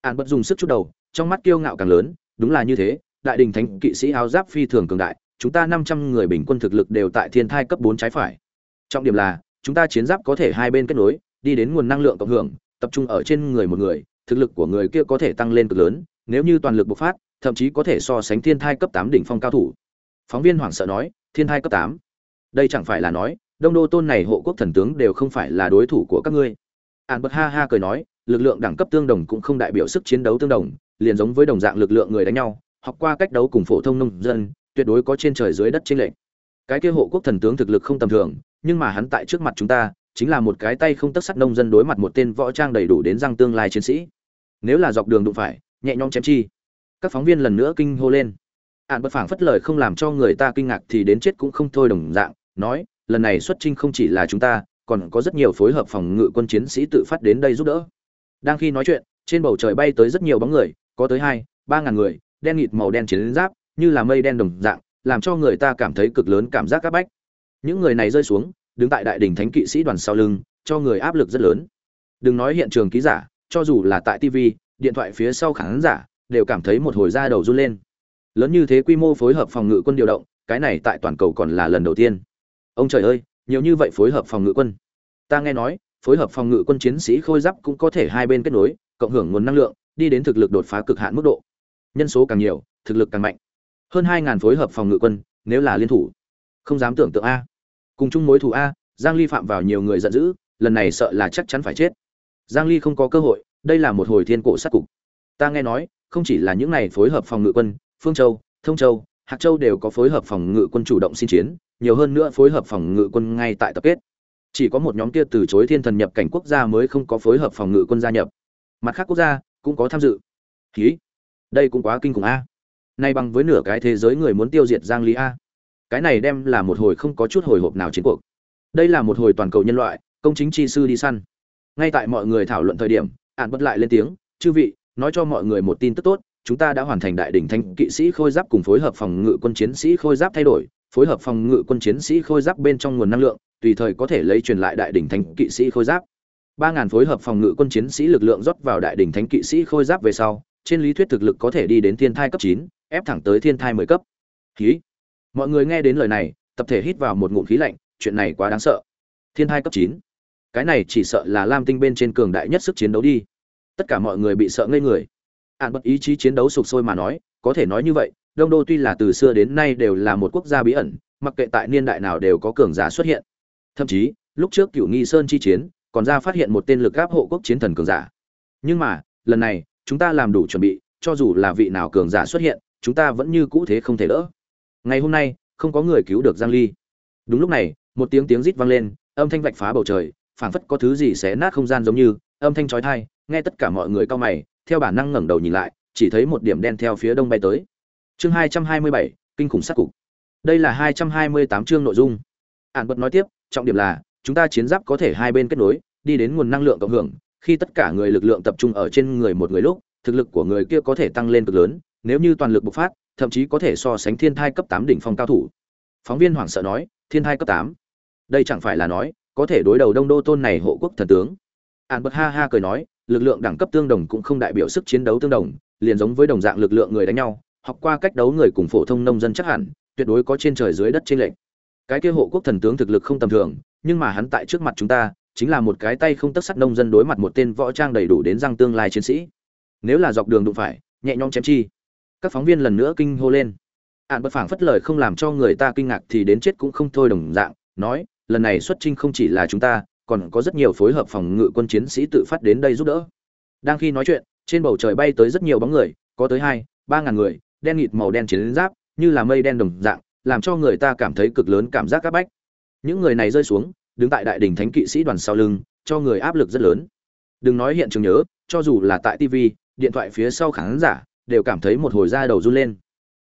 An bớt dùng sức chút đầu, trong mắt kiêu ngạo càng lớn, đúng là như thế, đại đình thánh kỵ sĩ áo giáp phi thường cường đại, chúng ta năm trăm người bình quân thực lực đều tại thiên thai cấp bốn trái phải. Trọng điểm là, chúng ta chiến giáp có thể hai bên kết nối, đi đến nguồn năng lượng cộng hưởng tập trung ở trên người một người, thực lực của người kia có thể tăng lên cực lớn, nếu như toàn lực bộc phát, thậm chí có thể so sánh thiên thai cấp tám đỉnh phong cao thủ. Phóng viên hoảng sợ nói, thiên thai cấp tám? Đây chẳng phải là nói, đông đô tôn này hộ quốc thần tướng đều không phải là đối thủ của các ngươi. An bật ha ha cười nói, lực lượng đẳng cấp tương đồng cũng không đại biểu sức chiến đấu tương đồng, liền giống với đồng dạng lực lượng người đánh nhau, học qua cách đấu cùng phổ thông nông dân, tuyệt đối có trên trời dưới đất trên lệnh cái kia hộ quốc thần tướng thực lực không tầm thường, nhưng mà hắn tại trước mặt chúng ta chính là một cái tay không tất sắt nông dân đối mặt một tên võ trang đầy đủ đến răng tương lai chiến sĩ. Nếu là dọc đường đụng phải, nhẹ nhõm chém chi. Các phóng viên lần nữa kinh hô lên. Ạn bất phảng phất lời không làm cho người ta kinh ngạc thì đến chết cũng không thôi đồng dạng, nói, lần này xuất trinh không chỉ là chúng ta, còn có rất nhiều phối hợp phòng ngự quân chiến sĩ tự phát đến đây giúp đỡ. Đang khi nói chuyện, trên bầu trời bay tới rất nhiều bóng người, có tới hai, ba ngàn người, đen nghịt màu đen chiến giáp, như là mây đen đồng dạng, làm cho người ta cảm thấy cực lớn cảm giác áp bách. Những người này rơi xuống đứng tại đại đỉnh thánh kỵ sĩ đoàn sau lưng, cho người áp lực rất lớn. Đừng nói hiện trường ký giả, cho dù là tại tv điện thoại phía sau khán giả đều cảm thấy một hồi da đầu run lên. Lớn như thế quy mô phối hợp phòng ngự quân điều động, cái này tại toàn cầu còn là lần đầu tiên. Ông trời ơi, nhiều như vậy phối hợp phòng ngự quân. Ta nghe nói, phối hợp phòng ngự quân chiến sĩ khôi giáp cũng có thể hai bên kết nối, cộng hưởng nguồn năng lượng, đi đến thực lực đột phá cực hạn mức độ. Nhân số càng nhiều, thực lực càng mạnh. Hơn hai ngàn phối hợp phòng ngự quân, nếu là liên thủ. Không dám tưởng tượng a cùng chung mối thù a, giang ly phạm vào nhiều người giận dữ, lần này sợ là chắc chắn phải chết. Giang ly không có cơ hội, đây là một hồi thiên cổ sát cục. Ta nghe nói, không chỉ là những này phối hợp phòng ngự quân, phương châu, thông châu, hạc châu đều có phối hợp phòng ngự quân chủ động xin chiến, nhiều hơn nữa phối hợp phòng ngự quân ngay tại tập kết. Chỉ có một nhóm kia từ chối thiên thần nhập cảnh quốc gia mới không có phối hợp phòng ngự quân gia nhập. Mặt khác quốc gia cũng có tham dự. Khí đây cũng quá kinh khủng a. Nay bằng với nửa cái thế giới người muốn tiêu diệt giang lý a cái này đem là một hồi không có chút hồi hộp nào chiến cuộc. Đây là một hồi toàn cầu nhân loại, công chính chi sư đi săn. Ngay tại mọi người thảo luận thời điểm ạn bất lại lên tiếng, chư vị, nói cho mọi người một tin tức tốt, chúng ta đã hoàn thành đại đỉnh thanh kỵ sĩ khôi giáp cùng phối hợp phòng ngự quân chiến sĩ khôi giáp thay đổi, phối hợp phòng ngự quân chiến sĩ khôi giáp bên trong nguồn năng lượng, tùy thời có thể lấy truyền lại đại đỉnh thánh kỵ sĩ khôi giáp. Ba ngàn phối hợp phòng ngự quân chiến sĩ lực lượng rót vào đại đỉnh thánh kỵ sĩ khôi giáp về sau, trên lý thuyết thực lực có thể đi đến thiên thai cấp chín, ép thẳng tới thiên thai mười cấp. Khí mọi người nghe đến lời này, tập thể hít vào một ngụm khí lạnh, chuyện này quá đáng sợ. Thiên thai cấp chín. Cái này chỉ sợ là lam tinh bên trên cường đại nhất sức chiến đấu đi. Tất cả mọi người bị sợ ngây người. Ạn bất ý chí chiến đấu sục sôi mà nói, có thể nói như vậy, đông đô tuy là từ xưa đến nay đều là một quốc gia bí ẩn, mặc kệ tại niên đại nào đều có cường giả xuất hiện. Thậm chí, lúc trước cựu nghi sơn chi chiến, còn ra phát hiện một tên lực gáp hộ quốc chiến thần cường giả. Nhưng mà, lần này, chúng ta làm đủ chuẩn bị, cho dù là vị nào cường giả xuất hiện, chúng ta vẫn như cũ thế không thể đỡ ngày hôm nay không có người cứu được giang ly. Đúng lúc này một tiếng tiếng rít vang lên âm thanh vạch phá bầu trời phảng phất có thứ gì xé nát không gian giống như âm thanh chói tai nghe tất cả mọi người cao mày theo bản năng ngẩng đầu nhìn lại chỉ thấy một điểm đen theo phía đông bay tới. Chương 227, kinh khủng sát cục. Đây là 228 chương nội dung. Ản bật nói tiếp trọng điểm là chúng ta chiến giáp có thể hai bên kết nối đi đến nguồn năng lượng cộng hưởng khi tất cả người lực lượng tập trung ở trên người một người lúc thực lực của người kia có thể tăng lên cực lớn nếu như toàn lực bộc phát thậm chí có thể so sánh thiên thai cấp tám đỉnh phong cao thủ. Phóng viên hoảng sợ nói, thiên thai cấp tám? Đây chẳng phải là nói, có thể đối đầu đông đô tôn này hộ quốc thần tướng. An bật ha ha cười nói, lực lượng đẳng cấp tương đồng cũng không đại biểu sức chiến đấu tương đồng, liền giống với đồng dạng lực lượng người đánh nhau, học qua cách đấu người cùng phổ thông nông dân chắc hẳn, tuyệt đối có trên trời dưới đất trên lệnh cái kia hộ quốc thần tướng thực lực không tầm thường, nhưng mà hắn tại trước mặt chúng ta, chính là một cái tay không tất sắt nông dân đối mặt một tên võ trang đầy đủ đến răng tương lai chiến sĩ. Nếu là dọc đường đụng phải, nhẹ nhõm chém chi các phóng viên lần nữa kinh hô lên. Ạn bất phảng phất lời không làm cho người ta kinh ngạc thì đến chết cũng không thôi đồng dạng, nói, lần này xuất trinh không chỉ là chúng ta, còn có rất nhiều phối hợp phòng ngự quân chiến sĩ tự phát đến đây giúp đỡ. Đang khi nói chuyện, trên bầu trời bay tới rất nhiều bóng người, có tới hai, ba ngàn người, đen nghịt màu đen chiến giáp, như là mây đen đồng dạng, làm cho người ta cảm thấy cực lớn cảm giác áp bách. Những người này rơi xuống, đứng tại đại đình thánh kỵ sĩ đoàn sau lưng, cho người áp lực rất lớn. Đừng nói hiện trường nhớ, cho dù là tại tv điện thoại phía sau khán giả đều cảm thấy một hồi da đầu run lên.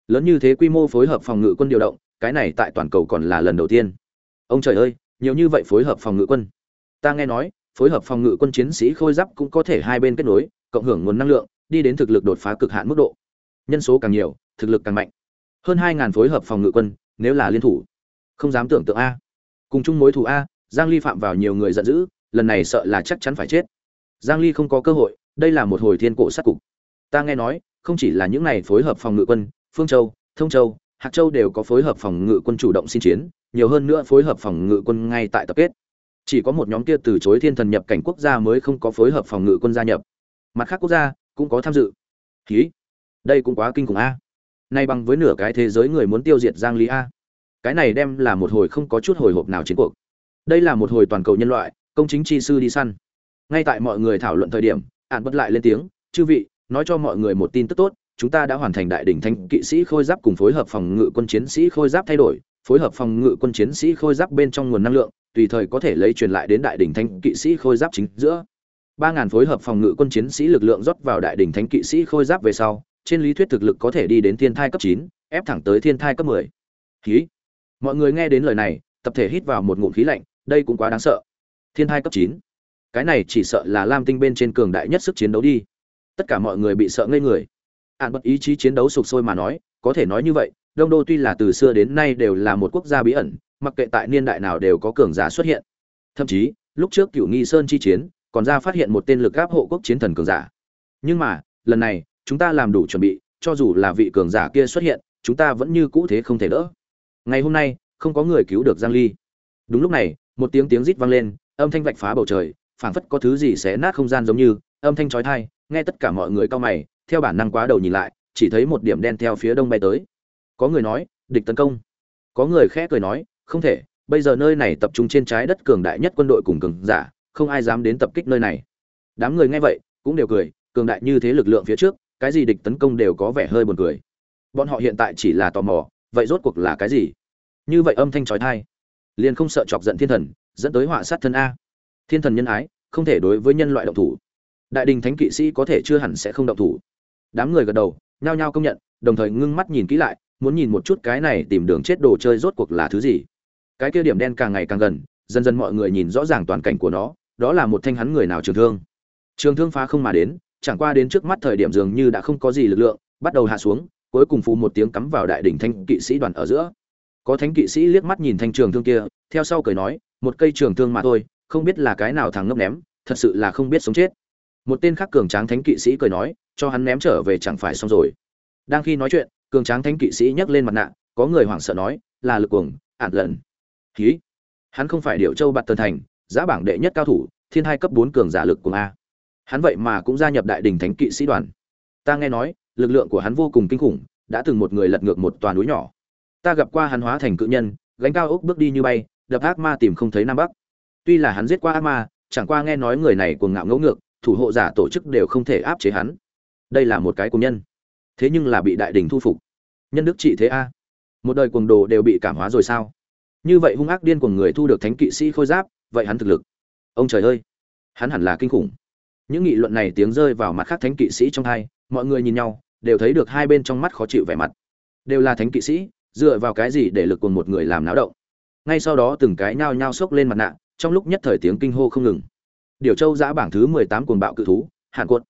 Lớn như thế quy mô phối hợp phòng ngự quân điều động, cái này tại toàn cầu còn là lần đầu tiên. Ông trời ơi, nhiều như vậy phối hợp phòng ngự quân. Ta nghe nói, phối hợp phòng ngự quân chiến sĩ khôi giáp cũng có thể hai bên kết nối, cộng hưởng nguồn năng lượng, đi đến thực lực đột phá cực hạn mức độ. Nhân số càng nhiều, thực lực càng mạnh. Hơn hai ngàn phối hợp phòng ngự quân, nếu là liên thủ. Không dám tưởng tượng a. Cùng chung mối thù a, giang ly phạm vào nhiều người giận dữ, lần này sợ là chắc chắn phải chết. Giang ly không có cơ hội, đây là một hồi thiên cổ sát cục. Ta nghe nói không chỉ là những này phối hợp phòng ngự quân phương châu thông châu hạc châu đều có phối hợp phòng ngự quân chủ động xin chiến nhiều hơn nữa phối hợp phòng ngự quân ngay tại tập kết. Chỉ có một nhóm kia từ chối thiên thần nhập cảnh quốc gia mới không có phối hợp phòng ngự quân gia nhập. Mặt khác quốc gia cũng có tham dự. Hí, đây cũng quá kinh khủng a. Nay bằng với nửa cái thế giới người muốn tiêu diệt giang lý a. Cái này đem là một hồi không có chút hồi hộp nào chiến cuộc. Đây là một hồi toàn cầu nhân loại công chính chi sư đi săn. Ngay tại mọi người thảo luận thời điểm ản bất lại lên tiếng chư vị nói cho mọi người một tin tức tốt, chúng ta đã hoàn thành đại đỉnh thanh kỵ sĩ khôi giáp cùng phối hợp phòng ngự quân chiến sĩ khôi giáp thay đổi, phối hợp phòng ngự quân chiến sĩ khôi giáp bên trong nguồn năng lượng, tùy thời có thể lấy truyền lại đến đại đỉnh thanh kỵ sĩ khôi giáp chính giữa. Ba ngàn phối hợp phòng ngự quân chiến sĩ lực lượng rót vào đại đỉnh thánh kỵ sĩ khôi giáp về sau, trên lý thuyết thực lực có thể đi đến thiên thai cấp chín, ép thẳng tới thiên thai cấp mười. Khí. Mọi người nghe đến lời này, tập thể hít vào một ngụm khí lạnh, đây cũng quá đáng sợ. Thiên thai cấp chín. Cái này chỉ sợ là lam tinh bên trên cường đại nhất sức chiến đấu đi tất cả mọi người bị sợ ngây người. Ạn bất ý chí chiến đấu sục sôi mà nói, có thể nói như vậy, đông đô tuy là từ xưa đến nay đều là một quốc gia bí ẩn, mặc kệ tại niên đại nào đều có cường giả xuất hiện. Thậm chí, lúc trước cựu nghi sơn chi chiến, còn ra phát hiện một tên lực áp hộ quốc chiến thần cường giả. Nhưng mà, lần này, chúng ta làm đủ chuẩn bị, cho dù là vị cường giả kia xuất hiện, chúng ta vẫn như cũ thế không thể đỡ. Ngày hôm nay, không có người cứu được giang ly. Đúng lúc này, một tiếng tiếng rít vang lên, âm thanh vạch phá bầu trời, phảng phất có thứ gì xé nát không gian giống như âm thanh chói tai nghe tất cả mọi người cao mày theo bản năng quá đầu nhìn lại chỉ thấy một điểm đen theo phía đông bay tới. Có người nói địch tấn công. Có người khẽ cười nói không thể bây giờ nơi này tập trung trên trái đất cường đại nhất quân đội cùng cường giả không ai dám đến tập kích nơi này. Đám người nghe vậy cũng đều cười cường đại như thế lực lượng phía trước cái gì địch tấn công đều có vẻ hơi buồn cười. Bọn họ hiện tại chỉ là tò mò vậy rốt cuộc là cái gì? Như vậy âm thanh chói tai, liền không sợ chọc giận thiên thần dẫn tới họa sát thân a. Thiên thần nhân ái không thể đối với nhân loại động thủ đại đình thánh kỵ sĩ có thể chưa hẳn sẽ không động thủ. Đám người gật đầu, nhao nhao công nhận, đồng thời ngưng mắt nhìn kỹ lại, muốn nhìn một chút cái này tìm đường chết đồ chơi rốt cuộc là thứ gì. Cái kia điểm đen càng ngày càng gần, dần dần mọi người nhìn rõ ràng toàn cảnh của nó, đó là một thanh hắn người nào trường thương. Trường thương phá không mà đến, chẳng qua đến trước mắt thời điểm dường như đã không có gì lực lượng, bắt đầu hạ xuống, cuối cùng phụ một tiếng cắm vào đại đỉnh thanh kỵ sĩ đoàn ở giữa. Có thánh kỵ sĩ liếc mắt nhìn thanh trường thương kia, theo sau cười nói, một cây trường thương mà thôi, không biết là cái nào thằng ngốc ném, thật sự là không biết sống chết một tên khác cường tráng thánh kỵ sĩ cười nói, cho hắn ném trở về chẳng phải xong rồi. Đang khi nói chuyện, cường tráng thánh kỵ sĩ nhấc lên mặt nạ, có người hoảng sợ nói, là lực cuồng, ạn lần. Ký hắn không phải điệu châu bạt tần thành, giá bảng đệ nhất cao thủ, thiên hai cấp bốn cường giả lực cuồng a. Hắn vậy mà cũng gia nhập đại đình thánh kỵ sĩ đoàn. Ta nghe nói, lực lượng của hắn vô cùng kinh khủng, đã từng một người lật ngược một toàn núi nhỏ. Ta gặp qua hắn hóa thành cự nhân, gánh cao ốc bước đi như bay, đập ác ma tìm không thấy nam bắc. Tuy là hắn giết qua ác ma, chẳng qua nghe nói người này cuồng ngạo ngẫu ngược thủ hộ giả tổ chức đều không thể áp chế hắn. Đây là một cái cùng nhân. Thế nhưng là bị đại đình thu phục. Nhân đức trị thế a. Một đời cuồng đồ đều bị cảm hóa rồi sao? Như vậy hung ác điên của người thu được thánh kỵ sĩ khôi giáp, vậy hắn thực lực. Ông trời ơi! Hắn hẳn là kinh khủng. Những nghị luận này tiếng rơi vào mặt khác thánh kỵ sĩ trong hai, mọi người nhìn nhau, đều thấy được hai bên trong mắt khó chịu vẻ mặt. Đều là thánh kỵ sĩ, dựa vào cái gì để lực cùng một người làm náo động? Ngay sau đó từng cái nhao nhao xốc lên mặt nạ, trong lúc nhất thời tiếng kinh hô không ngừng điều châu giã bảng thứ mười tám cuồng bạo cự thú, hàn cuộn.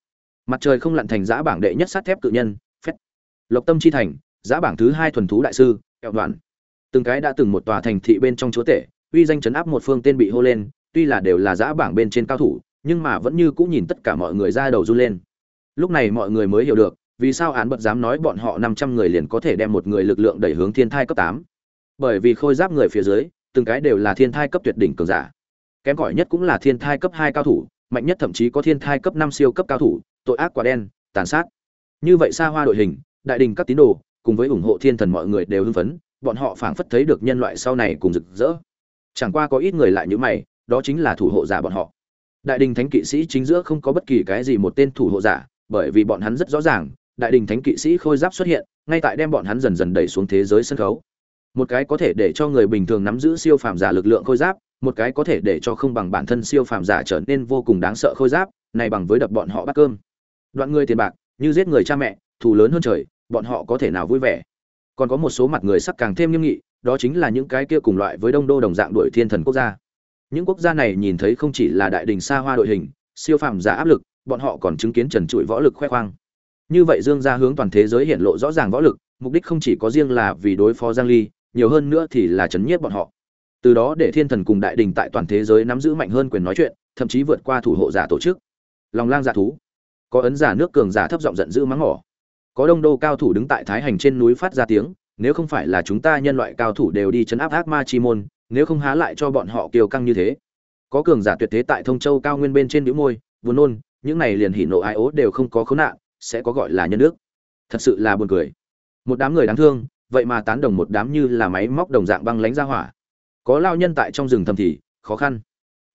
mặt trời không lặn thành giã bảng đệ nhất sát thép cự nhân phét lộc tâm chi thành, giã bảng thứ hai thuần thú đại sư, kẹo đoạn. Từng cái đã từng một tòa thành thị bên trong chúa tể, uy danh chấn áp một phương tên bị hô lên, tuy là đều là giã bảng bên trên cao thủ, nhưng mà vẫn như cũng nhìn tất cả mọi người ra đầu run lên. Lúc này mọi người mới hiểu được, vì sao án bật dám nói bọn họ năm trăm người liền có thể đem một người lực lượng đẩy hướng thiên thai cấp tám. Bởi vì khôi giáp người phía dưới, từng cái đều là thiên thai cấp tuyệt đỉnh cường giả kém cỏi nhất cũng là thiên thai cấp hai cao thủ, mạnh nhất thậm chí có thiên thai cấp năm siêu cấp cao thủ, tội ác quả đen, tàn sát. Như vậy xa hoa đội hình, đại đình các tín đồ, cùng với ủng hộ thiên thần mọi người đều hưng phấn, bọn họ phảng phất thấy được nhân loại sau này cùng rực rỡ. Chẳng qua có ít người lại như mày, đó chính là thủ hộ giả bọn họ. Đại đình thánh kỵ sĩ chính giữa không có bất kỳ cái gì một tên thủ hộ giả, bởi vì bọn hắn rất rõ ràng, đại đình thánh kỵ sĩ khôi giáp xuất hiện, ngay tại đem bọn hắn dần dần đẩy xuống thế giới sân khấu. Một cái có thể để cho người bình thường nắm giữ siêu phàm giả lực lượng khôi giáp một cái có thể để cho không bằng bản thân siêu phàm giả trở nên vô cùng đáng sợ khôi giáp, này bằng với đập bọn họ bắt cơm. Đoạn người tiền bạc, như giết người cha mẹ, thù lớn hơn trời, bọn họ có thể nào vui vẻ? Còn có một số mặt người sắc càng thêm nghiêm nghị, đó chính là những cái kia cùng loại với đông đô đồng dạng đội thiên thần quốc gia. Những quốc gia này nhìn thấy không chỉ là đại đình xa hoa đội hình, siêu phàm giả áp lực, bọn họ còn chứng kiến trần trụi võ lực khoe khoang. Như vậy dương gia hướng toàn thế giới hiện lộ rõ ràng võ lực, mục đích không chỉ có riêng là vì đối phó giang ly, nhiều hơn nữa thì là chấn nhiếp bọn họ từ đó để thiên thần cùng đại đình tại toàn thế giới nắm giữ mạnh hơn quyền nói chuyện, thậm chí vượt qua thủ hộ giả tổ chức. Lòng lang giả thú. Có ấn giả nước cường giả thấp giọng giận dữ mắng mỏ. Có đông đô cao thủ đứng tại thái hành trên núi phát ra tiếng, nếu không phải là chúng ta nhân loại cao thủ đều đi chấn áp ác ma chi môn, nếu không há lại cho bọn họ kiêu căng như thế. Có cường giả tuyệt thế tại thông châu cao nguyên bên trên đĩu môi, buồn nôn, những này liền hỉ nộ ai ố đều không có khốn nạn, sẽ có gọi là nhân nước. Thật sự là buồn cười. Một đám người đáng thương, vậy mà tán đồng một đám như là máy móc đồng dạng băng lánh ra hỏa có lao nhân tại trong rừng thầm thì, khó khăn.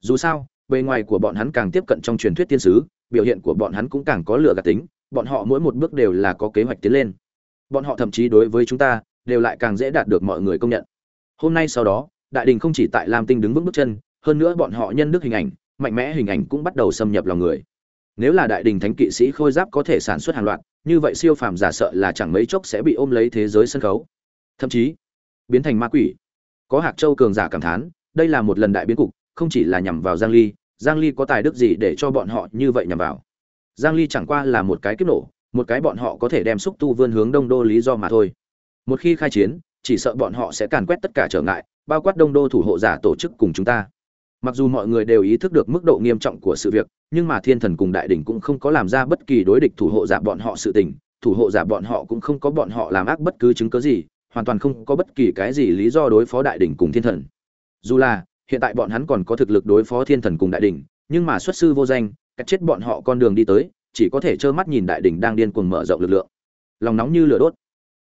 Dù sao, bề ngoài của bọn hắn càng tiếp cận trong truyền thuyết tiên sứ, biểu hiện của bọn hắn cũng càng có lửa gạt tính, bọn họ mỗi một bước đều là có kế hoạch tiến lên. Bọn họ thậm chí đối với chúng ta, đều lại càng dễ đạt được mọi người công nhận. Hôm nay sau đó, đại đình không chỉ tại lam tinh đứng vững bước chân, hơn nữa bọn họ nhân đức hình ảnh, mạnh mẽ hình ảnh cũng bắt đầu xâm nhập lòng người. Nếu là đại đình thánh kỵ sĩ khôi giáp có thể sản xuất hàng loạt, như vậy siêu phàm giả sợ là chẳng mấy chốc sẽ bị ôm lấy thế giới sân khấu. Thậm chí, biến thành ma quỷ có hạc châu cường giả cảm thán, đây là một lần đại biến cục, không chỉ là nhằm vào giang ly giang ly có tài đức gì để cho bọn họ như vậy nhằm vào? Giang ly chẳng qua là một cái kiếp nổ, một cái bọn họ có thể đem xúc tu vươn hướng đông đô lý do mà thôi. Một khi khai chiến, chỉ sợ bọn họ sẽ càn quét tất cả trở ngại, bao quát đông đô thủ hộ giả tổ chức cùng chúng ta. Mặc dù mọi người đều ý thức được mức độ nghiêm trọng của sự việc, nhưng mà thiên thần cùng đại đỉnh cũng không có làm ra bất kỳ đối địch thủ hộ giả bọn họ sự tình, thủ hộ giả bọn họ cũng không có bọn họ làm ác bất cứ chứng cớ gì hoàn toàn không có bất kỳ cái gì lý do đối phó đại đỉnh cùng thiên thần. Dù là, hiện tại bọn hắn còn có thực lực đối phó thiên thần cùng đại đỉnh, nhưng mà xuất sư vô danh cách chết bọn họ con đường đi tới, chỉ có thể trơ mắt nhìn đại đỉnh đang điên cuồng mở rộng lực lượng. Lòng nóng như lửa đốt.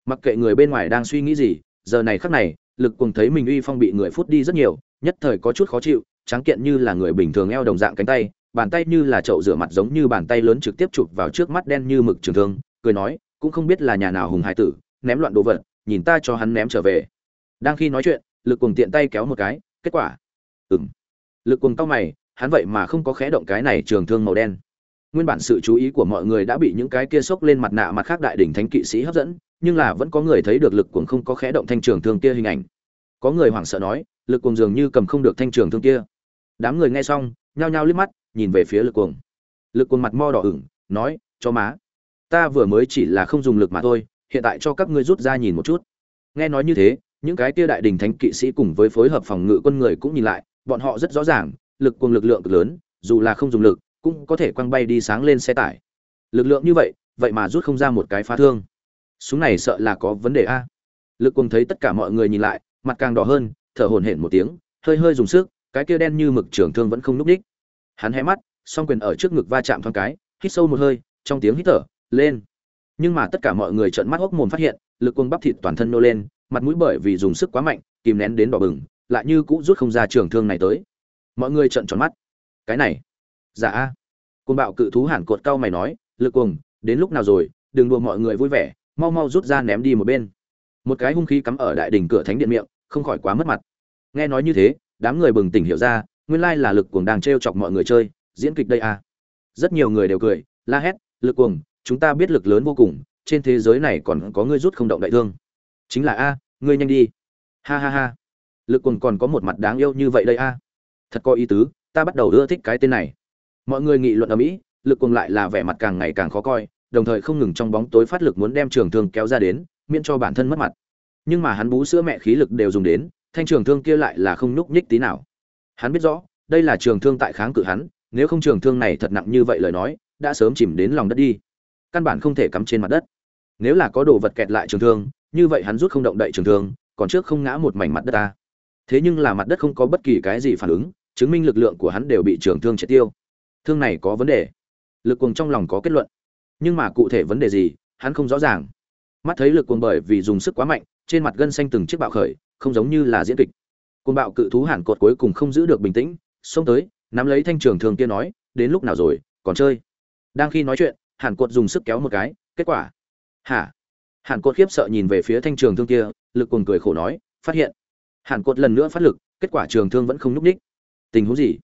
Mặc kệ người bên ngoài đang suy nghĩ gì, giờ này khắc này, lực cuồng thấy mình uy phong bị người phút đi rất nhiều, nhất thời có chút khó chịu, tráng kiện như là người bình thường eo đồng dạng cánh tay, bàn tay như là chậu rửa mặt giống như bàn tay lớn trực tiếp chụp vào trước mắt đen như mực trường thương, cười nói, cũng không biết là nhà nào hùng hải tử, ném loạn đồ vật nhìn ta cho hắn ném trở về. Đang khi nói chuyện, lực cuồng tiện tay kéo một cái, kết quả. Ừng lực cuồng tao mày, hắn vậy mà không có khẽ động cái này trường thương màu đen. Nguyên bản sự chú ý của mọi người đã bị những cái kia sốc lên mặt nạ mặt khác đại đỉnh thánh kỵ sĩ hấp dẫn, nhưng là vẫn có người thấy được lực cuồng không có khẽ động thanh trường thương kia hình ảnh. Có người hoảng sợ nói, lực cuồng dường như cầm không được thanh trường thương kia. Đám người nghe xong, nhao nhao liếc mắt, nhìn về phía lực cuồng. Lực cuồng mặt mo đỏ ửng, nói cho má, ta vừa mới chỉ là không dùng lực mà thôi hiện tại cho các ngươi rút ra nhìn một chút. Nghe nói như thế, những cái kia đại đình thánh kỵ sĩ cùng với phối hợp phòng ngự quân người cũng nhìn lại, bọn họ rất rõ ràng, lực cuồng lực lượng cực lớn, dù là không dùng lực, cũng có thể quăng bay đi sáng lên xe tải. Lực lượng như vậy vậy mà rút không ra một cái phá thương. Súng này sợ là có vấn đề a. Lực cuồng thấy tất cả mọi người nhìn lại, mặt càng đỏ hơn, thở hổn hển một tiếng, hơi hơi dùng sức, cái kia đen như mực trường thương vẫn không núp đích hắn hé mắt, song quyền ở trước ngực va chạm thoáng cái, hít sâu một hơi, trong tiếng hít thở, lên nhưng mà tất cả mọi người trợn mắt hốc mồm phát hiện, lực quân bắp thịt toàn thân nô lên, mặt mũi bởi vì dùng sức quá mạnh, kìm nén đến đỏ bừng, lại như cũ rút không ra trường thương này tới. Mọi người trợn tròn mắt. Cái này dạ a. Côn bạo cự thú hẳn cột cao mày nói, lực cuồng, đến lúc nào rồi? Đừng đùa mọi người vui vẻ, mau mau rút ra ném đi một bên. Một cái hung khí cắm ở đại đỉnh cửa thánh điện miệng, không khỏi quá mất mặt. Nghe nói như thế, đám người bừng tỉnh hiểu ra, nguyên lai là lực cuồng đang trêu chọc mọi người chơi, diễn kịch đây à rất nhiều người đều cười, la hét, lực cuồng chúng ta biết lực lớn vô cùng, trên thế giới này còn có ngươi rút không động đại thương. Chính là a, ngươi nhanh đi. Ha ha ha. Lực quần còn có một mặt đáng yêu như vậy đây a. Thật có ý tứ, ta bắt đầu ưa thích cái tên này. Mọi người nghị luận ở mỹ, lực quần lại là vẻ mặt càng ngày càng khó coi, đồng thời không ngừng trong bóng tối phát lực muốn đem trường thương kéo ra đến, miễn cho bản thân mất mặt. Nhưng mà hắn bú sữa mẹ khí lực đều dùng đến, thanh trường thương kia lại là không nhúc nhích tí nào. Hắn biết rõ, đây là trường thương tại kháng cự hắn, nếu không trường thương này thật nặng như vậy lời nói, đã sớm chìm đến lòng đất đi căn bản không thể cắm trên mặt đất. Nếu là có đồ vật kẹt lại trường thương, như vậy hắn rút không động đậy trường thương, còn trước không ngã một mảnh mặt đất ta. Thế nhưng là mặt đất không có bất kỳ cái gì phản ứng, chứng minh lực lượng của hắn đều bị trường thương triệt tiêu. Thương này có vấn đề. Lực cuồng trong lòng có kết luận. Nhưng mà cụ thể vấn đề gì, hắn không rõ ràng. Mắt thấy lực cuồng bởi vì dùng sức quá mạnh, trên mặt gân xanh từng chiếc bạo khởi, không giống như là diễn kịch. Cuồng bạo cự thú hẳn cột cuối cùng không giữ được bình tĩnh, xông tới, nắm lấy thanh trường thương kia nói, đến lúc nào rồi, còn chơi? Đang khi nói chuyện hàn cột dùng sức kéo một cái, kết quả? Hả? Hàn cột khiếp sợ nhìn về phía thanh trường thương kia, lực cuồng cười khổ nói, phát hiện. Hàn cột lần nữa phát lực, kết quả trường thương vẫn không nhúc ních. Tình huống gì?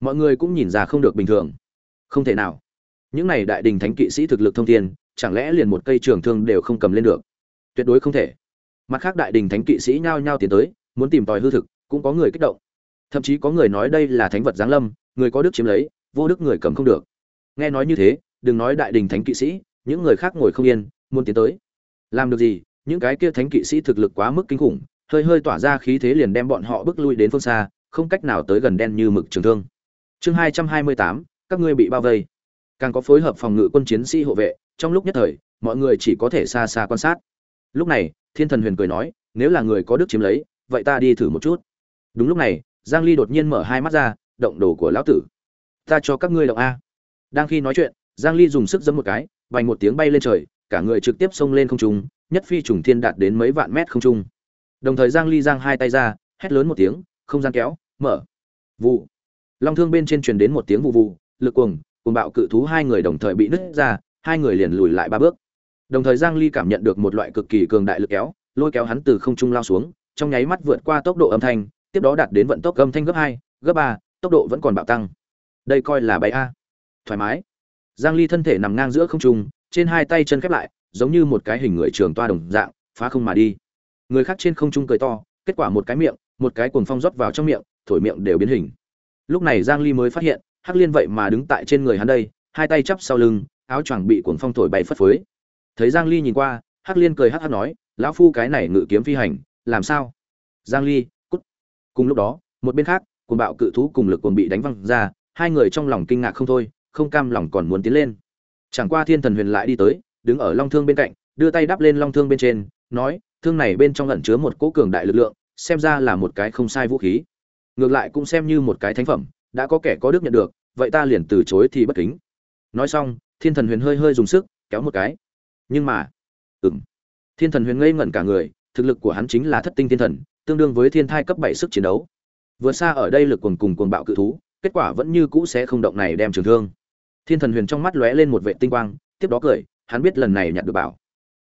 Mọi người cũng nhìn ra không được bình thường. Không thể nào. Những này đại đình thánh kỵ sĩ thực lực thông thiên, chẳng lẽ liền một cây trường thương đều không cầm lên được? Tuyệt đối không thể. Mặt khác đại đình thánh kỵ sĩ nhao nhao tiến tới, muốn tìm tòi hư thực, cũng có người kích động. Thậm chí có người nói đây là thánh vật giáng lâm, người có đức chiếm lấy, vô đức người cầm không được. Nghe nói như thế đừng nói đại đình thánh kỵ sĩ, những người khác ngồi không yên, muốn tiến tới. Làm được gì, những cái kia thánh kỵ sĩ thực lực quá mức kinh khủng, hơi hơi tỏa ra khí thế liền đem bọn họ bước lui đến phương xa, không cách nào tới gần đen như mực trường thương. Chương hai trăm hai mươi tám, các ngươi bị bao vây. Càng có phối hợp phòng ngự quân chiến sĩ hộ vệ, trong lúc nhất thời, mọi người chỉ có thể xa xa quan sát. Lúc này, thiên thần huyền cười nói, nếu là người có đức chiếm lấy, vậy ta đi thử một chút. Đúng lúc này, giang ly đột nhiên mở hai mắt ra, động đồ của lão tử, ta cho các ngươi động a. Đang khi nói chuyện giang ly dùng sức giẫm một cái vành một tiếng bay lên trời cả người trực tiếp xông lên không trung nhất phi trùng thiên đạt đến mấy vạn mét không trung. Đồng thời giang ly giang hai tay ra hét lớn một tiếng không gian kéo mở. Vụ. Long thương bên trên truyền đến một tiếng vụ vụ lực cuồng cùng bạo cự thú hai người đồng thời bị nứt ra hai người liền lùi lại ba bước. Đồng thời giang ly cảm nhận được một loại cực kỳ cường đại lực kéo lôi kéo hắn từ không trung lao xuống trong nháy mắt vượt qua tốc độ âm thanh tiếp đó đạt đến vận tốc âm thanh gấp 2, gấp 3, tốc độ vẫn còn bạo tăng. Đây coi là bay a. Thoải mái giang ly thân thể nằm ngang giữa không trung, trên hai tay chân khép lại, giống như một cái hình người trường toa đồng dạng, phá không mà đi. Người khác trên không trung cười to, kết quả một cái miệng, một cái cuồng phong rót vào trong miệng, thổi miệng đều biến hình. Lúc này giang ly mới phát hiện, hắc liên vậy mà đứng tại trên người hắn đây, hai tay chắp sau lưng, áo choàng bị cuồng phong thổi bay phất phới. Thấy giang ly nhìn qua, hắc liên cười hắc hắc nói, lão phu cái này ngự kiếm phi hành, làm sao? Giang ly, cút. Cùng lúc đó, một bên khác, cuồng bạo cự thú cùng lực cuồng bị đánh văng ra, hai người trong lòng kinh ngạc không thôi không cam lòng còn muốn tiến lên. Chẳng qua thiên thần huyền lại đi tới, đứng ở long thương bên cạnh, đưa tay đắp lên long thương bên trên, nói, thương này bên trong lẩn chứa một cỗ cường đại lực lượng, xem ra là một cái không sai vũ khí. Ngược lại cũng xem như một cái thánh phẩm, đã có kẻ có đức nhận được, vậy ta liền từ chối thì bất kính. Nói xong, thiên thần huyền hơi hơi dùng sức, kéo một cái. Nhưng mà ừm. Thiên thần huyền ngây ngẩn cả người, thực lực của hắn chính là thất tinh thiên thần, tương đương với thiên thai cấp bảy sức chiến đấu. Vượt xa ở đây lực cuồng cùng cuồng bạo cự thú, kết quả vẫn như cũ sẽ không động này đem trường thương thiên thần huyền trong mắt lóe lên một vệ tinh quang, tiếp đó cười, hắn biết lần này nhặt được bảo.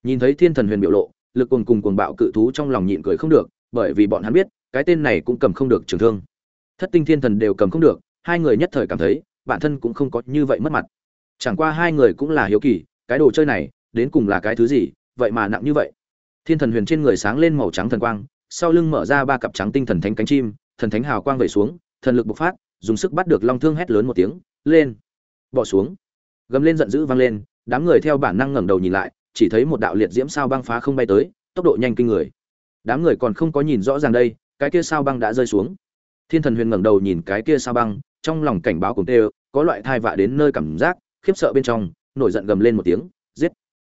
Nhìn thấy thiên thần huyền biểu lộ, lực cuồng cùng cuồng bạo cự thú trong lòng nhịn cười không được, bởi vì bọn hắn biết, cái tên này cũng cầm không được trường thương. Thất tinh thiên thần đều cầm không được, hai người nhất thời cảm thấy, bản thân cũng không có như vậy mất mặt. Chẳng qua hai người cũng là hiếu kỳ, cái đồ chơi này, đến cùng là cái thứ gì, vậy mà nặng như vậy. Thiên thần huyền trên người sáng lên màu trắng thần quang, sau lưng mở ra ba cặp trắng tinh thần thánh cánh chim, thần thánh hào quang vẩy xuống, thần lực bộc phát, dùng sức bắt được long thương hét lớn một tiếng, lên! Bỏ xuống. Gầm lên giận dữ vang lên, đám người theo bản năng ngẩng đầu nhìn lại, chỉ thấy một đạo liệt diễm sao băng phá không bay tới, tốc độ nhanh kinh người. Đám người còn không có nhìn rõ ràng đây, cái kia sao băng đã rơi xuống. Thiên thần huyền ngẩng đầu nhìn cái kia sao băng, trong lòng cảnh báo cùng tê có loại thai vạ đến nơi cảm giác, khiếp sợ bên trong, nổi giận gầm lên một tiếng, giết.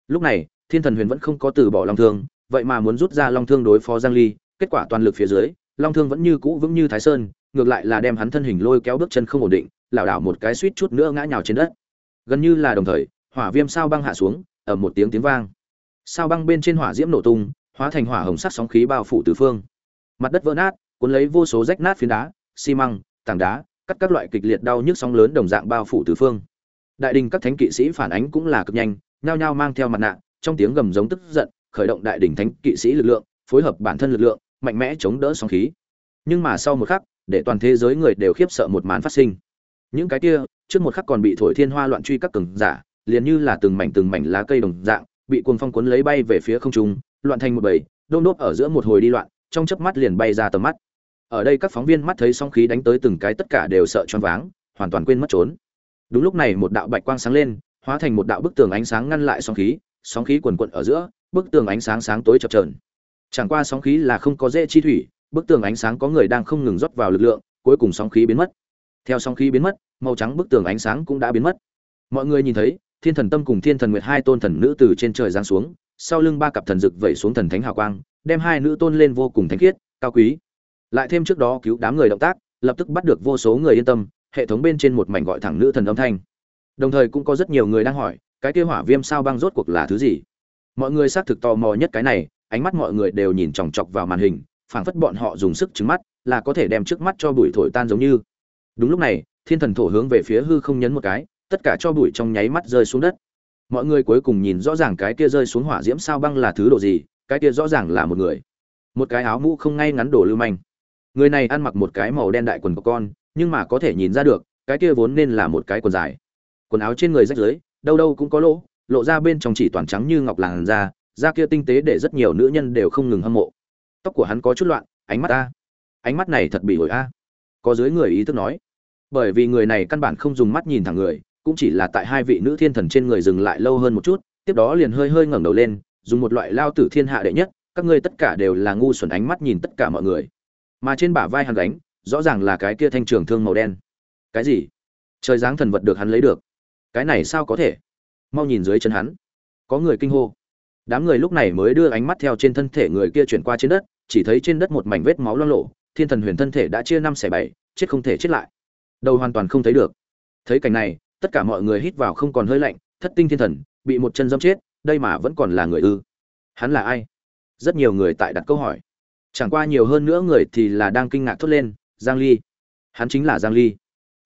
Lúc này, thiên thần huyền vẫn không có từ bỏ long thương, vậy mà muốn rút ra long thương đối phó giang ly, kết quả toàn lực phía dưới, long thương vẫn như cũ vững như thái sơn, ngược lại là đem hắn thân hình lôi kéo bước chân không ổn định lảo đảo một cái suýt chút nữa ngã nhào trên đất. Gần như là đồng thời, hỏa viêm sao băng hạ xuống ở một tiếng tiếng vang. Sao băng bên trên hỏa diễm nổ tung, hóa thành hỏa hồng sắc sóng khí bao phủ tứ phương. Mặt đất vỡ nát, cuốn lấy vô số rách nát phiến đá, xi măng, tảng đá, cắt các loại kịch liệt đau nhức sóng lớn đồng dạng bao phủ tứ phương. Đại đình các thánh kỵ sĩ phản ánh cũng là cực nhanh, nhao nhao mang theo mặt nạ, trong tiếng gầm giống tức giận, khởi động đại đình thánh kỵ sĩ lực lượng, phối hợp bản thân lực lượng, mạnh mẽ chống đỡ sóng khí. Nhưng mà sau một khắc, để toàn thế giới người đều khiếp sợ một màn phát sinh những cái kia, trước một khắc còn bị thổi thiên hoa loạn truy các cường giả, liền như là từng mảnh từng mảnh lá cây đồng dạng, bị cuồng phong cuốn lấy bay về phía không trung, loạn thành một bầy đôn đốp ở giữa một hồi đi loạn, trong chớp mắt liền bay ra tầm mắt. Ở đây các phóng viên mắt thấy sóng khí đánh tới từng cái tất cả đều sợ choáng váng, hoàn toàn quên mất trốn. Đúng lúc này một đạo bạch quang sáng lên, hóa thành một đạo bức tường ánh sáng ngăn lại sóng khí sóng khí quần quận ở giữa, bức tường ánh sáng sáng tối chập chờn. Chẳng qua sóng khí là không có dễ chi thủy, bức tường ánh sáng có người đang không ngừng rót vào lực lượng, cuối cùng sóng khí biến mất theo song khí biến mất, màu trắng bức tường ánh sáng cũng đã biến mất. Mọi người nhìn thấy, thiên thần tâm cùng thiên thần nguyệt hai tôn thần nữ từ trên trời giáng xuống, sau lưng ba cặp thần rực vẩy xuống thần thánh hào quang, đem hai nữ tôn lên vô cùng thánh khiết, cao quý. Lại thêm trước đó cứu đám người động tác, lập tức bắt được vô số người yên tâm, hệ thống bên trên một mảnh gọi thẳng nữ thần âm thanh. Đồng thời cũng có rất nhiều người đang hỏi, cái kia hỏa viêm sao băng rốt cuộc là thứ gì? Mọi người xác thực tò mò nhất cái này, ánh mắt mọi người đều nhìn chòng chọc vào màn hình, phảng phất bọn họ dùng sức trứng mắt, là có thể đem trước mắt cho bụi thổi tan giống như đúng lúc này, thiên thần thổ hướng về phía hư không nhấn một cái, tất cả cho bụi trong nháy mắt rơi xuống đất. Mọi người cuối cùng nhìn rõ ràng cái kia rơi xuống hỏa diễm sao băng là thứ đồ gì, cái kia rõ ràng là một người. Một cái áo mũ không ngay ngắn đổ lưu manh. Người này ăn mặc một cái màu đen đại quần của con, nhưng mà có thể nhìn ra được, cái kia vốn nên là một cái quần dài. Quần áo trên người rách rưới, đâu đâu cũng có lỗ, lộ ra bên trong chỉ toàn trắng như ngọc làn da da kia tinh tế để rất nhiều nữ nhân đều không ngừng hâm mộ. Tóc của hắn có chút loạn, ánh mắt a ánh mắt này thật bị ổi a. Có dưới người ý thức nói bởi vì người này căn bản không dùng mắt nhìn thẳng người, cũng chỉ là tại hai vị nữ thiên thần trên người dừng lại lâu hơn một chút, tiếp đó liền hơi hơi ngẩng đầu lên, dùng một loại lao tử thiên hạ đệ nhất, các ngươi tất cả đều là ngu xuẩn ánh mắt nhìn tất cả mọi người. Mà trên bả vai hắn đánh rõ ràng là cái kia thanh trường thương màu đen. Cái gì? Trời giáng thần vật được hắn lấy được. Cái này sao có thể? Mau nhìn dưới chân hắn. Có người kinh hô. Đám người lúc này mới đưa ánh mắt theo trên thân thể người kia chuyển qua trên đất, chỉ thấy trên đất một mảnh vết máu loang lộ thiên thần huyền thân thể đã chia năm xẻ bảy, chết không thể chết lại đầu hoàn toàn không thấy được. Thấy cảnh này, tất cả mọi người hít vào không còn hơi lạnh, thất tinh thiên thần, bị một chân dâm chết, đây mà vẫn còn là người ư? Hắn là ai? Rất nhiều người tại đặt câu hỏi. Chẳng qua nhiều hơn nữa người thì là đang kinh ngạc thốt lên, giang ly. Hắn chính là giang ly.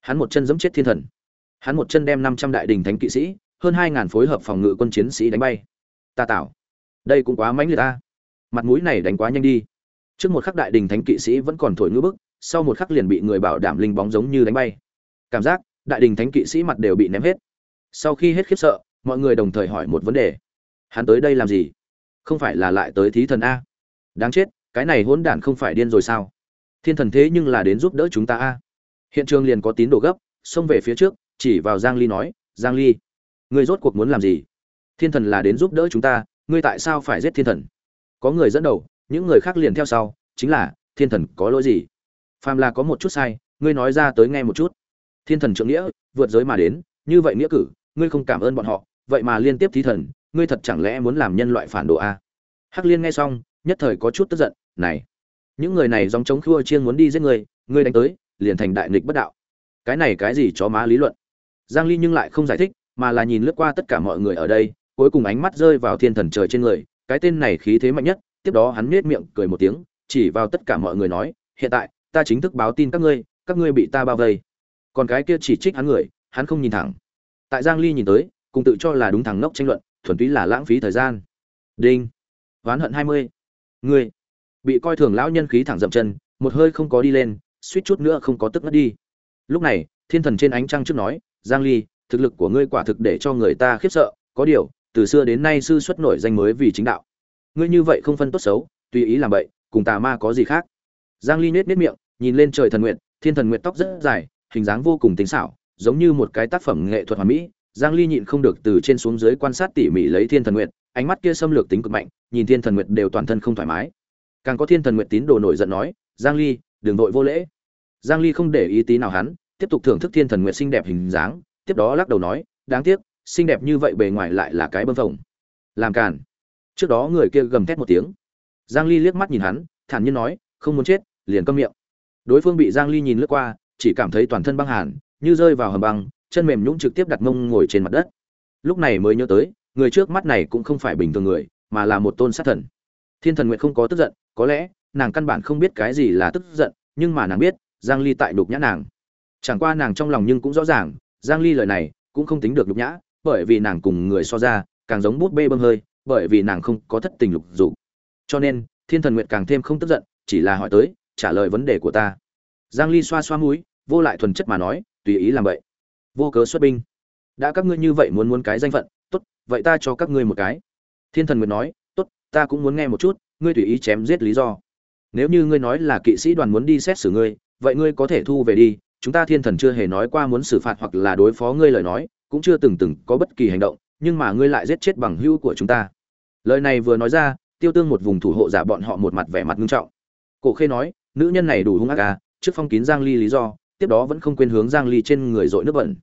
Hắn một chân giẫm chết thiên thần. Hắn một chân đem 500 đại đình thánh kỵ sĩ, hơn 2.000 phối hợp phòng ngự quân chiến sĩ đánh bay. Ta tạo. Đây cũng quá mãnh liệt ta. Mặt mũi này đánh quá nhanh đi. Trước một khắc đại đình thánh kỵ sĩ vẫn còn thổi ngữ bức sau một khắc liền bị người bảo đảm linh bóng giống như đánh bay. Cảm giác, đại đình thánh kỵ sĩ mặt đều bị ném hết. Sau khi hết khiếp sợ, mọi người đồng thời hỏi một vấn đề. Hắn tới đây làm gì? Không phải là lại tới thí thần a. Đáng chết, cái này hỗn đản không phải điên rồi sao? Thiên thần thế nhưng là đến giúp đỡ chúng ta a. Hiện trường liền có tín đồ gấp, xông về phía trước, chỉ vào giang ly nói, giang ly, ngươi rốt cuộc muốn làm gì? Thiên thần là đến giúp đỡ chúng ta, ngươi tại sao phải giết thiên thần? Có người dẫn đầu, những người khác liền theo sau, chính là, thiên thần có lỗi gì? Phàm là có một chút sai, ngươi nói ra tới nghe một chút. Thiên thần trượng nghĩa, vượt giới mà đến, như vậy nghĩa cử, ngươi không cảm ơn bọn họ, vậy mà liên tiếp thí thần, ngươi thật chẳng lẽ muốn làm nhân loại phản đồ a? Hắc liên nghe xong, nhất thời có chút tức giận, này, những người này dòng chống khua chiên muốn đi giết ngươi ngươi đánh tới, liền thành đại nghịch bất đạo. Cái này cái gì chó má lý luận? Giang ly nhưng lại không giải thích, mà là nhìn lướt qua tất cả mọi người ở đây, cuối cùng ánh mắt rơi vào thiên thần trời trên người, cái tên này khí thế mạnh nhất, tiếp đó hắn nết miệng cười một tiếng, chỉ vào tất cả mọi người nói, hiện tại ta chính thức báo tin các ngươi các ngươi bị ta bao vây. Còn cái kia chỉ trích hắn người, hắn không nhìn thẳng. Tại giang ly nhìn tới, cùng tự cho là đúng thằng nốc tranh luận, thuần túy là lãng phí thời gian. Đinh. Oán hận 20. ngươi. Bị coi thường lão nhân khí thẳng dậm chân, một hơi không có đi lên, suýt chút nữa không có tức ngất đi. Lúc này, thiên thần trên ánh trăng trước nói, giang ly, thực lực của ngươi quả thực để cho người ta khiếp sợ, có điều, từ xưa đến nay sư xuất nổi danh mới vì chính đạo. Ngươi như vậy không phân tốt xấu, tùy ý làm vậy cùng tà ma có gì khác? Giang ly nết nết miệng nhìn lên trời thần nguyện thiên thần nguyện tóc rất dài hình dáng vô cùng tinh xảo giống như một cái tác phẩm nghệ thuật hoàn mỹ. Giang ly nhịn không được từ trên xuống dưới quan sát tỉ mỉ lấy thiên thần nguyện ánh mắt kia xâm lược tính cực mạnh nhìn thiên thần nguyện đều toàn thân không thoải mái. Càng có thiên thần nguyện tín đồ nổi giận nói giang ly đừng đội vô lễ. Giang ly không để ý tí nào hắn tiếp tục thưởng thức thiên thần nguyện xinh đẹp hình dáng tiếp đó lắc đầu nói đáng tiếc xinh đẹp như vậy bề ngoài lại là cái bơm phồng. Làm càn. Trước đó người kia gầm thét một tiếng. Giang ly liếc mắt nhìn hắn thản nhiên nói không muốn chết liền câm miệng. Đối phương bị giang ly nhìn lướt qua, chỉ cảm thấy toàn thân băng hàn, như rơi vào hầm băng, chân mềm nhũn trực tiếp đặt mông ngồi trên mặt đất. Lúc này mới nhớ tới, người trước mắt này cũng không phải bình thường người, mà là một tôn sát thần. Thiên thần nguyện không có tức giận, có lẽ, nàng căn bản không biết cái gì là tức giận, nhưng mà nàng biết, giang ly tại đục nhã nàng. Chẳng qua nàng trong lòng nhưng cũng rõ ràng, giang ly lời này cũng không tính được đục nhã, bởi vì nàng cùng người so ra, càng giống bút bê bơm hơi, bởi vì nàng không có thất tình lục dục. Cho nên, thiên thần nguyện càng thêm không tức giận, chỉ là hỏi tới trả lời vấn đề của ta. Giang ly xoa xoa mũi, vô lại thuần chất mà nói, tùy ý làm vậy. Vô cớ xuất binh. Đã các ngươi như vậy muốn muốn cái danh phận, tốt, vậy ta cho các ngươi một cái. Thiên thần nguyệt nói, tốt, ta cũng muốn nghe một chút, ngươi tùy ý chém giết lý do. Nếu như ngươi nói là kỵ sĩ đoàn muốn đi xét xử ngươi, vậy ngươi có thể thu về đi, chúng ta thiên thần chưa hề nói qua muốn xử phạt hoặc là đối phó ngươi lời nói, cũng chưa từng từng có bất kỳ hành động, nhưng mà ngươi lại giết chết bằng hữu của chúng ta. Lời này vừa nói ra, tiêu tương một vùng thủ hộ giả bọn họ một mặt vẻ mặt nghiêm trọng. Cổ khê nói nữ nhân này đủ hung ác à trước phong kín giang ly lý do, tiếp đó vẫn không quên hướng giang ly trên người dội nước bẩn.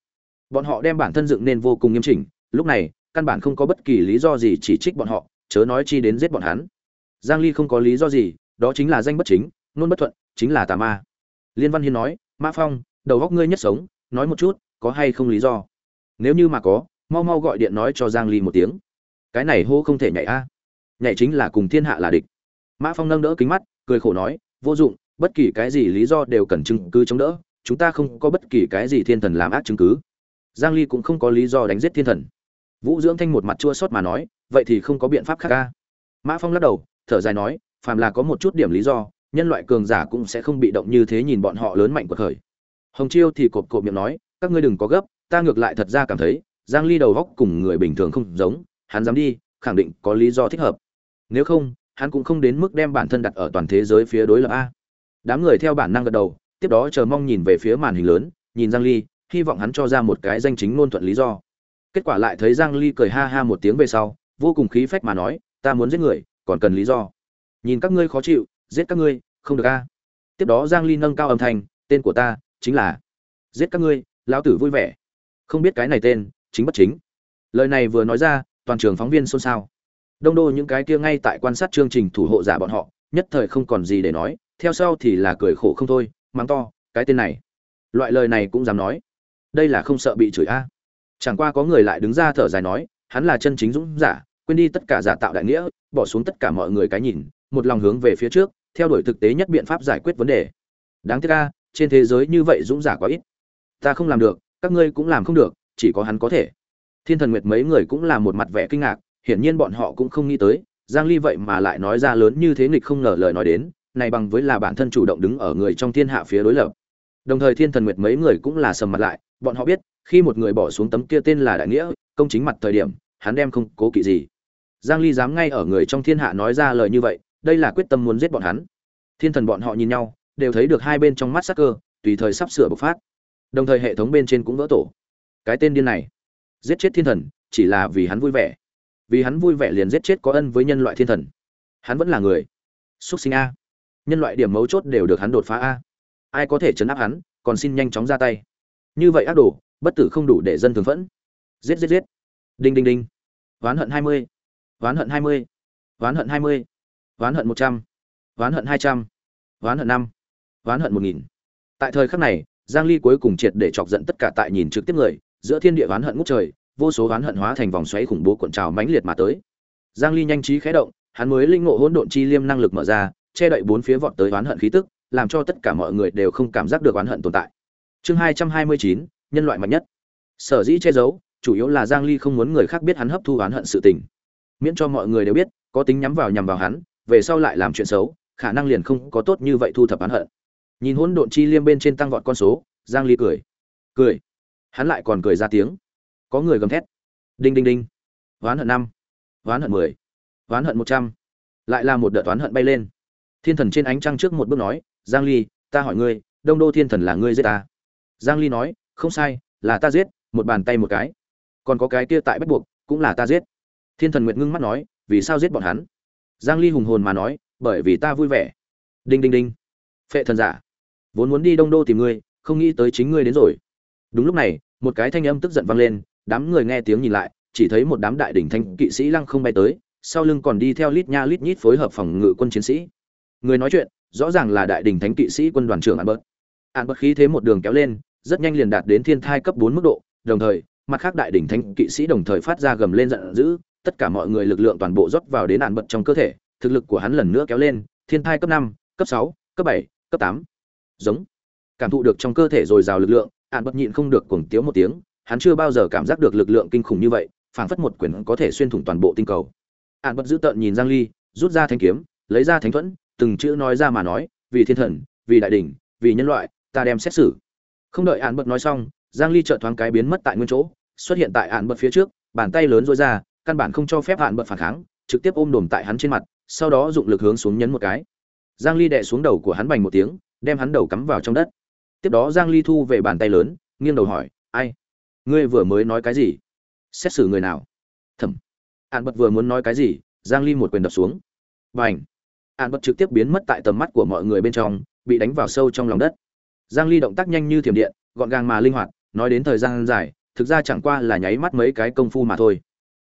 Bọn họ đem bản thân dựng nên vô cùng nghiêm chỉnh, lúc này, căn bản không có bất kỳ lý do gì chỉ trích bọn họ, chớ nói chi đến giết bọn hắn. Giang ly không có lý do gì, đó chính là danh bất chính luôn bất thuận, chính là tà ma. Liên văn hiên nói, mã phong, đầu góc ngươi nhất sống, nói một chút, có hay không lý do? Nếu như mà có, mau mau gọi điện nói cho giang ly một tiếng. Cái này hô không thể nhảy a. Nhảy chính là cùng thiên hạ là địch. Mã phong nâng đỡ kính mắt, cười khổ nói vô dụng, bất kỳ cái gì lý do đều cần chứng cứ chống đỡ, chúng ta không có bất kỳ cái gì thiên thần làm ác chứng cứ. Giang ly cũng không có lý do đánh giết thiên thần. Vũ dưỡng thanh một mặt chua xót mà nói, vậy thì không có biện pháp khác ca mã phong lắc đầu, thở dài nói, phàm là có một chút điểm lý do, nhân loại cường giả cũng sẽ không bị động như thế nhìn bọn họ lớn mạnh của khởi. Hồng chiêu thì cộp cộp miệng nói, các ngươi đừng có gấp, ta ngược lại thật ra cảm thấy, giang ly đầu góc cùng người bình thường không giống, hắn dám đi, khẳng định có lý do thích hợp. Nếu không hắn cũng không đến mức đem bản thân đặt ở toàn thế giới phía đối lập a. Đám người theo bản năng gật đầu, tiếp đó chờ mong nhìn về phía màn hình lớn, nhìn giang ly, hy vọng hắn cho ra một cái danh chính ngôn thuận lý do. Kết quả lại thấy giang ly cười ha ha một tiếng về sau, vô cùng khí phách mà nói, ta muốn giết người, còn cần lý do. Nhìn các ngươi khó chịu, giết các ngươi, không được a. Tiếp đó giang ly nâng cao âm thanh, tên của ta chính là giết các ngươi, lão tử vui vẻ. Không biết cái này tên, chính bất chính. Lời này vừa nói ra, toàn trường phóng viên xôn xao đông đô những cái kia ngay tại quan sát chương trình thủ hộ giả bọn họ, nhất thời không còn gì để nói, theo sau thì là cười khổ không thôi, mắng to, cái tên này. Loại lời này cũng dám nói. Đây là không sợ bị chửi a. Chẳng qua có người lại đứng ra thở dài nói, hắn là chân chính dũng giả, quên đi tất cả giả tạo đại nghĩa, bỏ xuống tất cả mọi người cái nhìn, một lòng hướng về phía trước, theo đuổi thực tế nhất biện pháp giải quyết vấn đề. Đáng tiếc a, trên thế giới như vậy dũng giả quá ít. Ta không làm được, các ngươi cũng làm không được, chỉ có hắn có thể. Thiên thần nguyệt mấy người cũng là một mặt vẻ kinh ngạc hiển nhiên bọn họ cũng không nghĩ tới, giang ly vậy mà lại nói ra lớn như thế nghịch không ngờ lời nói đến, này bằng với là bản thân chủ động đứng ở người trong thiên hạ phía đối lập. Đồng thời thiên thần nguyệt mấy người cũng là sầm mặt lại, bọn họ biết, khi một người bỏ xuống tấm kia tên là đại nghĩa, công chính mặt thời điểm, hắn đem không cố kỵ gì. Giang ly dám ngay ở người trong thiên hạ nói ra lời như vậy, đây là quyết tâm muốn giết bọn hắn. Thiên thần bọn họ nhìn nhau, đều thấy được hai bên trong mắt sắc cơ, tùy thời sắp sửa bộc phát. Đồng thời hệ thống bên trên cũng vỡ tổ. Cái tên điên này, giết chết thiên thần, chỉ là vì hắn vui vẻ vì hắn vui vẻ liền giết chết có ân với nhân loại thiên thần. Hắn vẫn là người. Xuất sinh a. Nhân loại điểm mấu chốt đều được hắn đột phá a. Ai có thể chấn áp hắn, còn xin nhanh chóng ra tay. Như vậy ác đồ, bất tử không đủ để dân thường phẫn. Giết giết giết. Đinh đinh đinh. Oán hận hai mươi. Oán hận hai mươi. Oán hận hai mươi. Oán hận một trăm. Oán hận hai trăm. Oán hận năm. Oán hận một nghìn. Tại thời khắc này, giang ly cuối cùng triệt để chọc giận tất cả tại nhìn trực tiếp người, giữa thiên địa oán hận ngút trời vô số oán hận hóa thành vòng xoáy khủng bố cuộn trào mãnh liệt mà tới. Giang ly nhanh trí khẽ động hắn mới linh ngộ hỗn độn chi liêm năng lực mở ra che đậy bốn phía vọt tới oán hận khí tức làm cho tất cả mọi người đều không cảm giác được oán hận tồn tại. Chương 229, nhân loại mạnh nhất. Sở dĩ che giấu chủ yếu là giang ly không muốn người khác biết hắn hấp thu oán hận sự tình. Miễn cho mọi người đều biết có tính nhắm vào nhằm vào hắn về sau lại làm chuyện xấu khả năng liền không có tốt như vậy thu thập oán hận. Nhìn hỗn độn chi liêm bên trên tăng vọt con số giang ly cười. Cười. Hắn lại còn cười ra tiếng có người gầm thét. Đinh đinh đinh. Oán hận năm. Oán hận mười. Oán hận một trăm. Lại là một đợt oán hận bay lên. Thiên thần trên ánh trăng trước một bước nói, giang ly, ta hỏi ngươi, đông đô thiên thần là ngươi giết ta? Giang ly nói, không sai, là ta giết, một bàn tay một cái. Còn có cái kia tại bắt buộc, cũng là ta giết. Thiên thần nguyệt ngưng mắt nói, vì sao giết bọn hắn? Giang ly hùng hồn mà nói, bởi vì ta vui vẻ. Đinh đinh đinh. Phệ thần giả, vốn muốn đi đông đô tìm ngươi, không nghĩ tới chính ngươi đến rồi. Đúng lúc này, một cái thanh âm tức giận vang lên đám người nghe tiếng nhìn lại, chỉ thấy một đám đại đỉnh thanh kỵ sĩ lăng không bay tới, sau lưng còn đi theo lít nha lít nhít phối hợp phòng ngự quân chiến sĩ. Người nói chuyện, rõ ràng là đại đỉnh thánh kỵ sĩ quân đoàn trưởng an bớt an bớt khí thế một đường kéo lên, rất nhanh liền đạt đến thiên thai cấp bốn mức độ, đồng thời, mặt khác đại đỉnh thánh kỵ sĩ đồng thời phát ra gầm lên giận dữ, tất cả mọi người lực lượng toàn bộ rót vào đến an bật trong cơ thể, thực lực của hắn lần nữa kéo lên, thiên thai cấp năm, cấp sáu, cấp bảy, cấp tám. Giống. Cảm thụ được trong cơ thể dồi dào lực lượng an bật nhịn không được cuồng tiếu một tiếng hắn chưa bao giờ cảm giác được lực lượng kinh khủng như vậy, phảng phất một quyển có thể xuyên thủng toàn bộ tinh cầu. An bất giữ tợn nhìn giang ly, rút ra thanh kiếm, lấy ra thánh thuẫn, từng chữ nói ra mà nói, vì thiên thần, vì đại đỉnh, vì nhân loại, ta đem xét xử. Không đợi an bất nói xong, giang ly chợt thoáng cái biến mất tại nguyên chỗ, xuất hiện tại an bất phía trước, bàn tay lớn rối ra, căn bản không cho phép an bất phản kháng, trực tiếp ôm đồm tại hắn trên mặt, sau đó dụng lực hướng xuống nhấn một cái. Giang ly đè xuống đầu của hắn bành một tiếng, đem hắn đầu cắm vào trong đất. Tiếp đó giang ly thu về bàn tay lớn, nghiêng đầu hỏi, ai? Ngươi vừa mới nói cái gì? Xét xử người nào? Thẩm. Ạn bật vừa muốn nói cái gì giang ly một quyền đập xuống. Bành! Ạn bật trực tiếp biến mất tại tầm mắt của mọi người bên trong bị đánh vào sâu trong lòng đất. Giang ly động tác nhanh như thiểm điện gọn gàng mà linh hoạt nói đến thời gian dài thực ra chẳng qua là nháy mắt mấy cái công phu mà thôi.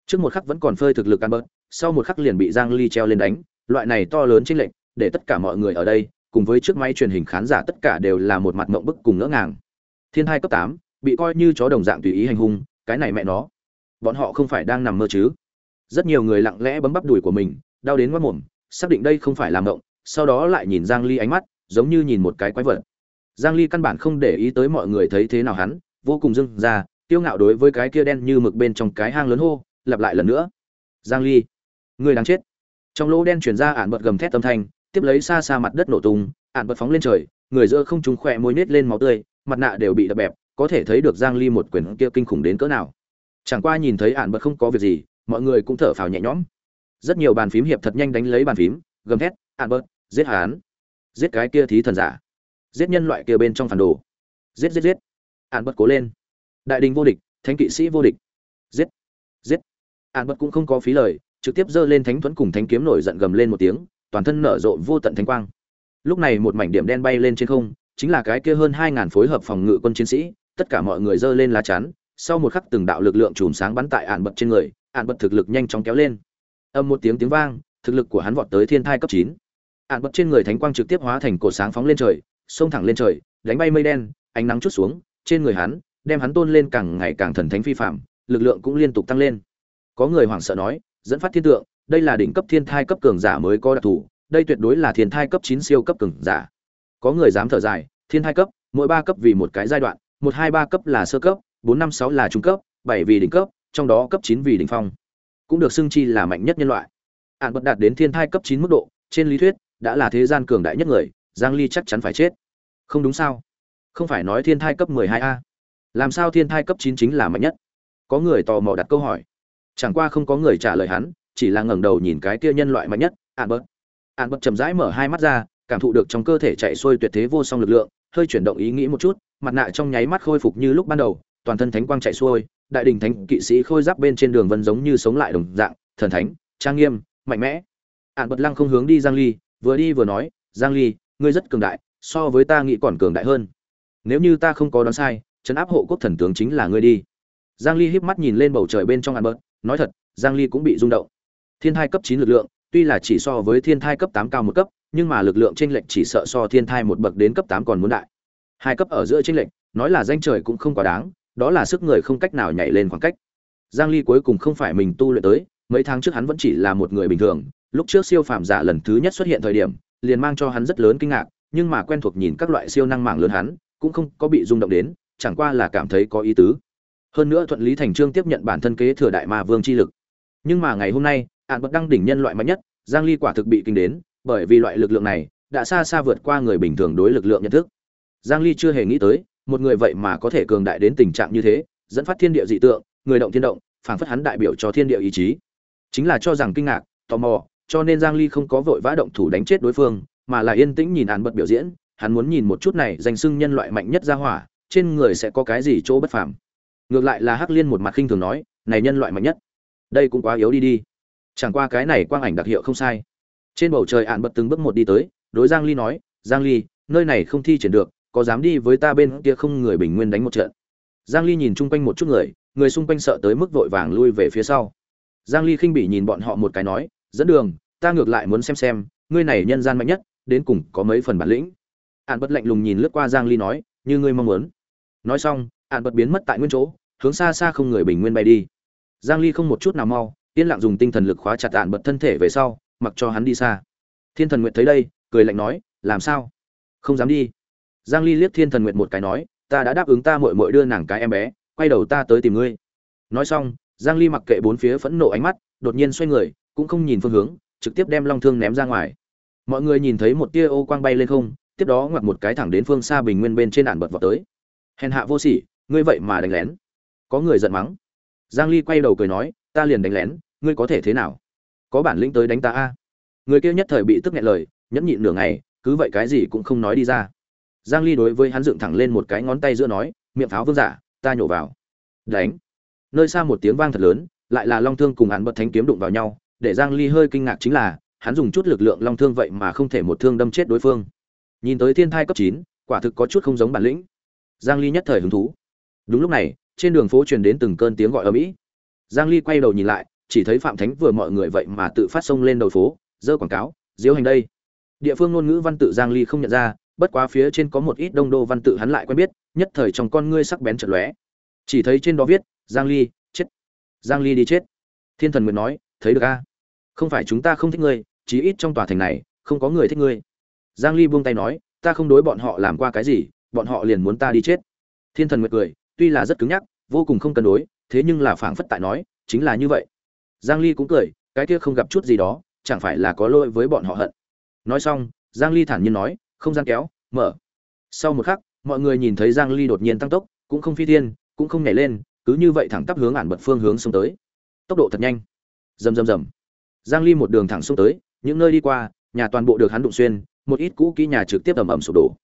Trước một khắc vẫn còn phơi thực lực ăn bớt sau một khắc liền bị giang ly treo lên đánh. Loại này to lớn chính lệnh để tất cả mọi người ở đây cùng với trước máy truyền hình khán giả tất cả đều là một mặt mộng bức cùng ngỡ ngàng. Thiên hai cấp 8, bị coi như chó đồng dạng tùy ý hành hung, cái này mẹ nó. Bọn họ không phải đang nằm mơ chứ? Rất nhiều người lặng lẽ bấm bắp đùi của mình, đau đến mất mồm, xác định đây không phải làm động sau đó lại nhìn giang ly ánh mắt, giống như nhìn một cái quái vật. Giang ly căn bản không để ý tới mọi người thấy thế nào hắn, vô cùng dưng ra tiêu ngạo đối với cái kia đen như mực bên trong cái hang lớn hô, lặp lại lần nữa. Giang ly, người đang chết. Trong lỗ đen truyền ra ản bật gầm thét âm thanh, tiếp lấy xa xa mặt đất nổ tung, ản bật phóng lên trời, người giữa không trúng khỏe môi nết lên máu tươi, mặt nạ đều bị đập bẹp có thể thấy được giang ly một quyền kia kinh khủng đến cỡ nào. Chẳng qua nhìn thấy ản bật không có việc gì, mọi người cũng thở phào nhẹ nhõm. Rất nhiều bàn phím hiệp thật nhanh đánh lấy bàn phím, gầm thét, ản bật, giết hắn! Giết cái kia thí thần giả! Giết nhân loại kia bên trong phản đồ! Giết giết giết! Ản bật cố lên. Đại đình vô địch, thánh kỵ sĩ vô địch! Giết giết! Ản bật cũng không có phí lời, trực tiếp giơ lên thánh thuẫn cùng thánh kiếm nổi giận gầm lên một tiếng, toàn thân nở rộ vô tận thánh quang. Lúc này một mảnh điểm đen bay lên trên không, chính là cái kia hơn hai ngàn phối hợp phòng ngự quân chiến sĩ tất cả mọi người giơ lên lá chắn, sau một khắc từng đạo lực lượng chùm sáng bắn tại ạn bật trên người, ạn bật thực lực nhanh chóng kéo lên. Âm một tiếng tiếng vang, thực lực của hắn vọt tới thiên thai cấp chín. Ạn bật trên người thánh quang trực tiếp hóa thành cột sáng phóng lên trời, xông thẳng lên trời, đánh bay mây đen, ánh nắng chút xuống, trên người hắn, đem hắn tôn lên càng ngày càng thần thánh phi phạm, lực lượng cũng liên tục tăng lên. Có người hoảng sợ nói, dẫn phát thiên tượng, đây là đỉnh cấp thiên thai cấp cường giả mới có đặc thù, đây tuyệt đối là thiên thai cấp chín siêu cấp cường giả. Có người dám thở dài, thiên thai cấp, mỗi ba cấp vì một cái giai đoạn một hai ba cấp là sơ cấp, bốn năm sáu là trung cấp, bảy vì đỉnh cấp, trong đó cấp chín vì đỉnh phong. Cũng được xưng chi là mạnh nhất nhân loại. Ạn bật đạt đến thiên thai cấp chín mức độ, trên lý thuyết, đã là thế gian cường đại nhất người, giang ly chắc chắn phải chết. Không đúng sao? Không phải nói thiên thai cấp 12 a. Làm sao thiên thai cấp 9 chính là mạnh nhất? Có người tò mò đặt câu hỏi. Chẳng qua không có người trả lời hắn, chỉ là ngẩng đầu nhìn cái kia nhân loại mạnh nhất ạn bật. Ạn bật chậm rãi mở hai mắt ra, cảm thụ được trong cơ thể chạy xuôi tuyệt thế vô song lực lượng hơi chuyển động ý nghĩ một chút, mặt nạ trong nháy mắt khôi phục như lúc ban đầu, toàn thân thánh quang chạy xuôi, đại đình thánh kỵ sĩ khôi giáp bên trên đường vân giống như sống lại đồng dạng, thần thánh, trang nghiêm, mạnh mẽ. Ạn bật lăng không hướng đi giang ly, vừa đi vừa nói, giang ly, ngươi rất cường đại, so với ta nghĩ còn cường đại hơn. Nếu như ta không có đoán sai, trấn áp hộ quốc thần tướng chính là ngươi đi. Giang ly híp mắt nhìn lên bầu trời bên trong ạn bật, nói thật, giang ly cũng bị rung động. Thiên thai cấp 9 lực lượng, tuy là chỉ so với thiên thai cấp 8 cao một cấp nhưng mà lực lượng chênh lệch chỉ sợ so thiên thai một bậc đến cấp 8 còn muốn đại. Hai cấp ở giữa chênh lệch, nói là danh trời cũng không quá đáng, đó là sức người không cách nào nhảy lên khoảng cách. Giang ly cuối cùng không phải mình tu luyện tới, mấy tháng trước hắn vẫn chỉ là một người bình thường, lúc trước siêu phàm giả lần thứ nhất xuất hiện thời điểm, liền mang cho hắn rất lớn kinh ngạc, nhưng mà quen thuộc nhìn các loại siêu năng mạng lớn hắn, cũng không có bị rung động đến, chẳng qua là cảm thấy có ý tứ. Hơn nữa thuận lý thành trương tiếp nhận bản thân kế thừa đại ma vương chi lực. Nhưng mà ngày hôm nay ạn bậc đăng đỉnh nhân loại mạnh nhất, giang ly quả thực bị kinh đến bởi vì loại lực lượng này đã xa xa vượt qua người bình thường đối lực lượng nhận thức. Giang ly chưa hề nghĩ tới, một người vậy mà có thể cường đại đến tình trạng như thế, dẫn phát thiên địa dị tượng, người động thiên động, phảng phất hắn đại biểu cho thiên địa ý chí. Chính là cho rằng kinh ngạc, tò mò, cho nên giang ly không có vội vã động thủ đánh chết đối phương, mà là yên tĩnh nhìn án bật biểu diễn, hắn muốn nhìn một chút này danh xưng nhân loại mạnh nhất ra hỏa, trên người sẽ có cái gì chỗ bất phàm. Ngược lại là hắc liên một mặt khinh thường nói, này nhân loại mạnh nhất, đây cũng quá yếu đi đi. Chẳng qua cái này quang ảnh đặc hiệu không sai trên bầu trời ạn bật từng bước một đi tới, đối giang ly nói, giang ly, nơi này không thi triển được, có dám đi với ta bên kia không người bình nguyên đánh một trận? Giang ly nhìn chung quanh một chút người người xung quanh sợ tới mức vội vàng lui về phía sau. Giang ly khinh bỉ nhìn bọn họ một cái nói, dẫn đường, ta ngược lại muốn xem xem, ngươi này nhân gian mạnh nhất, đến cùng có mấy phần bản lĩnh? Ạn bật lạnh lùng nhìn lướt qua giang ly nói, như ngươi mong muốn. Nói xong, ạn bật biến mất tại nguyên chỗ, hướng xa xa không người bình nguyên bay đi. Giang ly không một chút nào mau, yên lặng dùng tinh thần lực khóa chặt ạn bật thân thể về sau mặc cho hắn đi xa. Thiên thần nguyệt thấy đây, cười lạnh nói, làm sao? Không dám đi. Giang ly liếc thiên thần nguyệt một cái nói, ta đã đáp ứng ta muội muội đưa nàng cái em bé, quay đầu ta tới tìm ngươi. Nói xong, giang ly mặc kệ bốn phía phẫn nộ ánh mắt, đột nhiên xoay người, cũng không nhìn phương hướng, trực tiếp đem long thương ném ra ngoài. Mọi người nhìn thấy một tia ô quang bay lên không, tiếp đó ngoặt một cái thẳng đến phương xa bình nguyên bên trên đạn bật vào tới. Hèn hạ vô sỉ, ngươi vậy mà đánh lén. Có người giận mắng. Giang ly quay đầu cười nói, ta liền đánh lén, ngươi có thể thế nào? Có bản lĩnh tới đánh ta a. Người kia nhất thời bị tức nghẹn lời nhẫn nhịn nửa ngày cứ vậy cái gì cũng không nói đi ra. Giang ly đối với hắn dựng thẳng lên một cái ngón tay giữa nói miệng pháo vương giả ta nhổ vào. Đánh. Nơi xa một tiếng vang thật lớn lại là long thương cùng hắn bật thánh kiếm đụng vào nhau để giang ly hơi kinh ngạc chính là hắn dùng chút lực lượng long thương vậy mà không thể một thương đâm chết đối phương. Nhìn tới thiên thai cấp 9, quả thực có chút không giống bản lĩnh. Giang ly nhất thời hứng thú. Đúng lúc này trên đường phố truyền đến từng cơn tiếng gọi ở mỹ giang ly quay đầu nhìn lại chỉ thấy phạm thánh vừa mọi người vậy mà tự phát xông lên đầu phố dơ quảng cáo diếu hành đây. Địa phương ngôn ngữ văn tự giang ly không nhận ra, bất quá phía trên có một ít đông đô văn tự hắn lại quen biết, nhất thời trong con ngươi sắc bén chợt lóe. Chỉ thấy trên đó viết, giang ly, chết. Giang ly đi chết. Thiên thần nguyệt nói, thấy được a? Không phải chúng ta không thích ngươi, chí ít trong tòa thành này, không có người thích ngươi. Giang ly buông tay nói, ta không đối bọn họ làm qua cái gì, bọn họ liền muốn ta đi chết. Thiên thần nguyệt cười, tuy là rất cứng nhắc, vô cùng không cân đối, thế nhưng là phảng phất tại nói, chính là như vậy giang ly cũng cười, cái kia không gặp chút gì đó, chẳng phải là có lỗi với bọn họ hận. Nói xong, giang ly thản nhiên nói, không gian kéo, mở. Sau một khắc, mọi người nhìn thấy giang ly đột nhiên tăng tốc, cũng không phi thiên, cũng không nhảy lên, cứ như vậy thẳng tắp hướng ản bật phương hướng xông tới. Tốc độ thật nhanh. Rầm rầm rầm. Giang ly một đường thẳng xông tới, những nơi đi qua, nhà toàn bộ được hắn đụng xuyên, một ít cũ kỹ nhà trực tiếp ầm ầm sụp đổ.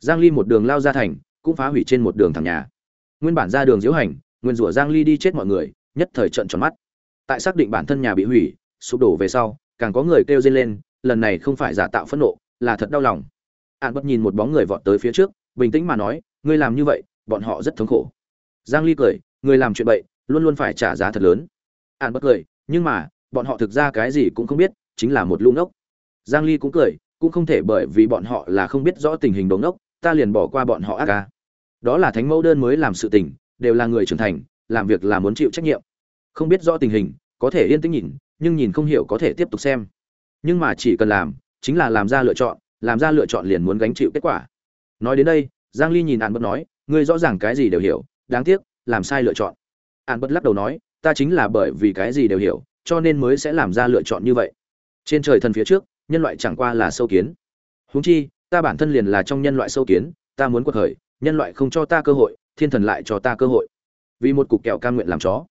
Giang ly một đường lao ra thành, cũng phá hủy trên một đường thẳng nhà. Nguyên bản ra đường diễu hành, nguyên rủa giang ly đi chết mọi người, nhất thời trận tròn mắt tại xác định bản thân nhà bị hủy, sụp đổ về sau, càng có người kêu dên lên, lần này không phải giả tạo phẫn nộ, là thật đau lòng. Ạn bất nhìn một bóng người vọt tới phía trước, bình tĩnh mà nói, ngươi làm như vậy, bọn họ rất thống khổ. Giang ly cười người làm chuyện bậy, luôn luôn phải trả giá thật lớn. Ạn bất cười, nhưng mà, bọn họ thực ra cái gì cũng không biết, chính là một lũ ngốc. Giang ly cũng cười, cũng không thể bởi vì bọn họ là không biết rõ tình hình đống ngốc, ta liền bỏ qua bọn họ ác ca. Đó là thánh mẫu đơn mới làm sự tình, đều là người trưởng thành, làm việc là muốn chịu trách nhiệm không biết rõ tình hình, có thể yên tĩnh nhìn, nhưng nhìn không hiểu có thể tiếp tục xem. Nhưng mà chỉ cần làm, chính là làm ra lựa chọn, làm ra lựa chọn liền muốn gánh chịu kết quả. Nói đến đây, giang ly nhìn ạn bất nói, ngươi rõ ràng cái gì đều hiểu, đáng tiếc, làm sai lựa chọn. Ạn bất lắc đầu nói, ta chính là bởi vì cái gì đều hiểu, cho nên mới sẽ làm ra lựa chọn như vậy. Trên trời thần phía trước, nhân loại chẳng qua là sâu kiến. Huống chi, ta bản thân liền là trong nhân loại sâu kiến, ta muốn quật khởi, nhân loại không cho ta cơ hội, thiên thần lại cho ta cơ hội. Vì một cục kẹo cam nguyện làm chó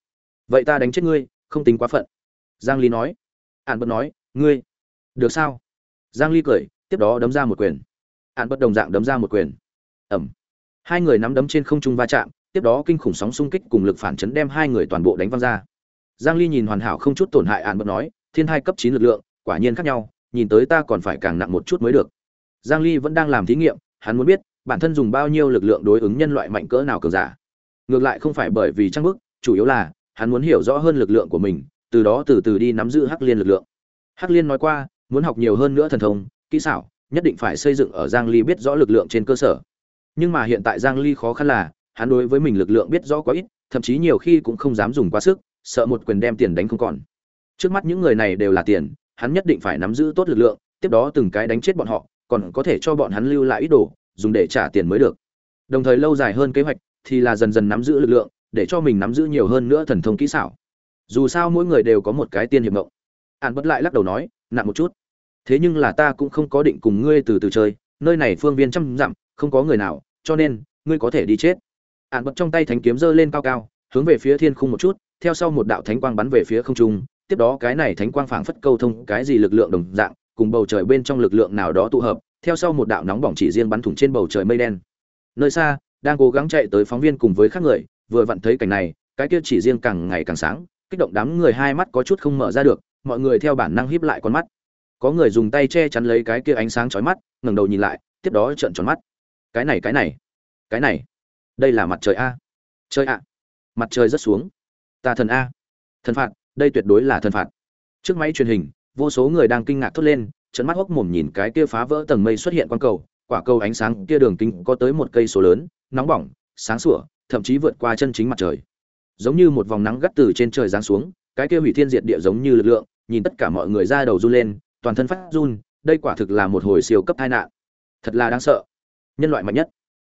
vậy ta đánh chết ngươi, không tính quá phận. Giang ly nói. Ạn bất nói, ngươi, được sao? Giang ly cười, tiếp đó đấm ra một quyền. Ạn bất đồng dạng đấm ra một quyền. Ẩm. Hai người nắm đấm trên không trung va chạm, tiếp đó kinh khủng sóng xung kích cùng lực phản chấn đem hai người toàn bộ đánh văng ra. Giang ly nhìn hoàn hảo không chút tổn hại ạn bất nói, thiên hai cấp 9 lực lượng, quả nhiên khác nhau, nhìn tới ta còn phải càng nặng một chút mới được. Giang ly vẫn đang làm thí nghiệm, hắn muốn biết, bản thân dùng bao nhiêu lực lượng đối ứng nhân loại mạnh cỡ nào cường giả. Ngược lại không phải bởi vì trang bức, chủ yếu là hắn muốn hiểu rõ hơn lực lượng của mình, từ đó từ từ đi nắm giữ hắc liên lực lượng. Hắc liên nói qua, muốn học nhiều hơn nữa thần thông, kỹ xảo, nhất định phải xây dựng ở giang ly biết rõ lực lượng trên cơ sở. Nhưng mà hiện tại giang ly khó khăn là, hắn đối với mình lực lượng biết rõ quá ít, thậm chí nhiều khi cũng không dám dùng quá sức, sợ một quyền đem tiền đánh không còn. Trước mắt những người này đều là tiền, hắn nhất định phải nắm giữ tốt lực lượng, tiếp đó từng cái đánh chết bọn họ, còn có thể cho bọn hắn lưu lại ít đồ, dùng để trả tiền mới được. Đồng thời lâu dài hơn kế hoạch thì là dần dần nắm giữ lực lượng để cho mình nắm giữ nhiều hơn nữa thần thông kỹ xảo. Dù sao mỗi người đều có một cái tiên hiệp mộng. Ạn bất lại lắc đầu nói, nặng một chút. Thế nhưng là ta cũng không có định cùng ngươi từ từ chơi, nơi này phương viên trăm dặm, không có người nào, cho nên, ngươi có thể đi chết. Ạn bất trong tay thánh kiếm giơ lên cao cao, hướng về phía thiên khung một chút, theo sau một đạo thánh quang bắn về phía không trung, tiếp đó cái này thánh quang phảng phất câu thông cái gì lực lượng đồng dạng, cùng bầu trời bên trong lực lượng nào đó tụ hợp, theo sau một đạo nóng bỏng chỉ riêng bắn thủng trên bầu trời mây đen. Nơi xa, đang cố gắng chạy tới phóng viên cùng với các người vừa vặn thấy cảnh này, cái kia chỉ riêng càng ngày càng sáng, kích động đám người hai mắt có chút không mở ra được, mọi người theo bản năng híp lại con mắt. Có người dùng tay che chắn lấy cái kia ánh sáng chói mắt, ngẩng đầu nhìn lại, tiếp đó trợn tròn mắt. Cái này cái này cái này, đây là mặt trời a. Trời ạ, mặt trời rất xuống. Ta thần a. Thần phạt, đây tuyệt đối là thần phạt. Trước máy truyền hình, vô số người đang kinh ngạc thốt lên trận mắt hốc mồm nhìn cái kia phá vỡ tầng mây xuất hiện quang cầu, quả cầu ánh sáng kia đường kính có tới một cây số lớn, nóng bỏng, sáng sủa thậm chí vượt qua chân chính mặt trời. Giống như một vòng nắng gắt từ trên trời giáng xuống cái kia hủy thiên diệt địa giống như lực lượng nhìn tất cả mọi người ra đầu run lên toàn thân phát run đây quả thực là một hồi siêu cấp tai nạn. Thật là đáng sợ. Nhân loại mạnh nhất.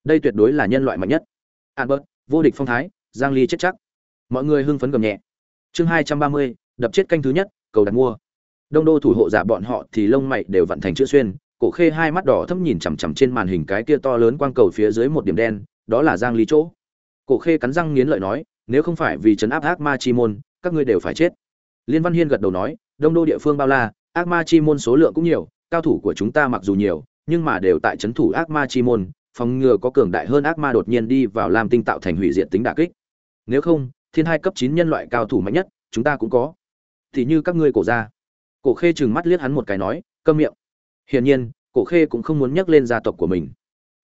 Đây tuyệt đối là nhân loại mạnh nhất. Albert vô địch phong thái giang ly chết chắc. Mọi người hưng phấn gầm nhẹ. Chương 230, đập chết canh thứ nhất cầu đặt mua. Đông đô thủ hộ giả bọn họ thì lông mày đều vận thành chữ xuyên cổ khê hai mắt đỏ thâm nhìn chằm chằm trên màn hình cái kia to lớn quang cầu phía dưới một điểm đen đó là giang ly chỗ cổ khê cắn răng nghiến lợi nói, nếu không phải vì trấn áp ác ma chi môn, các ngươi đều phải chết. Liên văn hiên gật đầu nói, đông đô địa phương bao la, ác ma chi môn số lượng cũng nhiều, cao thủ của chúng ta mặc dù nhiều, nhưng mà đều tại trấn thủ ác ma chi môn, phòng ngừa có cường đại hơn ác ma đột nhiên đi vào làm tinh tạo thành hủy diệt tính đả kích. Nếu không, thiên hai cấp 9 nhân loại cao thủ mạnh nhất, chúng ta cũng có. Thì như các ngươi cổ ra cổ khê trừng mắt liếc hắn một cái nói, câm miệng. Hiển nhiên, cổ khê cũng không muốn nhắc lên gia tộc của mình.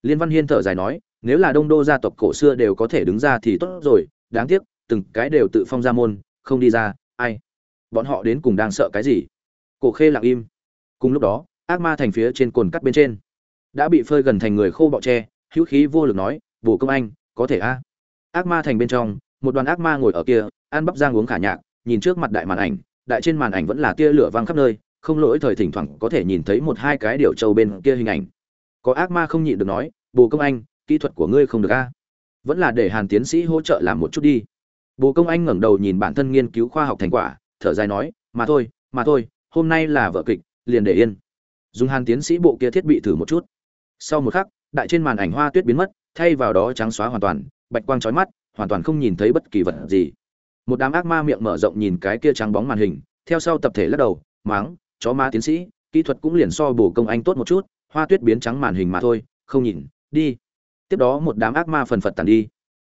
Liên văn hiên thở dài nói nếu là đông đô gia tộc cổ xưa đều có thể đứng ra thì tốt rồi, đáng tiếc, từng cái đều tự phong ra môn, không đi ra, ai? Bọn họ đến cùng đang sợ cái gì? Cổ khê lặng im. Cùng lúc đó, ác ma thành phía trên cồn cắt bên trên. Đã bị phơi gần thành người khô bọ tre hữu khí vô lực nói, bồ công anh, có thể a? Ác ma thành bên trong, một đoàn ác ma ngồi ở kia, ăn bắp giang uống khả nhạc, nhìn trước mặt đại màn ảnh, đại trên màn ảnh vẫn là tia lửa vang khắp nơi, không lỗi thời thỉnh thoảng có thể nhìn thấy một hai cái điều trâu bên kia hình ảnh. Có ác ma không nhịn được nói, bồ công anh kỹ thuật của ngươi không được a. Vẫn là để hàn tiến sĩ hỗ trợ làm một chút đi. Bồ công anh ngẩng đầu nhìn bản thân nghiên cứu khoa học thành quả, thở dài nói, mà thôi mà thôi, hôm nay là vợ kịch, liền để yên. Dùng hàn tiến sĩ bộ kia thiết bị thử một chút. Sau một khắc, đại trên màn ảnh hoa tuyết biến mất, thay vào đó trắng xóa hoàn toàn, bạch quang trói mắt, hoàn toàn không nhìn thấy bất kỳ vật gì. Một đám ác ma miệng mở rộng nhìn cái kia trắng bóng màn hình, theo sau tập thể lắc đầu, máng, chó ma tiến sĩ, kỹ thuật cũng liền so bổ công anh tốt một chút, hoa tuyết biến trắng màn hình mà thôi, không nhìn, đi tiếp đó một đám ác ma phần phật tàn đi.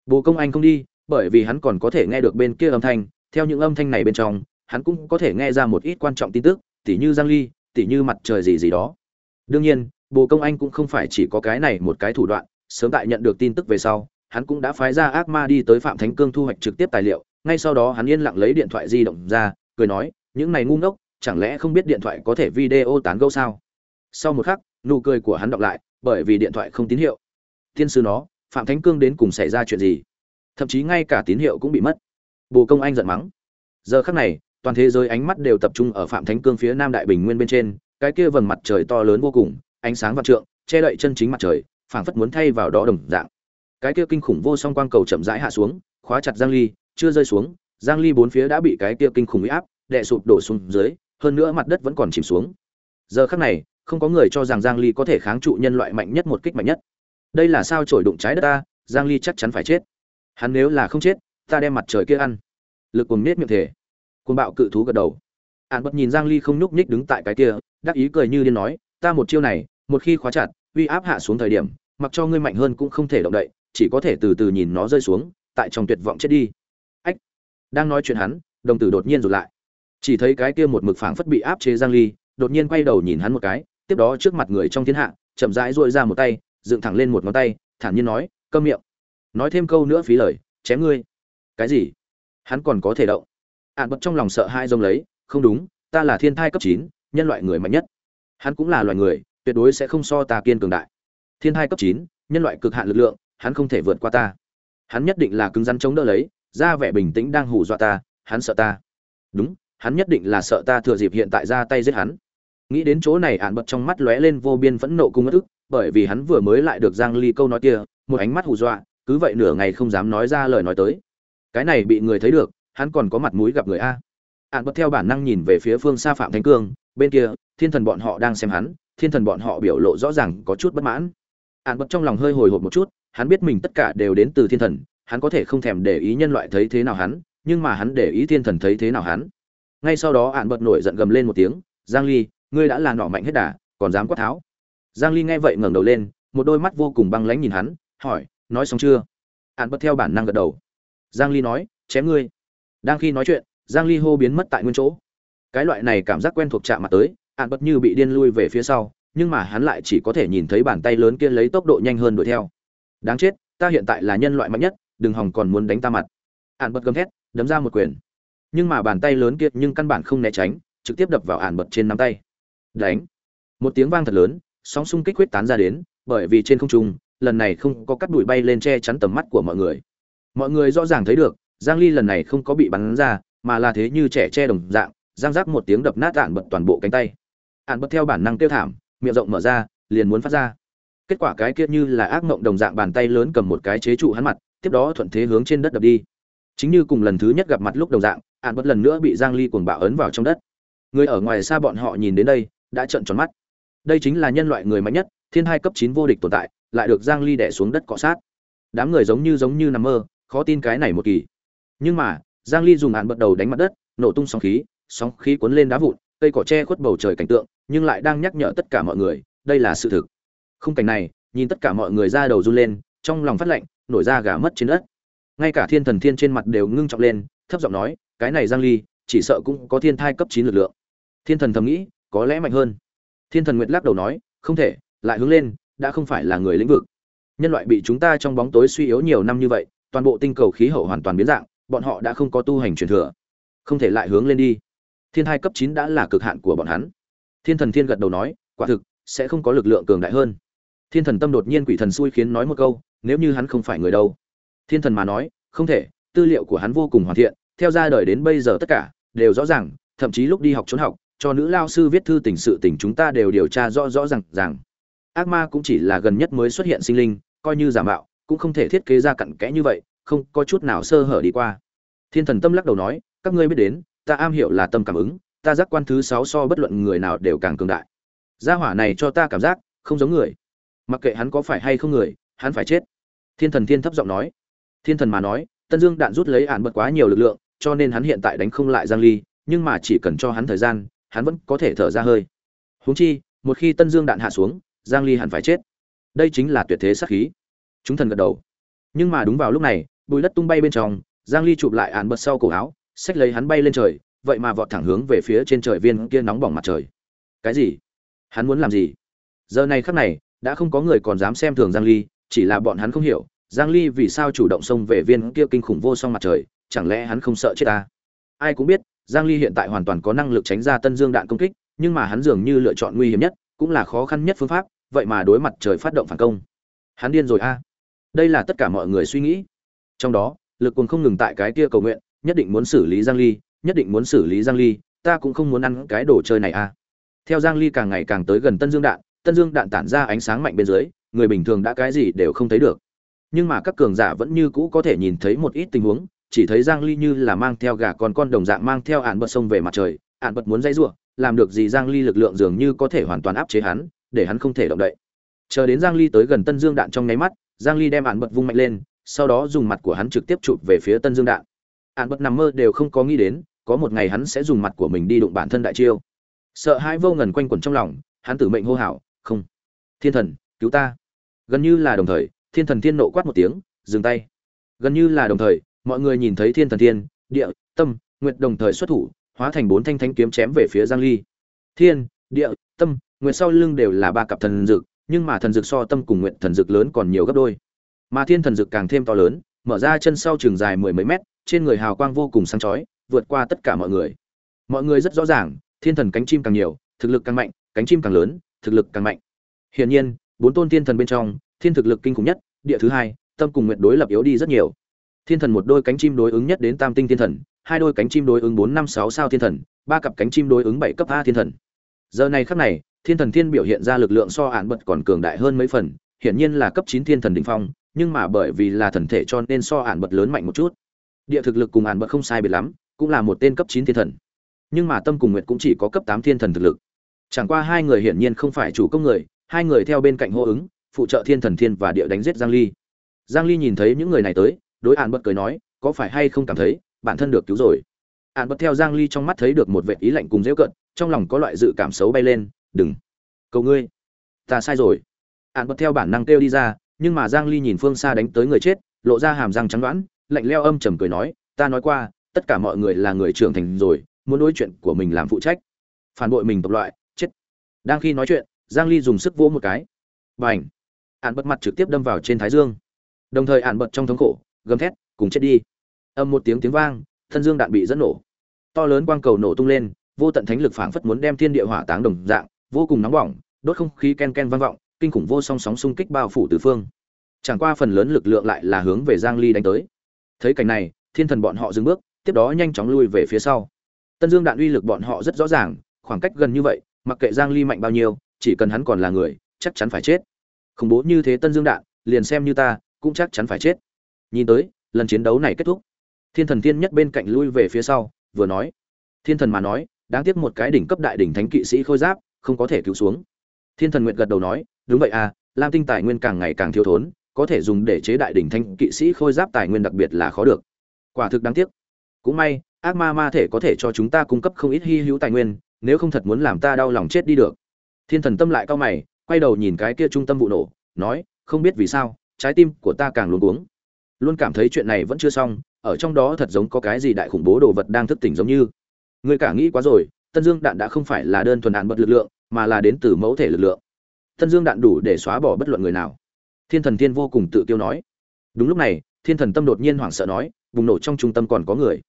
Bồ công anh không đi, bởi vì hắn còn có thể nghe được bên kia âm thanh. Theo những âm thanh này bên trong, hắn cũng có thể nghe ra một ít quan trọng tin tức, tỉ như giang ly, tỉ như mặt trời gì gì đó. Đương nhiên, bồ công anh cũng không phải chỉ có cái này một cái thủ đoạn. Sớm tại nhận được tin tức về sau, hắn cũng đã phái ra ác ma đi tới phạm thánh cương thu hoạch trực tiếp tài liệu. Ngay sau đó hắn yên lặng lấy điện thoại di động ra, cười nói, những này ngu ngốc, chẳng lẽ không biết điện thoại có thể video tán gẫu sao? Sau một khắc, nụ cười của hắn đọc lại, bởi vì điện thoại không tín hiệu thiên sư nó, phạm thánh cương đến cùng xảy ra chuyện gì? Thậm chí ngay cả tín hiệu cũng bị mất. Bồ công anh giận mắng. Giờ khắc này, toàn thế giới ánh mắt đều tập trung ở phạm thánh cương phía nam đại bình nguyên bên trên, cái kia vầng mặt trời to lớn vô cùng, ánh sáng vạn trượng, che đậy chân chính mặt trời, phảng phất muốn thay vào đó đồng dạng. Cái kia kinh khủng vô song quang cầu chậm rãi hạ xuống, khóa chặt giang ly, chưa rơi xuống, giang ly bốn phía đã bị cái kia kinh khủng uy áp, đè sụp đổ xuống dưới, hơn nữa mặt đất vẫn còn chìm xuống. Giờ khắc này, không có người cho rằng giang ly có thể kháng trụ nhân loại mạnh nhất một kích mạnh nhất đây là sao trổi đụng trái đất ta, giang ly chắc chắn phải chết. Hắn nếu là không chết, ta đem mặt trời kia ăn. Lực cùng nết miệng thể cuồng bạo cự thú gật đầu. An bất nhìn giang ly không nhúc nhích đứng tại cái kia, đắc ý cười như điên nói, ta một chiêu này, một khi khóa chặt, uy áp hạ xuống thời điểm, mặc cho ngươi mạnh hơn cũng không thể động đậy, chỉ có thể từ từ nhìn nó rơi xuống, tại trong tuyệt vọng chết đi. Ách. Đang nói chuyện hắn, đồng tử đột nhiên rụt lại. Chỉ thấy cái kia một mực phảng phất bị áp chế giang ly, đột nhiên quay đầu nhìn hắn một cái, tiếp đó trước mặt người trong thiên hạ, chậm rãi duỗi ra một tay dựng thẳng lên một ngón tay, thản nhiên nói, câm miệng. Nói thêm câu nữa phí lời, chém ngươi. Cái gì? Hắn còn có thể động. Ạn bật trong lòng sợ hai rông lấy, không đúng, ta là thiên thai cấp chín, nhân loại người mạnh nhất. Hắn cũng là loài người, tuyệt đối sẽ không so ta kiên cường đại. Thiên thai cấp chín, nhân loại cực hạn lực lượng, hắn không thể vượt qua ta. Hắn nhất định là cứng rắn chống đỡ lấy, ra vẻ bình tĩnh đang hù dọa ta, hắn sợ ta. Đúng, hắn nhất định là sợ ta thừa dịp hiện tại ra tay giết hắn nghĩ đến chỗ này ạn bật trong mắt lóe lên vô biên phẫn nộ cung ức, bởi vì hắn vừa mới lại được giang ly câu nói kia, một ánh mắt hù dọa, cứ vậy nửa ngày không dám nói ra lời nói tới. Cái này bị người thấy được, hắn còn có mặt mũi gặp người a. Ạn bật theo bản năng nhìn về phía phương xa phạm thánh cương, bên kia, thiên thần bọn họ đang xem hắn, thiên thần bọn họ biểu lộ rõ ràng có chút bất mãn. Ạn bật trong lòng hơi hồi hộp một chút, hắn biết mình tất cả đều đến từ thiên thần, hắn có thể không thèm để ý nhân loại thấy thế nào hắn, nhưng mà hắn để ý thiên thần thấy thế nào hắn. Ngay sau đó ạn bật nổi giận gầm lên một tiếng, giang ly ngươi đã là nọ mạnh hết đà, còn dám quát tháo. Giang ly nghe vậy ngẩng đầu lên, một đôi mắt vô cùng băng lãnh nhìn hắn, hỏi, nói xong chưa? Ạn bất theo bản năng gật đầu. Giang ly nói, chém ngươi. Đang khi nói chuyện, giang ly hô biến mất tại nguyên chỗ. Cái loại này cảm giác quen thuộc chạm mặt tới ạn bất như bị điên lui về phía sau, nhưng mà hắn lại chỉ có thể nhìn thấy bàn tay lớn kia lấy tốc độ nhanh hơn đuổi theo. Đáng chết, ta hiện tại là nhân loại mạnh nhất, đừng hòng còn muốn đánh ta mặt. Ạn bất gầm thét, đấm ra một quyền. Nhưng mà bàn tay lớn kia nhưng căn bản không né tránh, trực tiếp đập vào ạn bật trên nắm tay đánh. Một tiếng vang thật lớn, sóng xung kích huyết tán ra đến, bởi vì trên không trung, lần này không có cắt đuổi bay lên che chắn tầm mắt của mọi người. Mọi người rõ ràng thấy được, giang ly lần này không có bị bắn ra, mà là thế như trẻ che đồng dạng, giang giác một tiếng đập nát ạn bật toàn bộ cánh tay. Ạn bật theo bản năng tiêu thảm, miệng rộng mở ra, liền muốn phát ra. Kết quả cái kia như là ác mộng đồng dạng bàn tay lớn cầm một cái chế trụ hắn mặt, tiếp đó thuận thế hướng trên đất đập đi. Chính như cùng lần thứ nhất gặp mặt lúc đồng dạng, ạn bật lần nữa bị giang ly cuồng bạo ấn vào trong đất. Người ở ngoài xa bọn họ nhìn đến đây đã trợn tròn mắt. Đây chính là nhân loại người mạnh nhất, thiên hai cấp 9 vô địch tồn tại, lại được giang ly đè xuống đất cọ sát. Đám người giống như giống như nằm mơ, khó tin cái này một kỳ. Nhưng mà, giang ly dùng ạn bật đầu đánh mặt đất, nổ tung sóng khí sóng khí cuốn lên đá vụn, cây cỏ che khuất bầu trời cảnh tượng, nhưng lại đang nhắc nhở tất cả mọi người, đây là sự thực. Khung cảnh này, nhìn tất cả mọi người ra đầu run lên, trong lòng phát lạnh, nổi ra gà mất trên đất. Ngay cả thiên thần thiên trên mặt đều ngưng trọng lên, thấp giọng nói, cái này giang ly, chỉ sợ cũng có thiên thai cấp 9 lực lượng. Thiên thần thầm nghĩ có lẽ mạnh hơn. Thiên thần nguyệt lắc đầu nói, không thể, lại hướng lên, đã không phải là người lĩnh vực. Nhân loại bị chúng ta trong bóng tối suy yếu nhiều năm như vậy, toàn bộ tinh cầu khí hậu hoàn toàn biến dạng, bọn họ đã không có tu hành truyền thừa. Không thể lại hướng lên đi. Thiên hai cấp chín đã là cực hạn của bọn hắn. Thiên thần thiên gật đầu nói, quả thực, sẽ không có lực lượng cường đại hơn. Thiên thần tâm đột nhiên quỷ thần xui khiến nói một câu, nếu như hắn không phải người đâu. Thiên thần mà nói, không thể, tư liệu của hắn vô cùng hoàn thiện, theo ra đời đến bây giờ tất cả, đều rõ ràng, thậm chí lúc đi học trốn học cho nữ lao sư viết thư tình sự tình chúng ta đều điều tra rõ rõ ràng rằng ác ma cũng chỉ là gần nhất mới xuất hiện sinh linh, coi như giả mạo, cũng không thể thiết kế ra cặn kẽ như vậy, không có chút nào sơ hở đi qua. Thiên thần tâm lắc đầu nói, các ngươi biết đến, ta am hiểu là tâm cảm ứng, ta giác quan thứ sáu so bất luận người nào đều càng cường đại. Gia hỏa này cho ta cảm giác, không giống người. Mặc kệ hắn có phải hay không người, hắn phải chết. Thiên thần thiên thấp giọng nói. Thiên thần mà nói, tân dương đạn rút lấy ạn bật quá nhiều lực lượng, cho nên hắn hiện tại đánh không lại giang ly, nhưng mà chỉ cần cho hắn thời gian hắn vẫn có thể thở ra hơi. Huống chi, một khi tân dương đạn hạ xuống, giang ly hẳn phải chết. Đây chính là tuyệt thế sát khí. Chúng thần gật đầu. Nhưng mà đúng vào lúc này, bụi đất tung bay bên trong, giang ly chụp lại án bật sau cổ áo, xách lấy hắn bay lên trời, vậy mà vọt thẳng hướng về phía trên trời viên kia nóng bỏng mặt trời. Cái gì? Hắn muốn làm gì? Giờ này khắc này, đã không có người còn dám xem thường giang ly, chỉ là bọn hắn không hiểu, giang ly vì sao chủ động xông về viên kia kinh khủng vô song mặt trời, chẳng lẽ hắn không sợ chết ta? Ai cũng biết giang ly hiện tại hoàn toàn có năng lực tránh ra tân dương đạn công kích, nhưng mà hắn dường như lựa chọn nguy hiểm nhất, cũng là khó khăn nhất phương pháp, vậy mà đối mặt trời phát động phản công. Hắn điên rồi a. Đây là tất cả mọi người suy nghĩ. Trong đó, lực cuồng không ngừng tại cái kia cầu nguyện, nhất định muốn xử lý giang ly, nhất định muốn xử lý giang ly, ta cũng không muốn ăn cái đồ chơi này a. Theo giang ly càng ngày càng tới gần tân dương đạn, tân dương đạn tản ra ánh sáng mạnh bên dưới, người bình thường đã cái gì đều không thấy được. Nhưng mà các cường giả vẫn như cũ có thể nhìn thấy một ít tình huống chỉ thấy giang ly như là mang theo gà con con đồng dạng mang theo án bật sông về mặt trời án bật muốn dây rủa làm được gì giang ly lực lượng dường như có thể hoàn toàn áp chế hắn, để hắn không thể động đậy. Chờ đến giang ly tới gần tân dương đạn trong nháy mắt, giang ly đem án bật vung mạnh lên, sau đó dùng mặt của hắn trực tiếp chụp về phía tân dương đạn. Án bật nằm mơ đều không có nghĩ đến, có một ngày hắn sẽ dùng mặt của mình đi đụng bản thân đại chiêu. Sợ hãi vô ngần quanh quẩn trong lòng, hắn tử mệnh hô hào, không, thiên thần, cứu ta. Gần như là đồng thời, thiên thần thiên nộ quát một tiếng, dừng tay. Gần như là đồng thời mọi người nhìn thấy thiên thần thiên, địa, tâm, nguyệt đồng thời xuất thủ, hóa thành bốn thanh thanh kiếm chém về phía giang ly. Thiên, địa, tâm, nguyệt sau lưng đều là ba cặp thần dực nhưng mà thần dực so tâm cùng nguyệt thần dực lớn còn nhiều gấp đôi. Mà thiên thần dực càng thêm to lớn, mở ra chân sau trường dài mười mấy mét, trên người hào quang vô cùng sáng chói, vượt qua tất cả mọi người. Mọi người rất rõ ràng, thiên thần cánh chim càng nhiều, thực lực càng mạnh, cánh chim càng lớn, thực lực càng mạnh. Hiển nhiên, bốn tôn thiên thần bên trong, thiên thực lực kinh khủng nhất, địa thứ hai, tâm cùng nguyện đối lập yếu đi rất nhiều thiên thần một đôi cánh chim đối ứng nhất đến tam tinh thiên thần, hai đôi cánh chim đối ứng bốn năm sáu sao thiên thần, ba cặp cánh chim đối ứng bảy cấp a thiên thần. Giờ này khắc này, thiên thần thiên biểu hiện ra lực lượng so hạn bật còn cường đại hơn mấy phần, hiển nhiên là cấp chín thiên thần đỉnh phong, nhưng mà bởi vì là thần thể cho nên so hạn bật lớn mạnh một chút. Địa thực lực cùng hạn bật không sai biệt lắm, cũng là một tên cấp chín thiên thần. Nhưng mà tâm cùng nguyệt cũng chỉ có cấp tám thiên thần thực lực. Chẳng qua hai người hiển nhiên không phải chủ công người, hai người theo bên cạnh hô ứng, phụ trợ thiên thần thiên và địa đánh giết giang ly. Giang ly nhìn thấy những người này tới đối ạn bật cười nói, có phải hay không cảm thấy, bản thân được cứu rồi? Ạn bật theo giang ly trong mắt thấy được một vệ ý lạnh cùng dễ cận, trong lòng có loại dự cảm xấu bay lên, đừng, cầu ngươi, ta sai rồi. Ạn bật theo bản năng kêu đi ra, nhưng mà giang ly nhìn phương xa đánh tới người chết, lộ ra hàm răng trắng đoán, lạnh leo âm trầm cười nói, ta nói qua, tất cả mọi người là người trưởng thành rồi, muốn đối chuyện của mình làm phụ trách. Phản bội mình tộc loại, chết. Đang khi nói chuyện, giang ly dùng sức vỗ một cái. Bành! Ạn bật mặt trực tiếp đâm vào trên thái dương. Đồng thời ạn bật trong thống khổ gầm thét, cùng chết đi. Âm một tiếng tiếng vang, thân dương đạn bị dẫn nổ. To lớn quang cầu nổ tung lên, vô tận thánh lực phảng phất muốn đem thiên địa hỏa táng đồng dạng, vô cùng nóng bỏng, đốt không khí ken ken vang vọng, kinh khủng vô song sóng xung kích bao phủ tứ phương. Chẳng qua phần lớn lực lượng lại là hướng về giang ly đánh tới. Thấy cảnh này, thiên thần bọn họ dừng bước, tiếp đó nhanh chóng lui về phía sau. Tân dương đạn uy lực bọn họ rất rõ ràng, khoảng cách gần như vậy, mặc kệ giang ly mạnh bao nhiêu, chỉ cần hắn còn là người, chắc chắn phải chết. Khủng bố như thế tân dương đạn, liền xem như ta, cũng chắc chắn phải chết nhìn tới, lần chiến đấu này kết thúc, thiên thần thiên nhất bên cạnh lui về phía sau, vừa nói, thiên thần mà nói, đáng tiếc một cái đỉnh cấp đại đỉnh thánh kỵ sĩ khôi giáp, không có thể cứu xuống. Thiên thần nguyện gật đầu nói, đúng vậy à lam tinh tài nguyên càng ngày càng thiếu thốn, có thể dùng để chế đại đỉnh thánh kỵ sĩ khôi giáp tài nguyên đặc biệt là khó được. Quả thực đáng tiếc. Cũng may, ác ma ma thể có thể cho chúng ta cung cấp không ít hy hữu tài nguyên, nếu không thật muốn làm ta đau lòng chết đi được. Thiên thần tâm lại cao mày, quay đầu nhìn cái kia trung tâm vụ nổ, nói, không biết vì sao, trái tim của ta càng luôn cuống luôn cảm thấy chuyện này vẫn chưa xong, ở trong đó thật giống có cái gì đại khủng bố đồ vật đang thức tỉnh giống như. Người cả nghĩ quá rồi, tân dương đạn đã không phải là đơn thuần đạn bật lực lượng, mà là đến từ mẫu thể lực lượng. Tân dương đạn đủ để xóa bỏ bất luận người nào. Thiên thần thiên vô cùng tự tiêu nói. Đúng lúc này, thiên thần tâm đột nhiên hoảng sợ nói, bùng nổ trong trung tâm còn có người.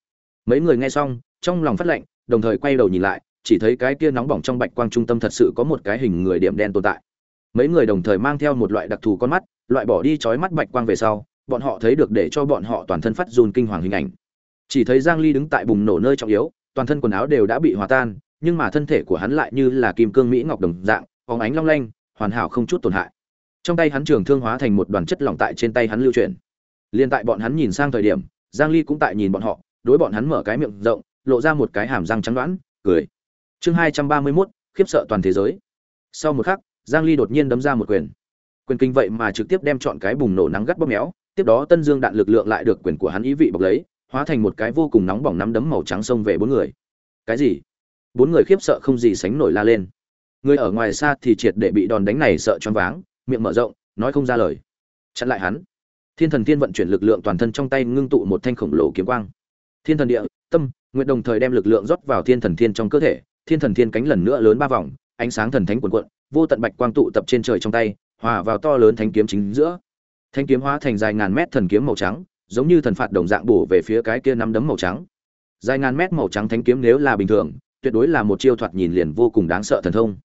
Mấy người nghe xong, trong lòng phát lệnh đồng thời quay đầu nhìn lại, chỉ thấy cái kia nóng bỏng trong bạch quang trung tâm thật sự có một cái hình người điểm đen tồn tại. Mấy người đồng thời mang theo một loại đặc thù con mắt, loại bỏ đi chói mắt bạch quang về sau bọn họ thấy được để cho bọn họ toàn thân phát run kinh hoàng hình ảnh. Chỉ thấy giang ly đứng tại bùng nổ nơi trọng yếu toàn thân quần áo đều đã bị hòa tan nhưng mà thân thể của hắn lại như là kim cương mỹ ngọc đồng dạng phóng ánh long lanh hoàn hảo không chút tổn hại. Trong tay hắn trường thương hóa thành một đoàn chất lỏng tại trên tay hắn lưu chuyển. Liên tại bọn hắn nhìn sang thời điểm giang ly cũng tại nhìn bọn họ đối bọn hắn mở cái miệng rộng lộ ra một cái hàm răng trắng đoán cười. Chương 231, khiếp sợ toàn thế giới. Sau một khắc giang ly đột nhiên đấm ra một quyền. Quyền kinh vậy mà trực tiếp đem chọn cái bùng nổ nắng gắt bóp méo tiếp đó tân dương đạn lực lượng lại được quyền của hắn ý vị bọc lấy, hóa thành một cái vô cùng nóng bỏng nắm đấm màu trắng xông về bốn người. Cái gì? Bốn người khiếp sợ không gì sánh nổi la lên. Người ở ngoài xa thì triệt để bị đòn đánh này sợ choáng váng, miệng mở rộng, nói không ra lời. Chặn lại hắn. Thiên thần thiên vận chuyển lực lượng toàn thân trong tay ngưng tụ một thanh khổng lồ kiếm quang. Thiên thần địa, tâm nguyện đồng thời đem lực lượng rót vào thiên thần thiên trong cơ thể, thiên thần thiên cánh lần nữa lớn ba vòng, ánh sáng thần thánh cuồn cuộn, vô tận bạch quang tụ tập trên trời trong tay, hòa vào to lớn thánh kiếm chính giữa thanh kiếm hóa thành dài ngàn mét thần kiếm màu trắng, giống như thần phạt đồng dạng bổ về phía cái kia nắm đấm màu trắng. Dài ngàn mét màu trắng thánh kiếm nếu là bình thường, tuyệt đối là một chiêu thoạt nhìn liền vô cùng đáng sợ thần thông.